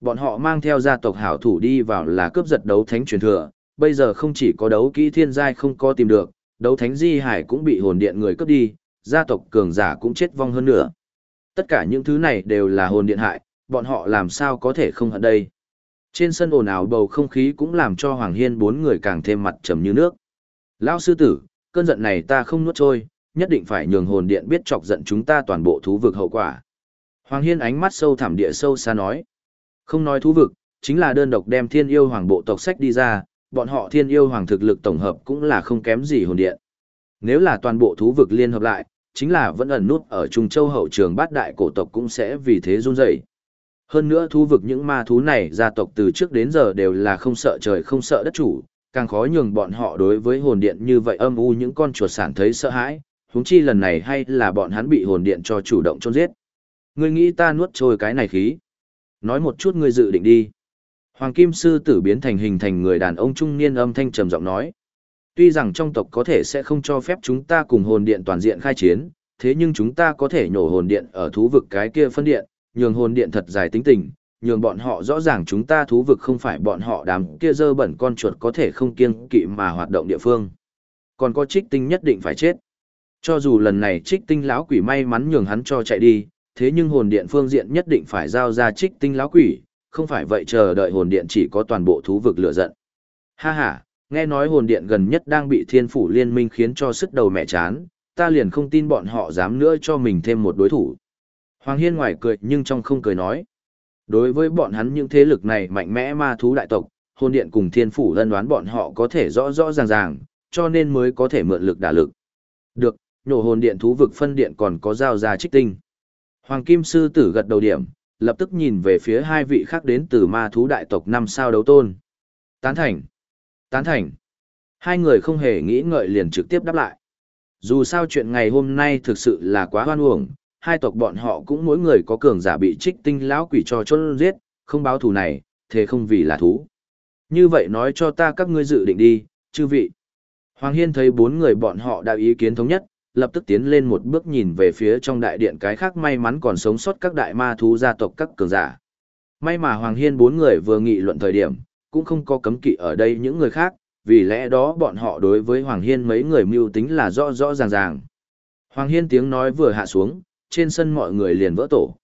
Bọn họ mang theo gia tộc hảo thủ đi vào là cướp giật đấu thánh truyền thừa, bây giờ không chỉ có đấu kỹ thiên giai không có tìm được, đấu thánh di hải cũng bị hồn điện người cướp đi, gia tộc cường giả cũng chết vong hơn nữa. Tất cả những thứ này đều là hồn điện hại, bọn họ làm sao có thể không hận đây. Trên sân ồn ào bầu không khí cũng làm cho Hoàng Hiên bốn người càng thêm mặt trầm như nước. Lão sư tử, cơn giận này ta không nuốt trôi, nhất định phải nhường hồn điện biết chọc giận chúng ta toàn bộ thú vực hậu quả. Hoàng Hiên ánh mắt sâu thẳm địa sâu xa nói. Không nói thú vực, chính là đơn độc đem thiên yêu hoàng bộ tộc sách đi ra, bọn họ thiên yêu hoàng thực lực tổng hợp cũng là không kém gì hồn điện. Nếu là toàn bộ thú vực liên hợp lại, chính là vẫn ẩn nút ở Trung Châu hậu trường bát đại cổ tộc cũng sẽ vì thế run rẩy. Hơn nữa thú vực những ma thú này gia tộc từ trước đến giờ đều là không sợ trời không sợ đất chủ, càng khó nhường bọn họ đối với hồn điện như vậy âm u những con chuột sản thấy sợ hãi, huống chi lần này hay là bọn hắn bị hồn điện cho chủ động chôn giết. Ngươi nghĩ ta nuốt trôi cái này khí? Nói một chút ngươi dự định đi. Hoàng Kim Sư tử biến thành hình thành người đàn ông trung niên âm thanh trầm giọng nói. Tuy rằng trong tộc có thể sẽ không cho phép chúng ta cùng hồn điện toàn diện khai chiến, thế nhưng chúng ta có thể nhổ hồn điện ở thú vực cái kia phân điện, nhường hồn điện thật dài tính tình, nhường bọn họ rõ ràng chúng ta thú vực không phải bọn họ đám kia dơ bẩn con chuột có thể không kiêng kỵ mà hoạt động địa phương. Còn có trích tinh nhất định phải chết. Cho dù lần này trích tinh lão quỷ may mắn nhường hắn cho chạy đi, thế nhưng hồn điện phương diện nhất định phải giao ra trích tinh lão quỷ, không phải vậy chờ đợi hồn điện chỉ có toàn bộ thú vực lửa giận. Ha ha, nghe nói hồn điện gần nhất đang bị thiên phủ liên minh khiến cho sức đầu mẹ chán, ta liền không tin bọn họ dám nữa cho mình thêm một đối thủ. Hoàng Hiên ngoài cười nhưng trong không cười nói. Đối với bọn hắn những thế lực này mạnh mẽ ma thú đại tộc, hồn điện cùng thiên phủ lân đoán bọn họ có thể rõ rõ ràng ràng, cho nên mới có thể mượn lực đả lực. Được, nhổ hồn điện thú vực phân điện còn có giao ra trích tinh. Hoàng Kim Sư Tử gật đầu điểm, lập tức nhìn về phía hai vị khác đến từ ma thú đại tộc năm sao đấu tôn. Tán thành. Tán thành. Hai người không hề nghĩ ngợi liền trực tiếp đáp lại. Dù sao chuyện ngày hôm nay thực sự là quá hoan uổng, hai tộc bọn họ cũng mỗi người có cường giả bị trích tinh lão quỷ cho chôn giết, không báo thù này, thế không vì là thú. Như vậy nói cho ta các ngươi dự định đi, chư vị. Hoàng Hiên thấy bốn người bọn họ đã ý kiến thống nhất, lập tức tiến lên một bước nhìn về phía trong đại điện cái khác may mắn còn sống sót các đại ma thú gia tộc các cường giả. May mà Hoàng Hiên bốn người vừa nghị luận thời điểm, cũng không có cấm kỵ ở đây những người khác, vì lẽ đó bọn họ đối với Hoàng Hiên mấy người mưu tính là rõ rõ ràng ràng. Hoàng Hiên tiếng nói vừa hạ xuống, trên sân mọi người liền vỡ tổ.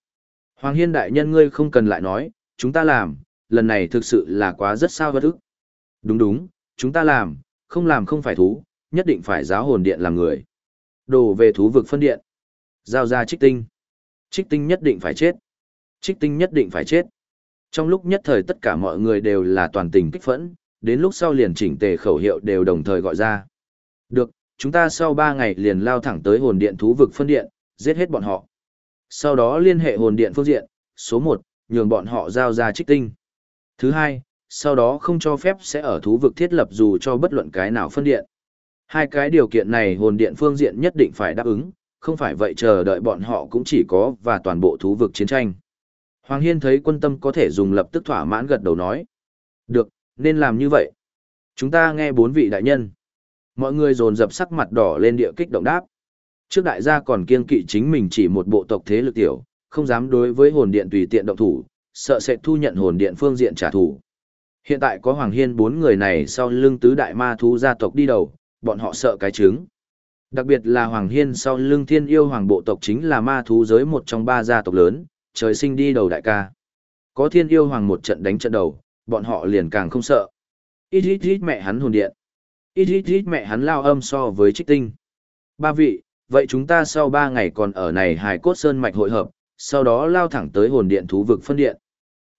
Hoàng Hiên đại nhân ngươi không cần lại nói, chúng ta làm, lần này thực sự là quá rất sao bất ức. Đúng đúng, chúng ta làm, không làm không phải thú, nhất định phải giáo hồn điện làm người đổ về thú vực phân điện. Giao ra trích tinh. Trích tinh nhất định phải chết. Trích tinh nhất định phải chết. Trong lúc nhất thời tất cả mọi người đều là toàn tình kích phẫn, đến lúc sau liền chỉnh tề khẩu hiệu đều đồng thời gọi ra. Được, chúng ta sau 3 ngày liền lao thẳng tới hồn điện thú vực phân điện, giết hết bọn họ. Sau đó liên hệ hồn điện phương diện, số 1, nhường bọn họ giao ra trích tinh. Thứ hai, sau đó không cho phép sẽ ở thú vực thiết lập dù cho bất luận cái nào phân điện. Hai cái điều kiện này hồn điện phương diện nhất định phải đáp ứng, không phải vậy chờ đợi bọn họ cũng chỉ có và toàn bộ thú vực chiến tranh. Hoàng Hiên thấy quân tâm có thể dùng lập tức thỏa mãn gật đầu nói. Được, nên làm như vậy. Chúng ta nghe bốn vị đại nhân. Mọi người dồn dập sắc mặt đỏ lên địa kích động đáp. Trước đại gia còn kiên kỵ chính mình chỉ một bộ tộc thế lực tiểu, không dám đối với hồn điện tùy tiện động thủ, sợ sẽ thu nhận hồn điện phương diện trả thù. Hiện tại có Hoàng Hiên bốn người này sau lưng tứ đại ma thú gia tộc đi đầu, bọn họ sợ cái trứng. Đặc biệt là Hoàng Hiên sau lưng thiên yêu hoàng bộ tộc chính là ma thú giới một trong ba gia tộc lớn, trời sinh đi đầu đại ca. Có thiên yêu hoàng một trận đánh trận đầu, bọn họ liền càng không sợ. Ít ít ít mẹ hắn hồn điện. Ít ít ít mẹ hắn lao âm so với trích tinh. Ba vị, vậy chúng ta sau ba ngày còn ở này hài cốt sơn mạch hội hợp, sau đó lao thẳng tới hồn điện thú vực phân điện.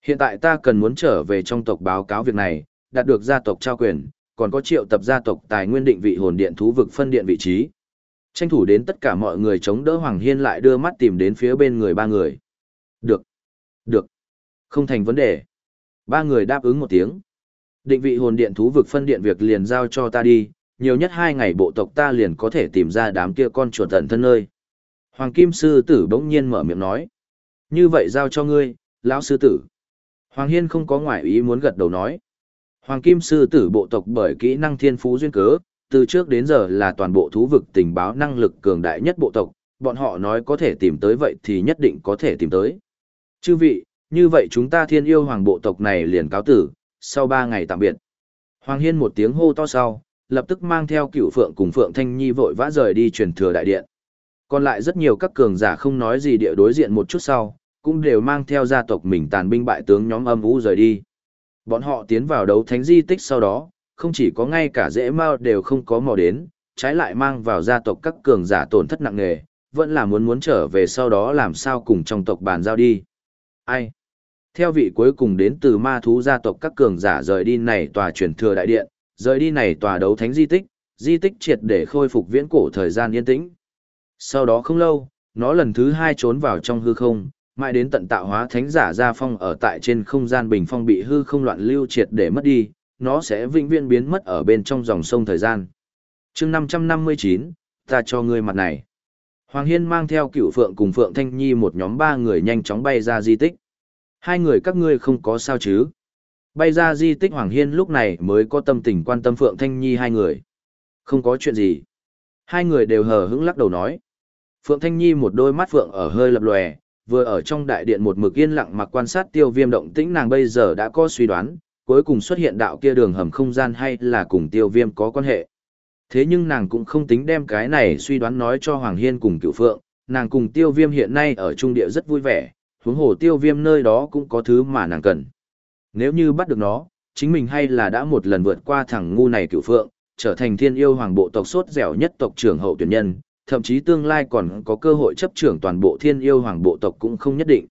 Hiện tại ta cần muốn trở về trong tộc báo cáo việc này, đạt được gia tộc trao quyền, còn có triệu tập gia tộc tài nguyên định vị hồn điện thú vực phân điện vị trí. Tranh thủ đến tất cả mọi người chống đỡ Hoàng Hiên lại đưa mắt tìm đến phía bên người ba người. Được. Được. Không thành vấn đề. Ba người đáp ứng một tiếng. Định vị hồn điện thú vực phân điện việc liền giao cho ta đi, nhiều nhất hai ngày bộ tộc ta liền có thể tìm ra đám kia con chuột tận thân nơi. Hoàng Kim Sư Tử bỗng nhiên mở miệng nói. Như vậy giao cho ngươi, lão sư tử. Hoàng Hiên không có ngoại ý muốn gật đầu nói. Hoàng Kim Sư Tử bộ tộc bởi kỹ năng thiên phú duyên cớ, từ trước đến giờ là toàn bộ thú vực tình báo năng lực cường đại nhất bộ tộc, bọn họ nói có thể tìm tới vậy thì nhất định có thể tìm tới. Chư vị, như vậy chúng ta thiên yêu hoàng bộ tộc này liền cáo tử, sau ba ngày tạm biệt. Hoàng Hiên một tiếng hô to sau, lập tức mang theo cửu phượng cùng phượng thanh nhi vội vã rời đi truyền thừa đại điện. Còn lại rất nhiều các cường giả không nói gì địa đối diện một chút sau, cũng đều mang theo gia tộc mình tàn binh bại tướng nhóm âm u rời đi. Bọn họ tiến vào đấu thánh di tích sau đó, không chỉ có ngay cả dễ mao đều không có mò đến, trái lại mang vào gia tộc các cường giả tổn thất nặng nề, vẫn là muốn muốn trở về sau đó làm sao cùng trong tộc bàn giao đi. Ai? Theo vị cuối cùng đến từ ma thú gia tộc các cường giả rời đi này tòa truyền thừa đại điện, rời đi này tòa đấu thánh di tích, di tích triệt để khôi phục viễn cổ thời gian yên tĩnh. Sau đó không lâu, nó lần thứ hai trốn vào trong hư không, mãi đến tận tạo hóa thánh giả gia phong ở tại trên không gian bình phong bị hư không loạn lưu triệt để mất đi, nó sẽ vĩnh viễn biến mất ở bên trong dòng sông thời gian. chương 559, ta cho ngươi mặt này. Hoàng Hiên mang theo cựu Phượng cùng Phượng Thanh Nhi một nhóm ba người nhanh chóng bay ra di tích. Hai người các ngươi không có sao chứ. Bay ra di tích Hoàng Hiên lúc này mới có tâm tình quan tâm Phượng Thanh Nhi hai người. Không có chuyện gì. Hai người đều hờ hững lắc đầu nói. Phượng Thanh Nhi một đôi mắt Phượng ở hơi lập lòe, vừa ở trong đại điện một mực yên lặng mặc quan sát tiêu viêm động tĩnh nàng bây giờ đã có suy đoán, cuối cùng xuất hiện đạo kia đường hầm không gian hay là cùng tiêu viêm có quan hệ. Thế nhưng nàng cũng không tính đem cái này suy đoán nói cho Hoàng Hiên cùng cựu phượng, nàng cùng tiêu viêm hiện nay ở trung địa rất vui vẻ, huống hồ tiêu viêm nơi đó cũng có thứ mà nàng cần. Nếu như bắt được nó, chính mình hay là đã một lần vượt qua thằng ngu này cựu phượng, trở thành thiên yêu hoàng bộ tộc sốt dẻo nhất tộc trưởng hậu tuyển nhân, thậm chí tương lai còn có cơ hội chấp trưởng toàn bộ thiên yêu hoàng bộ tộc cũng không nhất định.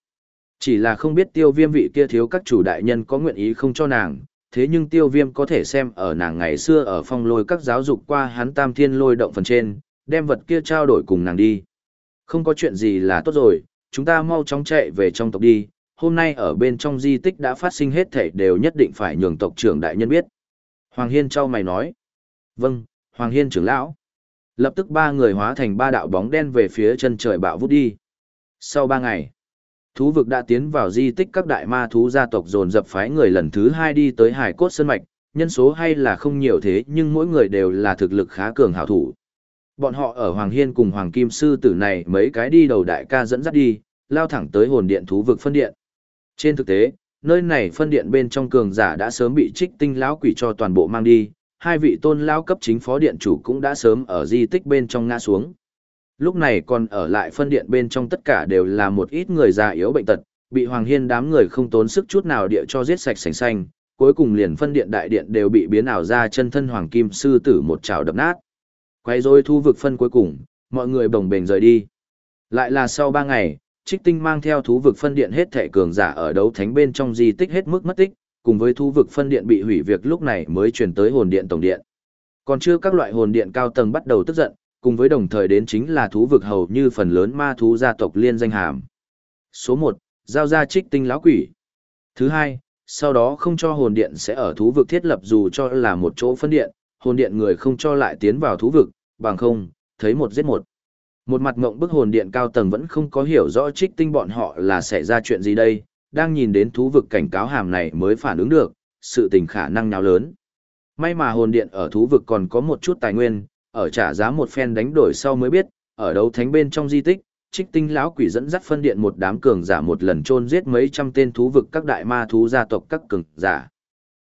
Chỉ là không biết tiêu viêm vị kia thiếu các chủ đại nhân có nguyện ý không cho nàng, Thế nhưng tiêu viêm có thể xem ở nàng ngày xưa ở phong lôi các giáo dục qua hắn tam thiên lôi động phần trên, đem vật kia trao đổi cùng nàng đi. Không có chuyện gì là tốt rồi, chúng ta mau chóng chạy về trong tộc đi, hôm nay ở bên trong di tích đã phát sinh hết thể đều nhất định phải nhường tộc trưởng đại nhân biết. Hoàng Hiên trao mày nói. Vâng, Hoàng Hiên trưởng lão. Lập tức ba người hóa thành ba đạo bóng đen về phía chân trời bạo vút đi. Sau ba ngày, thú vực đã tiến vào di tích các đại ma thú gia tộc dồn dập phái người lần thứ hai đi tới hải cốt sơn mạch, nhân số hay là không nhiều thế nhưng mỗi người đều là thực lực khá cường hảo thủ. Bọn họ ở Hoàng Hiên cùng Hoàng Kim Sư tử này mấy cái đi đầu đại ca dẫn dắt đi, lao thẳng tới hồn điện thú vực phân điện. Trên thực tế, nơi này phân điện bên trong cường giả đã sớm bị trích tinh lão quỷ cho toàn bộ mang đi, hai vị tôn lão cấp chính phó điện chủ cũng đã sớm ở di tích bên trong ngã xuống. Lúc này còn ở lại phân điện bên trong tất cả đều là một ít người già yếu bệnh tật, bị Hoàng Hiên đám người không tốn sức chút nào địa cho giết sạch sành xanh, cuối cùng liền phân điện đại điện đều bị biến ảo ra chân thân Hoàng Kim sư tử một chảo đập nát. Quay rồi thu vực phân cuối cùng, mọi người bồng bềnh rời đi. Lại là sau ba ngày, trích tinh mang theo thú vực phân điện hết thể cường giả ở đấu thánh bên trong di tích hết mức mất tích, cùng với thú vực phân điện bị hủy việc lúc này mới truyền tới hồn điện tổng điện. Còn chưa các loại hồn điện cao tầng bắt đầu tức giận, cùng với đồng thời đến chính là thú vực hầu như phần lớn ma thú gia tộc liên danh hàm. Số 1, giao ra trích tinh lão quỷ. Thứ hai, sau đó không cho hồn điện sẽ ở thú vực thiết lập dù cho là một chỗ phân điện, hồn điện người không cho lại tiến vào thú vực, bằng không, thấy một giết một. Một mặt ngộng bức hồn điện cao tầng vẫn không có hiểu rõ trích tinh bọn họ là xảy ra chuyện gì đây, đang nhìn đến thú vực cảnh cáo hàm này mới phản ứng được, sự tình khả năng nhào lớn. May mà hồn điện ở thú vực còn có một chút tài nguyên, ở trả giá một phen đánh đổi sau mới biết, ở đấu thánh bên trong di tích, trích tinh lão quỷ dẫn dắt phân điện một đám cường giả một lần chôn giết mấy trăm tên thú vực các đại ma thú gia tộc các cường giả.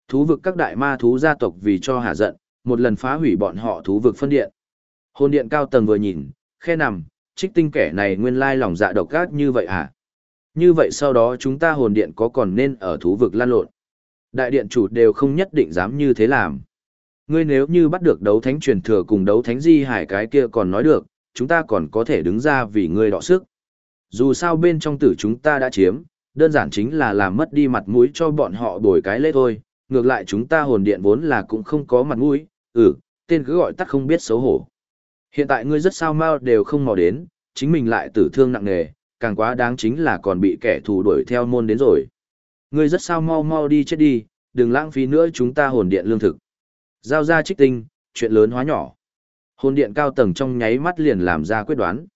Thú vực các đại ma thú gia tộc vì cho hạ giận, một lần phá hủy bọn họ thú vực phân điện. Hồn điện cao tầng vừa nhìn, khe nằm, trích tinh kẻ này nguyên lai lòng dạ độc ác như vậy à? Như vậy sau đó chúng ta hồn điện có còn nên ở thú vực lan lộn? Đại điện chủ đều không nhất định dám như thế làm. Ngươi nếu như bắt được đấu thánh truyền thừa cùng đấu thánh di hải cái kia còn nói được, chúng ta còn có thể đứng ra vì ngươi đọ sức. Dù sao bên trong tử chúng ta đã chiếm, đơn giản chính là làm mất đi mặt mũi cho bọn họ đổi cái lễ thôi, ngược lại chúng ta hồn điện vốn là cũng không có mặt mũi, ừ, tên cứ gọi tắt không biết xấu hổ. Hiện tại ngươi rất sao mau đều không mò đến, chính mình lại tử thương nặng nề, càng quá đáng chính là còn bị kẻ thù đuổi theo môn đến rồi. Ngươi rất sao mau mau đi chết đi, đừng lãng phí nữa chúng ta hồn điện lương thực. Giao ra trích tinh, chuyện lớn hóa nhỏ. Hồn điện cao tầng trong nháy mắt liền làm ra quyết đoán.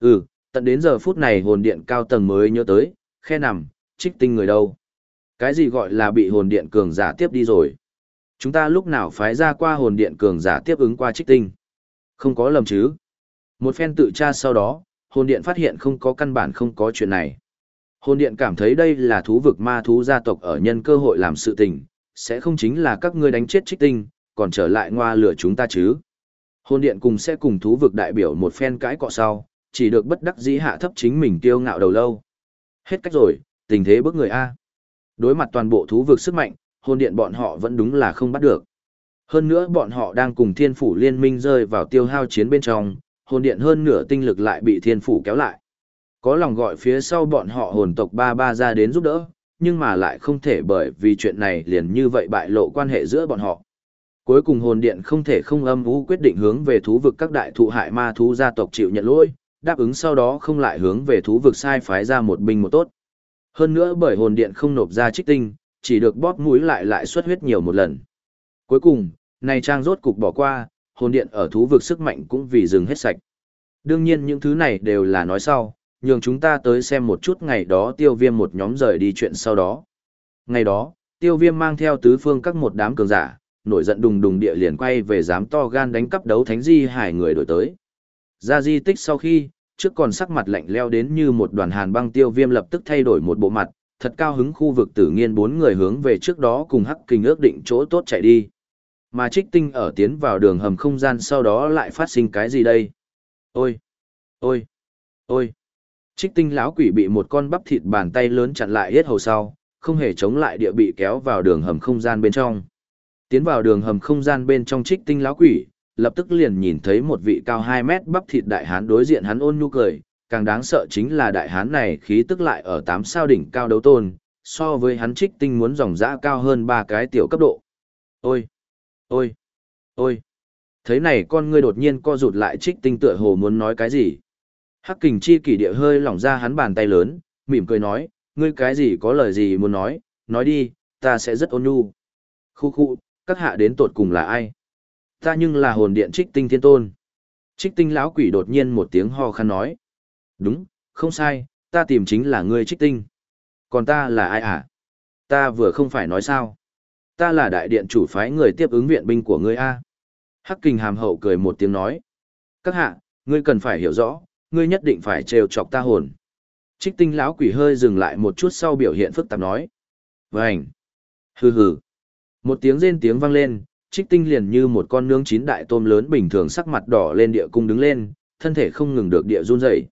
Ừ, tận đến giờ phút này hồn điện cao tầng mới nhớ tới, khe nằm, trích tinh người đâu. Cái gì gọi là bị hồn điện cường giả tiếp đi rồi? Chúng ta lúc nào phái ra qua hồn điện cường giả tiếp ứng qua trích tinh? Không có lầm chứ? Một phen tự tra sau đó, hồn điện phát hiện không có căn bản không có chuyện này. Hồn điện cảm thấy đây là thú vực ma thú gia tộc ở nhân cơ hội làm sự tình, sẽ không chính là các ngươi đánh chết trích tinh, còn trở lại ngoa lửa chúng ta chứ. Hồn điện cùng sẽ cùng thú vực đại biểu một phen cãi cọ sau, chỉ được bất đắc dĩ hạ thấp chính mình tiêu ngạo đầu lâu. Hết cách rồi, tình thế bước người A. Đối mặt toàn bộ thú vực sức mạnh, hồn điện bọn họ vẫn đúng là không bắt được. Hơn nữa bọn họ đang cùng thiên phủ liên minh rơi vào tiêu hao chiến bên trong, hồn điện hơn nửa tinh lực lại bị thiên phủ kéo lại. Có lòng gọi phía sau bọn họ hồn tộc ba ba ra đến giúp đỡ, nhưng mà lại không thể bởi vì chuyện này liền như vậy bại lộ quan hệ giữa bọn họ. Cuối cùng hồn điện không thể không âm vũ quyết định hướng về thú vực các đại thụ hại ma thú gia tộc chịu nhận lỗi, đáp ứng sau đó không lại hướng về thú vực sai phái ra một binh một tốt. Hơn nữa bởi hồn điện không nộp ra trích tinh, chỉ được bóp mũi lại lại xuất huyết nhiều một lần. Cuối cùng, này trang rốt cục bỏ qua, hồn điện ở thú vực sức mạnh cũng vì dừng hết sạch. Đương nhiên những thứ này đều là nói sau, nhường chúng ta tới xem một chút ngày đó tiêu viêm một nhóm rời đi chuyện sau đó. Ngày đó, tiêu viêm mang theo tứ phương các một đám cường giả, nổi giận đùng đùng địa liền quay về dám to gan đánh cắp đấu thánh di hải người đổi tới. Ra di tích sau khi, trước còn sắc mặt lạnh leo đến như một đoàn hàn băng tiêu viêm lập tức thay đổi một bộ mặt, thật cao hứng khu vực tử nghiên bốn người hướng về trước đó cùng hắc kinh ước định chỗ tốt chạy đi. Mà trích tinh ở tiến vào đường hầm không gian sau đó lại phát sinh cái gì đây? Ôi! Ôi! Ôi! Trích tinh lão quỷ bị một con bắp thịt bàn tay lớn chặn lại hết hầu sau, không hề chống lại địa bị kéo vào đường hầm không gian bên trong. Tiến vào đường hầm không gian bên trong trích tinh lão quỷ, lập tức liền nhìn thấy một vị cao 2 mét bắp thịt đại hán đối diện hắn ôn nhu cười, càng đáng sợ chính là đại hán này khí tức lại ở 8 sao đỉnh cao đấu tôn, so với hắn trích tinh muốn dòng dã cao hơn ba cái tiểu cấp độ. Ôi! Ôi! Ôi! Thấy này con ngươi đột nhiên co rụt lại trích tinh tựa hồ muốn nói cái gì. Hắc kình chi kỷ địa hơi lỏng ra hắn bàn tay lớn, mỉm cười nói, ngươi cái gì có lời gì muốn nói, nói đi, ta sẽ rất ôn nhu. Khu khu, các hạ đến tột cùng là ai? Ta nhưng là hồn điện trích tinh thiên tôn. Trích tinh lão quỷ đột nhiên một tiếng ho khăn nói. Đúng, không sai, ta tìm chính là ngươi trích tinh. Còn ta là ai à? Ta vừa không phải nói sao. Ta là đại điện chủ phái người tiếp ứng viện binh của ngươi A. Hắc kình hàm hậu cười một tiếng nói. Các hạ, ngươi cần phải hiểu rõ, ngươi nhất định phải trêu chọc ta hồn. Trích tinh lão quỷ hơi dừng lại một chút sau biểu hiện phức tạp nói. vảnh Hừ hừ! Một tiếng rên tiếng vang lên, trích tinh liền như một con nướng chín đại tôm lớn bình thường sắc mặt đỏ lên địa cung đứng lên, thân thể không ngừng được địa run rẩy.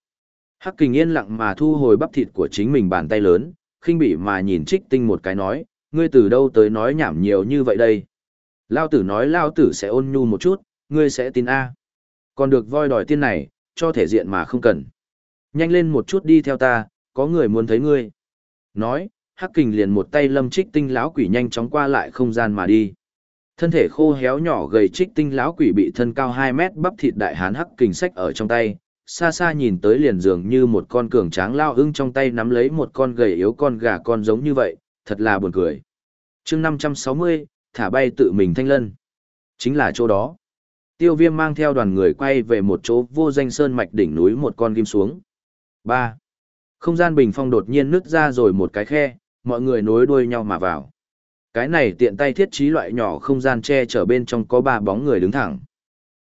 Hắc kình yên lặng mà thu hồi bắp thịt của chính mình bàn tay lớn, khinh bỉ mà nhìn trích tinh một cái nói, ngươi từ đâu tới nói nhảm nhiều như vậy đây. Lao tử nói lao tử sẽ ôn nhu một chút, ngươi sẽ tin A. Còn được voi đòi tiên này, cho thể diện mà không cần. Nhanh lên một chút đi theo ta, có người muốn thấy ngươi. Nói, Hắc Kình liền một tay lâm trích tinh lão quỷ nhanh chóng qua lại không gian mà đi. Thân thể khô héo nhỏ gầy trích tinh lão quỷ bị thân cao 2 mét bắp thịt đại hán Hắc Kình sách ở trong tay, xa xa nhìn tới liền dường như một con cường tráng lao ưng trong tay nắm lấy một con gầy yếu con gà con giống như vậy, thật là buồn cười. chương 560, thả bay tự mình thanh lân. Chính là chỗ đó. Tiêu viêm mang theo đoàn người quay về một chỗ vô danh sơn mạch đỉnh núi một con kim xuống. 3. Không gian bình phong đột nhiên nứt ra rồi một cái khe, mọi người nối đuôi nhau mà vào. Cái này tiện tay thiết trí loại nhỏ không gian che chở bên trong có ba bóng người đứng thẳng.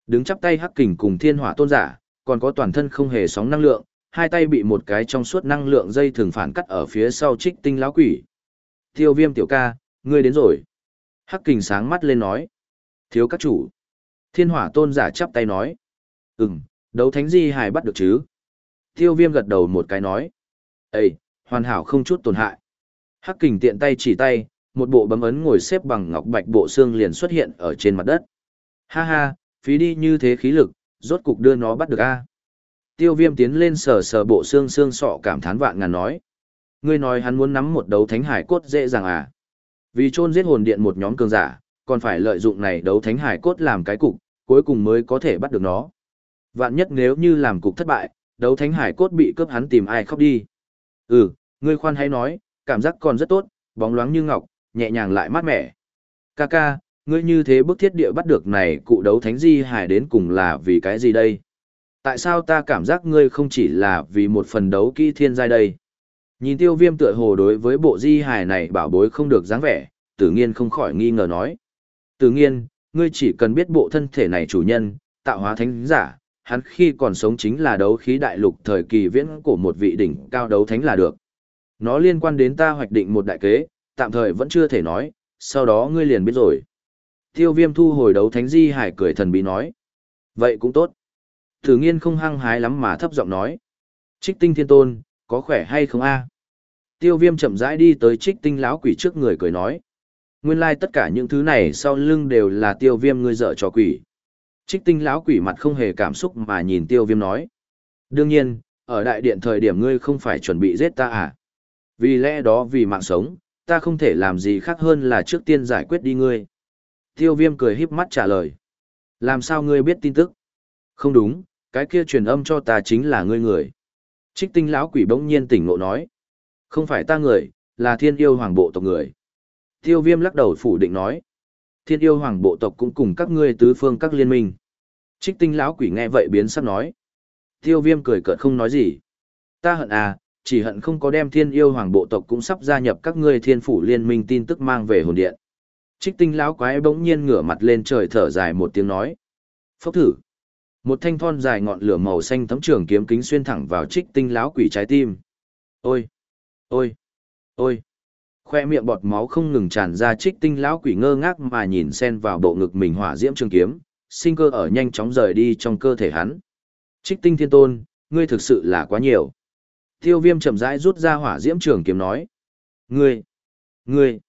Đứng chắp tay hắc kình cùng thiên hỏa tôn giả, còn có toàn thân không hề sóng năng lượng, hai tay bị một cái trong suốt năng lượng dây thường phản cắt ở phía sau trích tinh lão quỷ. Tiêu viêm tiểu ca, ngươi đến rồi. Hắc kình sáng mắt lên nói. Thiếu các chủ. Thiên hỏa tôn giả chắp tay nói. Ừm, đấu thánh di hài bắt được chứ. Tiêu viêm gật đầu một cái nói. Ê, hoàn hảo không chút tổn hại. Hắc kình tiện tay chỉ tay, một bộ bấm ấn ngồi xếp bằng ngọc bạch bộ xương liền xuất hiện ở trên mặt đất. Ha ha, phí đi như thế khí lực, rốt cục đưa nó bắt được a. Tiêu viêm tiến lên sờ sờ bộ xương xương sọ cảm thán vạn ngàn nói. Ngươi nói hắn muốn nắm một đấu thánh hải cốt dễ dàng à. Vì chôn giết hồn điện một nhóm cường giả, còn phải lợi dụng này đấu thánh hải cốt làm cái cục, cuối cùng mới có thể bắt được nó. Vạn nhất nếu như làm cục thất bại, đấu thánh hải cốt bị cướp hắn tìm ai khóc đi. Ừ, ngươi khoan hay nói, cảm giác còn rất tốt, bóng loáng như ngọc, nhẹ nhàng lại mát mẻ. Ca ca, ngươi như thế bức thiết địa bắt được này cụ đấu thánh di hải đến cùng là vì cái gì đây? Tại sao ta cảm giác ngươi không chỉ là vì một phần đấu kỹ thiên giai đây? Nhìn tiêu viêm tựa hồ đối với bộ di hài này bảo bối không được dáng vẻ, tử nghiên không khỏi nghi ngờ nói. Tử nghiên, ngươi chỉ cần biết bộ thân thể này chủ nhân, tạo hóa thánh giả, hắn khi còn sống chính là đấu khí đại lục thời kỳ viễn của một vị đỉnh cao đấu thánh là được. Nó liên quan đến ta hoạch định một đại kế, tạm thời vẫn chưa thể nói, sau đó ngươi liền biết rồi. Tiêu viêm thu hồi đấu thánh di hải cười thần bí nói. Vậy cũng tốt. Tử nghiên không hăng hái lắm mà thấp giọng nói. Trích tinh thiên tôn, có khỏe hay không a Tiêu viêm chậm rãi đi tới trích tinh lão quỷ trước người cười nói. Nguyên lai tất cả những thứ này sau lưng đều là tiêu viêm ngươi dợ cho quỷ. Trích tinh lão quỷ mặt không hề cảm xúc mà nhìn tiêu viêm nói. Đương nhiên, ở đại điện thời điểm ngươi không phải chuẩn bị giết ta à? Vì lẽ đó vì mạng sống, ta không thể làm gì khác hơn là trước tiên giải quyết đi ngươi. Tiêu viêm cười híp mắt trả lời. Làm sao ngươi biết tin tức? Không đúng, cái kia truyền âm cho ta chính là ngươi người. Trích tinh lão quỷ bỗng nhiên tỉnh ngộ nói. Không phải ta người, là thiên yêu hoàng bộ tộc người. Tiêu viêm lắc đầu phủ định nói. Thiên yêu hoàng bộ tộc cũng cùng các ngươi tứ phương các liên minh. Trích tinh lão quỷ nghe vậy biến sắc nói. Tiêu viêm cười cợt không nói gì. Ta hận à, chỉ hận không có đem thiên yêu hoàng bộ tộc cũng sắp gia nhập các ngươi thiên phủ liên minh tin tức mang về hồn điện. Trích tinh lão quái bỗng nhiên ngửa mặt lên trời thở dài một tiếng nói. Phốc thử. Một thanh thon dài ngọn lửa màu xanh thấm trường kiếm kính xuyên thẳng vào trích tinh lão quỷ trái tim. Ôi! Ôi! Ôi! Khoe miệng bọt máu không ngừng tràn ra trích tinh lão quỷ ngơ ngác mà nhìn sen vào bộ ngực mình hỏa diễm trường kiếm, sinh cơ ở nhanh chóng rời đi trong cơ thể hắn. Trích tinh thiên tôn, ngươi thực sự là quá nhiều. Tiêu viêm chậm rãi rút ra hỏa diễm trường kiếm nói. Ngươi! Ngươi!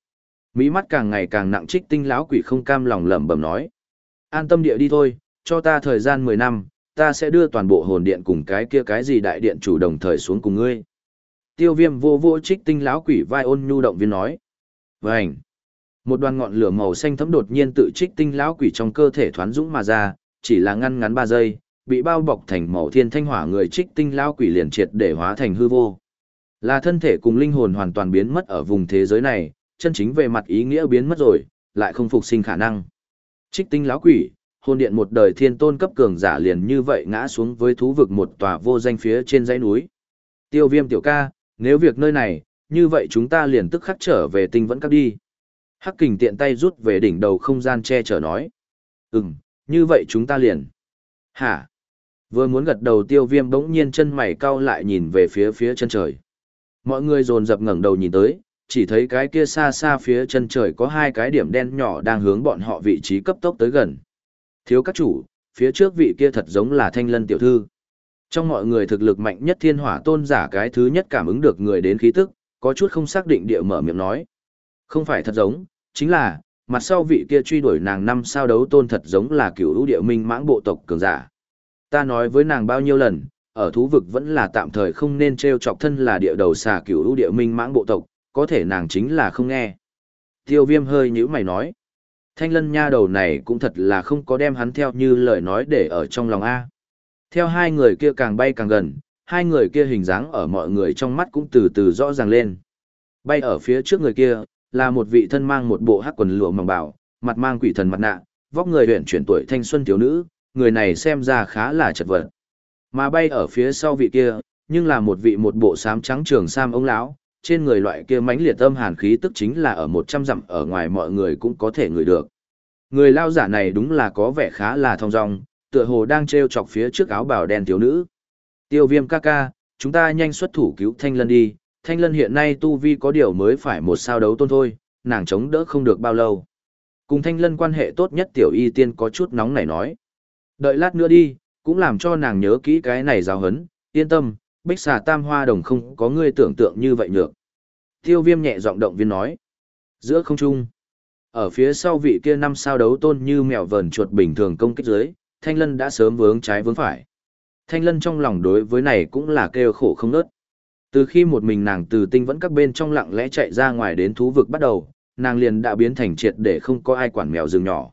Mỹ mắt càng ngày càng nặng trích tinh lão quỷ không cam lòng lẩm bẩm nói. An tâm địa đi thôi, cho ta thời gian 10 năm, ta sẽ đưa toàn bộ hồn điện cùng cái kia cái gì đại điện chủ đồng thời xuống cùng ngươi. Tiêu viêm vô vô trích tinh lão quỷ vai ôn nhu động viên nói. Vânh! Một đoàn ngọn lửa màu xanh thấm đột nhiên tự trích tinh lão quỷ trong cơ thể thoán dũng mà ra, chỉ là ngăn ngắn 3 giây, bị bao bọc thành màu thiên thanh hỏa người trích tinh lão quỷ liền triệt để hóa thành hư vô. Là thân thể cùng linh hồn hoàn toàn biến mất ở vùng thế giới này, chân chính về mặt ý nghĩa biến mất rồi, lại không phục sinh khả năng. Trích tinh lão quỷ, hồn điện một đời thiên tôn cấp cường giả liền như vậy ngã xuống với thú vực một tòa vô danh phía trên dãy núi. Tiêu viêm tiểu ca, nếu việc nơi này, như vậy chúng ta liền tức khắc trở về tinh vẫn cấp đi. Hắc kình tiện tay rút về đỉnh đầu không gian che chở nói. Ừm, như vậy chúng ta liền. Hả? Vừa muốn gật đầu tiêu viêm bỗng nhiên chân mày cau lại nhìn về phía phía chân trời. Mọi người dồn dập ngẩng đầu nhìn tới, chỉ thấy cái kia xa xa phía chân trời có hai cái điểm đen nhỏ đang hướng bọn họ vị trí cấp tốc tới gần. Thiếu các chủ, phía trước vị kia thật giống là thanh lân tiểu thư. Trong mọi người thực lực mạnh nhất thiên hỏa tôn giả cái thứ nhất cảm ứng được người đến khí tức, có chút không xác định địa mở miệng nói. Không phải thật giống, chính là, mặt sau vị kia truy đuổi nàng năm sao đấu tôn thật giống là cựu lũ địa minh mãng bộ tộc cường giả. Ta nói với nàng bao nhiêu lần, ở thú vực vẫn là tạm thời không nên treo chọc thân là địa đầu xà cựu lũ địa minh mãng bộ tộc, có thể nàng chính là không nghe. Tiêu viêm hơi nhữ mày nói. Thanh lân nha đầu này cũng thật là không có đem hắn theo như lời nói để ở trong lòng A. Theo hai người kia càng bay càng gần, hai người kia hình dáng ở mọi người trong mắt cũng từ từ rõ ràng lên. Bay ở phía trước người kia, là một vị thân mang một bộ hắc quần lụa mỏng bảo, mặt mang quỷ thần mặt nạ, vóc người huyện chuyển tuổi thanh xuân thiếu nữ, người này xem ra khá là chật vật. Mà bay ở phía sau vị kia, nhưng là một vị một bộ sám trắng trường sam ông lão, trên người loại kia mãnh liệt âm hàn khí tức chính là ở một trăm dặm ở ngoài mọi người cũng có thể ngửi được. Người lao giả này đúng là có vẻ khá là thong dong, tựa hồ đang treo chọc phía trước áo bào đen thiếu nữ. Tiêu viêm ca ca, chúng ta nhanh xuất thủ cứu Thanh Lân đi, Thanh Lân hiện nay tu vi có điều mới phải một sao đấu tôn thôi, nàng chống đỡ không được bao lâu. Cùng Thanh Lân quan hệ tốt nhất tiểu y tiên có chút nóng nảy nói. Đợi lát nữa đi, cũng làm cho nàng nhớ kỹ cái này giáo hấn, yên tâm, bích xà tam hoa đồng không có ngươi tưởng tượng như vậy nhược. Tiêu viêm nhẹ giọng động viên nói. Giữa không trung, ở phía sau vị kia năm sao đấu tôn như mèo vờn chuột bình thường công kích dưới, thanh lân đã sớm vướng trái vướng phải. Thanh lân trong lòng đối với này cũng là kêu khổ không nớt. Từ khi một mình nàng từ tinh vẫn các bên trong lặng lẽ chạy ra ngoài đến thú vực bắt đầu, nàng liền đã biến thành triệt để không có ai quản mèo rừng nhỏ.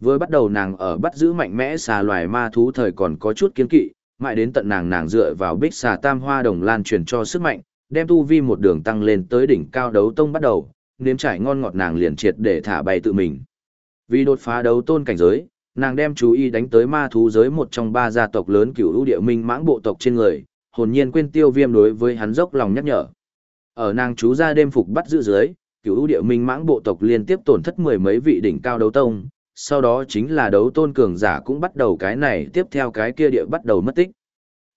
Với bắt đầu nàng ở bắt giữ mạnh mẽ xà loài ma thú thời còn có chút kiên kỵ, mãi đến tận nàng nàng dựa vào bích xà tam hoa đồng lan truyền cho sức mạnh, đem tu vi một đường tăng lên tới đỉnh cao đấu tông bắt đầu, nếm trải ngon ngọt nàng liền triệt để thả bay tự mình. Vì đột phá đấu tôn cảnh giới, nàng đem chú ý đánh tới ma thú giới một trong ba gia tộc lớn cửu lũ địa minh mãng bộ tộc trên người, hồn nhiên quên tiêu viêm đối với hắn dốc lòng nhắc nhở. Ở nàng chú ra đêm phục bắt giữ dưới, cửu lũ địa minh mãng bộ tộc liên tiếp tổn thất mười mấy vị đỉnh cao đấu tông, sau đó chính là đấu tôn cường giả cũng bắt đầu cái này tiếp theo cái kia địa bắt đầu mất tích.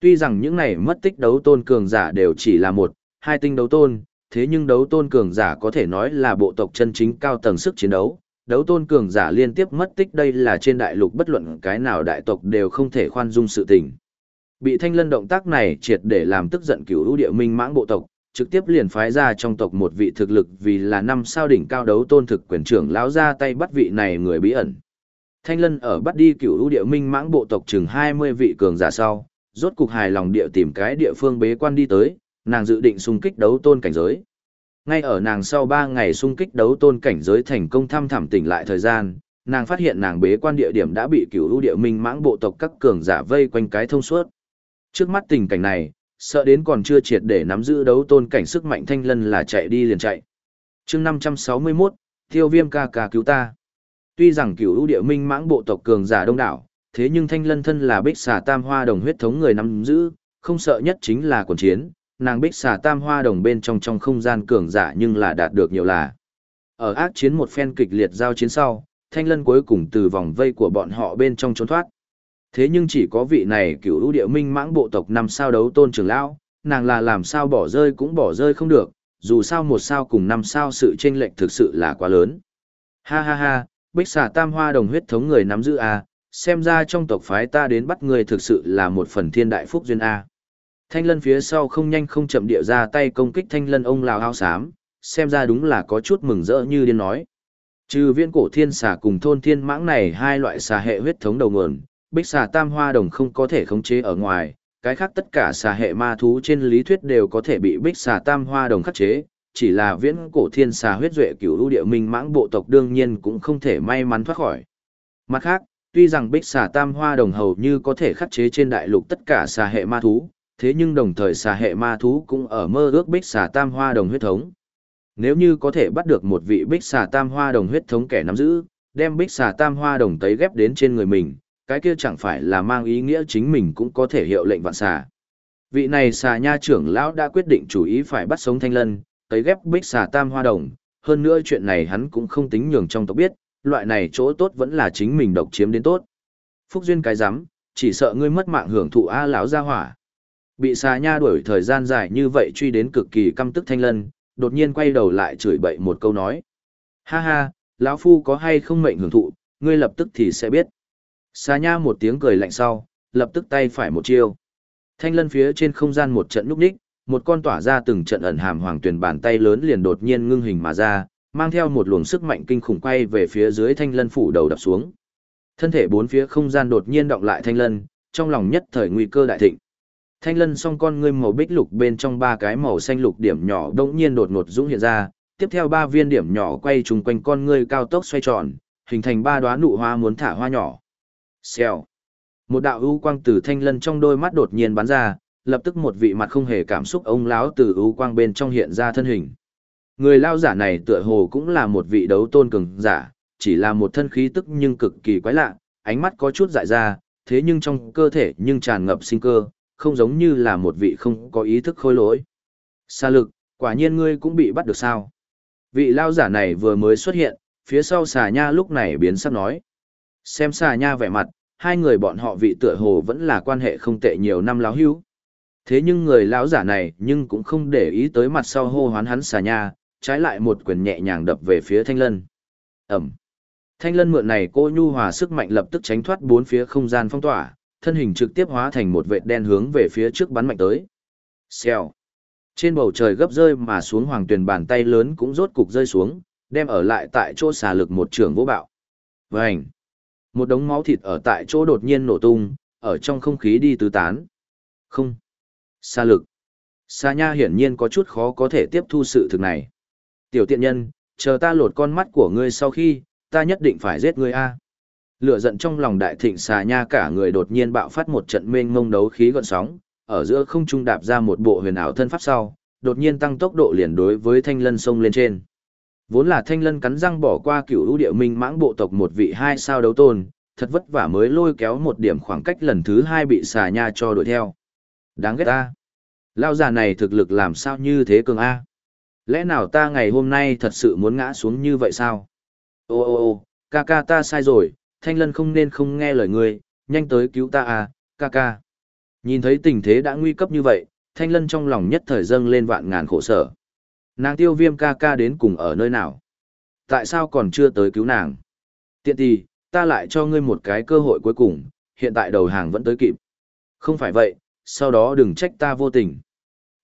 Tuy rằng những này mất tích đấu tôn cường giả đều chỉ là một, hai tinh đấu tôn, thế nhưng đấu tôn cường giả có thể nói là bộ tộc chân chính cao tầng sức chiến đấu. Đấu tôn cường giả liên tiếp mất tích đây là trên đại lục bất luận cái nào đại tộc đều không thể khoan dung sự tình. Bị thanh lân động tác này triệt để làm tức giận cửu ưu địa minh mãng bộ tộc, trực tiếp liền phái ra trong tộc một vị thực lực vì là năm sao đỉnh cao đấu tôn thực quyền trưởng lão ra tay bắt vị này người bí ẩn. Thanh lân ở bắt đi cửu ưu địa minh mãng bộ tộc chừng 20 vị cường giả sau, rốt cục hài lòng địa tìm cái địa phương bế quan đi tới, nàng dự định xung kích đấu tôn cảnh giới. Ngay ở nàng sau 3 ngày xung kích đấu tôn cảnh giới thành công thăm thẳm tỉnh lại thời gian, nàng phát hiện nàng bế quan địa điểm đã bị cửu lũ địa minh mãng bộ tộc các cường giả vây quanh cái thông suốt. Trước mắt tình cảnh này, sợ đến còn chưa triệt để nắm giữ đấu tôn cảnh sức mạnh thanh lân là chạy đi liền chạy. chương 561, Tiêu Viêm ca ca cứu ta. Tuy rằng cửu lũ địa minh mãng bộ tộc cường giả đông đảo, thế nhưng thanh lân thân là bích xà tam hoa đồng huyết thống người nắm giữ, không sợ nhất chính là quần chiến, nàng bích xà tam hoa đồng bên trong trong không gian cường giả nhưng là đạt được nhiều là. Ở ác chiến một phen kịch liệt giao chiến sau, thanh lân cuối cùng từ vòng vây của bọn họ bên trong trốn thoát. Thế nhưng chỉ có vị này cựu ưu địa minh mãng bộ tộc năm sao đấu tôn trưởng lão, nàng là làm sao bỏ rơi cũng bỏ rơi không được, dù sao một sao cùng năm sao sự chênh lệch thực sự là quá lớn. Ha ha ha, bích xà tam hoa đồng huyết thống người nắm giữ à, xem ra trong tộc phái ta đến bắt người thực sự là một phần thiên đại phúc duyên A. Thanh lân phía sau không nhanh không chậm địa ra tay công kích thanh lân ông lào ao xám, xem ra đúng là có chút mừng rỡ như điên nói. Trừ viên cổ thiên xà cùng thôn thiên mãng này hai loại xà hệ huyết thống đầu nguồn, bích xà tam hoa đồng không có thể khống chế ở ngoài, cái khác tất cả xà hệ ma thú trên lý thuyết đều có thể bị bích xà tam hoa đồng khắc chế, chỉ là viễn cổ thiên xà huyết duệ cửu ưu địa minh mãng bộ tộc đương nhiên cũng không thể may mắn thoát khỏi. Mặt khác, tuy rằng bích xà tam hoa đồng hầu như có thể khắc chế trên đại lục tất cả xà hệ ma thú, thế nhưng đồng thời xà hệ ma thú cũng ở mơ ước bích xà tam hoa đồng huyết thống. Nếu như có thể bắt được một vị bích xà tam hoa đồng huyết thống kẻ nắm giữ, đem bích xà tam hoa đồng tấy ghép đến trên người mình, cái kia chẳng phải là mang ý nghĩa chính mình cũng có thể hiệu lệnh vạn xà. Vị này xà nha trưởng lão đã quyết định chủ ý phải bắt sống thanh lân, tấy ghép bích xà tam hoa đồng, hơn nữa chuyện này hắn cũng không tính nhường trong tộc biết, loại này chỗ tốt vẫn là chính mình độc chiếm đến tốt. Phúc duyên cái rắm chỉ sợ ngươi mất mạng hưởng thụ a lão gia hỏa. Bị xà nha đuổi thời gian dài như vậy truy đến cực kỳ căm tức thanh lân, đột nhiên quay đầu lại chửi bậy một câu nói. Ha ha, lão phu có hay không mệnh hưởng thụ, ngươi lập tức thì sẽ biết. Xà nha một tiếng cười lạnh sau, lập tức tay phải một chiêu. Thanh lân phía trên không gian một trận núp ních, một con tỏa ra từng trận ẩn hàm hoàng tuyển bàn tay lớn liền đột nhiên ngưng hình mà ra, mang theo một luồng sức mạnh kinh khủng quay về phía dưới thanh lân phủ đầu đập xuống. Thân thể bốn phía không gian đột nhiên động lại thanh lân, trong lòng nhất thời nguy cơ đại thịnh. Thanh lân song con ngươi màu bích lục bên trong ba cái màu xanh lục điểm nhỏ đống nhiên đột ngột dũng hiện ra, tiếp theo ba viên điểm nhỏ quay trùng quanh con ngươi cao tốc xoay tròn, hình thành ba đóa nụ hoa muốn thả hoa nhỏ. Xèo. Một đạo ưu quang từ thanh lân trong đôi mắt đột nhiên bắn ra, lập tức một vị mặt không hề cảm xúc ông lão từ ưu quang bên trong hiện ra thân hình. Người lao giả này tựa hồ cũng là một vị đấu tôn cường giả, chỉ là một thân khí tức nhưng cực kỳ quái lạ, ánh mắt có chút dại ra, thế nhưng trong cơ thể nhưng tràn ngập sinh cơ, không giống như là một vị không có ý thức khôi lỗi. Sa lực, quả nhiên ngươi cũng bị bắt được sao? Vị lao giả này vừa mới xuất hiện, phía sau xà nha lúc này biến sắc nói. Xem xà nha vẻ mặt, hai người bọn họ vị tựa hồ vẫn là quan hệ không tệ nhiều năm láo hữu. Thế nhưng người lão giả này nhưng cũng không để ý tới mặt sau hô hoán hắn xà nha, trái lại một quyền nhẹ nhàng đập về phía thanh lân. Ẩm. Thanh lân mượn này cô nhu hòa sức mạnh lập tức tránh thoát bốn phía không gian phong tỏa, thân hình trực tiếp hóa thành một vệt đen hướng về phía trước bắn mạnh tới. Xèo. Trên bầu trời gấp rơi mà xuống hoàng tuyển bàn tay lớn cũng rốt cục rơi xuống, đem ở lại tại chỗ xà lực một trường vô bạo. Vành. Một đống máu thịt ở tại chỗ đột nhiên nổ tung, ở trong không khí đi tứ tán. Không. Xà lực. Xà nha hiển nhiên có chút khó có thể tiếp thu sự thực này. Tiểu tiện nhân, chờ ta lột con mắt của ngươi sau khi, ta nhất định phải giết ngươi a. Lửa giận trong lòng đại thịnh xà nha cả người đột nhiên bạo phát một trận mênh mông đấu khí gọn sóng, ở giữa không trung đạp ra một bộ huyền ảo thân pháp sau, đột nhiên tăng tốc độ liền đối với thanh lân sông lên trên. Vốn là thanh lân cắn răng bỏ qua cửu ưu địa minh mãng bộ tộc một vị hai sao đấu tôn, thật vất vả mới lôi kéo một điểm khoảng cách lần thứ hai bị xà nha cho đuổi theo. Đáng ghét ta. Lao già này thực lực làm sao như thế cường A. Lẽ nào ta ngày hôm nay thật sự muốn ngã xuống như vậy sao? Ô ô ô, ca ca ta sai rồi, thanh lân không nên không nghe lời ngươi, nhanh tới cứu ta à, ca ca. Nhìn thấy tình thế đã nguy cấp như vậy, thanh lân trong lòng nhất thời dâng lên vạn ngàn khổ sở. Nàng tiêu viêm ca ca đến cùng ở nơi nào? Tại sao còn chưa tới cứu nàng? Tiện tì, ta lại cho ngươi một cái cơ hội cuối cùng, hiện tại đầu hàng vẫn tới kịp. Không phải vậy, sau đó đừng trách ta vô tình.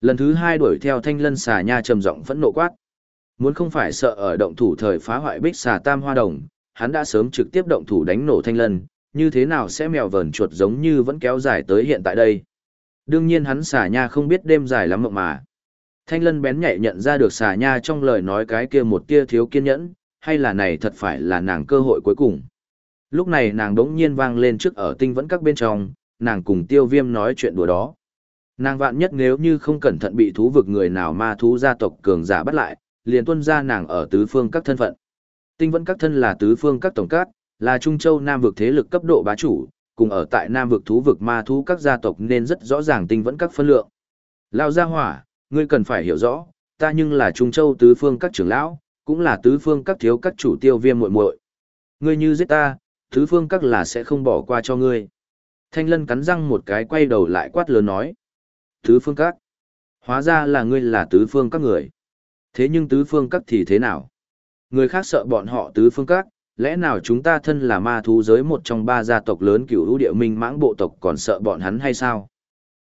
Lần thứ hai đuổi theo thanh lân xà nha trầm giọng phẫn nộ quát. Muốn không phải sợ ở động thủ thời phá hoại bích xà tam hoa đồng, hắn đã sớm trực tiếp động thủ đánh nổ thanh lân, như thế nào sẽ mèo vờn chuột giống như vẫn kéo dài tới hiện tại đây. Đương nhiên hắn xà nha không biết đêm dài lắm mộng mà. Thanh lân bén nhạy nhận ra được xà nha trong lời nói cái kia một tia thiếu kiên nhẫn, hay là này thật phải là nàng cơ hội cuối cùng. Lúc này nàng đống nhiên vang lên trước ở tinh vẫn các bên trong, nàng cùng tiêu viêm nói chuyện đùa đó. Nàng vạn nhất nếu như không cẩn thận bị thú vực người nào ma thú gia tộc cường giả bắt lại, liền tuân ra nàng ở tứ phương các thân phận. Tinh vẫn các thân là tứ phương các tổng cát, là Trung Châu Nam vực thế lực cấp độ bá chủ, cùng ở tại Nam vực thú vực ma thú các gia tộc nên rất rõ ràng tinh vẫn các phân lượng. Lao gia hỏa, ngươi cần phải hiểu rõ, ta nhưng là Trung Châu tứ phương các trưởng lão, cũng là tứ phương các thiếu các chủ tiêu viêm muội muội. Ngươi như giết ta, tứ phương các là sẽ không bỏ qua cho ngươi. Thanh lân cắn răng một cái quay đầu lại quát lớn nói. Tứ phương các. Hóa ra là ngươi là tứ phương các người. Thế nhưng tứ phương các thì thế nào? Người khác sợ bọn họ tứ phương các, lẽ nào chúng ta thân là ma thú giới một trong ba gia tộc lớn cửu hữu địa minh mãng bộ tộc còn sợ bọn hắn hay sao?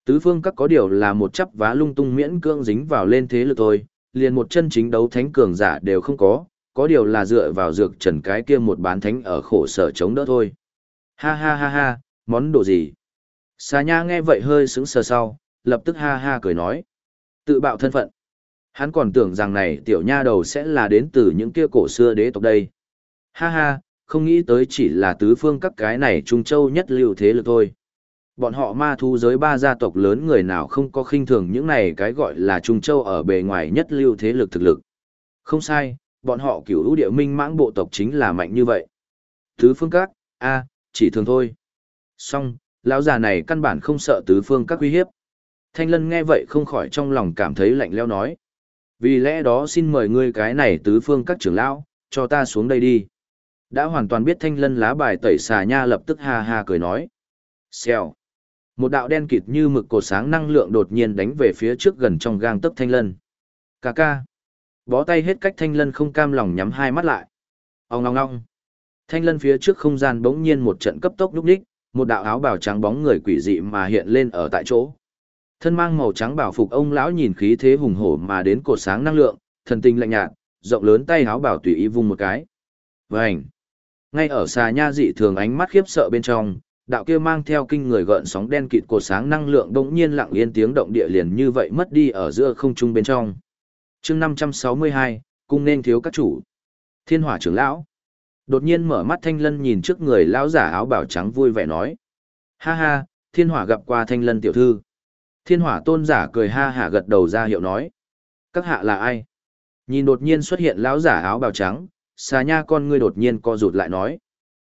Tứ phương các có điều là một chấp vá lung tung miễn cưỡng dính vào lên thế lực thôi, liền một chân chính đấu thánh cường giả đều không có, có điều là dựa vào dược trần cái kia một bán thánh ở khổ sở chống đỡ thôi. Ha ha ha ha, món đồ gì? Xà nha nghe vậy hơi sững sờ sau, lập tức ha ha cười nói. Tự bạo thân phận. Hắn còn tưởng rằng này tiểu nha đầu sẽ là đến từ những kia cổ xưa đế tộc đây. Ha ha, không nghĩ tới chỉ là tứ phương các cái này Trung Châu nhất lưu thế lực thôi. Bọn họ ma thu giới ba gia tộc lớn người nào không có khinh thường những này cái gọi là Trung Châu ở bề ngoài nhất lưu thế lực thực lực. Không sai, bọn họ cửu lũ địa minh mãng bộ tộc chính là mạnh như vậy. Tứ phương các, a chỉ thường thôi. Song, lão già này căn bản không sợ tứ phương các uy hiếp. Thanh lân nghe vậy không khỏi trong lòng cảm thấy lạnh leo nói. Vì lẽ đó xin mời ngươi cái này tứ phương các trưởng lão, cho ta xuống đây đi. Đã hoàn toàn biết thanh lân lá bài tẩy xà nha lập tức ha ha cười nói. Xèo. Một đạo đen kịt như mực cột sáng năng lượng đột nhiên đánh về phía trước gần trong gang tấc thanh lân. Cà ca. Bó tay hết cách thanh lân không cam lòng nhắm hai mắt lại. Ông ngong ngong. Thanh lân phía trước không gian bỗng nhiên một trận cấp tốc lúc đích, một đạo áo bào trắng bóng người quỷ dị mà hiện lên ở tại chỗ. Thân mang màu trắng bảo phục ông lão nhìn khí thế hùng hổ mà đến cột sáng năng lượng, thần tình lạnh nhạt, rộng lớn tay áo bảo tùy ý vung một cái. Vành. Ngay ở xà nha dị thường ánh mắt khiếp sợ bên trong, đạo kia mang theo kinh người gợn sóng đen kịt cột sáng năng lượng đột nhiên lặng yên tiếng động địa liền như vậy mất đi ở giữa không trung bên trong. Chương 562, cung nên thiếu các chủ. Thiên Hỏa trưởng lão. Đột nhiên mở mắt Thanh Lân nhìn trước người lão giả áo bảo trắng vui vẻ nói: "Ha ha, Thiên Hỏa gặp qua Thanh Lân tiểu thư." Thiên Hỏa tôn giả cười ha hả gật đầu ra hiệu nói: "Các hạ là ai?" Nhìn đột nhiên xuất hiện lão giả áo bào trắng, xà nha con ngươi đột nhiên co rụt lại nói.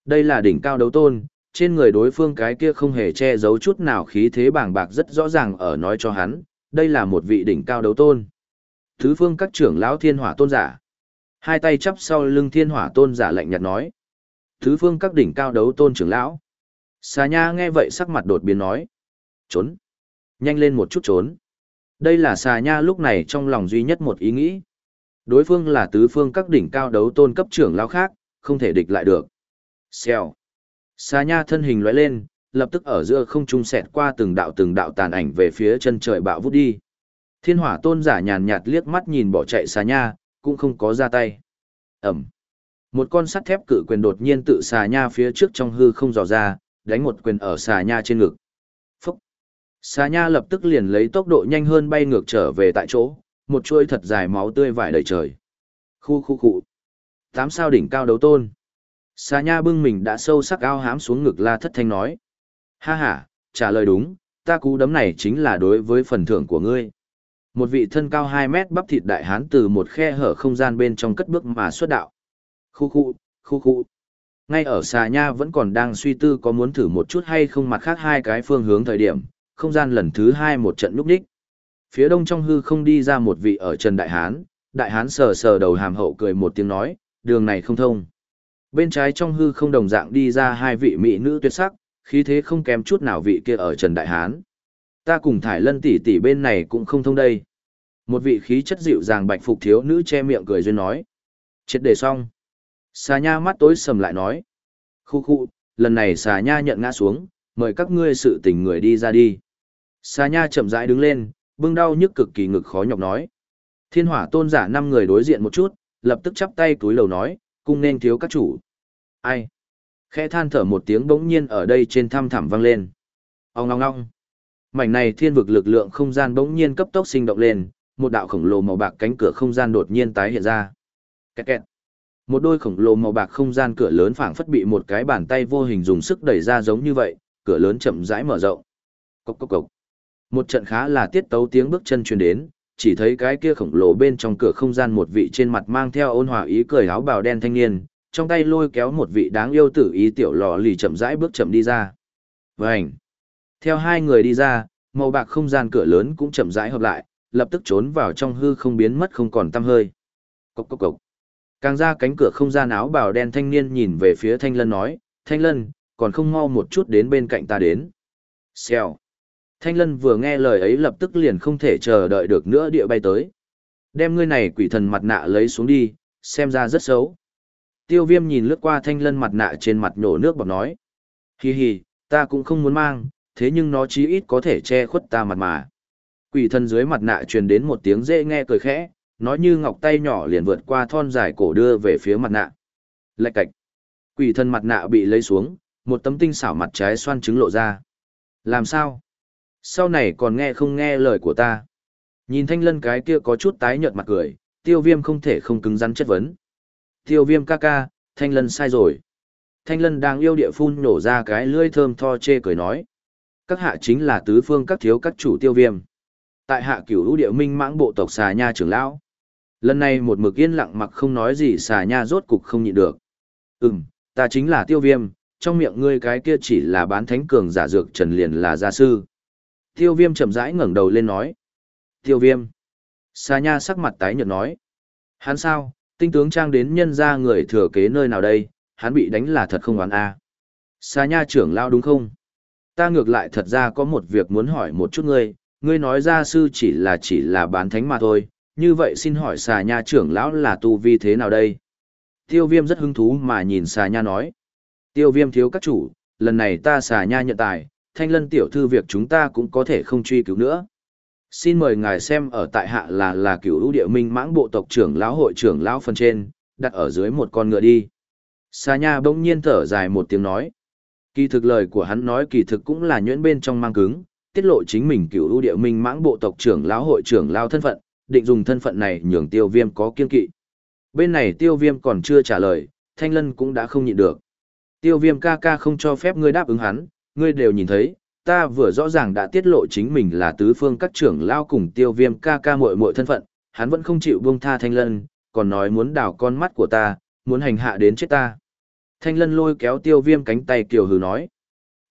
Đây là đỉnh cao đấu tôn, trên người đối phương cái kia không hề che giấu chút nào khí thế bàng bạc rất rõ ràng ở nói cho hắn, đây là một vị đỉnh cao đấu tôn. Thứ phương các trưởng lão thiên hỏa tôn giả. Hai tay chắp sau lưng thiên hỏa tôn giả lạnh nhạt nói. Thứ phương các đỉnh cao đấu tôn trưởng lão. Xà nha nghe vậy sắc mặt đột biến nói. Trốn. Nhanh lên một chút trốn. Đây là xà nha lúc này trong lòng duy nhất một ý nghĩ. Đối phương là tứ phương các đỉnh cao đấu tôn cấp trưởng lao khác, không thể địch lại được. Xèo. Xà nha thân hình lóe lên, lập tức ở giữa không trung xẹt qua từng đạo từng đạo tàn ảnh về phía chân trời bạo vút đi. Thiên hỏa tôn giả nhàn nhạt liếc mắt nhìn bỏ chạy xà nha, cũng không có ra tay. Ẩm. Một con sắt thép cự quyền đột nhiên tự xà nha phía trước trong hư không dò ra, đánh một quyền ở xà nha trên ngực. Xà nha lập tức liền lấy tốc độ nhanh hơn bay ngược trở về tại chỗ, một chuôi thật dài máu tươi vải đầy trời. Khu khu khu. Tám sao đỉnh cao đấu tôn. Xà nha bưng mình đã sâu sắc ao hám xuống ngực la thất thanh nói. Ha ha, trả lời đúng, ta cú đấm này chính là đối với phần thưởng của ngươi. Một vị thân cao 2 mét bắp thịt đại hán từ một khe hở không gian bên trong cất bước mà xuất đạo. Khu khu, khu khu. Ngay ở xà nha vẫn còn đang suy tư có muốn thử một chút hay không mặt khác hai cái phương hướng thời điểm, không gian lần thứ hai một trận lúc đích. Phía đông trong hư không đi ra một vị ở Trần Đại Hán, Đại Hán sờ sờ đầu hàm hậu cười một tiếng nói, đường này không thông. Bên trái trong hư không đồng dạng đi ra hai vị mỹ nữ tuyệt sắc, khí thế không kém chút nào vị kia ở Trần Đại Hán. Ta cùng Thải Lân tỷ tỷ bên này cũng không thông đây. Một vị khí chất dịu dàng bạch phục thiếu nữ che miệng cười duyên nói. Chết đề xong. Xà nha mắt tối sầm lại nói. Khu khu, lần này xà nha nhận ngã xuống, mời các ngươi sự tình người đi ra đi. Xà nha chậm rãi đứng lên, bưng đau nhức cực kỳ ngực khó nhọc nói. Thiên hỏa tôn giả năm người đối diện một chút, lập tức chắp tay túi lầu nói, cung nên thiếu các chủ. Ai? Khẽ than thở một tiếng bỗng nhiên ở đây trên thăm thẳm vang lên. Ông ngong ngong. Mảnh này thiên vực lực lượng không gian bỗng nhiên cấp tốc sinh động lên, một đạo khổng lồ màu bạc cánh cửa không gian đột nhiên tái hiện ra. Kẹt kẹt. Một đôi khổng lồ màu bạc không gian cửa lớn phảng phất bị một cái bàn tay vô hình dùng sức đẩy ra giống như vậy, cửa lớn chậm rãi mở rộng. Cốc cốc cốc. Một trận khá là tiết tấu tiếng bước chân truyền đến, chỉ thấy cái kia khổng lồ bên trong cửa không gian một vị trên mặt mang theo ôn hòa ý cười áo bào đen thanh niên, trong tay lôi kéo một vị đáng yêu tử ý tiểu lò lì chậm rãi bước chậm đi ra. Vành. Theo hai người đi ra, màu bạc không gian cửa lớn cũng chậm rãi hợp lại, lập tức trốn vào trong hư không biến mất không còn tăm hơi. Cốc cốc cốc. Càng ra cánh cửa không gian áo bào đen thanh niên nhìn về phía Thanh Lân nói, Thanh Lân, còn không mau một chút đến bên cạnh ta đến. Xèo. Thanh Lân vừa nghe lời ấy lập tức liền không thể chờ đợi được nữa địa bay tới. Đem ngươi này quỷ thần mặt nạ lấy xuống đi, xem ra rất xấu. Tiêu viêm nhìn lướt qua Thanh Lân mặt nạ trên mặt nhổ nước bọc nói. Hi hi, ta cũng không muốn mang, thế nhưng nó chí ít có thể che khuất ta mặt mà. Quỷ thần dưới mặt nạ truyền đến một tiếng dễ nghe cười khẽ, nói như ngọc tay nhỏ liền vượt qua thon dài cổ đưa về phía mặt nạ. Lạch cạch. Quỷ thần mặt nạ bị lấy xuống, một tấm tinh xảo mặt trái xoan trứng lộ ra. Làm sao? Sau này còn nghe không nghe lời của ta. Nhìn thanh lân cái kia có chút tái nhợt mặt cười, tiêu viêm không thể không cứng rắn chất vấn. Tiêu viêm ca ca, thanh lân sai rồi. Thanh lân đang yêu địa phun nổ ra cái lưỡi thơm tho chê cười nói. Các hạ chính là tứ phương các thiếu các chủ tiêu viêm. Tại hạ cửu lũ địa minh mãng bộ tộc xà nha trưởng lão. Lần này một mực yên lặng mặc không nói gì xà nha rốt cục không nhịn được. Ừm, ta chính là tiêu viêm, trong miệng ngươi cái kia chỉ là bán thánh cường giả dược trần liền là gia sư. Tiêu viêm chậm rãi ngẩng đầu lên nói. Tiêu viêm. Xà nha sắc mặt tái nhợt nói. Hắn sao, tinh tướng trang đến nhân ra người thừa kế nơi nào đây, hắn bị đánh là thật không oán a à. Xà nha trưởng lao đúng không? Ta ngược lại thật ra có một việc muốn hỏi một chút ngươi, ngươi nói gia sư chỉ là chỉ là bán thánh mà thôi, như vậy xin hỏi xà nha trưởng lão là tu vi thế nào đây? Tiêu viêm rất hứng thú mà nhìn xà nha nói. Tiêu viêm thiếu các chủ, lần này ta xà nha nhận tài, thanh lân tiểu thư việc chúng ta cũng có thể không truy cứu nữa. Xin mời ngài xem ở tại hạ là là cửu ưu địa minh mãng bộ tộc trưởng lão hội trưởng lão phần trên, đặt ở dưới một con ngựa đi. Sa nha bỗng nhiên thở dài một tiếng nói. Kỳ thực lời của hắn nói kỳ thực cũng là nhuyễn bên trong mang cứng, tiết lộ chính mình cửu ưu địa minh mãng bộ tộc trưởng lão hội trưởng lão thân phận, định dùng thân phận này nhường tiêu viêm có kiên kỵ. Bên này tiêu viêm còn chưa trả lời, thanh lân cũng đã không nhịn được. Tiêu viêm ca ca không cho phép ngươi đáp ứng hắn, ngươi đều nhìn thấy, ta vừa rõ ràng đã tiết lộ chính mình là tứ phương các trưởng lao cùng tiêu viêm ca ca muội muội thân phận, hắn vẫn không chịu buông tha thanh lân, còn nói muốn đào con mắt của ta, muốn hành hạ đến chết ta. Thanh lân lôi kéo tiêu viêm cánh tay kiều hừ nói.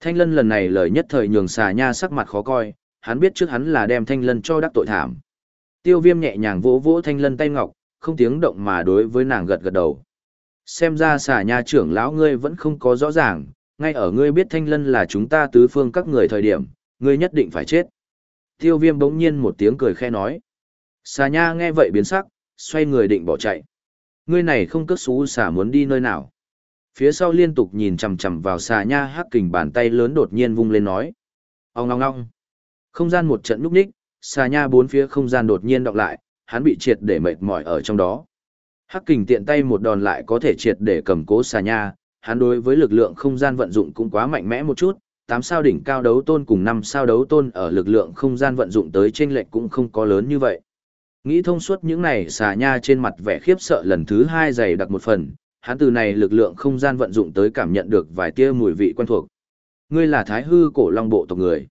Thanh lân lần này lời nhất thời nhường xà nha sắc mặt khó coi, hắn biết trước hắn là đem thanh lân cho đắc tội thảm. Tiêu viêm nhẹ nhàng vỗ vỗ thanh lân tay ngọc, không tiếng động mà đối với nàng gật gật đầu. Xem ra xà nha trưởng lão ngươi vẫn không có rõ ràng, ngay ở ngươi biết thanh lân là chúng ta tứ phương các người thời điểm, ngươi nhất định phải chết. Tiêu viêm bỗng nhiên một tiếng cười khe nói. Xà nha nghe vậy biến sắc, xoay người định bỏ chạy. Ngươi này không cất xú xà muốn đi nơi nào. Phía sau liên tục nhìn chằm chằm vào xà nha hắc kình bàn tay lớn đột nhiên vung lên nói. Ông ngong ngong. Không gian một trận núp ních, xà nha bốn phía không gian đột nhiên đọc lại, hắn bị triệt để mệt mỏi ở trong đó. Hắc kình tiện tay một đòn lại có thể triệt để cầm cố xà nha, hắn đối với lực lượng không gian vận dụng cũng quá mạnh mẽ một chút, 8 sao đỉnh cao đấu tôn cùng 5 sao đấu tôn ở lực lượng không gian vận dụng tới trên lệch cũng không có lớn như vậy. Nghĩ thông suốt những này xà nha trên mặt vẻ khiếp sợ lần thứ hai dày đặc một phần, hắn từ này lực lượng không gian vận dụng tới cảm nhận được vài tia mùi vị quen thuộc. Ngươi là thái hư cổ long bộ tộc người.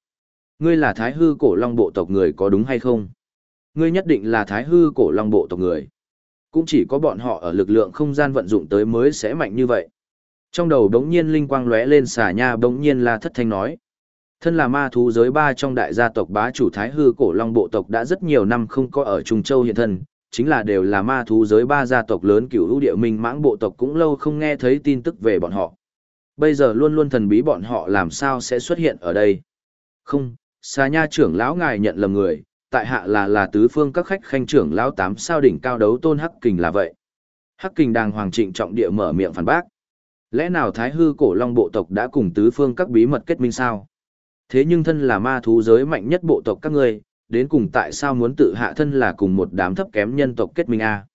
Ngươi là thái hư cổ long bộ tộc người có đúng hay không? Ngươi nhất định là thái hư cổ long bộ tộc người. Cũng chỉ có bọn họ ở lực lượng không gian vận dụng tới mới sẽ mạnh như vậy. Trong đầu đống nhiên linh quang lóe lên xà nha đống nhiên là thất thanh nói. Thân là ma thú giới ba trong đại gia tộc bá chủ Thái Hư Cổ Long bộ tộc đã rất nhiều năm không có ở Trung Châu hiện thân, chính là đều là ma thú giới ba gia tộc lớn cửu hữu địa minh mãng bộ tộc cũng lâu không nghe thấy tin tức về bọn họ. Bây giờ luôn luôn thần bí bọn họ làm sao sẽ xuất hiện ở đây. Không, xà nha trưởng lão ngài nhận lầm người, tại hạ là là tứ phương các khách khanh trưởng lão tám sao đỉnh cao đấu tôn Hắc Kình là vậy. Hắc Kình đàng hoàng trịnh trọng địa mở miệng phản bác. Lẽ nào Thái Hư cổ long bộ tộc đã cùng tứ phương các bí mật kết minh sao? Thế nhưng thân là ma thú giới mạnh nhất bộ tộc các ngươi, đến cùng tại sao muốn tự hạ thân là cùng một đám thấp kém nhân tộc kết minh a?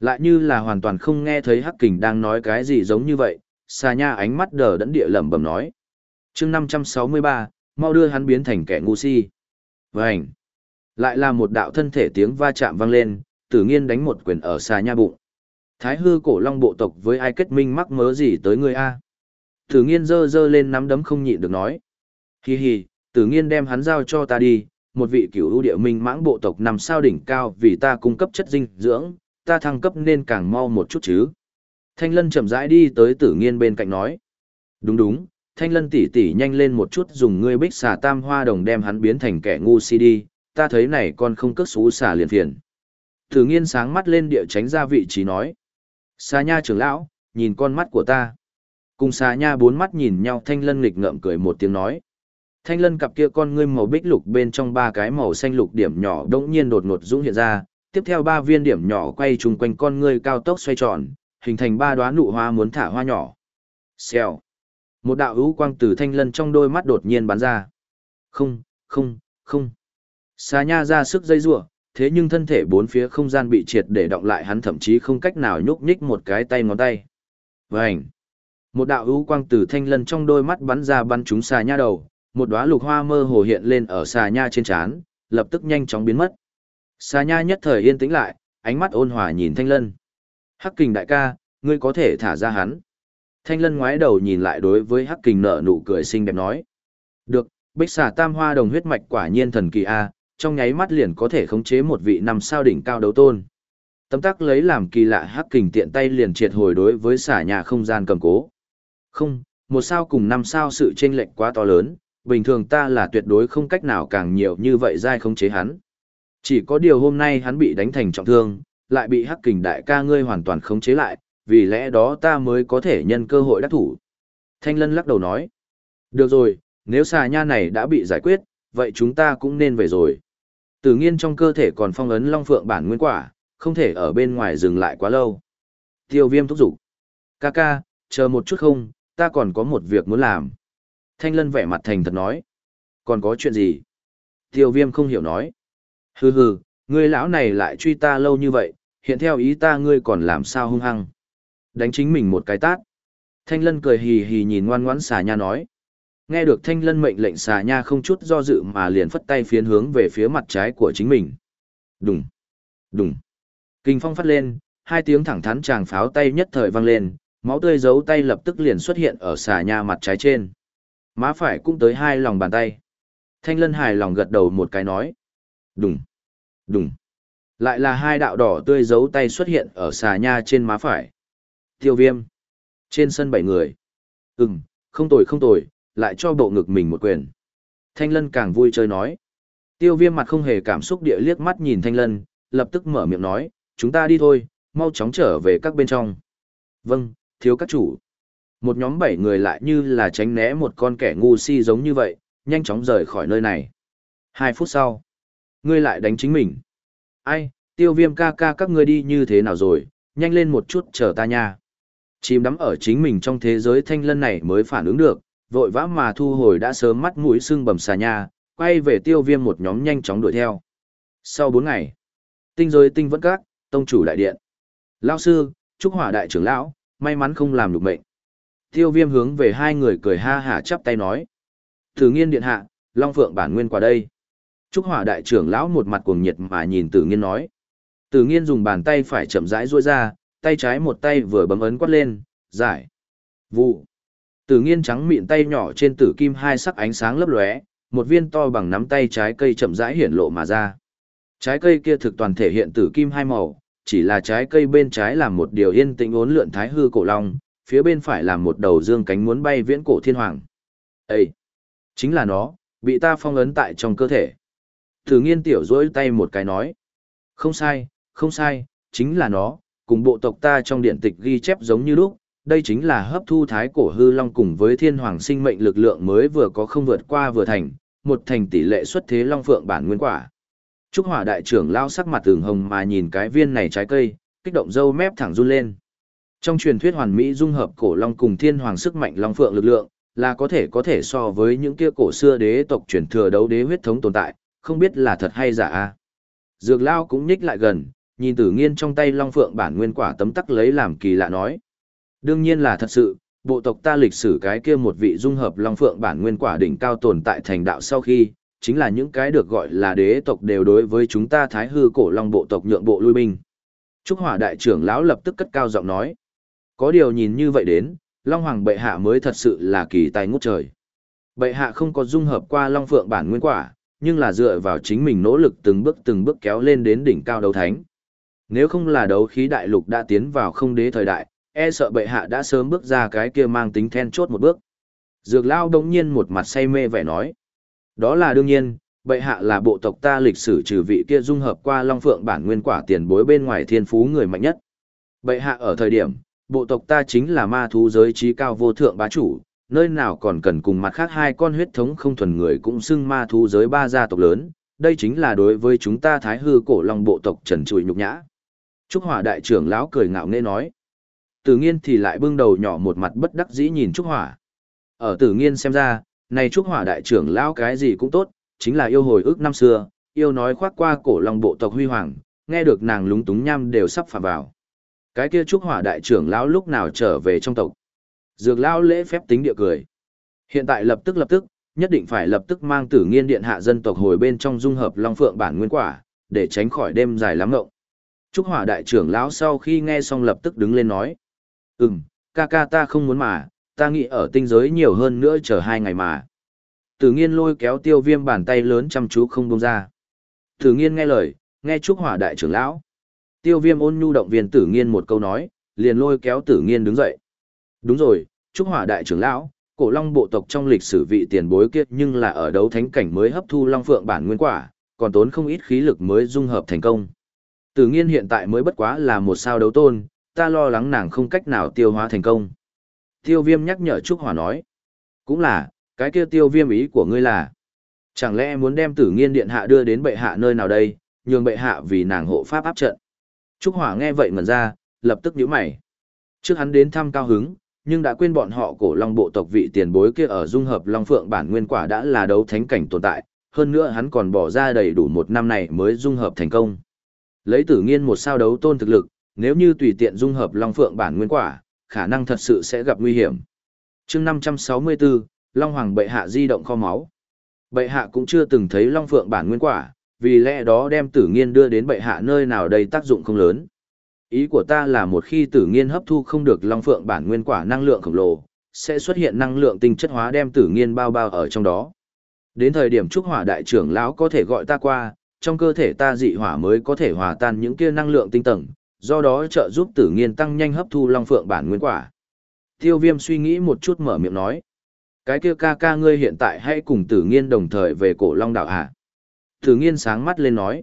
Lại như là hoàn toàn không nghe thấy Hắc Kình đang nói cái gì giống như vậy, Sa Nha ánh mắt đờ đẫn địa lẩm bẩm nói. Chương 563, mau đưa hắn biến thành kẻ ngu si. Vành. Lại là một đạo thân thể tiếng va chạm vang lên, Tử Nghiên đánh một quyền ở Sa Nha bụng. Thái hư cổ long bộ tộc với ai kết minh mắc mớ gì tới ngươi a? Tử nghiên dơ dơ lên nắm đấm không nhịn được nói. Hi hi, tử nghiên đem hắn giao cho ta đi, một vị cửu ưu địa minh mãng bộ tộc nằm sao đỉnh cao vì ta cung cấp chất dinh dưỡng, ta thăng cấp nên càng mau một chút chứ. Thanh lân chậm rãi đi tới tử nghiên bên cạnh nói. Đúng đúng, thanh lân tỉ tỉ nhanh lên một chút dùng ngươi bích xà tam hoa đồng đem hắn biến thành kẻ ngu si đi, ta thấy này con không cất xú xà liền phiền. Tử nghiên sáng mắt lên địa tránh ra vị trí nói. Xà nha trưởng lão, nhìn con mắt của ta. Cùng xà nha bốn mắt nhìn nhau thanh lân nghịch ngợm cười một tiếng nói. Thanh lân cặp kia con ngươi màu bích lục bên trong ba cái màu xanh lục điểm nhỏ đống nhiên đột ngột dũng hiện ra, tiếp theo ba viên điểm nhỏ quay chung quanh con ngươi cao tốc xoay tròn, hình thành ba đóa nụ hoa muốn thả hoa nhỏ. Xèo. Một đạo hữu quang từ thanh lân trong đôi mắt đột nhiên bắn ra. Không, không, không. Xà nha ra sức dây rủa thế nhưng thân thể bốn phía không gian bị triệt để động lại hắn thậm chí không cách nào nhúc nhích một cái tay ngón tay. Vành! Một đạo ưu quang từ thanh lân trong đôi mắt bắn ra bắn trúng xà nha đầu, một đóa lục hoa mơ hồ hiện lên ở xà nha trên trán, lập tức nhanh chóng biến mất. Xà nha nhất thời yên tĩnh lại, ánh mắt ôn hòa nhìn Thanh Lân. Hắc kình đại ca, ngươi có thể thả ra hắn. Thanh Lân ngoái đầu nhìn lại đối với Hắc kình nở nụ cười xinh đẹp nói. Được, bích xà tam hoa đồng huyết mạch quả nhiên thần kỳ A, trong nháy mắt liền có thể khống chế một vị năm sao đỉnh cao đấu tôn. Tấm tắc lấy làm kỳ lạ Hắc kình tiện tay liền triệt hồi đối với xà nhà không gian cầm cố. Không, một sao cùng năm sao sự chênh lệch quá to lớn, bình thường ta là tuyệt đối không cách nào càng nhiều như vậy dai khống chế hắn. Chỉ có điều hôm nay hắn bị đánh thành trọng thương, lại bị hắc kình đại ca ngươi hoàn toàn khống chế lại, vì lẽ đó ta mới có thể nhân cơ hội đắc thủ. Thanh Lân lắc đầu nói. Được rồi, nếu xà nha này đã bị giải quyết, vậy chúng ta cũng nên về rồi. Tử nghiên trong cơ thể còn phong ấn long phượng bản nguyên quả, không thể ở bên ngoài dừng lại quá lâu. Tiêu viêm thúc giục. Ca ca, chờ một chút không, ta còn có một việc muốn làm. Thanh lân vẻ mặt thành thật nói. Còn có chuyện gì? Tiêu viêm không hiểu nói. Hừ hừ, ngươi lão này lại truy ta lâu như vậy, hiện theo ý ta ngươi còn làm sao hung hăng. Đánh chính mình một cái tát. Thanh lân cười hì hì nhìn ngoan ngoãn xà nha nói. Nghe được thanh lân mệnh lệnh xà nha không chút do dự mà liền phất tay phiến hướng về phía mặt trái của chính mình. Đùng, đùng. Kinh phong phát lên, hai tiếng thẳng thắn chàng pháo tay nhất thời vang lên, máu tươi giấu tay lập tức liền xuất hiện ở xà nha mặt trái trên. Má phải cũng tới hai lòng bàn tay. Thanh lân hài lòng gật đầu một cái nói. Đùng, đùng. Lại là hai đạo đỏ tươi giấu tay xuất hiện ở xà nha trên má phải. Tiêu viêm. Trên sân bảy người. Ừm, không tồi không tồi, lại cho bộ ngực mình một quyền. Thanh lân càng vui chơi nói. Tiêu viêm mặt không hề cảm xúc địa liếc mắt nhìn thanh lân, lập tức mở miệng nói, chúng ta đi thôi, mau chóng trở về các bên trong. Vâng, thiếu các chủ. Một nhóm bảy người lại như là tránh né một con kẻ ngu si giống như vậy, nhanh chóng rời khỏi nơi này. Hai phút sau, ngươi lại đánh chính mình. Ai, tiêu viêm ca ca các ngươi đi như thế nào rồi, nhanh lên một chút chờ ta nha. Chìm đắm ở chính mình trong thế giới thanh lân này mới phản ứng được, vội vã mà thu hồi đã sớm mắt mũi sưng bầm xà nha, quay về tiêu viêm một nhóm nhanh chóng đuổi theo. Sau bốn ngày, tinh giới tinh vẫn các, tông chủ đại điện. Lao sư, trúc hỏa đại trưởng lão, may mắn không làm được mệnh. Tiêu viêm hướng về hai người cười ha hả chắp tay nói. Tử nghiên điện hạ, Long Phượng bản nguyên qua đây. Trúc hỏa đại trưởng lão một mặt cuồng nhiệt mà nhìn tử nghiên nói. Tử nghiên dùng bàn tay phải chậm rãi duỗi ra, tay trái một tay vừa bấm ấn quát lên, giải. Vụ. Tử nghiên trắng mịn tay nhỏ trên tử kim hai sắc ánh sáng lấp lóe, một viên to bằng nắm tay trái cây chậm rãi hiển lộ mà ra. Trái cây kia thực toàn thể hiện tử kim hai màu, chỉ là trái cây bên trái là một điều yên tĩnh uốn lượn thái hư cổ long, phía bên phải là một đầu dương cánh muốn bay viễn cổ thiên hoàng. Ê! Chính là nó, bị ta phong ấn tại trong cơ thể. Tử nghiên tiểu rỗi tay một cái nói. Không sai, không sai, chính là nó, cùng bộ tộc ta trong điện tịch ghi chép giống như lúc, đây chính là hấp thu thái cổ hư long cùng với thiên hoàng sinh mệnh lực lượng mới vừa có không vượt qua vừa thành, một thành tỷ lệ xuất thế long phượng bản nguyên quả. Trúc hỏa đại trưởng lao sắc mặt tường hồng mà nhìn cái viên này trái cây, kích động dâu mép thẳng run lên. Trong truyền thuyết hoàn mỹ dung hợp cổ long cùng thiên hoàng sức mạnh long phượng lực lượng, là có thể có thể so với những kia cổ xưa đế tộc truyền thừa đấu đế huyết thống tồn tại, không biết là thật hay giả a. Dược lao cũng nhích lại gần, nhìn tử nghiên trong tay long phượng bản nguyên quả tấm tắc lấy làm kỳ lạ nói. Đương nhiên là thật sự, bộ tộc ta lịch sử cái kia một vị dung hợp long phượng bản nguyên quả đỉnh cao tồn tại thành đạo sau khi, chính là những cái được gọi là đế tộc đều đối với chúng ta thái hư cổ long bộ tộc nhượng bộ lui binh. Trúc hỏa đại trưởng lão lập tức cất cao giọng nói. Có điều nhìn như vậy đến, long hoàng bệ hạ mới thật sự là kỳ tài ngút trời. Bệ hạ không có dung hợp qua long phượng bản nguyên quả, nhưng là dựa vào chính mình nỗ lực từng bước từng bước kéo lên đến đỉnh cao đấu thánh. Nếu không là đấu khí đại lục đã tiến vào không đế thời đại, e sợ bệ hạ đã sớm bước ra cái kia mang tính then chốt một bước. Dược lao đống nhiên một mặt say mê vẻ nói. Đó là đương nhiên, bệ hạ là bộ tộc ta lịch sử trừ vị kia dung hợp qua long phượng bản nguyên quả tiền bối bên ngoài thiên phú người mạnh nhất. Bệ hạ ở thời điểm, bộ tộc ta chính là ma thú giới trí cao vô thượng bá chủ, nơi nào còn cần cùng mặt khác hai con huyết thống không thuần người cũng xưng ma thú giới ba gia tộc lớn, đây chính là đối với chúng ta thái hư cổ long bộ tộc trần trụi nhục nhã. Trúc Hỏa đại trưởng lão cười ngạo nghễ nói. Tử Nghiên thì lại bưng đầu nhỏ một mặt bất đắc dĩ nhìn Trúc Hỏa. Ở Tử Nghiên xem ra, này Trúc Hỏa đại trưởng lão cái gì cũng tốt, chính là yêu hồi ức năm xưa, yêu nói khoác qua cổ lòng bộ tộc huy hoàng, nghe được nàng lúng túng nhăm đều sắp phạm vào. Cái kia Trúc Hỏa đại trưởng lão lúc nào trở về trong tộc. Dược lão lễ phép tính địa cười. Hiện tại lập tức lập tức, nhất định phải lập tức mang tử nghiên điện hạ dân tộc hồi bên trong dung hợp long phượng bản nguyên quả, để tránh khỏi đêm dài lắm ngộng. Trúc hỏa đại trưởng lão sau khi nghe xong lập tức đứng lên nói. Ừm, ca ca ta không muốn mà, ta nghĩ ở tinh giới nhiều hơn nữa chờ hai ngày mà. Tử nghiên lôi kéo tiêu viêm bàn tay lớn chăm chú không buông ra. Tử nghiên nghe lời, nghe chúc hỏa đại trưởng lão. Tiêu viêm ôn nhu động viên tử nghiên một câu nói, liền lôi kéo tử nghiên đứng dậy. Đúng rồi, chúc hỏa đại trưởng lão, cổ long bộ tộc trong lịch sử vị tiền bối kiệt nhưng là ở đấu thánh cảnh mới hấp thu long phượng bản nguyên quả, còn tốn không ít khí lực mới dung hợp thành công. Tử nghiên hiện tại mới bất quá là một sao đấu tôn, ta lo lắng nàng không cách nào tiêu hóa thành công. Tiêu viêm nhắc nhở Trúc Hỏa nói. Cũng là, cái kia tiêu viêm ý của ngươi là. Chẳng lẽ muốn đem tử nghiên điện hạ đưa đến bệ hạ nơi nào đây, nhường bệ hạ vì nàng hộ pháp áp trận. Trúc Hỏa nghe vậy ngẩn ra, lập tức nhíu mày. Trước hắn đến thăm cao hứng, nhưng đã quên bọn họ cổ long bộ tộc vị tiền bối kia ở dung hợp long phượng bản nguyên quả đã là đấu thánh cảnh tồn tại, hơn nữa hắn còn bỏ ra đầy đủ một năm này mới dung hợp thành công. Lấy tử nghiên một sao đấu tôn thực lực, nếu như tùy tiện dung hợp long phượng bản nguyên quả, khả năng thật sự sẽ gặp nguy hiểm. chương 564, Long Hoàng bệ hạ di động kho máu. Bệ hạ cũng chưa từng thấy long phượng bản nguyên quả, vì lẽ đó đem tử nghiên đưa đến bệ hạ nơi nào đây tác dụng không lớn. Ý của ta là một khi tử nghiên hấp thu không được long phượng bản nguyên quả năng lượng khổng lồ, sẽ xuất hiện năng lượng tinh chất hóa đem tử nghiên bao bao ở trong đó. Đến thời điểm trúc hỏa đại trưởng lão có thể gọi ta qua, trong cơ thể ta dị hỏa mới có thể hòa tan những kia năng lượng tinh tầng, do đó trợ giúp tử nghiên tăng nhanh hấp thu long phượng bản nguyên quả. Tiêu viêm suy nghĩ một chút mở miệng nói. Cái kia ca ca ngươi hiện tại hãy cùng tử nghiên đồng thời về cổ long đảo hả? Tử nghiên sáng mắt lên nói.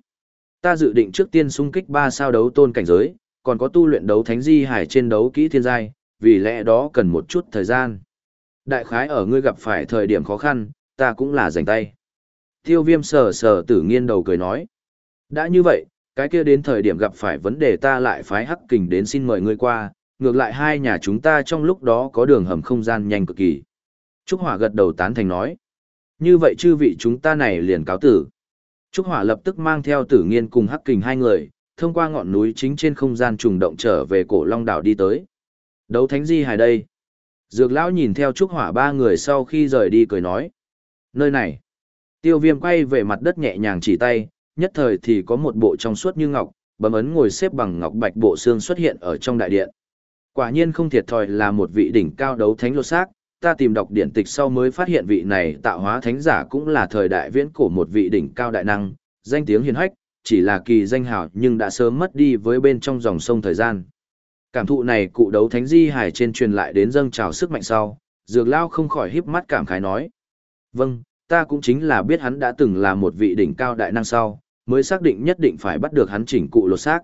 Ta dự định trước tiên xung kích ba sao đấu tôn cảnh giới, còn có tu luyện đấu thánh di hải trên đấu kỹ thiên giai, vì lẽ đó cần một chút thời gian. Đại khái ở ngươi gặp phải thời điểm khó khăn, ta cũng là rảnh tay. Tiêu viêm sờ sờ tử nghiên đầu cười nói. Đã như vậy, cái kia đến thời điểm gặp phải vấn đề ta lại phái hắc kình đến xin mời ngươi qua, ngược lại hai nhà chúng ta trong lúc đó có đường hầm không gian nhanh cực kỳ. Trúc Hỏa gật đầu tán thành nói. Như vậy chư vị chúng ta này liền cáo tử. Trúc Hỏa lập tức mang theo tử nghiên cùng hắc kình hai người, thông qua ngọn núi chính trên không gian trùng động trở về cổ Long Đảo đi tới. Đấu thánh di hài đây. Dược lão nhìn theo Trúc Hỏa ba người sau khi rời đi cười nói. Nơi này. Tiêu viêm quay về mặt đất nhẹ nhàng chỉ tay, nhất thời thì có một bộ trong suốt như ngọc, bấm ấn ngồi xếp bằng ngọc bạch bộ xương xuất hiện ở trong đại điện. Quả nhiên không thiệt thòi là một vị đỉnh cao đấu thánh lô xác, ta tìm đọc điển tịch sau mới phát hiện vị này tạo hóa thánh giả cũng là thời đại viễn cổ một vị đỉnh cao đại năng, danh tiếng hiền hách, chỉ là kỳ danh hào nhưng đã sớm mất đi với bên trong dòng sông thời gian. Cảm thụ này cụ đấu thánh di hải trên truyền lại đến dâng trào sức mạnh sau, dược lao không khỏi híp mắt cảm khái nói. Vâng, ta cũng chính là biết hắn đã từng là một vị đỉnh cao đại năng sau, mới xác định nhất định phải bắt được hắn chỉnh cụ lột xác.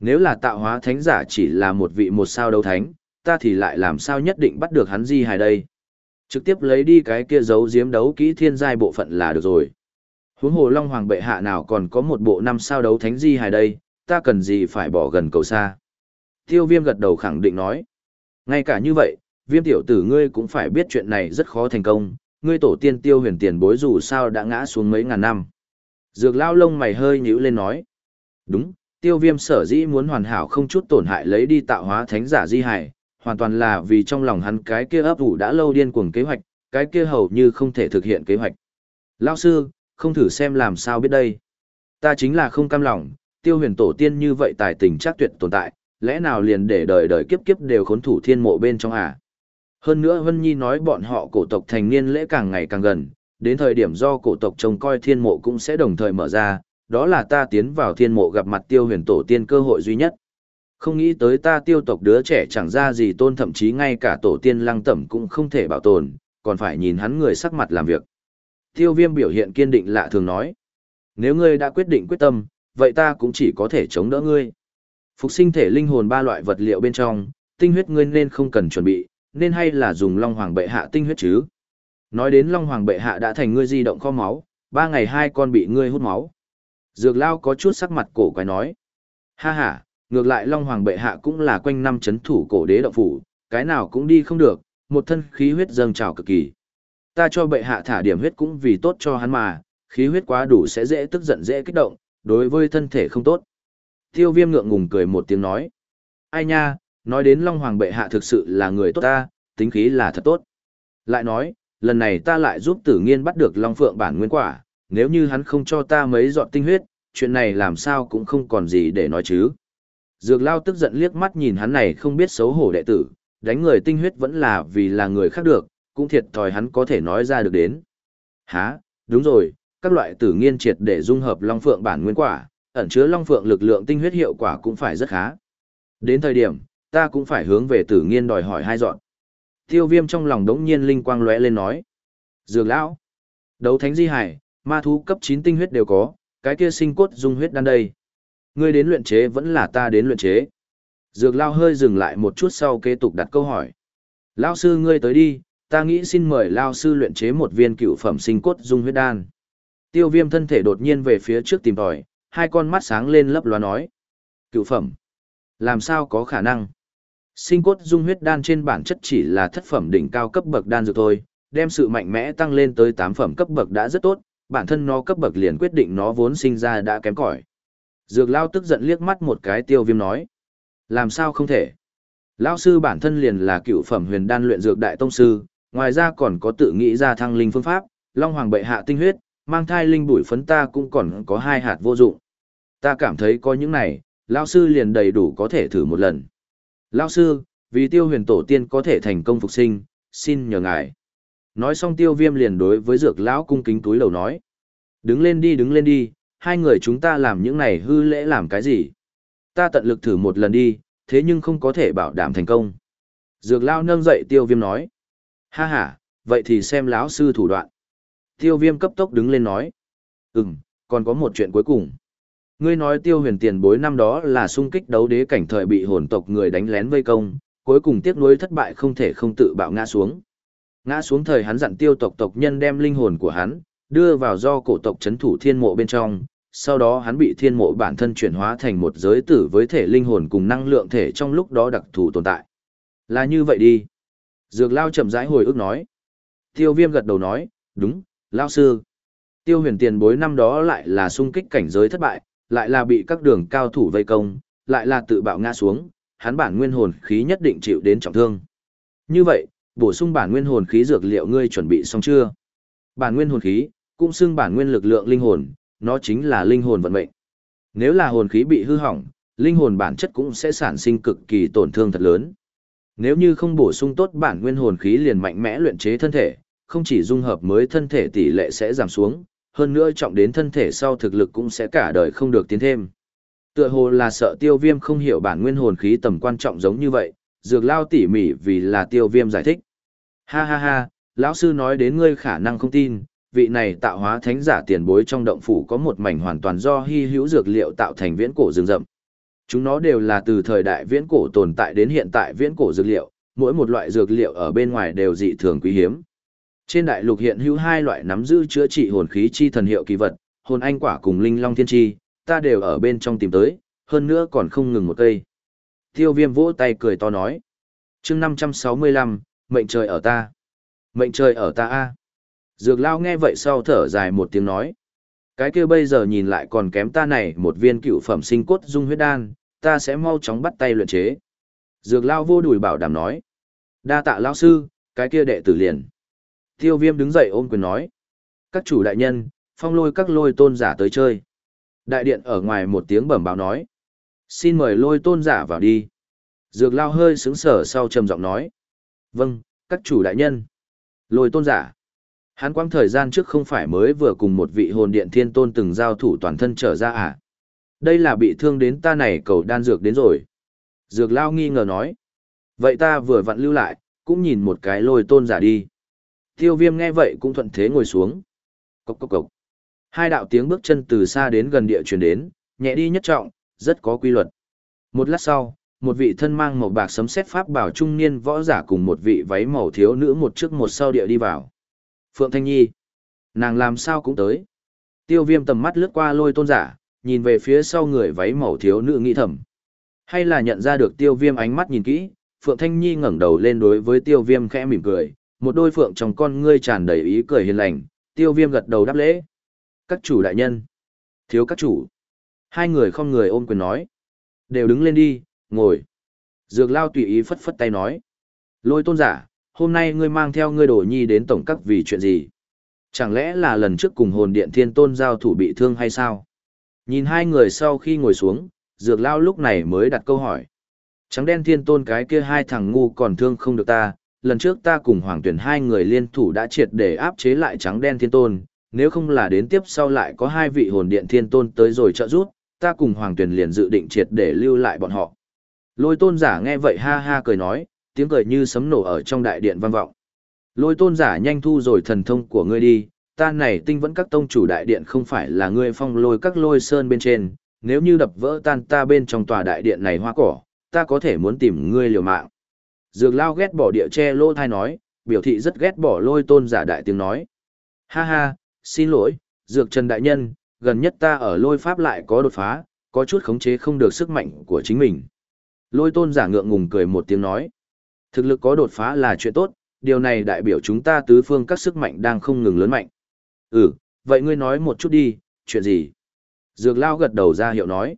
Nếu là tạo hóa thánh giả chỉ là một vị một sao đấu thánh, ta thì lại làm sao nhất định bắt được hắn di hài đây. Trực tiếp lấy đi cái kia giấu giếm đấu kỹ thiên giai bộ phận là được rồi. Huống hồ Long Hoàng bệ hạ nào còn có một bộ năm sao đấu thánh di hài đây, ta cần gì phải bỏ gần cầu xa. Tiêu viêm gật đầu khẳng định nói. Ngay cả như vậy, viêm tiểu tử ngươi cũng phải biết chuyện này rất khó thành công, ngươi tổ tiên tiêu huyền tiền bối dù sao đã ngã xuống mấy ngàn năm. Dược lao lông mày hơi nhíu lên nói. Đúng, tiêu viêm sở dĩ muốn hoàn hảo không chút tổn hại lấy đi tạo hóa thánh giả di hải, hoàn toàn là vì trong lòng hắn cái kia ấp ủ đã lâu điên cuồng kế hoạch, cái kia hầu như không thể thực hiện kế hoạch. Lao sư, không thử xem làm sao biết đây. Ta chính là không cam lòng, tiêu huyền tổ tiên như vậy tài tình chắc tuyệt tồn tại, lẽ nào liền để đời đời kiếp kiếp đều khốn thủ thiên mộ bên trong à. Hơn nữa Vân Nhi nói bọn họ cổ tộc thành niên lễ càng ngày càng gần, đến thời điểm do cổ tộc trông coi thiên mộ cũng sẽ đồng thời mở ra, đó là ta tiến vào thiên mộ gặp mặt tiêu huyền tổ tiên cơ hội duy nhất. Không nghĩ tới ta tiêu tộc đứa trẻ chẳng ra gì tôn thậm chí ngay cả tổ tiên lăng tẩm cũng không thể bảo tồn, còn phải nhìn hắn người sắc mặt làm việc. Tiêu viêm biểu hiện kiên định lạ thường nói. Nếu ngươi đã quyết định quyết tâm, vậy ta cũng chỉ có thể chống đỡ ngươi. Phục sinh thể linh hồn ba loại vật liệu bên trong, tinh huyết ngươi nên không cần chuẩn bị, nên hay là dùng long hoàng bệ hạ tinh huyết chứ. Nói đến long hoàng bệ hạ đã thành ngươi di động kho máu, ba ngày hai con bị ngươi hút máu. Dược lao có chút sắc mặt cổ quái nói. Ha ha, ngược lại long hoàng bệ hạ cũng là quanh năm chấn thủ cổ đế động phủ, cái nào cũng đi không được, một thân khí huyết dâng trào cực kỳ. Ta cho bệ hạ thả điểm huyết cũng vì tốt cho hắn mà, khí huyết quá đủ sẽ dễ tức giận dễ kích động, đối với thân thể không tốt. Tiêu viêm ngượng ngùng cười một tiếng nói. Ai nha, nói đến Long Hoàng bệ hạ thực sự là người tốt ta, tính khí là thật tốt. Lại nói, lần này ta lại giúp tử nghiên bắt được Long Phượng bản nguyên quả, nếu như hắn không cho ta mấy giọt tinh huyết, chuyện này làm sao cũng không còn gì để nói chứ. Dược lao tức giận liếc mắt nhìn hắn này không biết xấu hổ đệ tử, đánh người tinh huyết vẫn là vì là người khác được, cũng thiệt thòi hắn có thể nói ra được đến. Hả, đúng rồi, các loại tử nghiên triệt để dung hợp Long Phượng bản nguyên quả, ẩn chứa Long Phượng lực lượng tinh huyết hiệu quả cũng phải rất khá. Đến thời điểm, ta cũng phải hướng về tử nghiên đòi hỏi hai dọn. Tiêu viêm trong lòng đống nhiên linh quang lóe lên nói. Dược lão, đấu thánh di hải, ma thú cấp 9 tinh huyết đều có, cái kia sinh cốt dung huyết đan đây. Ngươi đến luyện chế vẫn là ta đến luyện chế. Dược lao hơi dừng lại một chút sau kế tục đặt câu hỏi. Lao sư ngươi tới đi, ta nghĩ xin mời Lao sư luyện chế một viên cựu phẩm sinh cốt dung huyết đan. Tiêu viêm thân thể đột nhiên về phía trước tìm tòi, hai con mắt sáng lên lấp loa nói. Cựu phẩm. Làm sao có khả năng? Sinh cốt dung huyết đan trên bản chất chỉ là thất phẩm đỉnh cao cấp bậc đan dược thôi, đem sự mạnh mẽ tăng lên tới tám phẩm cấp bậc đã rất tốt, bản thân nó cấp bậc liền quyết định nó vốn sinh ra đã kém cỏi. Dược lao tức giận liếc mắt một cái tiêu viêm nói. Làm sao không thể? Lao sư bản thân liền là cựu phẩm huyền đan luyện dược đại tông sư, ngoài ra còn có tự nghĩ ra thăng linh phương pháp, long hoàng bệ hạ tinh huyết, mang thai linh bụi phấn ta cũng còn có hai hạt vô dụng. Ta cảm thấy có những này, Lao sư liền đầy đủ có thể thử một lần. Lao sư, vì tiêu huyền tổ tiên có thể thành công phục sinh, xin nhờ ngài. Nói xong tiêu viêm liền đối với dược lão cung kính túi lầu nói. Đứng lên đi đứng lên đi, hai người chúng ta làm những này hư lễ làm cái gì? Ta tận lực thử một lần đi, thế nhưng không có thể bảo đảm thành công. Dược lão nâng dậy tiêu viêm nói. Ha ha, vậy thì xem lão sư thủ đoạn. Tiêu viêm cấp tốc đứng lên nói. Ừm, còn có một chuyện cuối cùng. Ngươi nói tiêu huyền tiền bối năm đó là sung kích đấu đế cảnh thời bị hồn tộc người đánh lén vây công, cuối cùng tiếc nuối thất bại không thể không tự bạo ngã xuống. Ngã xuống thời hắn dặn tiêu tộc tộc nhân đem linh hồn của hắn, đưa vào do cổ tộc chấn thủ thiên mộ bên trong, sau đó hắn bị thiên mộ bản thân chuyển hóa thành một giới tử với thể linh hồn cùng năng lượng thể trong lúc đó đặc thù tồn tại. Là như vậy đi. Dược lao chậm rãi hồi ức nói. Tiêu viêm gật đầu nói, đúng, lao sư. Tiêu huyền tiền bối năm đó lại là sung kích cảnh giới thất bại, lại là bị các đường cao thủ vây công, lại là tự bạo ngã xuống, hắn bản nguyên hồn khí nhất định chịu đến trọng thương. Như vậy, bổ sung bản nguyên hồn khí dược liệu ngươi chuẩn bị xong chưa? Bản nguyên hồn khí, cũng xưng bản nguyên lực lượng linh hồn, nó chính là linh hồn vận mệnh. Nếu là hồn khí bị hư hỏng, linh hồn bản chất cũng sẽ sản sinh cực kỳ tổn thương thật lớn. Nếu như không bổ sung tốt bản nguyên hồn khí liền mạnh mẽ luyện chế thân thể, không chỉ dung hợp mới thân thể tỷ lệ sẽ giảm xuống, hơn nữa trọng đến thân thể sau thực lực cũng sẽ cả đời không được tiến thêm. Tựa hồ là sợ tiêu viêm không hiểu bản nguyên hồn khí tầm quan trọng giống như vậy, dược lao tỉ mỉ vì là tiêu viêm giải thích. Ha ha ha, lão sư nói đến ngươi khả năng không tin, vị này tạo hóa thánh giả tiền bối trong động phủ có một mảnh hoàn toàn do hy hữu dược liệu tạo thành viễn cổ rừng rậm. Chúng nó đều là từ thời đại viễn cổ tồn tại đến hiện tại viễn cổ dược liệu, mỗi một loại dược liệu ở bên ngoài đều dị thường quý hiếm. Trên đại lục hiện hữu hai loại nắm giữ chữa trị hồn khí chi thần hiệu kỳ vật, hồn anh quả cùng linh long thiên chi, ta đều ở bên trong tìm tới, hơn nữa còn không ngừng một cây. Tiêu viêm vỗ tay cười to nói. chương 565, mệnh trời ở ta. Mệnh trời ở ta a Dược lao nghe vậy sau thở dài một tiếng nói. Cái kia bây giờ nhìn lại còn kém ta này một viên cựu phẩm sinh cốt dung huyết đan, ta sẽ mau chóng bắt tay luyện chế. Dược lao vô đùi bảo đảm nói. Đa tạ lao sư, cái kia đệ tử liền. Tiêu viêm đứng dậy ôm quyền nói. Các chủ đại nhân, phong lôi các lôi tôn giả tới chơi. Đại điện ở ngoài một tiếng bẩm báo nói. Xin mời lôi tôn giả vào đi. Dược lao hơi sướng sở sau trầm giọng nói. Vâng, các chủ đại nhân. Lôi tôn giả. Hắn quang thời gian trước không phải mới vừa cùng một vị hồn điện thiên tôn từng giao thủ toàn thân trở ra à? Đây là bị thương đến ta này cầu đan dược đến rồi. Dược lao nghi ngờ nói. Vậy ta vừa vặn lưu lại, cũng nhìn một cái lôi tôn giả đi. Tiêu viêm nghe vậy cũng thuận thế ngồi xuống. Cốc cốc cốc. Hai đạo tiếng bước chân từ xa đến gần địa truyền đến, nhẹ đi nhất trọng, rất có quy luật. Một lát sau, một vị thân mang màu bạc sấm sét pháp bảo trung niên võ giả cùng một vị váy màu thiếu nữ một trước một sau địa đi vào. Phượng Thanh Nhi. Nàng làm sao cũng tới. Tiêu viêm tầm mắt lướt qua lôi tôn giả, nhìn về phía sau người váy màu thiếu nữ nghĩ thầm. Hay là nhận ra được tiêu viêm ánh mắt nhìn kỹ, Phượng Thanh Nhi ngẩng đầu lên đối với tiêu viêm khẽ mỉm cười, một đôi phượng trong con ngươi tràn đầy ý cười hiền lành, tiêu viêm gật đầu đáp lễ. Các chủ đại nhân. Thiếu các chủ. Hai người không người ôm quyền nói. Đều đứng lên đi, ngồi. Dược lao tùy ý phất phất tay nói. Lôi tôn giả, hôm nay ngươi mang theo ngươi đổ nhi đến tổng các vì chuyện gì? Chẳng lẽ là lần trước cùng hồn điện thiên tôn giao thủ bị thương hay sao? Nhìn hai người sau khi ngồi xuống, dược lao lúc này mới đặt câu hỏi. Trắng đen thiên tôn cái kia hai thằng ngu còn thương không được ta, lần trước ta cùng hoàng tuyển hai người liên thủ đã triệt để áp chế lại trắng đen thiên tôn, nếu không là đến tiếp sau lại có hai vị hồn điện thiên tôn tới rồi trợ giúp, ta cùng hoàng tuyển liền dự định triệt để lưu lại bọn họ. Lôi tôn giả nghe vậy ha ha cười nói, tiếng cười như sấm nổ ở trong đại điện vang vọng. Lôi tôn giả nhanh thu rồi thần thông của ngươi đi, ta này tinh vẫn các tông chủ đại điện không phải là ngươi phong lôi các lôi sơn bên trên, nếu như đập vỡ tan ta bên trong tòa đại điện này hoa cỏ, ta có thể muốn tìm ngươi liều mạng. Dược lao ghét bỏ địa che lô thai nói, biểu thị rất ghét bỏ lôi tôn giả đại tiếng nói. Ha ha, xin lỗi, dược trần đại nhân, gần nhất ta ở lôi pháp lại có đột phá, có chút khống chế không được sức mạnh của chính mình. Lôi tôn giả ngượng ngùng cười một tiếng nói. Thực lực có đột phá là chuyện tốt, điều này đại biểu chúng ta tứ phương các sức mạnh đang không ngừng lớn mạnh. Ừ, vậy ngươi nói một chút đi, chuyện gì? Dược lao gật đầu ra hiệu nói.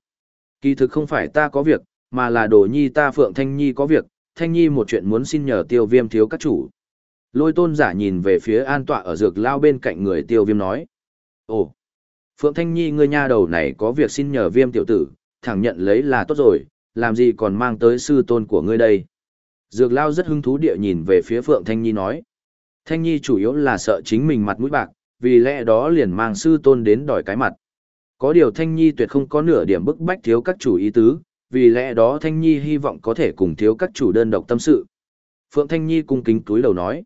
Kỳ thực không phải ta có việc, mà là đồ nhi ta Phượng Thanh Nhi có việc, Thanh Nhi một chuyện muốn xin nhờ tiêu viêm thiếu các chủ. Lôi tôn giả nhìn về phía an tọa ở dược lao bên cạnh người tiêu viêm nói. Ồ, Phượng Thanh Nhi ngươi nha đầu này có việc xin nhờ viêm tiểu tử, thẳng nhận lấy là tốt rồi, làm gì còn mang tới sư tôn của ngươi đây. Dược lao rất hứng thú địa nhìn về phía Phượng Thanh Nhi nói. Thanh Nhi chủ yếu là sợ chính mình mặt mũi bạc, vì lẽ đó liền mang sư tôn đến đòi cái mặt. Có điều Thanh Nhi tuyệt không có nửa điểm bức bách thiếu các chủ ý tứ, vì lẽ đó Thanh Nhi hy vọng có thể cùng thiếu các chủ đơn độc tâm sự. Phượng Thanh Nhi cung kính túi đầu nói.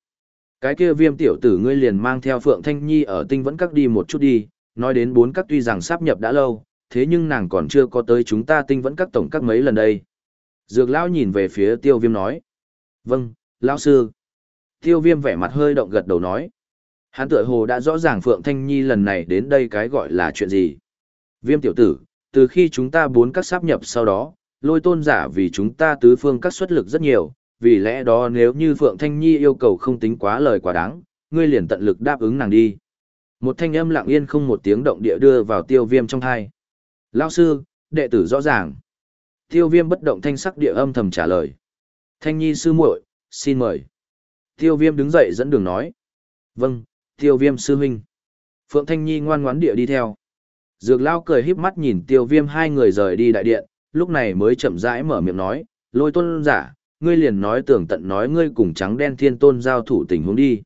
Cái kia viêm tiểu tử ngươi liền mang theo Phượng Thanh Nhi ở tinh vẫn các đi một chút đi, nói đến bốn các tuy rằng sắp nhập đã lâu, thế nhưng nàng còn chưa có tới chúng ta tinh vẫn các tổng các mấy lần đây. Dược lão nhìn về phía tiêu viêm nói. Vâng, lão sư. Tiêu viêm vẻ mặt hơi động gật đầu nói. Hắn tựa hồ đã rõ ràng Phượng Thanh Nhi lần này đến đây cái gọi là chuyện gì. Viêm tiểu tử, từ khi chúng ta bốn các sáp nhập sau đó, lôi tôn giả vì chúng ta tứ phương các xuất lực rất nhiều, vì lẽ đó nếu như Phượng Thanh Nhi yêu cầu không tính quá lời quá đáng, ngươi liền tận lực đáp ứng nàng đi. Một thanh âm lặng yên không một tiếng động địa đưa vào tiêu viêm trong thai. Lao sư, đệ tử rõ ràng. Tiêu viêm bất động thanh sắc địa âm thầm trả lời. Thanh Nhi sư muội, xin mời. Tiêu viêm đứng dậy dẫn đường nói. Vâng, tiêu viêm sư huynh. Phượng Thanh Nhi ngoan ngoãn địa đi theo. Dược lao cười híp mắt nhìn tiêu viêm hai người rời đi đại điện, lúc này mới chậm rãi mở miệng nói, lôi tôn giả, ngươi liền nói tưởng tận nói ngươi cùng trắng đen thiên tôn giao thủ tình huống đi.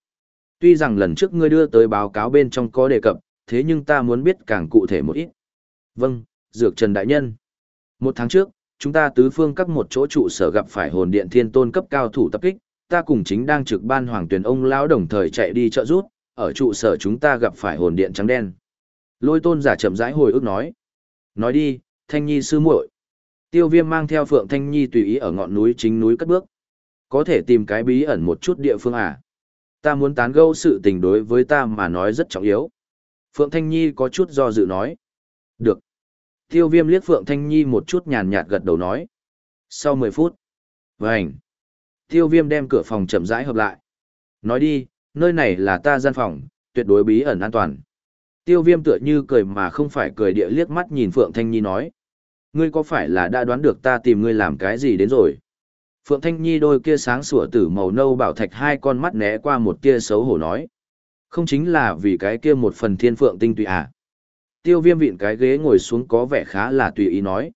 Tuy rằng lần trước ngươi đưa tới báo cáo bên trong có đề cập, thế nhưng ta muốn biết càng cụ thể một ít. Vâng, Dược Trần Đại Nhân. Một tháng trước, chúng ta tứ phương các một chỗ trụ sở gặp phải hồn điện thiên tôn cấp cao thủ tập kích, ta cùng chính đang trực ban hoàng tuyển ông lão đồng thời chạy đi trợ giúp, ở trụ sở chúng ta gặp phải hồn điện trắng đen. Lôi tôn giả chậm rãi hồi ức nói. Nói đi, Thanh Nhi sư muội. Tiêu viêm mang theo Phượng Thanh Nhi tùy ý ở ngọn núi chính núi cất bước. Có thể tìm cái bí ẩn một chút địa phương à? Ta muốn tán gẫu sự tình đối với ta mà nói rất trọng yếu. Phượng Thanh Nhi có chút do dự nói. Được. Tiêu viêm liếc Phượng Thanh Nhi một chút nhàn nhạt gật đầu nói. Sau 10 phút. Vânh. Tiêu viêm đem cửa phòng chậm rãi hợp lại. Nói đi, nơi này là ta gian phòng, tuyệt đối bí ẩn an toàn. Tiêu viêm tựa như cười mà không phải cười địa liếc mắt nhìn Phượng Thanh Nhi nói. Ngươi có phải là đã đoán được ta tìm ngươi làm cái gì đến rồi? Phượng Thanh Nhi đôi kia sáng sủa tử màu nâu bảo thạch hai con mắt né qua một tia xấu hổ nói. Không chính là vì cái kia một phần thiên phượng tinh tùy à? Tiêu viêm vịn cái ghế ngồi xuống có vẻ khá là tùy ý nói.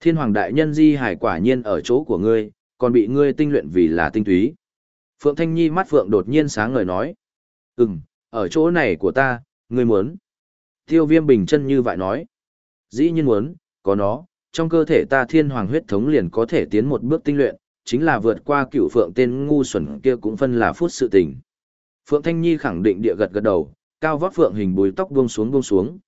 Thiên hoàng đại nhân di hải quả nhiên ở chỗ của ngươi, còn bị ngươi tinh luyện vì là tinh túy. Phượng Thanh Nhi mắt Phượng đột nhiên sáng ngời nói. Ừm, ở chỗ này của ta, ngươi muốn. Tiêu viêm bình chân như vậy nói. Dĩ nhiên muốn, có nó, trong cơ thể ta thiên hoàng huyết thống liền có thể tiến một bước tinh luyện, chính là vượt qua cựu phượng tên ngu xuẩn kia cũng phân là phút sự tình. Phượng Thanh Nhi khẳng định địa gật gật đầu, cao vót phượng hình bùi tóc buông xuống buông xuống.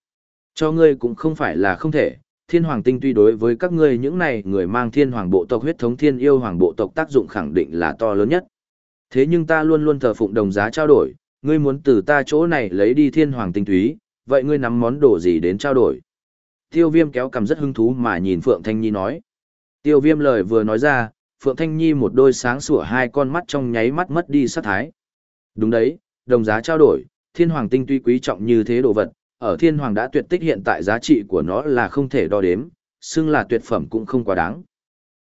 Cho ngươi cũng không phải là không thể, thiên hoàng tinh tuy đối với các ngươi những này người mang thiên hoàng bộ tộc huyết thống thiên yêu hoàng bộ tộc tác dụng khẳng định là to lớn nhất. Thế nhưng ta luôn luôn thờ phụng đồng giá trao đổi, ngươi muốn từ ta chỗ này lấy đi thiên hoàng tinh túy, vậy ngươi nắm món đồ gì đến trao đổi? Tiêu viêm kéo cầm rất hứng thú mà nhìn Phượng Thanh Nhi nói. Tiêu viêm lời vừa nói ra, Phượng Thanh Nhi một đôi sáng sủa hai con mắt trong nháy mắt mất đi sát thái. Đúng đấy, đồng giá trao đổi, thiên hoàng tinh tuy quý trọng như thế đồ vật, ở thiên hoàng đã tuyệt tích hiện tại giá trị của nó là không thể đo đếm, xưng là tuyệt phẩm cũng không quá đáng.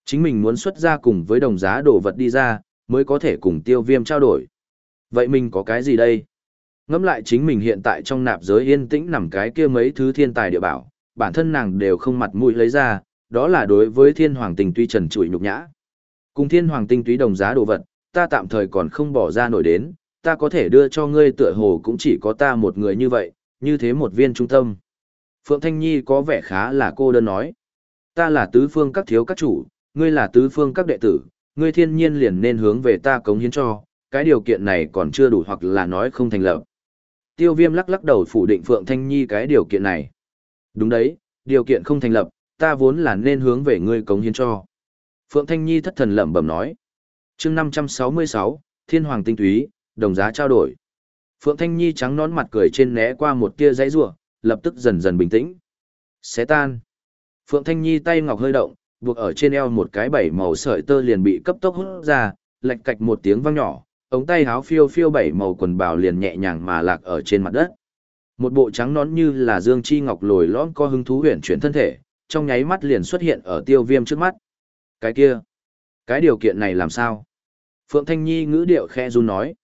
Chính mình muốn xuất ra cùng với đồng giá đồ vật đi ra, mới có thể cùng tiêu viêm trao đổi. Vậy mình có cái gì đây? Ngẫm lại chính mình hiện tại trong nạp giới yên tĩnh nằm cái kia mấy thứ thiên tài địa bảo, bản thân nàng đều không mặt mũi lấy ra, đó là đối với thiên hoàng tinh túy trần trụi nhục nhã. Cùng thiên hoàng tinh túy đồng giá đồ vật, ta tạm thời còn không bỏ ra nổi đến, ta có thể đưa cho ngươi tựa hồ cũng chỉ có ta một người như vậy, như thế một viên trung tâm. Phượng Thanh Nhi có vẻ khá là cô đơn nói. Ta là tứ phương các thiếu các chủ, ngươi là tứ phương các đệ tử, ngươi thiên nhiên liền nên hướng về ta cống hiến cho, cái điều kiện này còn chưa đủ hoặc là nói không thành lập. Tiêu viêm lắc lắc đầu phủ định Phượng Thanh Nhi cái điều kiện này. Đúng đấy, điều kiện không thành lập, ta vốn là nên hướng về ngươi cống hiến cho. Phượng Thanh Nhi thất thần lẩm bẩm nói. chương 566, Thiên Hoàng Tinh Túy, đồng giá trao đổi. Phượng Thanh Nhi trắng nón mặt cười trên né qua một tia giấy rủa lập tức dần dần bình tĩnh. Xé tan. Phượng Thanh Nhi tay ngọc hơi động, buộc ở trên eo một cái bảy màu sợi tơ liền bị cấp tốc hút ra, lạch cạch một tiếng vang nhỏ, ống tay háo phiêu phiêu bảy màu quần bào liền nhẹ nhàng mà lạc ở trên mặt đất. Một bộ trắng nón như là dương chi ngọc lồi lõm có hứng thú huyền chuyển thân thể, trong nháy mắt liền xuất hiện ở tiêu viêm trước mắt. Cái kia, cái điều kiện này làm sao? Phượng Thanh Nhi ngữ điệu khẽ run nói.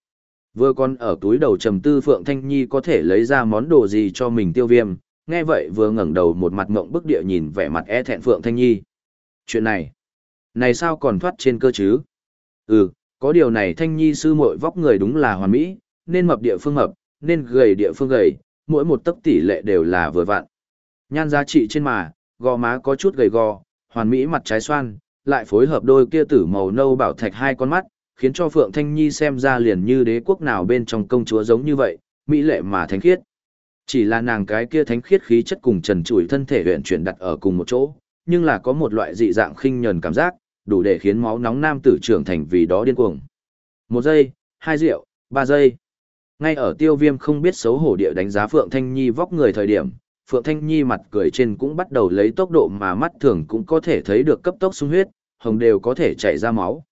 Vừa còn ở túi đầu trầm tư Phượng Thanh Nhi có thể lấy ra món đồ gì cho mình tiêu viêm, nghe vậy vừa ngẩng đầu một mặt mộng bức địa nhìn vẻ mặt e thẹn Phượng Thanh Nhi. Chuyện này, này sao còn thoát trên cơ chứ? Ừ, có điều này Thanh Nhi sư muội vóc người đúng là hoàn mỹ, nên mập địa phương mập, nên gầy địa phương gầy, mỗi một tấc tỷ lệ đều là vừa vặn. Nhan giá trị trên mà, gò má có chút gầy gò, hoàn mỹ mặt trái xoan, lại phối hợp đôi kia tử màu nâu bảo thạch hai con mắt, khiến cho Phượng Thanh Nhi xem ra liền như đế quốc nào bên trong công chúa giống như vậy, mỹ lệ mà thánh khiết. Chỉ là nàng cái kia thánh khiết khí chất cùng trần trụi thân thể luyện chuyển đặt ở cùng một chỗ, nhưng là có một loại dị dạng khinh nhờn cảm giác, đủ để khiến máu nóng nam tử trưởng thành vì đó điên cuồng. Một giây, hai rượu, ba giây. Ngay ở tiêu viêm không biết xấu hổ địa đánh giá Phượng Thanh Nhi vóc người thời điểm, Phượng Thanh Nhi mặt cười trên cũng bắt đầu lấy tốc độ mà mắt thường cũng có thể thấy được cấp tốc sung huyết, hồng đều có thể chảy ra máu.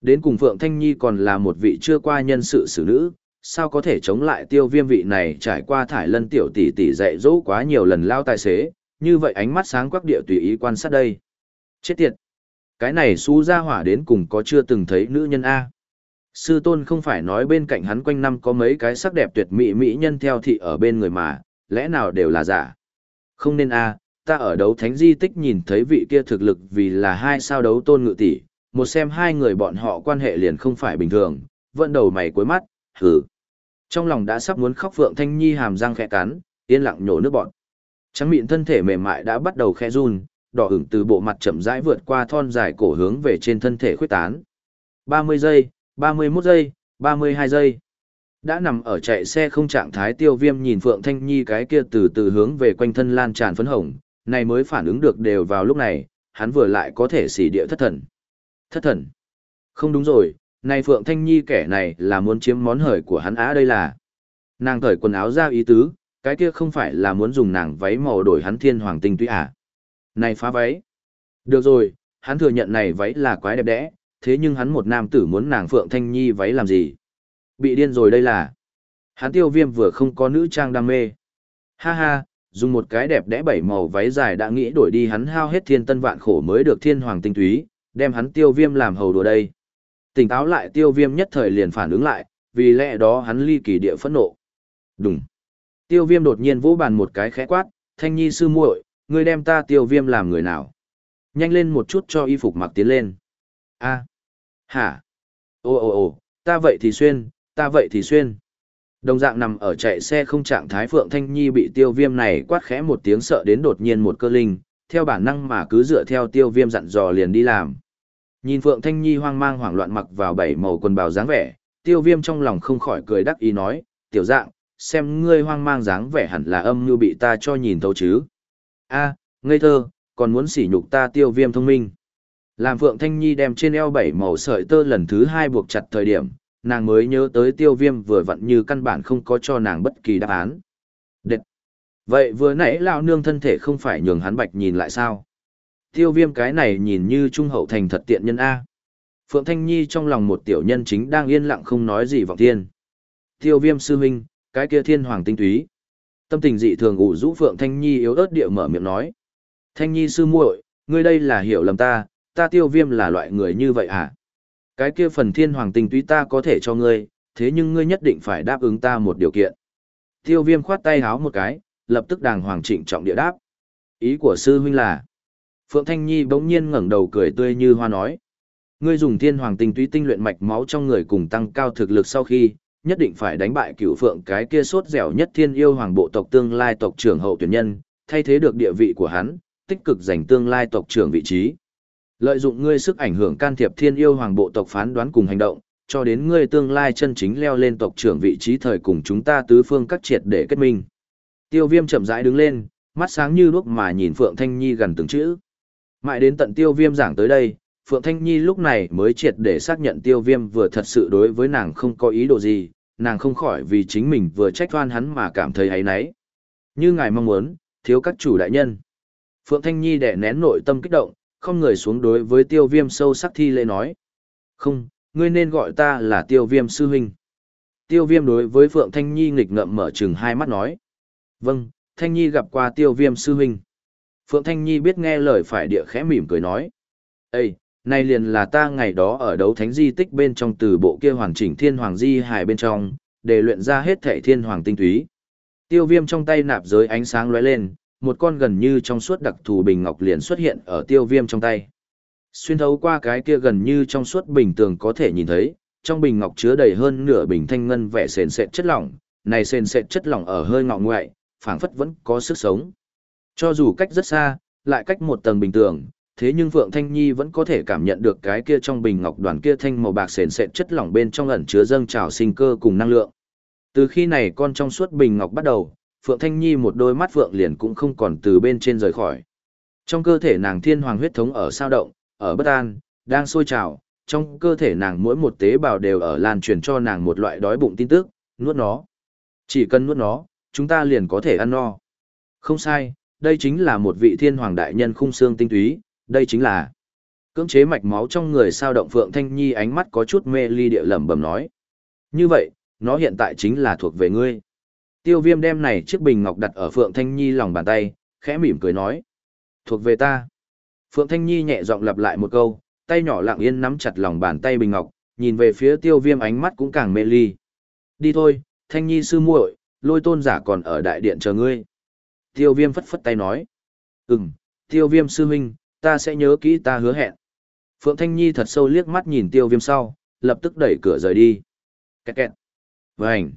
Đến cùng Phượng Thanh Nhi còn là một vị chưa qua nhân sự xử nữ, sao có thể chống lại tiêu viêm vị này trải qua thải lân tiểu tỷ tỷ dạy dỗ quá nhiều lần lao tài xế, như vậy ánh mắt sáng quắc địa tùy ý quan sát đây. Chết tiệt! Cái này xú ra hỏa đến cùng có chưa từng thấy nữ nhân A. Sư tôn không phải nói bên cạnh hắn quanh năm có mấy cái sắc đẹp tuyệt mỹ mỹ nhân theo thị ở bên người mà, lẽ nào đều là giả. Không nên A, ta ở đấu thánh di tích nhìn thấy vị kia thực lực vì là hai sao đấu tôn ngự tỷ, một xem hai người bọn họ quan hệ liền không phải bình thường, vận đầu mày cuối mắt, hừ. Trong lòng đã sắp muốn khóc Phượng Thanh Nhi hàm răng khẽ cắn, yên lặng nhổ nước bọt. Trắng mịn thân thể mềm mại đã bắt đầu khẽ run, đỏ ửng từ bộ mặt chậm rãi vượt qua thon dài cổ hướng về trên thân thể khuyết tán. 30 giây, 31 giây, 32 giây. Đã nằm ở chạy xe không trạng thái tiêu viêm nhìn Phượng Thanh Nhi cái kia từ từ hướng về quanh thân lan tràn phấn hồng, này mới phản ứng được đều vào lúc này, hắn vừa lại có thể xỉ địa thất thần. Thất thần. Không đúng rồi, này Phượng Thanh Nhi kẻ này là muốn chiếm món hời của hắn á đây là. Nàng cởi quần áo ra ý tứ, cái kia không phải là muốn dùng nàng váy màu đổi hắn thiên hoàng tinh tuy à. Này phá váy. Được rồi, hắn thừa nhận này váy là quái đẹp đẽ, thế nhưng hắn một nam tử muốn nàng Phượng Thanh Nhi váy làm gì? Bị điên rồi đây là. Hắn tiêu viêm vừa không có nữ trang đam mê. Ha ha, dùng một cái đẹp đẽ bảy màu váy dài đã nghĩ đổi đi hắn hao hết thiên tân vạn khổ mới được thiên hoàng tinh túy, đem hắn tiêu viêm làm hầu đùa đây. Tỉnh táo lại tiêu viêm nhất thời liền phản ứng lại, vì lẽ đó hắn ly kỳ địa phẫn nộ. Đúng. Tiêu viêm đột nhiên vỗ bàn một cái khẽ quát, thanh nhi sư muội, ngươi đem ta tiêu viêm làm người nào. Nhanh lên một chút cho y phục mặc tiến lên. a hả, ồ ồ ồ, ta vậy thì xuyên, ta vậy thì xuyên. Đồng dạng nằm ở chạy xe không trạng thái Phượng Thanh Nhi bị tiêu viêm này quát khẽ một tiếng sợ đến đột nhiên một cơ linh, theo bản năng mà cứ dựa theo tiêu viêm dặn dò liền đi làm. Nhìn Phượng Thanh Nhi hoang mang hoảng loạn mặc vào bảy màu quần bào dáng vẻ, tiêu viêm trong lòng không khỏi cười đắc ý nói, tiểu dạng, xem ngươi hoang mang dáng vẻ hẳn là âm như bị ta cho nhìn thấu chứ a ngây thơ, còn muốn sỉ nhục ta tiêu viêm thông minh. Làm Phượng Thanh Nhi đem trên eo bảy màu sợi tơ lần thứ hai buộc chặt thời điểm, nàng mới nhớ tới tiêu viêm vừa vặn như căn bản không có cho nàng bất kỳ đáp án. Đệt! Vậy vừa nãy lão nương thân thể không phải nhường hắn bạch nhìn lại sao? Tiêu viêm cái này nhìn như trung hậu thành thật tiện nhân A. Phượng Thanh Nhi trong lòng một tiểu nhân chính đang yên lặng không nói gì vọng thiên. Tiêu viêm sư huynh, cái kia thiên hoàng tinh túy. Tâm tình dị thường ủ rũ Phượng Thanh Nhi yếu ớt địa mở miệng nói. Thanh Nhi sư muội, ngươi đây là hiểu lầm ta, ta tiêu viêm là loại người như vậy à? Cái kia phần thiên hoàng tình túy ta có thể cho ngươi, thế nhưng ngươi nhất định phải đáp ứng ta một điều kiện. Tiêu viêm khoát tay háo một cái, lập tức đàng hoàng trịnh trọng địa đáp. Ý của sư huynh là, Phượng Thanh Nhi bỗng nhiên ngẩng đầu cười tươi như hoa nói. Ngươi dùng thiên hoàng tinh túy tinh luyện mạch máu trong người cùng tăng cao thực lực sau khi, nhất định phải đánh bại cửu phượng cái kia sốt dẻo nhất thiên yêu hoàng bộ tộc tương lai tộc trưởng hậu tuyển nhân, thay thế được địa vị của hắn, tích cực giành tương lai tộc trưởng vị trí. Lợi dụng ngươi sức ảnh hưởng can thiệp thiên yêu hoàng bộ tộc phán đoán cùng hành động, cho đến ngươi tương lai chân chính leo lên tộc trưởng vị trí thời cùng chúng ta tứ phương các triệt để kết minh. Tiêu viêm chậm rãi đứng lên, mắt sáng như đuốc mà nhìn Phượng Thanh Nhi gần từng chữ. Mãi đến tận tiêu viêm giảng tới đây, Phượng Thanh Nhi lúc này mới triệt để xác nhận tiêu viêm vừa thật sự đối với nàng không có ý đồ gì, nàng không khỏi vì chính mình vừa trách oan hắn mà cảm thấy ấy nấy. Như ngài mong muốn, thiếu các chủ đại nhân. Phượng Thanh Nhi đẻ nén nội tâm kích động, không người xuống đối với tiêu viêm sâu sắc thi lễ nói. Không, ngươi nên gọi ta là tiêu viêm sư huynh. Tiêu viêm đối với Phượng Thanh Nhi nghịch ngậm mở chừng hai mắt nói. Vâng, Thanh Nhi gặp qua tiêu viêm sư huynh. Phượng Thanh Nhi biết nghe lời phải địa khẽ mỉm cười nói. Ê, này liền là ta ngày đó ở đấu thánh di tích bên trong từ bộ kia hoàn chỉnh thiên hoàng di hải bên trong, để luyện ra hết thể thiên hoàng tinh túy. Tiêu viêm trong tay nạp giới ánh sáng lóe lên, một con gần như trong suốt đặc thù bình ngọc liền xuất hiện ở tiêu viêm trong tay. Xuyên thấu qua cái kia gần như trong suốt bình tường có thể nhìn thấy, trong bình ngọc chứa đầy hơn nửa bình thanh ngân vẻ sền sệt chất lỏng, này sền sệt chất lỏng ở hơi ngọ ngoại, phảng phất vẫn có sức sống. Cho dù cách rất xa, lại cách một tầng bình tường, thế nhưng Phượng Thanh Nhi vẫn có thể cảm nhận được cái kia trong bình ngọc đoàn kia thanh màu bạc sền sệt chất lỏng bên trong ẩn chứa dâng trào sinh cơ cùng năng lượng. Từ khi này con trong suốt bình ngọc bắt đầu, Phượng Thanh Nhi một đôi mắt Phượng liền cũng không còn từ bên trên rời khỏi. Trong cơ thể nàng thiên hoàng huyết thống ở sao động, ở bất an, đang sôi trào, trong cơ thể nàng mỗi một tế bào đều ở lan truyền cho nàng một loại đói bụng tin tức, nuốt nó. Chỉ cần nuốt nó, chúng ta liền có thể ăn no. Không sai, đây chính là một vị thiên hoàng đại nhân khung xương tinh túy, đây chính là cưỡng chế mạch máu trong người sao động Phượng Thanh Nhi ánh mắt có chút mê ly địa lẩm bẩm nói. Như vậy, nó hiện tại chính là thuộc về ngươi. Tiêu viêm đem này chiếc bình ngọc đặt ở Phượng Thanh Nhi lòng bàn tay, khẽ mỉm cười nói. Thuộc về ta. Phượng Thanh Nhi nhẹ giọng lặp lại một câu, tay nhỏ lặng yên nắm chặt lòng bàn tay bình ngọc, nhìn về phía tiêu viêm ánh mắt cũng càng mê ly. Đi thôi, Thanh Nhi sư muội, lôi tôn giả còn ở đại điện chờ ngươi. Tiêu viêm phất phất tay nói. Ừm, tiêu viêm sư huynh, ta sẽ nhớ kỹ ta hứa hẹn. Phượng Thanh Nhi thật sâu liếc mắt nhìn tiêu viêm sau, lập tức đẩy cửa rời đi. Kẹt kẹt. Vânh.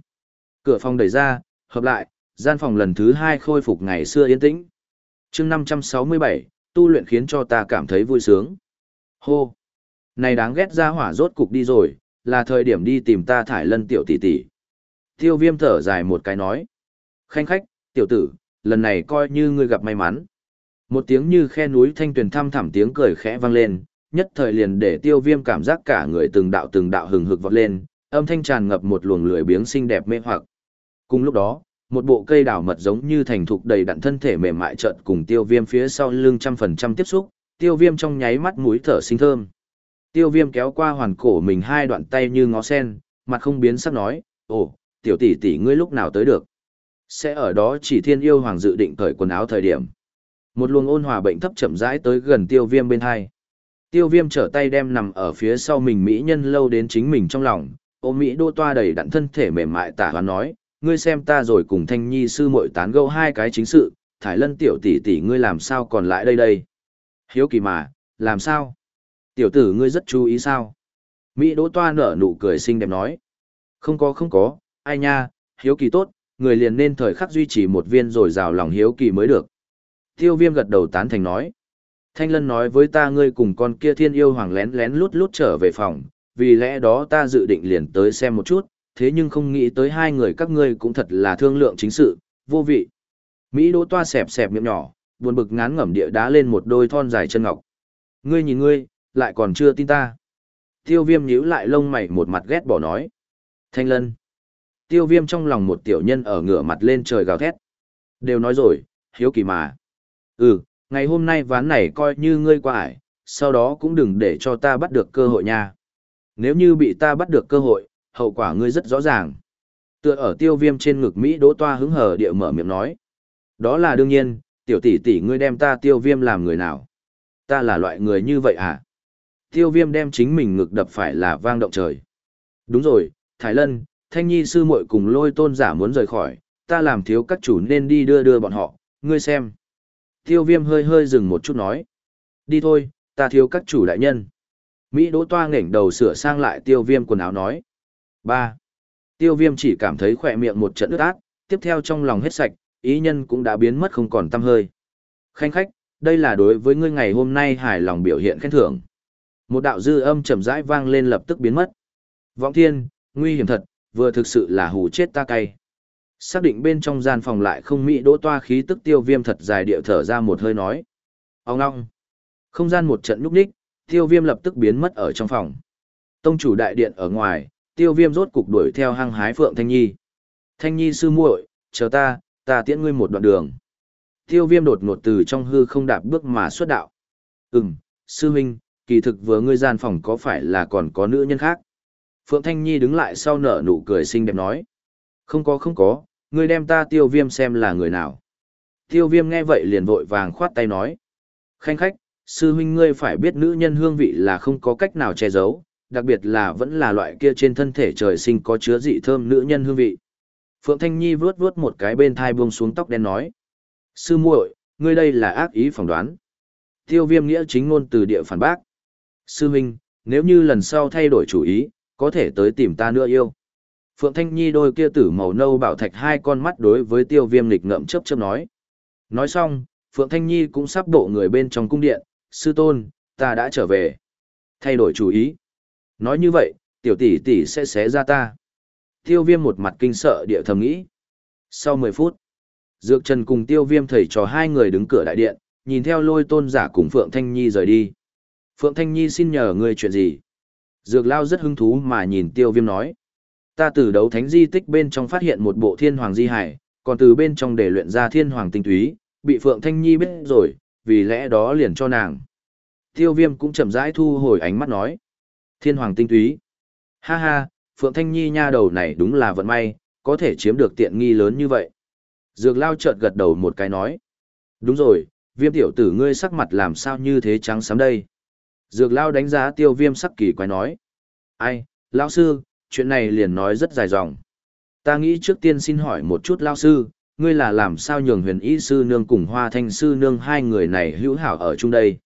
Cửa phòng đẩy ra, hợp lại, gian phòng lần thứ hai khôi phục ngày xưa yên tĩnh. chương 567, tu luyện khiến cho ta cảm thấy vui sướng. Hô! Này đáng ghét ra hỏa rốt cục đi rồi, là thời điểm đi tìm ta thải lân tiểu tỷ tỷ. Tiêu viêm thở dài một cái nói. Khanh khách, tiểu tử, lần này coi như ngươi gặp may mắn. Một tiếng như khe núi thanh tuyền thăm thẳm tiếng cười khẽ vang lên, nhất thời liền để tiêu viêm cảm giác cả người từng đạo từng đạo hừng hực vọt lên, âm thanh tràn ngập một luồng lười biếng xinh đẹp mê hoặc. Cùng lúc đó, một bộ cây đào mật giống như thành thục đầy đặn thân thể mềm mại trợn cùng tiêu viêm phía sau lưng trăm phần trăm tiếp xúc, tiêu viêm trong nháy mắt mũi thở sinh thơm. Tiêu viêm kéo qua hoàn cổ mình hai đoạn tay như ngó sen, mặt không biến sắc nói, ồ, tiểu tỷ tỷ ngươi lúc nào tới được. Sẽ ở đó chỉ thiên yêu hoàng dự định cởi quần áo thời điểm. Một luồng ôn hòa bệnh thấp chậm rãi tới gần tiêu viêm bên hai. Tiêu viêm trở tay đem nằm ở phía sau mình mỹ nhân lâu đến chính mình trong lòng, ô mỹ đô toa đầy đặn thân thể mềm mại tả hoán nói, ngươi xem ta rồi cùng thanh nhi sư muội tán gẫu hai cái chính sự, thải lân tiểu tỷ tỷ ngươi làm sao còn lại đây đây. Hiếu kỳ mà, làm sao? Tiểu tử ngươi rất chú ý sao? Mỹ đỗ toa nở nụ cười xinh đẹp nói. Không có không có, ai nha, hiếu kỳ tốt, người liền nên thời khắc duy trì một viên rồi rào lòng hiếu kỳ mới được. Tiêu viêm gật đầu tán thành nói. Thanh lân nói với ta ngươi cùng con kia thiên yêu hoàng lén lén lút lút trở về phòng, vì lẽ đó ta dự định liền tới xem một chút, thế nhưng không nghĩ tới hai người các ngươi cũng thật là thương lượng chính sự, vô vị. Mỹ đỗ toa xẹp xẹp miệng nhỏ, buồn bực ngán ngẩm địa đá lên một đôi thon dài chân ngọc. Ngươi nhìn ngươi, lại còn chưa tin ta. Tiêu viêm nhíu lại lông mày một mặt ghét bỏ nói. Thanh lân. Tiêu viêm trong lòng một tiểu nhân ở ngửa mặt lên trời gào thét. Đều nói rồi, hiếu kỳ mà. Ừ, ngày hôm nay ván này coi như ngươi qua ải, sau đó cũng đừng để cho ta bắt được cơ hội nha. Nếu như bị ta bắt được cơ hội, hậu quả ngươi rất rõ ràng. Tựa ở tiêu viêm trên ngực Mỹ đỗ toa hứng hở địa mở miệng nói. Đó là đương nhiên, tiểu tỷ tỷ ngươi đem ta tiêu viêm làm người nào? Ta là loại người như vậy à? Tiêu viêm đem chính mình ngực đập phải là vang động trời. Đúng rồi, Thái Lân, Thanh Nhi sư muội cùng lôi tôn giả muốn rời khỏi, ta làm thiếu các chủ nên đi đưa đưa bọn họ, ngươi xem. Tiêu viêm hơi hơi dừng một chút nói. Đi thôi, ta thiếu các chủ đại nhân. Mỹ đỗ toa ngẩng đầu sửa sang lại tiêu viêm quần áo nói. ba Tiêu viêm chỉ cảm thấy khỏe miệng một trận ướt át, tiếp theo trong lòng hết sạch, ý nhân cũng đã biến mất không còn tâm hơi. Khanh khách, đây là đối với ngươi ngày hôm nay hài lòng biểu hiện khen thưởng. Một đạo dư âm chậm rãi vang lên lập tức biến mất. Vọng thiên, nguy hiểm thật, vừa thực sự là hù chết ta cay. Xác định bên trong gian phòng lại không mỹ đỗ toa khí tức tiêu viêm thật dài điệu thở ra một hơi nói. Ông ngong. Không gian một trận núp ních, tiêu viêm lập tức biến mất ở trong phòng. Tông chủ đại điện ở ngoài, tiêu viêm rốt cục đuổi theo hăng hái Phượng Thanh Nhi. Thanh Nhi sư muội, chờ ta, ta tiễn ngươi một đoạn đường. Tiêu viêm đột ngột từ trong hư không đạp bước mà xuất đạo. Ừm, sư huynh, kỳ thực vừa ngươi gian phòng có phải là còn có nữ nhân khác? Phượng Thanh Nhi đứng lại sau nở nụ cười xinh đẹp nói. Không có không có, ngươi đem ta tiêu viêm xem là người nào. Tiêu viêm nghe vậy liền vội vàng khoát tay nói. Khanh khách, sư huynh ngươi phải biết nữ nhân hương vị là không có cách nào che giấu, đặc biệt là vẫn là loại kia trên thân thể trời sinh có chứa dị thơm nữ nhân hương vị. Phượng Thanh Nhi vướt vướt một cái bên thai buông xuống tóc đen nói. Sư muội, ngươi đây là ác ý phỏng đoán. Tiêu viêm nghĩa chính ngôn từ địa phản bác. Sư huynh, nếu như lần sau thay đổi chủ ý, có thể tới tìm ta nữa yêu. Phượng Thanh Nhi đôi kia tử màu nâu bảo thạch hai con mắt đối với tiêu viêm lịch ngậm chớp chớp nói. Nói xong, Phượng Thanh Nhi cũng sắp bộ người bên trong cung điện, sư tôn, ta đã trở về. Thay đổi chủ ý. Nói như vậy, tiểu tỷ tỷ sẽ xé ra ta. Tiêu viêm một mặt kinh sợ địa thầm nghĩ. Sau 10 phút, Dược Trần cùng tiêu viêm thầy trò hai người đứng cửa đại điện, nhìn theo lôi tôn giả cùng Phượng Thanh Nhi rời đi. Phượng Thanh Nhi xin nhờ người chuyện gì? Dược Lao rất hứng thú mà nhìn tiêu viêm nói. Ta từ đấu thánh di tích bên trong phát hiện một bộ thiên hoàng di hải, còn từ bên trong để luyện ra thiên hoàng tinh túy, bị Phượng Thanh Nhi biết rồi, vì lẽ đó liền cho nàng. Tiêu viêm cũng chậm rãi thu hồi ánh mắt nói. Thiên hoàng tinh túy. Ha ha, Phượng Thanh Nhi nha đầu này đúng là vận may, có thể chiếm được tiện nghi lớn như vậy. Dược lao chợt gật đầu một cái nói. Đúng rồi, viêm tiểu tử ngươi sắc mặt làm sao như thế trắng xám đây. Dược lao đánh giá tiêu viêm sắc kỳ quái nói. Ai, lao sư, chuyện này liền nói rất dài dòng. Ta nghĩ trước tiên xin hỏi một chút lao sư, ngươi là làm sao nhường huyền y sư nương cùng hoa thanh sư nương hai người này hữu hảo ở chung đây.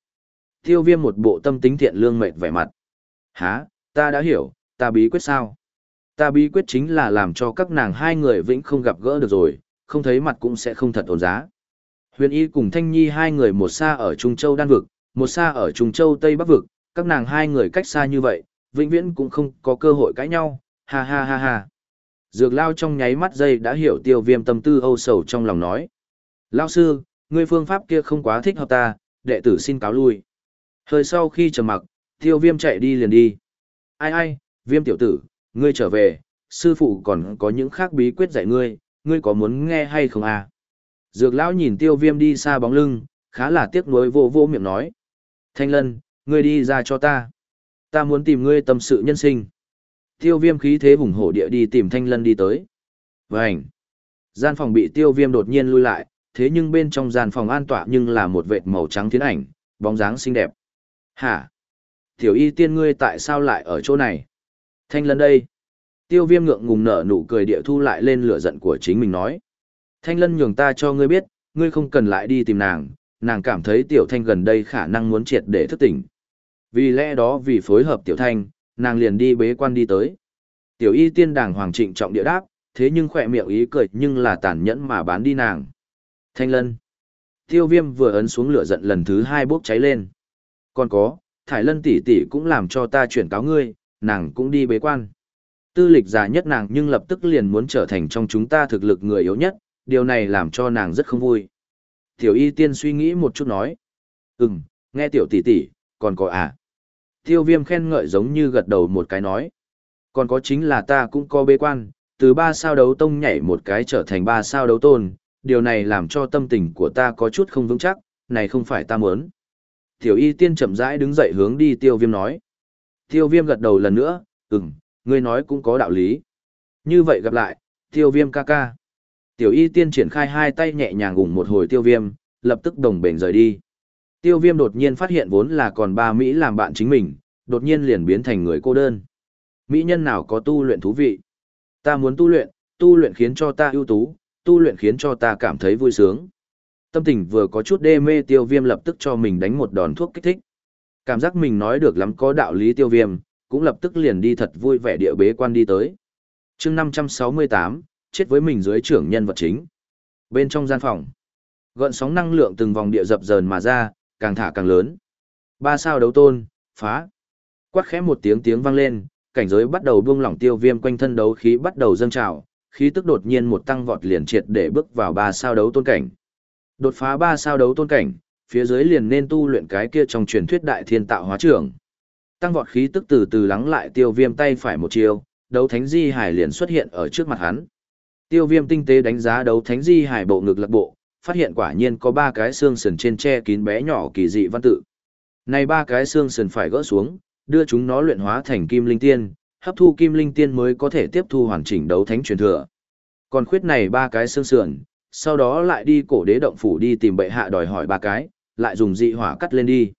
Tiêu viêm một bộ tâm tính thiện lương mệt vẻ mặt. Hả, ta đã hiểu, ta bí quyết sao? Ta bí quyết chính là làm cho các nàng hai người vĩnh không gặp gỡ được rồi, không thấy mặt cũng sẽ không thật ổn giá. Huyền y cùng Thanh Nhi hai người một xa ở Trung Châu Đan Vực, một xa ở Trung Châu Tây Bắc Vực, các nàng hai người cách xa như vậy, vĩnh viễn cũng không có cơ hội cãi nhau, ha ha ha ha. Dược lao trong nháy mắt dây đã hiểu tiêu viêm tâm tư âu sầu trong lòng nói. Lao sư, ngươi phương pháp kia không quá thích hợp ta, đệ tử xin cáo lui. Hơi sau khi trầm mặc, tiêu viêm chạy đi liền đi. Ai ai, viêm tiểu tử, ngươi trở về, sư phụ còn có những khác bí quyết dạy ngươi, ngươi có muốn nghe hay không à? Dược lão nhìn tiêu viêm đi xa bóng lưng, khá là tiếc nuối vô vô miệng nói. Thanh lân, ngươi đi ra cho ta. Ta muốn tìm ngươi tâm sự nhân sinh. Tiêu viêm khí thế hùng hổ địa đi tìm thanh lân đi tới. Vânh! Gian phòng bị tiêu viêm đột nhiên lui lại, thế nhưng bên trong gian phòng an tọa nhưng là một vệt màu trắng thiến ảnh, bóng dáng xinh đẹp. Hả? Tiểu y tiên ngươi tại sao lại ở chỗ này? Thanh lân đây. Tiêu viêm ngượng ngùng nở nụ cười địa thu lại lên lửa giận của chính mình nói. Thanh lân nhường ta cho ngươi biết, ngươi không cần lại đi tìm nàng, nàng cảm thấy tiểu thanh gần đây khả năng muốn triệt để thức tỉnh. Vì lẽ đó vì phối hợp tiểu thanh, nàng liền đi bế quan đi tới. Tiểu y tiên đàng hoàng trịnh trọng địa đáp, thế nhưng khỏe miệng ý cười nhưng là tàn nhẫn mà bán đi nàng. Thanh lân. Tiêu viêm vừa ấn xuống lửa giận lần thứ hai bốc cháy lên. Còn có, thải lân tỷ tỷ cũng làm cho ta chuyển cáo ngươi, nàng cũng đi bế quan. Tư lịch già nhất nàng nhưng lập tức liền muốn trở thành trong chúng ta thực lực người yếu nhất, điều này làm cho nàng rất không vui. Tiểu y tiên suy nghĩ một chút nói. Ừm, nghe tiểu tỷ tỷ, còn có à. Tiêu viêm khen ngợi giống như gật đầu một cái nói. Còn có chính là ta cũng có bế quan, từ ba sao đấu tông nhảy một cái trở thành ba sao đấu tôn, điều này làm cho tâm tình của ta có chút không vững chắc, này không phải ta muốn. Tiểu y tiên chậm rãi đứng dậy hướng đi tiêu viêm nói. Tiêu viêm gật đầu lần nữa, ừm, ngươi nói cũng có đạo lý. Như vậy gặp lại, tiêu viêm ca ca. Tiểu y tiên triển khai hai tay nhẹ nhàng ủng một hồi tiêu viêm, lập tức đồng bền rời đi. Tiêu viêm đột nhiên phát hiện vốn là còn ba Mỹ làm bạn chính mình, đột nhiên liền biến thành người cô đơn. Mỹ nhân nào có tu luyện thú vị? Ta muốn tu luyện, tu luyện khiến cho ta ưu tú, tu luyện khiến cho ta cảm thấy vui sướng. Tâm tình vừa có chút đê mê tiêu viêm lập tức cho mình đánh một đòn thuốc kích thích. Cảm giác mình nói được lắm có đạo lý tiêu viêm, cũng lập tức liền đi thật vui vẻ địa bế quan đi tới. chương 568, chết với mình dưới trưởng nhân vật chính. Bên trong gian phòng, gợn sóng năng lượng từng vòng địa dập dờn mà ra, càng thả càng lớn. Ba sao đấu tôn, phá. Quát khẽ một tiếng tiếng vang lên, cảnh giới bắt đầu buông lỏng tiêu viêm quanh thân đấu khí bắt đầu dâng trào, khí tức đột nhiên một tăng vọt liền triệt để bước vào ba sao đấu tôn cảnh. Đột phá ba sao đấu tôn cảnh, phía dưới liền nên tu luyện cái kia trong truyền thuyết đại thiên tạo hóa trưởng. Tăng vọt khí tức từ từ lắng lại tiêu viêm tay phải một chiều, đấu thánh di hải liền xuất hiện ở trước mặt hắn. Tiêu viêm tinh tế đánh giá đấu thánh di hải bộ ngực lạc bộ, phát hiện quả nhiên có ba cái xương sườn trên che kín bé nhỏ kỳ dị văn tự. Này ba cái xương sườn phải gỡ xuống, đưa chúng nó luyện hóa thành kim linh tiên, hấp thu kim linh tiên mới có thể tiếp thu hoàn chỉnh đấu thánh truyền thừa. Còn khuyết này ba cái xương sườn, sau đó lại đi cổ đế động phủ đi tìm bệ hạ đòi hỏi ba cái, lại dùng dị hỏa cắt lên đi.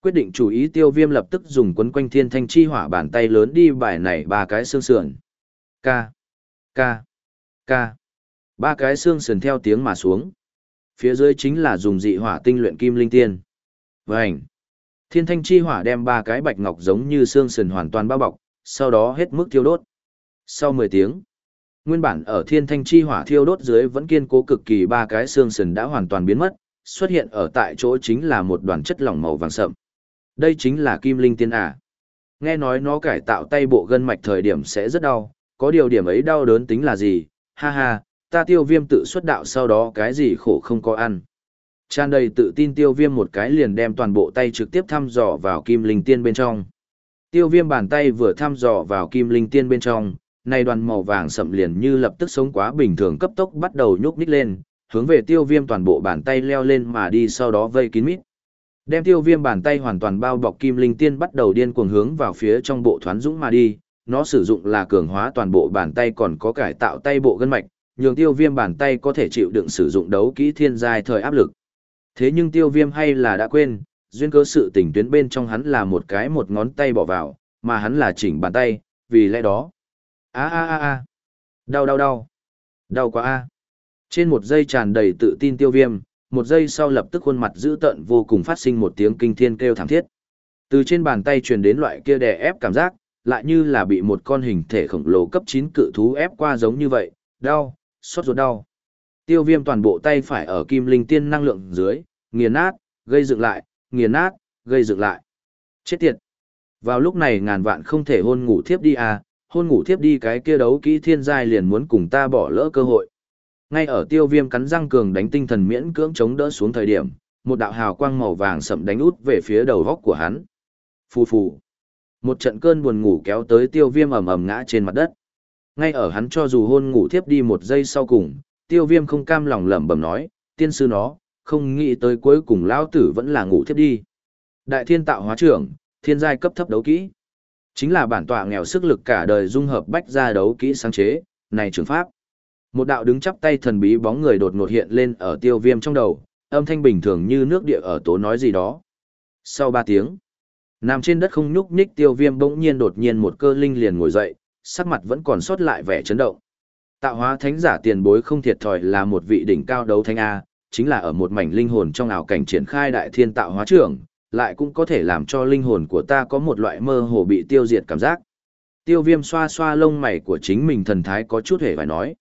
Quyết định chủ ý tiêu viêm lập tức dùng quấn quanh thiên thanh chi hỏa bàn tay lớn đi bài này ba cái xương sườn. K, K, K. Ba cái xương sườn theo tiếng mà xuống. Phía dưới chính là dùng dị hỏa tinh luyện kim linh tiên. Vành. Thiên thanh chi hỏa đem ba cái bạch ngọc giống như xương sườn hoàn toàn bao bọc, sau đó hết mức thiêu đốt. Sau 10 tiếng, nguyên bản ở thiên thanh chi hỏa thiêu đốt dưới vẫn kiên cố cực kỳ ba cái xương sườn đã hoàn toàn biến mất, xuất hiện ở tại chỗ chính là một đoàn chất lỏng màu vàng sậm. Đây chính là kim linh tiên à. Nghe nói nó cải tạo tay bộ gân mạch thời điểm sẽ rất đau, có điều điểm ấy đau đớn tính là gì, ha ha, ta tiêu viêm tự xuất đạo sau đó cái gì khổ không có ăn. Tràn đầy tự tin tiêu viêm một cái liền đem toàn bộ tay trực tiếp thăm dò vào kim linh tiên bên trong. Tiêu viêm bàn tay vừa thăm dò vào kim linh tiên bên trong, này đoàn màu vàng sậm liền như lập tức sống quá bình thường cấp tốc bắt đầu nhúc nhích lên, hướng về tiêu viêm toàn bộ bàn tay leo lên mà đi sau đó vây kín mít. Đem tiêu viêm bàn tay hoàn toàn bao bọc kim linh tiên bắt đầu điên cuồng hướng vào phía trong bộ thoán dũng mà đi, nó sử dụng là cường hóa toàn bộ bàn tay còn có cải tạo tay bộ gân mạch, nhường tiêu viêm bàn tay có thể chịu đựng sử dụng đấu kỹ thiên giai thời áp lực. Thế nhưng tiêu viêm hay là đã quên, duyên cớ sự tình tuyến bên trong hắn là một cái một ngón tay bỏ vào, mà hắn là chỉnh bàn tay, vì lẽ đó. a a a a đau đau đau, đau quá a Trên một giây tràn đầy tự tin tiêu viêm, một giây sau lập tức khuôn mặt dữ tợn vô cùng phát sinh một tiếng kinh thiên kêu thảm thiết. Từ trên bàn tay truyền đến loại kia đè ép cảm giác, lại như là bị một con hình thể khổng lồ cấp 9 cự thú ép qua giống như vậy, đau, xót ruột đau. Tiêu viêm toàn bộ tay phải ở kim linh tiên năng lượng dưới, nghiền nát, gây dựng lại, nghiền nát, gây dựng lại. Chết tiệt. Vào lúc này ngàn vạn không thể hôn ngủ thiếp đi à, hôn ngủ thiếp đi cái kia đấu kỹ thiên giai liền muốn cùng ta bỏ lỡ cơ hội. Ngay ở tiêu viêm cắn răng cường đánh tinh thần miễn cưỡng chống đỡ xuống thời điểm, một đạo hào quang màu vàng sậm đánh út về phía đầu góc của hắn. Phù phù. Một trận cơn buồn ngủ kéo tới tiêu viêm ầm ầm ngã trên mặt đất. Ngay ở hắn cho dù hôn ngủ thiếp đi một giây sau cùng, tiêu viêm không cam lòng lẩm bẩm nói, tiên sư nó, không nghĩ tới cuối cùng lão tử vẫn là ngủ thiếp đi. Đại thiên tạo hóa trưởng, thiên giai cấp thấp đấu kỹ. Chính là bản tọa nghèo sức lực cả đời dung hợp bách gia đấu kỹ sáng chế, này trường pháp. Một đạo đứng chắp tay thần bí bóng người đột ngột hiện lên ở tiêu viêm trong đầu, âm thanh bình thường như nước địa ở tố nói gì đó. Sau ba tiếng, nằm trên đất không nhúc nhích tiêu viêm bỗng nhiên đột nhiên một cơ linh liền ngồi dậy, sắc mặt vẫn còn sót lại vẻ chấn động. Tạo hóa thánh giả tiền bối không thiệt thòi là một vị đỉnh cao đấu thánh A, chính là ở một mảnh linh hồn trong ảo cảnh triển khai đại thiên tạo hóa trưởng, lại cũng có thể làm cho linh hồn của ta có một loại mơ hồ bị tiêu diệt cảm giác. Tiêu viêm xoa xoa lông mày của chính mình thần thái có chút hề phải nói.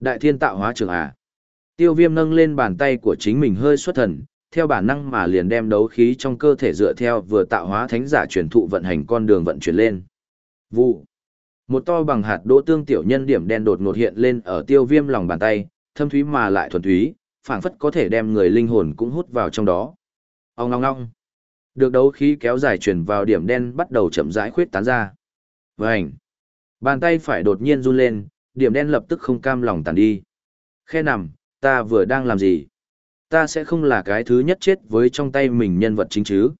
Đại thiên tạo hóa trưởng à. Tiêu viêm nâng lên bàn tay của chính mình hơi xuất thần, theo bản năng mà liền đem đấu khí trong cơ thể dựa theo vừa tạo hóa thánh giả truyền thụ vận hành con đường vận chuyển lên. Vụ. Một to bằng hạt đỗ tương tiểu nhân điểm đen đột ngột hiện lên ở tiêu viêm lòng bàn tay, thâm thúy mà lại thuần thúy, phảng phất có thể đem người linh hồn cũng hút vào trong đó. Ông ngong ngong. Được đấu khí kéo dài truyền vào điểm đen bắt đầu chậm rãi khuyết tán ra. Vành. Bàn tay phải đột nhiên run lên, điểm đen lập tức không cam lòng tàn đi. Khe nằm, ta vừa đang làm gì? Ta sẽ không là cái thứ nhất chết với trong tay mình nhân vật chính chứ.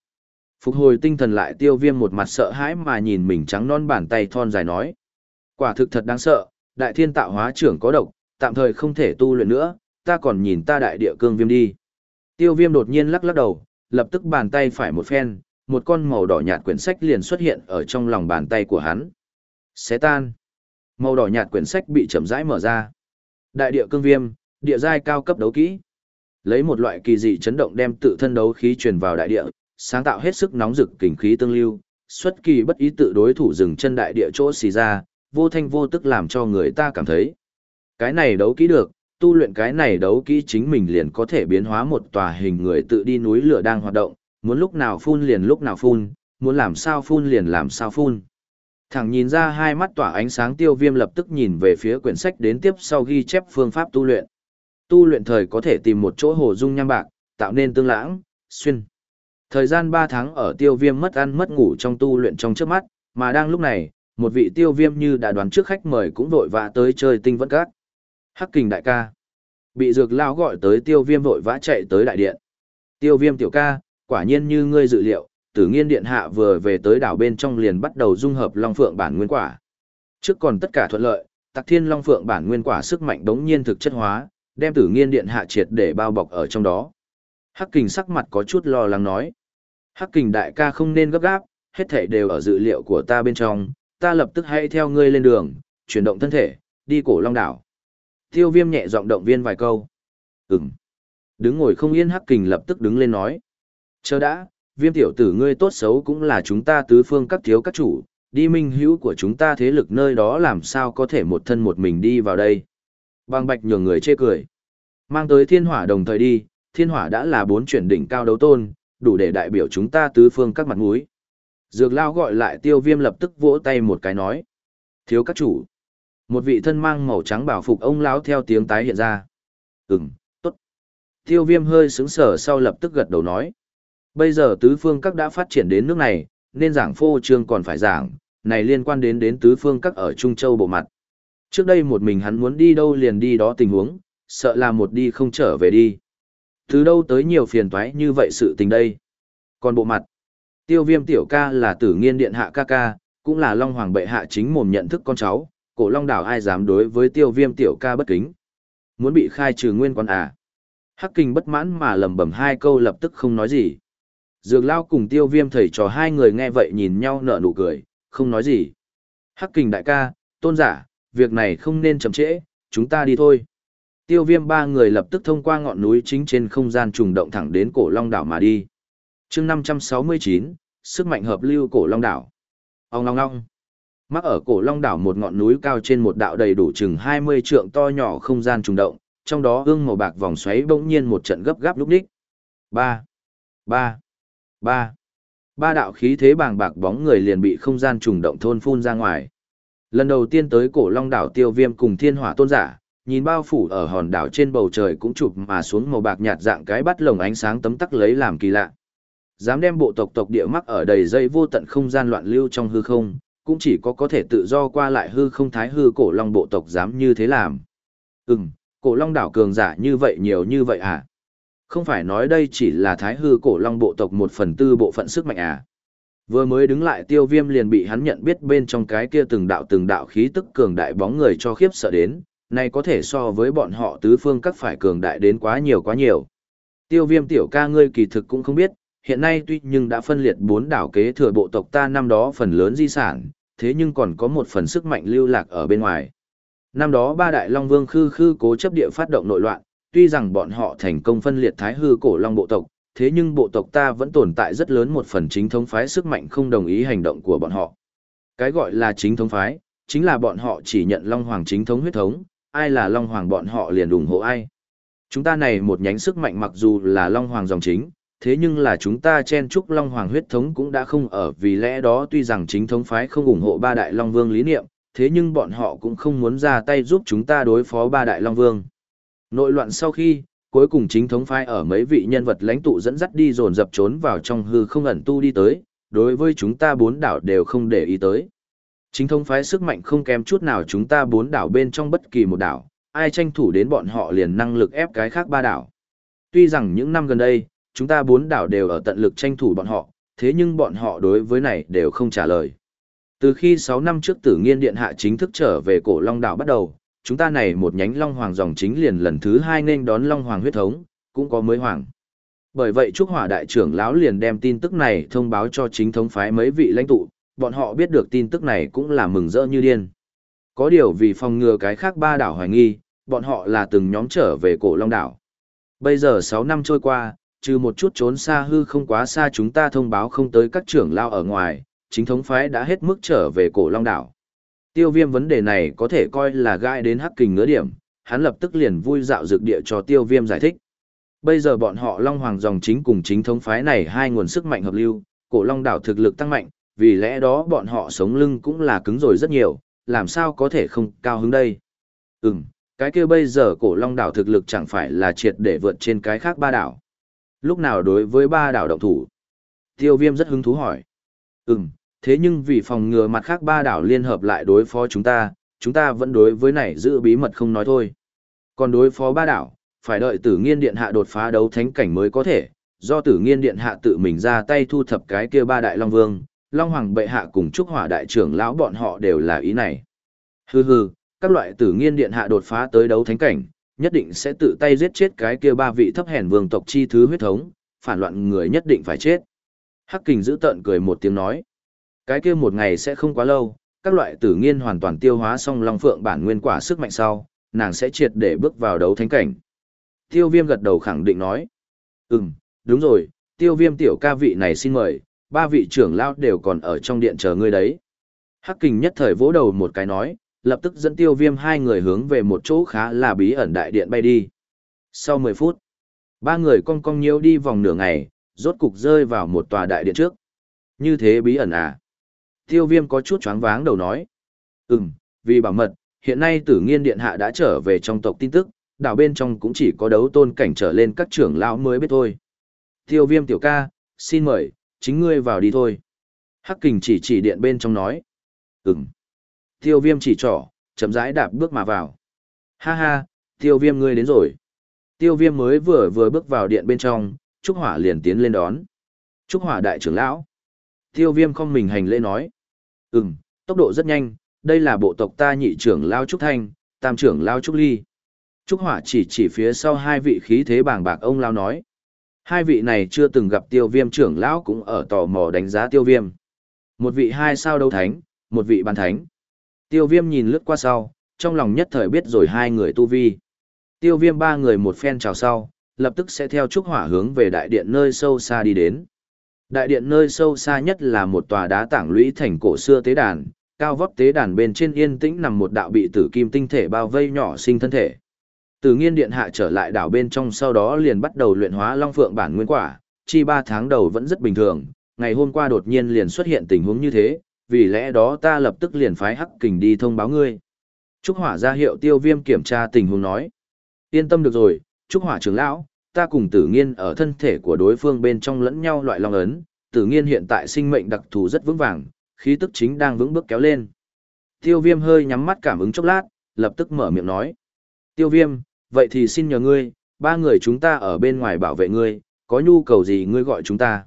Phục hồi tinh thần lại tiêu viêm một mặt sợ hãi mà nhìn mình trắng non bàn tay thon dài nói. Quả thực thật đáng sợ, đại thiên tạo hóa trưởng có độc, tạm thời không thể tu luyện nữa, ta còn nhìn ta đại địa cương viêm đi. Tiêu viêm đột nhiên lắc lắc đầu, lập tức bàn tay phải một phen, một con màu đỏ nhạt quyển sách liền xuất hiện ở trong lòng bàn tay của hắn. Xé tan. Màu đỏ nhạt quyển sách bị chậm rãi mở ra. Đại địa cương viêm, địa giai cao cấp đấu kỹ. Lấy một loại kỳ dị chấn động đem tự thân đấu khí truyền vào đại địa, sáng tạo hết sức nóng rực kình khí tương lưu, xuất kỳ bất ý tự đối thủ dừng chân đại địa chỗ xì ra, vô thanh vô tức làm cho người ta cảm thấy. Cái này đấu kỹ được, tu luyện cái này đấu kỹ chính mình liền có thể biến hóa một tòa hình người tự đi núi lửa đang hoạt động, muốn lúc nào phun liền lúc nào phun, muốn làm sao phun liền làm sao phun. Thẳng nhìn ra hai mắt tỏa ánh sáng tiêu viêm lập tức nhìn về phía quyển sách đến tiếp sau ghi chép phương pháp tu luyện. Tu luyện thời có thể tìm một chỗ hồ dung nham bạc, tạo nên tương lãng, xuyên. Thời gian 3 tháng ở tiêu viêm mất ăn mất ngủ trong tu luyện trong trước mắt, mà đang lúc này, một vị tiêu viêm như đã đoán trước khách mời cũng vội vã tới chơi tinh vẫn cát. Hắc kình đại ca. Bị dược lao gọi tới tiêu viêm vội vã chạy tới đại điện. Tiêu viêm tiểu ca, quả nhiên như ngươi dự liệu, tử nghiên điện hạ vừa về tới đảo bên trong liền bắt đầu dung hợp long phượng bản nguyên quả. Trước còn tất cả thuận lợi, tạc thiên long phượng bản nguyên quả sức mạnh đống nhiên thực chất hóa, đem tử nghiên điện hạ triệt để bao bọc ở trong đó. Hắc kình sắc mặt có chút lo lắng nói. Hắc kình đại ca không nên gấp gáp, hết thảy đều ở dự liệu của ta bên trong, ta lập tức hãy theo ngươi lên đường, chuyển động thân thể, đi cổ long đảo. Tiêu viêm nhẹ giọng động viên vài câu. Ừm. Đứng ngồi không yên hắc kình lập tức đứng lên nói. Chờ đã, viêm tiểu tử ngươi tốt xấu cũng là chúng ta tứ phương các thiếu các chủ, đi minh hữu của chúng ta thế lực nơi đó làm sao có thể một thân một mình đi vào đây. Bang bạch nhường người chê cười. Mang tới thiên hỏa đồng thời đi, thiên hỏa đã là bốn chuyển đỉnh cao đấu tôn, đủ để đại biểu chúng ta tứ phương các mặt mũi. Dược lao gọi lại tiêu viêm lập tức vỗ tay một cái nói. Thiếu các chủ. Một vị thân mang màu trắng bảo phục ông lão theo tiếng tái hiện ra. Ừm, tốt. Tiêu viêm hơi sững sở sau lập tức gật đầu nói. Bây giờ tứ phương các đã phát triển đến nước này, nên giảng phô trương còn phải giảng, này liên quan đến đến tứ phương các ở Trung Châu bộ mặt. Trước đây một mình hắn muốn đi đâu liền đi đó tình huống, sợ là một đi không trở về đi. Từ đâu tới nhiều phiền toái như vậy sự tình đây. Còn bộ mặt, tiêu viêm tiểu ca là tử nghiên điện hạ ca ca, cũng là Long Hoàng bệ hạ chính mồm nhận thức con cháu, cổ Long đảo ai dám đối với tiêu viêm tiểu ca bất kính. Muốn bị khai trừ nguyên con à. Hắc kinh bất mãn mà lầm bầm hai câu lập tức không nói gì. Dược lao cùng tiêu viêm thầy trò hai người nghe vậy nhìn nhau nở nụ cười, không nói gì. Hắc kình đại ca, tôn giả, việc này không nên chậm trễ, chúng ta đi thôi. Tiêu viêm ba người lập tức thông qua ngọn núi chính trên không gian trùng động thẳng đến cổ long đảo mà đi. chương 569, sức mạnh hợp lưu cổ long đảo. Ông long long. Mắc ở cổ long đảo một ngọn núi cao trên một đạo đầy đủ chừng 20 trượng to nhỏ không gian trùng động, trong đó ương màu bạc vòng xoáy bỗng nhiên một trận gấp gáp lúc đích. 3. 3. Ba. Ba đạo khí thế bàng bạc bóng người liền bị không gian trùng động thôn phun ra ngoài. Lần đầu tiên tới cổ long đảo tiêu viêm cùng thiên hỏa tôn giả, nhìn bao phủ ở hòn đảo trên bầu trời cũng chụp mà xuống màu bạc nhạt dạng cái bắt lồng ánh sáng tấm tắc lấy làm kỳ lạ. Dám đem bộ tộc tộc địa mắc ở đầy dây vô tận không gian loạn lưu trong hư không, cũng chỉ có có thể tự do qua lại hư không thái hư cổ long bộ tộc dám như thế làm. Ừm, cổ long đảo cường giả như vậy nhiều như vậy à? Không phải nói đây chỉ là thái hư cổ long bộ tộc một phần tư bộ phận sức mạnh à. Vừa mới đứng lại tiêu viêm liền bị hắn nhận biết bên trong cái kia từng đạo từng đạo khí tức cường đại bóng người cho khiếp sợ đến, này có thể so với bọn họ tứ phương các phải cường đại đến quá nhiều quá nhiều. Tiêu viêm tiểu ca ngươi kỳ thực cũng không biết, hiện nay tuy nhưng đã phân liệt bốn đảo kế thừa bộ tộc ta năm đó phần lớn di sản, thế nhưng còn có một phần sức mạnh lưu lạc ở bên ngoài. Năm đó ba đại long vương khư khư cố chấp địa phát động nội loạn, tuy rằng bọn họ thành công phân liệt thái hư cổ long bộ tộc, thế nhưng bộ tộc ta vẫn tồn tại rất lớn một phần chính thống phái sức mạnh không đồng ý hành động của bọn họ. Cái gọi là chính thống phái, chính là bọn họ chỉ nhận Long Hoàng chính thống huyết thống, ai là Long Hoàng bọn họ liền ủng hộ ai. Chúng ta này một nhánh sức mạnh mặc dù là Long Hoàng dòng chính, thế nhưng là chúng ta chen chúc Long Hoàng huyết thống cũng đã không ở vì lẽ đó tuy rằng chính thống phái không ủng hộ ba đại Long Vương lý niệm, thế nhưng bọn họ cũng không muốn ra tay giúp chúng ta đối phó ba đại Long Vương. Nội loạn sau khi, cuối cùng chính thống phái ở mấy vị nhân vật lãnh tụ dẫn dắt đi dồn dập trốn vào trong hư không ẩn tu đi tới, đối với chúng ta bốn đảo đều không để ý tới. Chính thống phái sức mạnh không kém chút nào chúng ta bốn đảo bên trong bất kỳ một đảo, ai tranh thủ đến bọn họ liền năng lực ép cái khác ba đảo. Tuy rằng những năm gần đây, chúng ta bốn đảo đều ở tận lực tranh thủ bọn họ, thế nhưng bọn họ đối với này đều không trả lời. Từ khi 6 năm trước tử nghiên điện hạ chính thức trở về cổ Long đảo bắt đầu, chúng ta này một nhánh Long Hoàng dòng chính liền lần thứ hai nên đón Long Hoàng huyết thống, cũng có mới Hoàng. Bởi vậy Trúc Hỏa đại trưởng lão liền đem tin tức này thông báo cho chính thống phái mấy vị lãnh tụ, bọn họ biết được tin tức này cũng là mừng rỡ như điên. Có điều vì phòng ngừa cái khác ba đảo hoài nghi, bọn họ là từng nhóm trở về cổ Long đảo. Bây giờ 6 năm trôi qua, trừ một chút trốn xa hư không quá xa chúng ta thông báo không tới các trưởng lao ở ngoài, chính thống phái đã hết mức trở về cổ Long đảo. Tiêu viêm vấn đề này có thể coi là gai đến hắc kình ngứa điểm, hắn lập tức liền vui dạo dược địa cho tiêu viêm giải thích. Bây giờ bọn họ Long Hoàng dòng chính cùng chính thống phái này hai nguồn sức mạnh hợp lưu, cổ Long đảo thực lực tăng mạnh, vì lẽ đó bọn họ sống lưng cũng là cứng rồi rất nhiều, làm sao có thể không cao hứng đây. Ừm, cái kia bây giờ cổ Long đảo thực lực chẳng phải là triệt để vượt trên cái khác ba đảo. Lúc nào đối với ba đảo động thủ? Tiêu viêm rất hứng thú hỏi. Ừm, thế nhưng vì phòng ngừa mặt khác ba đảo liên hợp lại đối phó chúng ta, chúng ta vẫn đối với này giữ bí mật không nói thôi. Còn đối phó ba đảo, phải đợi tử nghiên điện hạ đột phá đấu thánh cảnh mới có thể, do tử nghiên điện hạ tự mình ra tay thu thập cái kia ba đại long vương, long hoàng bệ hạ cùng trúc hỏa đại trưởng lão bọn họ đều là ý này. Hừ hừ, các loại tử nghiên điện hạ đột phá tới đấu thánh cảnh, nhất định sẽ tự tay giết chết cái kia ba vị thấp hèn vương tộc chi thứ huyết thống, phản loạn người nhất định phải chết. Hắc kình giữ tợn cười một tiếng nói. Cái kia một ngày sẽ không quá lâu, các loại tử nghiên hoàn toàn tiêu hóa xong long phượng bản nguyên quả sức mạnh sau, nàng sẽ triệt để bước vào đấu thánh cảnh. Tiêu viêm gật đầu khẳng định nói. Ừm, đúng rồi, tiêu viêm tiểu ca vị này xin mời, ba vị trưởng lao đều còn ở trong điện chờ ngươi đấy. Hắc kình nhất thời vỗ đầu một cái nói, lập tức dẫn tiêu viêm hai người hướng về một chỗ khá là bí ẩn đại điện bay đi. Sau 10 phút, ba người cong cong nhiễu đi vòng nửa ngày, rốt cục rơi vào một tòa đại điện trước. Như thế bí ẩn à? Tiêu viêm có chút choáng váng đầu nói. Ừm, vì bảo mật, hiện nay tử nghiên điện hạ đã trở về trong tộc tin tức, đảo bên trong cũng chỉ có đấu tôn cảnh trở lên các trưởng lão mới biết thôi. Tiêu viêm tiểu ca, xin mời, chính ngươi vào đi thôi. Hắc kình chỉ chỉ điện bên trong nói. Ừm. Tiêu viêm chỉ trỏ, chậm rãi đạp bước mà vào. Ha ha, tiêu viêm ngươi đến rồi. Tiêu viêm mới vừa vừa bước vào điện bên trong, Trúc Hỏa liền tiến lên đón. Trúc Hỏa đại trưởng lão. Tiêu viêm không mình hành lễ nói. Ừm, tốc độ rất nhanh, đây là bộ tộc ta nhị trưởng Lao Trúc Thanh, tam trưởng Lao Trúc Ly. Trúc Hỏa chỉ chỉ phía sau hai vị khí thế bàng bạc ông Lao nói. Hai vị này chưa từng gặp tiêu viêm trưởng lão cũng ở tò mò đánh giá tiêu viêm. Một vị hai sao đấu thánh, một vị ban thánh. Tiêu viêm nhìn lướt qua sau, trong lòng nhất thời biết rồi hai người tu vi. Tiêu viêm ba người một phen chào sau, lập tức sẽ theo trúc hỏa hướng về đại điện nơi sâu xa đi đến. Đại điện nơi sâu xa nhất là một tòa đá tảng lũy thành cổ xưa tế đàn, cao vóc tế đàn bên trên yên tĩnh nằm một đạo bị tử kim tinh thể bao vây nhỏ sinh thân thể. Từ nghiên điện hạ trở lại đảo bên trong sau đó liền bắt đầu luyện hóa long phượng bản nguyên quả, chi ba tháng đầu vẫn rất bình thường, ngày hôm qua đột nhiên liền xuất hiện tình huống như thế, vì lẽ đó ta lập tức liền phái hắc kình đi thông báo ngươi. Trúc hỏa ra hiệu tiêu viêm kiểm tra tình huống nói. Yên tâm được rồi, Trúc hỏa trưởng lão, ta cùng tử nghiên ở thân thể của đối phương bên trong lẫn nhau loại long ấn, tử nghiên hiện tại sinh mệnh đặc thù rất vững vàng, khí tức chính đang vững bước kéo lên. Tiêu viêm hơi nhắm mắt cảm ứng chốc lát, lập tức mở miệng nói. Tiêu viêm, vậy thì xin nhờ ngươi, ba người chúng ta ở bên ngoài bảo vệ ngươi, có nhu cầu gì ngươi gọi chúng ta.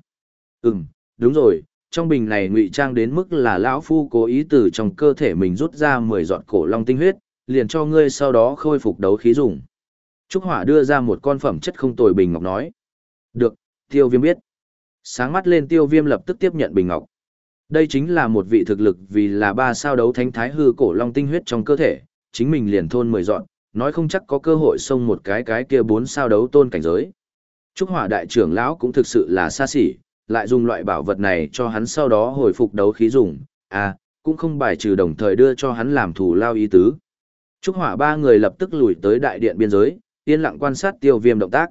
Ừm, đúng rồi, trong bình này ngụy trang đến mức là lão phu cố ý từ trong cơ thể mình rút ra 10 giọt cổ long tinh huyết, liền cho ngươi sau đó khôi phục đấu khí dùng. Trúc Hỏa đưa ra một con phẩm chất không tồi bình ngọc nói. Được, tiêu viêm biết. Sáng mắt lên tiêu viêm lập tức tiếp nhận bình ngọc. Đây chính là một vị thực lực vì là ba sao đấu thánh thái hư cổ long tinh huyết trong cơ thể, chính mình liền thôn mười dọn, nói không chắc có cơ hội xông một cái cái kia bốn sao đấu tôn cảnh giới. Trúc Hỏa đại trưởng lão cũng thực sự là xa xỉ, lại dùng loại bảo vật này cho hắn sau đó hồi phục đấu khí dùng, à, cũng không bài trừ đồng thời đưa cho hắn làm thủ lao ý tứ. Trúc Hỏa ba người lập tức lùi tới đại điện biên giới, yên lặng quan sát tiêu viêm động tác.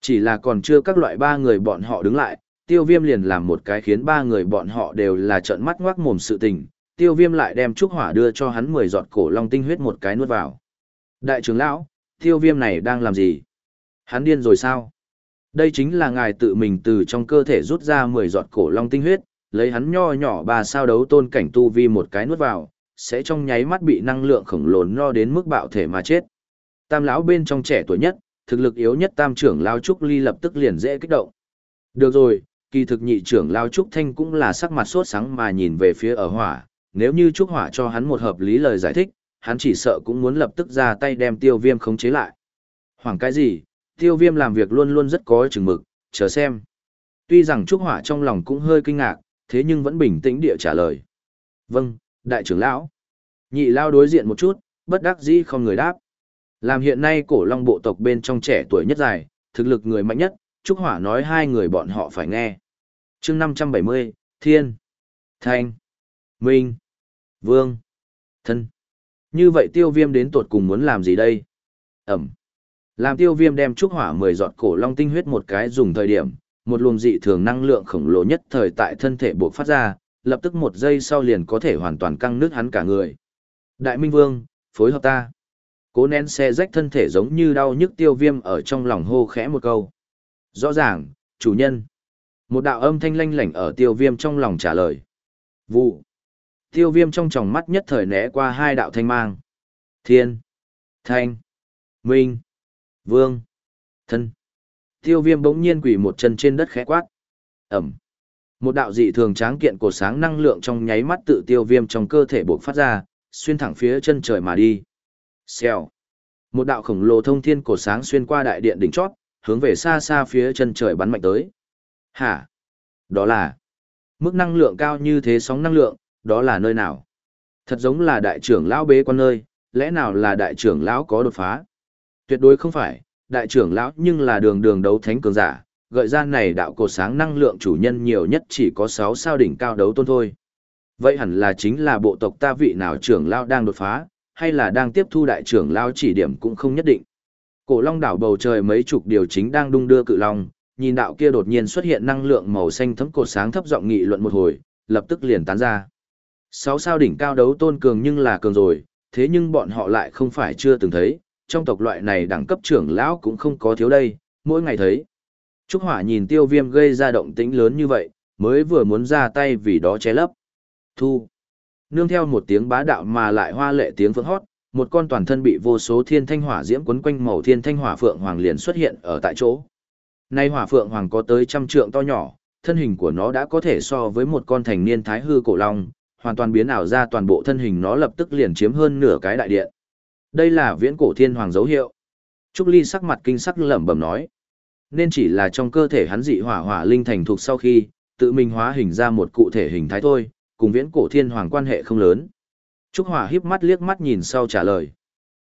Chỉ là còn chưa các loại ba người bọn họ đứng lại, tiêu viêm liền làm một cái khiến ba người bọn họ đều là trợn mắt ngoác mồm sự tình. Tiêu viêm lại đem trúc hỏa đưa cho hắn 10 giọt cổ long tinh huyết một cái nuốt vào. Đại trưởng lão, tiêu viêm này đang làm gì? Hắn điên rồi sao? Đây chính là ngài tự mình từ trong cơ thể rút ra 10 giọt cổ long tinh huyết, lấy hắn nho nhỏ ba sao đấu tôn cảnh tu vi một cái nuốt vào, sẽ trong nháy mắt bị năng lượng khổng lồ no đến mức bạo thể mà chết. Tam lão bên trong trẻ tuổi nhất, thực lực yếu nhất tam trưởng lao trúc ly lập tức liền dễ kích động. Được rồi, kỳ thực nhị trưởng lao trúc thanh cũng là sắc mặt sốt sáng mà nhìn về phía ở hỏa, nếu như trúc hỏa cho hắn một hợp lý lời giải thích, hắn chỉ sợ cũng muốn lập tức ra tay đem tiêu viêm khống chế lại. Hoảng cái gì, tiêu viêm làm việc luôn luôn rất có chừng mực, chờ xem. Tuy rằng Trúc Hỏa trong lòng cũng hơi kinh ngạc, thế nhưng vẫn bình tĩnh địa trả lời. Vâng, đại trưởng lão. Nhị lao đối diện một chút, bất đắc dĩ không người đáp. Làm hiện nay cổ long bộ tộc bên trong trẻ tuổi nhất dài, thực lực người mạnh nhất, Trúc Hỏa nói hai người bọn họ phải nghe. chương 570, Thiên, Thanh, Minh, Vương, Thân. Như vậy tiêu viêm đến tột cùng muốn làm gì đây? Ẩm. Làm tiêu viêm đem Trúc Hỏa 10 giọt cổ long tinh huyết một cái dùng thời điểm, một luồng dị thường năng lượng khổng lồ nhất thời tại thân thể buộc phát ra, lập tức một giây sau liền có thể hoàn toàn căng nước hắn cả người. Đại Minh Vương, phối hợp ta. Cố nén xe rách thân thể giống như đau nhức tiêu viêm ở trong lòng hô khẽ một câu. Rõ ràng, chủ nhân. Một đạo âm thanh lanh lảnh ở tiêu viêm trong lòng trả lời. Vụ. Tiêu viêm trong tròng mắt nhất thời né qua hai đạo thanh mang. Thiên. Thanh. Minh. Vương. Thân. Tiêu viêm bỗng nhiên quỷ một chân trên đất khẽ quát. Ẩm. Một đạo dị thường tráng kiện cổ sáng năng lượng trong nháy mắt tự tiêu viêm trong cơ thể buộc phát ra, xuyên thẳng phía chân trời mà đi. Xèo. Một đạo khổng lồ thông thiên cổ sáng xuyên qua đại điện đỉnh chót, hướng về xa xa phía chân trời bắn mạnh tới. Hả? Đó là mức năng lượng cao như thế sóng năng lượng, đó là nơi nào? Thật giống là đại trưởng lão bế quan nơi, lẽ nào là đại trưởng lão có đột phá? Tuyệt đối không phải, đại trưởng lão nhưng là đường đường đấu thánh cường giả, gợi ra này đạo cổ sáng năng lượng chủ nhân nhiều nhất chỉ có 6 sao đỉnh cao đấu tôn thôi. Vậy hẳn là chính là bộ tộc ta vị nào trưởng lão đang đột phá, hay là đang tiếp thu đại trưởng lão chỉ điểm cũng không nhất định. Cổ long đảo bầu trời mấy chục điều chính đang đung đưa cự long, nhìn đạo kia đột nhiên xuất hiện năng lượng màu xanh thấm cột sáng thấp giọng nghị luận một hồi, lập tức liền tán ra. Sáu sao đỉnh cao đấu tôn cường nhưng là cường rồi, thế nhưng bọn họ lại không phải chưa từng thấy, trong tộc loại này đẳng cấp trưởng lão cũng không có thiếu đây, mỗi ngày thấy. Trúc Hỏa nhìn tiêu viêm gây ra động tĩnh lớn như vậy, mới vừa muốn ra tay vì đó che lấp. Thu. Nương theo một tiếng bá đạo mà lại hoa lệ tiếng phượng hót, một con toàn thân bị vô số thiên thanh hỏa diễm quấn quanh màu thiên thanh hỏa phượng hoàng liền xuất hiện ở tại chỗ. Nay hỏa phượng hoàng có tới trăm trượng to nhỏ, thân hình của nó đã có thể so với một con thành niên thái hư cổ long, hoàn toàn biến ảo ra toàn bộ thân hình nó lập tức liền chiếm hơn nửa cái đại điện. Đây là viễn cổ thiên hoàng dấu hiệu. Trúc Ly sắc mặt kinh sắc lẩm bẩm nói. Nên chỉ là trong cơ thể hắn dị hỏa hỏa linh thành thuộc sau khi, tự mình hóa hình ra một cụ thể hình thái thôi, cùng viễn cổ thiên hoàng quan hệ không lớn. Trúc Hỏa híp mắt liếc mắt nhìn sau trả lời.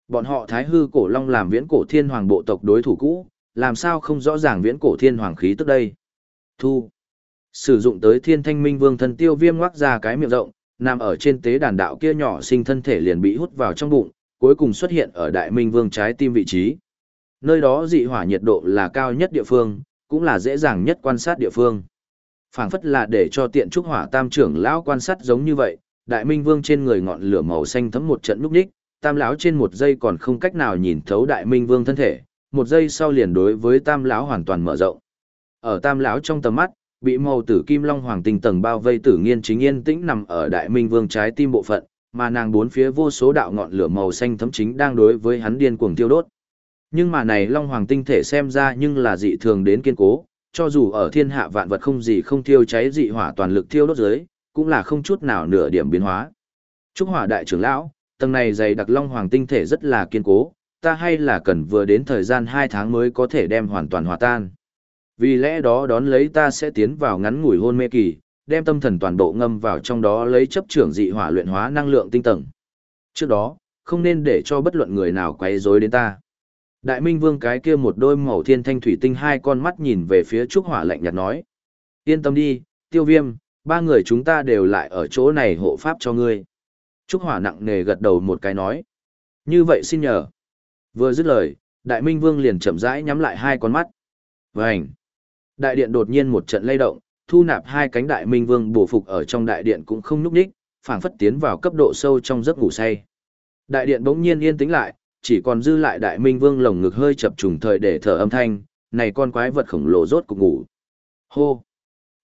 Bọn họ thái hư cổ long làm viễn cổ thiên hoàng bộ tộc đối thủ cũ, làm sao không rõ ràng viễn cổ thiên hoàng khí tức đây. Thu. Sử dụng tới thiên thanh minh vương thần tiêu viêm ngoác ra cái miệng rộng, nằm ở trên tế đàn đạo kia nhỏ sinh thân thể liền bị hút vào trong bụng, cuối cùng xuất hiện ở đại minh vương trái tim vị trí. Nơi đó dị hỏa nhiệt độ là cao nhất địa phương, cũng là dễ dàng nhất quan sát địa phương. phảng phất là để cho tiện trúc hỏa tam trưởng lão quan sát giống như vậy, đại minh vương trên người ngọn lửa màu xanh thấm một trận núp ních, tam lão trên một giây còn không cách nào nhìn thấu đại minh vương thân thể, một giây sau liền đối với tam lão hoàn toàn mở rộng. Ở tam lão trong tầm mắt, bị màu tử kim long hoàng tinh tầng bao vây tử nghiên chính yên tĩnh nằm ở đại minh vương trái tim bộ phận, mà nàng bốn phía vô số đạo ngọn lửa màu xanh thấm chính đang đối với hắn điên cuồng tiêu đốt. Nhưng mà này Long Hoàng tinh thể xem ra nhưng là dị thường đến kiên cố, cho dù ở thiên hạ vạn vật không gì không thiêu cháy dị hỏa toàn lực thiêu đốt dưới, cũng là không chút nào nửa điểm biến hóa. Trúc Hỏa đại trưởng lão, tầng này dày đặc Long Hoàng tinh thể rất là kiên cố, ta hay là cần vừa đến thời gian hai tháng mới có thể đem hoàn toàn hòa tan. Vì lẽ đó đón lấy ta sẽ tiến vào ngắn ngủi hôn mê kỳ, đem tâm thần toàn bộ ngâm vào trong đó lấy chấp trưởng dị hỏa luyện hóa năng lượng tinh tầng. Trước đó, không nên để cho bất luận người nào quấy rối đến ta. Đại Minh Vương cái kia một đôi màu thiên thanh thủy tinh hai con mắt nhìn về phía Trúc Hỏa lạnh nhạt nói. Yên tâm đi, tiêu viêm, ba người chúng ta đều lại ở chỗ này hộ pháp cho ngươi. Trúc Hỏa nặng nề gật đầu một cái nói. Như vậy xin nhờ. Vừa dứt lời, Đại Minh Vương liền chậm rãi nhắm lại hai con mắt. "Vành." Đại điện đột nhiên một trận lay động, thu nạp hai cánh Đại Minh Vương bổ phục ở trong đại điện cũng không núp đích, phảng phất tiến vào cấp độ sâu trong giấc ngủ say. Đại điện bỗng nhiên yên tĩnh lại, chỉ còn dư lại đại minh vương lồng ngực hơi chập trùng thời để thở âm thanh, này con quái vật khổng lồ rốt cục ngủ. Hô!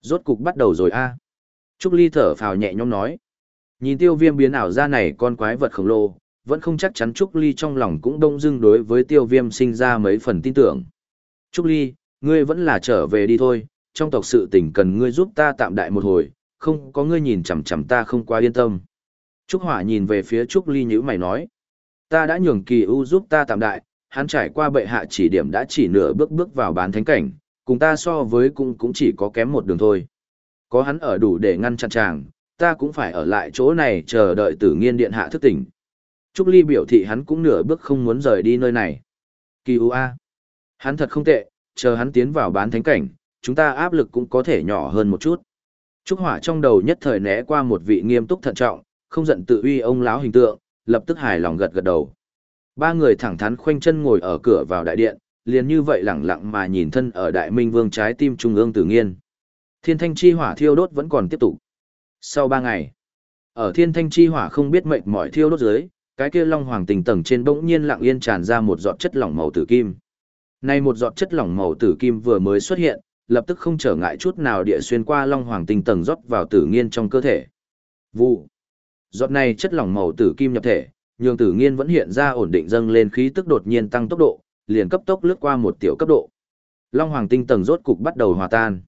Rốt cục bắt đầu rồi a. Trúc Ly thở phào nhẹ nhõm nói. Nhìn tiêu viêm biến ảo ra này con quái vật khổng lồ, vẫn không chắc chắn Trúc Ly trong lòng cũng đông dưng đối với tiêu viêm sinh ra mấy phần tin tưởng. Trúc Ly, ngươi vẫn là trở về đi thôi, trong tộc sự tình cần ngươi giúp ta tạm đại một hồi, không có ngươi nhìn chằm chằm ta không quá yên tâm. Trúc Hỏa nhìn về phía Trúc Ly nhữ mày nói. Ta đã nhường kỳ ưu giúp ta tạm đại, hắn trải qua bệ hạ chỉ điểm đã chỉ nửa bước bước vào bán thánh cảnh, cùng ta so với cũng cũng chỉ có kém một đường thôi. Có hắn ở đủ để ngăn chặn chàng, ta cũng phải ở lại chỗ này chờ đợi tử nghiên điện hạ thức tỉnh. Trúc Ly biểu thị hắn cũng nửa bước không muốn rời đi nơi này. Kỳ U A. Hắn thật không tệ, chờ hắn tiến vào bán thánh cảnh, chúng ta áp lực cũng có thể nhỏ hơn một chút. Trúc Hỏa trong đầu nhất thời né qua một vị nghiêm túc thận trọng, không giận tự uy ông lão hình tượng, lập tức hài lòng gật gật đầu. Ba người thẳng thắn khoanh chân ngồi ở cửa vào đại điện, liền như vậy lẳng lặng mà nhìn thân ở đại minh vương trái tim trung ương tử nghiên. Thiên thanh chi hỏa thiêu đốt vẫn còn tiếp tục. Sau ba ngày, ở thiên thanh chi hỏa không biết mệnh mỏi thiêu đốt dưới, cái kia long hoàng tình tầng trên bỗng nhiên lặng yên tràn ra một giọt chất lỏng màu tử kim. Nay một giọt chất lỏng màu tử kim vừa mới xuất hiện, lập tức không trở ngại chút nào địa xuyên qua long hoàng tinh tầng rót vào tử nghiên trong cơ thể. Vụ. Giọt này chất lỏng màu tử kim nhập thể, nhường tử nghiên vẫn hiện ra ổn định dâng lên khí tức đột nhiên tăng tốc độ, liền cấp tốc lướt qua một tiểu cấp độ. Long hoàng tinh tầng rốt cục bắt đầu hòa tan.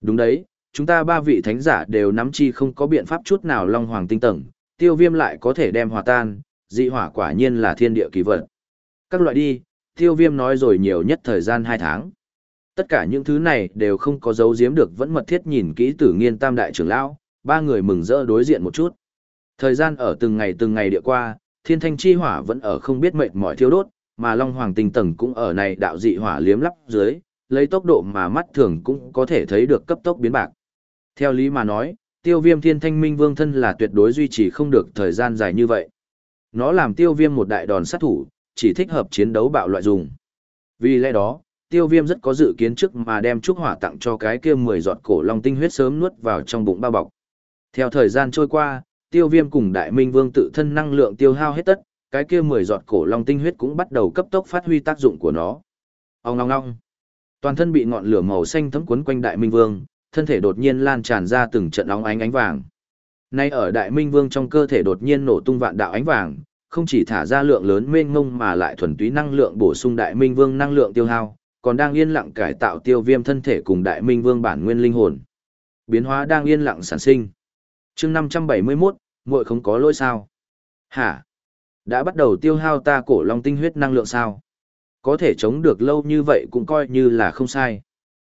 Đúng đấy, chúng ta ba vị thánh giả đều nắm chi không có biện pháp chút nào long hoàng tinh tầng, tiêu viêm lại có thể đem hòa tan, dị hỏa quả nhiên là thiên địa kỳ vật. Các loại đi, tiêu viêm nói rồi nhiều nhất thời gian hai tháng. Tất cả những thứ này đều không có dấu giếm được vẫn mật thiết nhìn kỹ tử nghiên tam đại trưởng lão, ba người mừng rỡ đối diện một chút. Thời gian ở từng ngày từng ngày địa qua, thiên thanh chi hỏa vẫn ở không biết mệt mỏi thiêu đốt, mà long hoàng tinh tầng cũng ở này đạo dị hỏa liếm lắp dưới, lấy tốc độ mà mắt thường cũng có thể thấy được cấp tốc biến bạc. Theo lý mà nói, tiêu viêm thiên thanh minh vương thân là tuyệt đối duy trì không được thời gian dài như vậy. Nó làm tiêu viêm một đại đòn sát thủ, chỉ thích hợp chiến đấu bạo loại dùng. Vì lẽ đó, tiêu viêm rất có dự kiến trước mà đem trúc hỏa tặng cho cái kia 10 giọt cổ long tinh huyết sớm nuốt vào trong bụng bao bọc. Theo thời gian trôi qua, tiêu viêm cùng đại minh vương tự thân năng lượng tiêu hao hết tất, cái kia 10 giọt cổ long tinh huyết cũng bắt đầu cấp tốc phát huy tác dụng của nó. Ông ngong ngong. Toàn thân bị ngọn lửa màu xanh thấm quấn quanh đại minh vương, thân thể đột nhiên lan tràn ra từng trận óng ánh ánh vàng. Nay ở đại minh vương trong cơ thể đột nhiên nổ tung vạn đạo ánh vàng, không chỉ thả ra lượng lớn mênh mông mà lại thuần túy năng lượng bổ sung đại minh vương năng lượng tiêu hao, còn đang yên lặng cải tạo tiêu viêm thân thể cùng đại minh vương bản nguyên linh hồn. Biến hóa đang yên lặng sản sinh. chương 571, muội không có lỗi sao? Hả? Đã bắt đầu tiêu hao ta cổ long tinh huyết năng lượng sao? Có thể chống được lâu như vậy cũng coi như là không sai.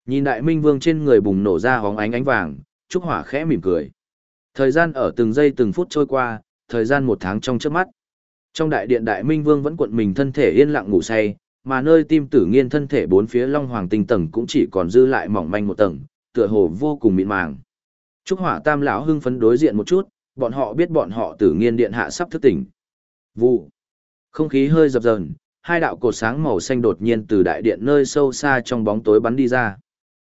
Nhìn đại minh vương trên người bùng nổ ra hóng ánh ánh vàng, Trúc Hỏa khẽ mỉm cười. Thời gian ở từng giây từng phút trôi qua, thời gian một tháng trong trước mắt. Trong đại điện đại minh vương vẫn cuộn mình thân thể yên lặng ngủ say, mà nơi tim tử nghiên thân thể bốn phía long hoàng tinh tầng cũng chỉ còn dư lại mỏng manh một tầng, tựa hồ vô cùng mịn màng. Trúc Hỏa Tam lão hưng phấn đối diện một chút, bọn họ biết bọn họ tử nghiên điện hạ sắp thức tỉnh. Vụ. Không khí hơi dập dờn, hai đạo cột sáng màu xanh đột nhiên từ đại điện nơi sâu xa trong bóng tối bắn đi ra.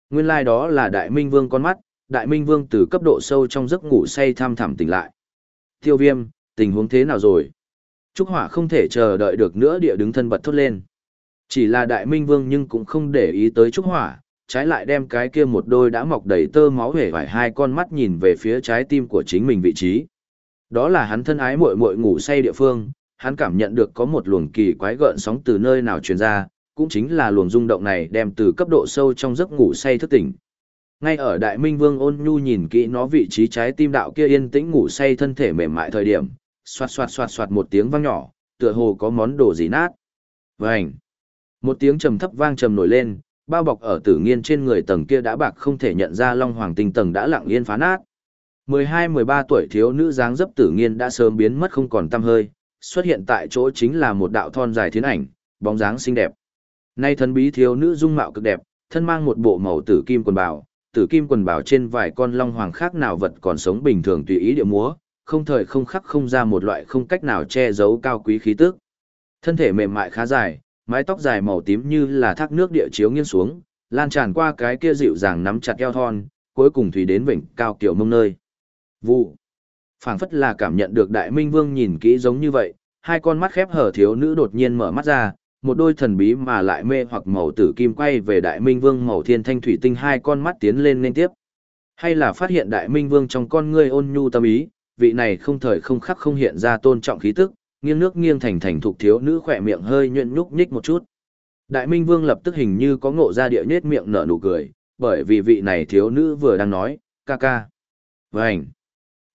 Nguyên lai like đó là Đại Minh Vương con mắt, Đại Minh Vương từ cấp độ sâu trong giấc ngủ say tham thẳm tỉnh lại. Tiêu viêm, tình huống thế nào rồi? Trúc Hỏa không thể chờ đợi được nữa địa đứng thân bật thốt lên. Chỉ là Đại Minh Vương nhưng cũng không để ý tới Trúc Hỏa, trái lại đem cái kia một đôi đã mọc đầy tơ máu hể vải hai con mắt nhìn về phía trái tim của chính mình vị trí. Đó là hắn thân ái muội muội ngủ say địa phương, hắn cảm nhận được có một luồng kỳ quái gợn sóng từ nơi nào truyền ra, cũng chính là luồng rung động này đem từ cấp độ sâu trong giấc ngủ say thức tỉnh. Ngay ở Đại Minh Vương ôn nhu nhìn kỹ nó vị trí trái tim đạo kia yên tĩnh ngủ say thân thể mềm mại thời điểm, xoạt xoạt xoạt xoạt một tiếng vang nhỏ, tựa hồ có món đồ gì nát. Vành. Một tiếng trầm thấp vang trầm nổi lên, bao bọc ở tử nghiên trên người tầng kia đã bạc không thể nhận ra long hoàng tinh tầng đã lặng yên phá nát. 12-13 tuổi thiếu nữ dáng dấp tử nghiên đã sớm biến mất không còn tăm hơi, xuất hiện tại chỗ chính là một đạo thon dài thiên ảnh, bóng dáng xinh đẹp. Nay thần bí thiếu nữ dung mạo cực đẹp, thân mang một bộ màu tử kim quần bào, tử kim quần bào trên vài con long hoàng khác nào vật còn sống bình thường tùy ý địa múa, không thời không khắc không ra một loại không cách nào che giấu cao quý khí tức. Thân thể mềm mại khá dài, mái tóc dài màu tím như là thác nước địa chiếu nghiêng xuống, lan tràn qua cái kia dịu dàng nắm chặt eo thon, cuối cùng thủy đến vịnh cao kiểu mông nơi. Vụ. phảng phất là cảm nhận được đại minh vương nhìn kỹ giống như vậy, hai con mắt khép hở thiếu nữ đột nhiên mở mắt ra, một đôi thần bí mà lại mê hoặc màu tử kim quay về đại minh vương màu thiên thanh thủy tinh hai con mắt tiến lên liên tiếp. Hay là phát hiện đại minh vương trong con ngươi ôn nhu tâm ý, vị này không thời không khắc không hiện ra tôn trọng khí tức, nghiêng nước nghiêng thành thành thục thiếu nữ khỏe miệng hơi nhuyễn nhúc nhích một chút. Đại Minh Vương lập tức hình như có ngộ ra địa nhết miệng nở nụ cười, bởi vì vị này thiếu nữ vừa đang nói, ca ca. Vânh!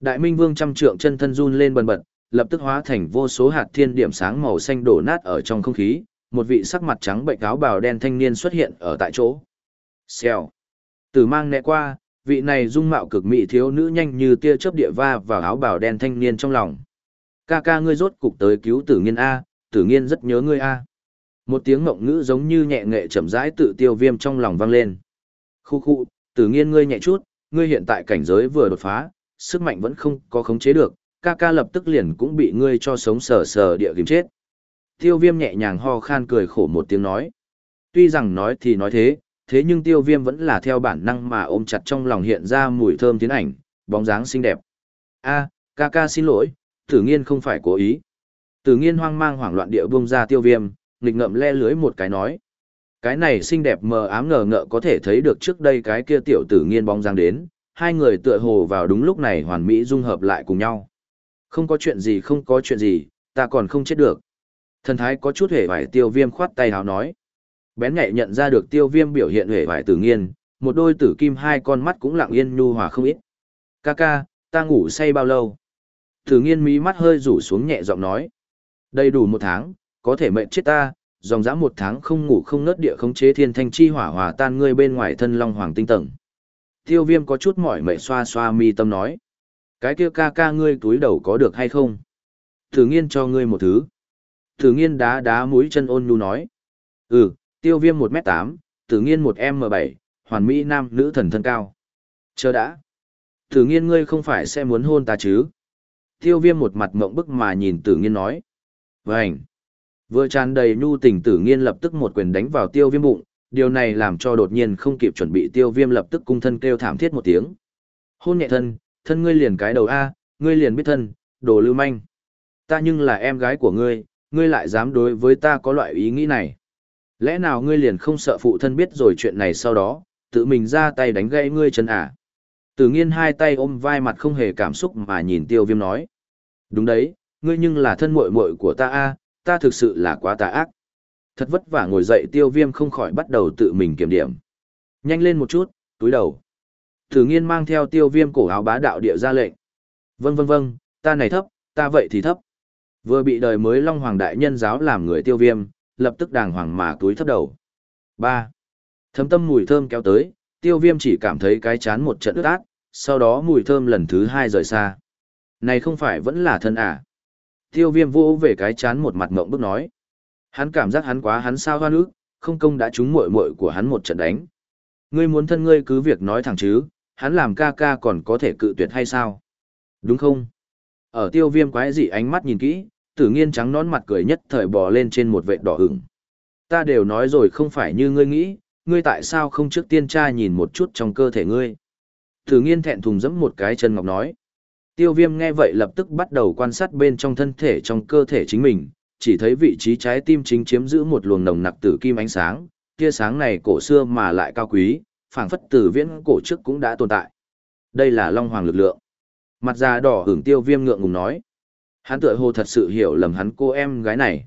Đại Minh Vương trăm trượng chân thân run lên bần bật, lập tức hóa thành vô số hạt thiên điểm sáng màu xanh đổ nát ở trong không khí, một vị sắc mặt trắng bệnh áo bào đen thanh niên xuất hiện ở tại chỗ. Xèo. Tử mang nẹ qua, vị này dung mạo cực mỹ thiếu nữ nhanh như tia chớp địa va vào áo bào đen thanh niên trong lòng. Ca ca ngươi rốt cục tới cứu tử nghiên A, tử nghiên rất nhớ ngươi A. Một tiếng mộng ngữ giống như nhẹ nghệ chậm rãi tự tiêu viêm trong lòng vang lên. Khu khu, tử nghiên ngươi nhẹ chút, ngươi hiện tại cảnh giới vừa đột phá, sức mạnh vẫn không có khống chế được, ca ca lập tức liền cũng bị ngươi cho sống sờ sờ địa kiếm chết. Tiêu viêm nhẹ nhàng ho khan cười khổ một tiếng nói. Tuy rằng nói thì nói thế, thế nhưng tiêu viêm vẫn là theo bản năng mà ôm chặt trong lòng hiện ra mùi thơm tiến ảnh, bóng dáng xinh đẹp. a ca ca xin lỗi, tử nghiên không phải cố ý. Tử nghiên hoang mang hoảng loạn địa bung ra tiêu viêm, nghịch ngậm le lưới một cái nói. Cái này xinh đẹp mờ ám ngờ ngợ có thể thấy được trước đây cái kia tiểu tử nghiên bóng dáng đến, hai người tựa hồ vào đúng lúc này hoàn mỹ dung hợp lại cùng nhau. Không có chuyện gì không có chuyện gì, ta còn không chết được. Thần thái có chút hề vải tiêu viêm khoát tay hào nói. Bén nhạy nhận ra được tiêu viêm biểu hiện hề vải tử nghiên, một đôi tử kim hai con mắt cũng lặng yên nhu hòa không ít. Ca ca, ta ngủ say bao lâu? Tử nghiên mí mắt hơi rủ xuống nhẹ giọng nói. Đầy đủ một tháng, có thể mệnh chết ta, dòng dã một tháng không ngủ không nớt địa khống chế thiên thanh chi hỏa hòa tan ngươi bên ngoài thân long hoàng tinh tầng. Tiêu viêm có chút mỏi mệt xoa xoa mi tâm nói. Cái kia ca ca ngươi túi đầu có được hay không? Thử nghiên cho ngươi một thứ. Thử nghiên đá đá mũi chân ôn nhu nói. Ừ, tiêu viêm 1m8, tử nghiên 1m7, hoàn mỹ nam nữ thần thân cao. Chờ đã. Tử nghiên ngươi không phải sẽ muốn hôn ta chứ? Tiêu viêm một mặt mộng bức mà nhìn tử nghiên nói. Vânh. Vừa tràn đầy nhu tình tử nghiên lập tức một quyền đánh vào tiêu viêm bụng, điều này làm cho đột nhiên không kịp chuẩn bị tiêu viêm lập tức cung thân kêu thảm thiết một tiếng. Hôn nhẹ thân, thân ngươi liền cái đầu A, ngươi liền biết thân, đồ lưu manh. Ta nhưng là em gái của ngươi, ngươi lại dám đối với ta có loại ý nghĩ này. Lẽ nào ngươi liền không sợ phụ thân biết rồi chuyện này sau đó, tự mình ra tay đánh gãy ngươi chân à? Tử nghiên hai tay ôm vai mặt không hề cảm xúc mà nhìn tiêu viêm nói. Đúng đấy, ngươi nhưng là thân muội muội của ta a, ta thực sự là quá tà ác. Thật vất vả ngồi dậy tiêu viêm không khỏi bắt đầu tự mình kiểm điểm. Nhanh lên một chút, túi đầu. Tử nghiên mang theo tiêu viêm cổ áo bá đạo địa ra lệnh. Vâng vâng vâng, ta này thấp, ta vậy thì thấp. Vừa bị đời mới Long Hoàng Đại Nhân giáo làm người tiêu viêm, lập tức đàng hoàng mà túi thấp đầu. 3. Thấm tâm mùi thơm kéo tới, tiêu viêm chỉ cảm thấy cái chán một trận ướt át, sau đó mùi thơm lần thứ hai rời xa. Này không phải vẫn là thân à? Tiêu viêm vô về cái chán một mặt mộng bức nói. Hắn cảm giác hắn quá hắn sao hoa nước, không công đã trúng muội muội của hắn một trận đánh. Ngươi muốn thân ngươi cứ việc nói thẳng chứ, hắn làm ca ca còn có thể cự tuyệt hay sao? Đúng không? Ở tiêu viêm quái dị ánh mắt nhìn kỹ, tử nghiên trắng nón mặt cười nhất thời bò lên trên một vệ đỏ hửng. Ta đều nói rồi không phải như ngươi nghĩ, ngươi tại sao không trước tiên tra nhìn một chút trong cơ thể ngươi? Tử nghiên thẹn thùng giẫm một cái chân ngọc nói. Tiêu viêm nghe vậy lập tức bắt đầu quan sát bên trong thân thể trong cơ thể chính mình, chỉ thấy vị trí trái tim chính chiếm giữ một luồng nồng nặc tử kim ánh sáng, tia sáng này cổ xưa mà lại cao quý, phảng phất từ viễn cổ trước cũng đã tồn tại. Đây là Long Hoàng lực lượng. Mặt già đỏ hưởng tiêu viêm ngượng ngùng nói. Hắn tựa hồ thật sự hiểu lầm hắn cô em gái này.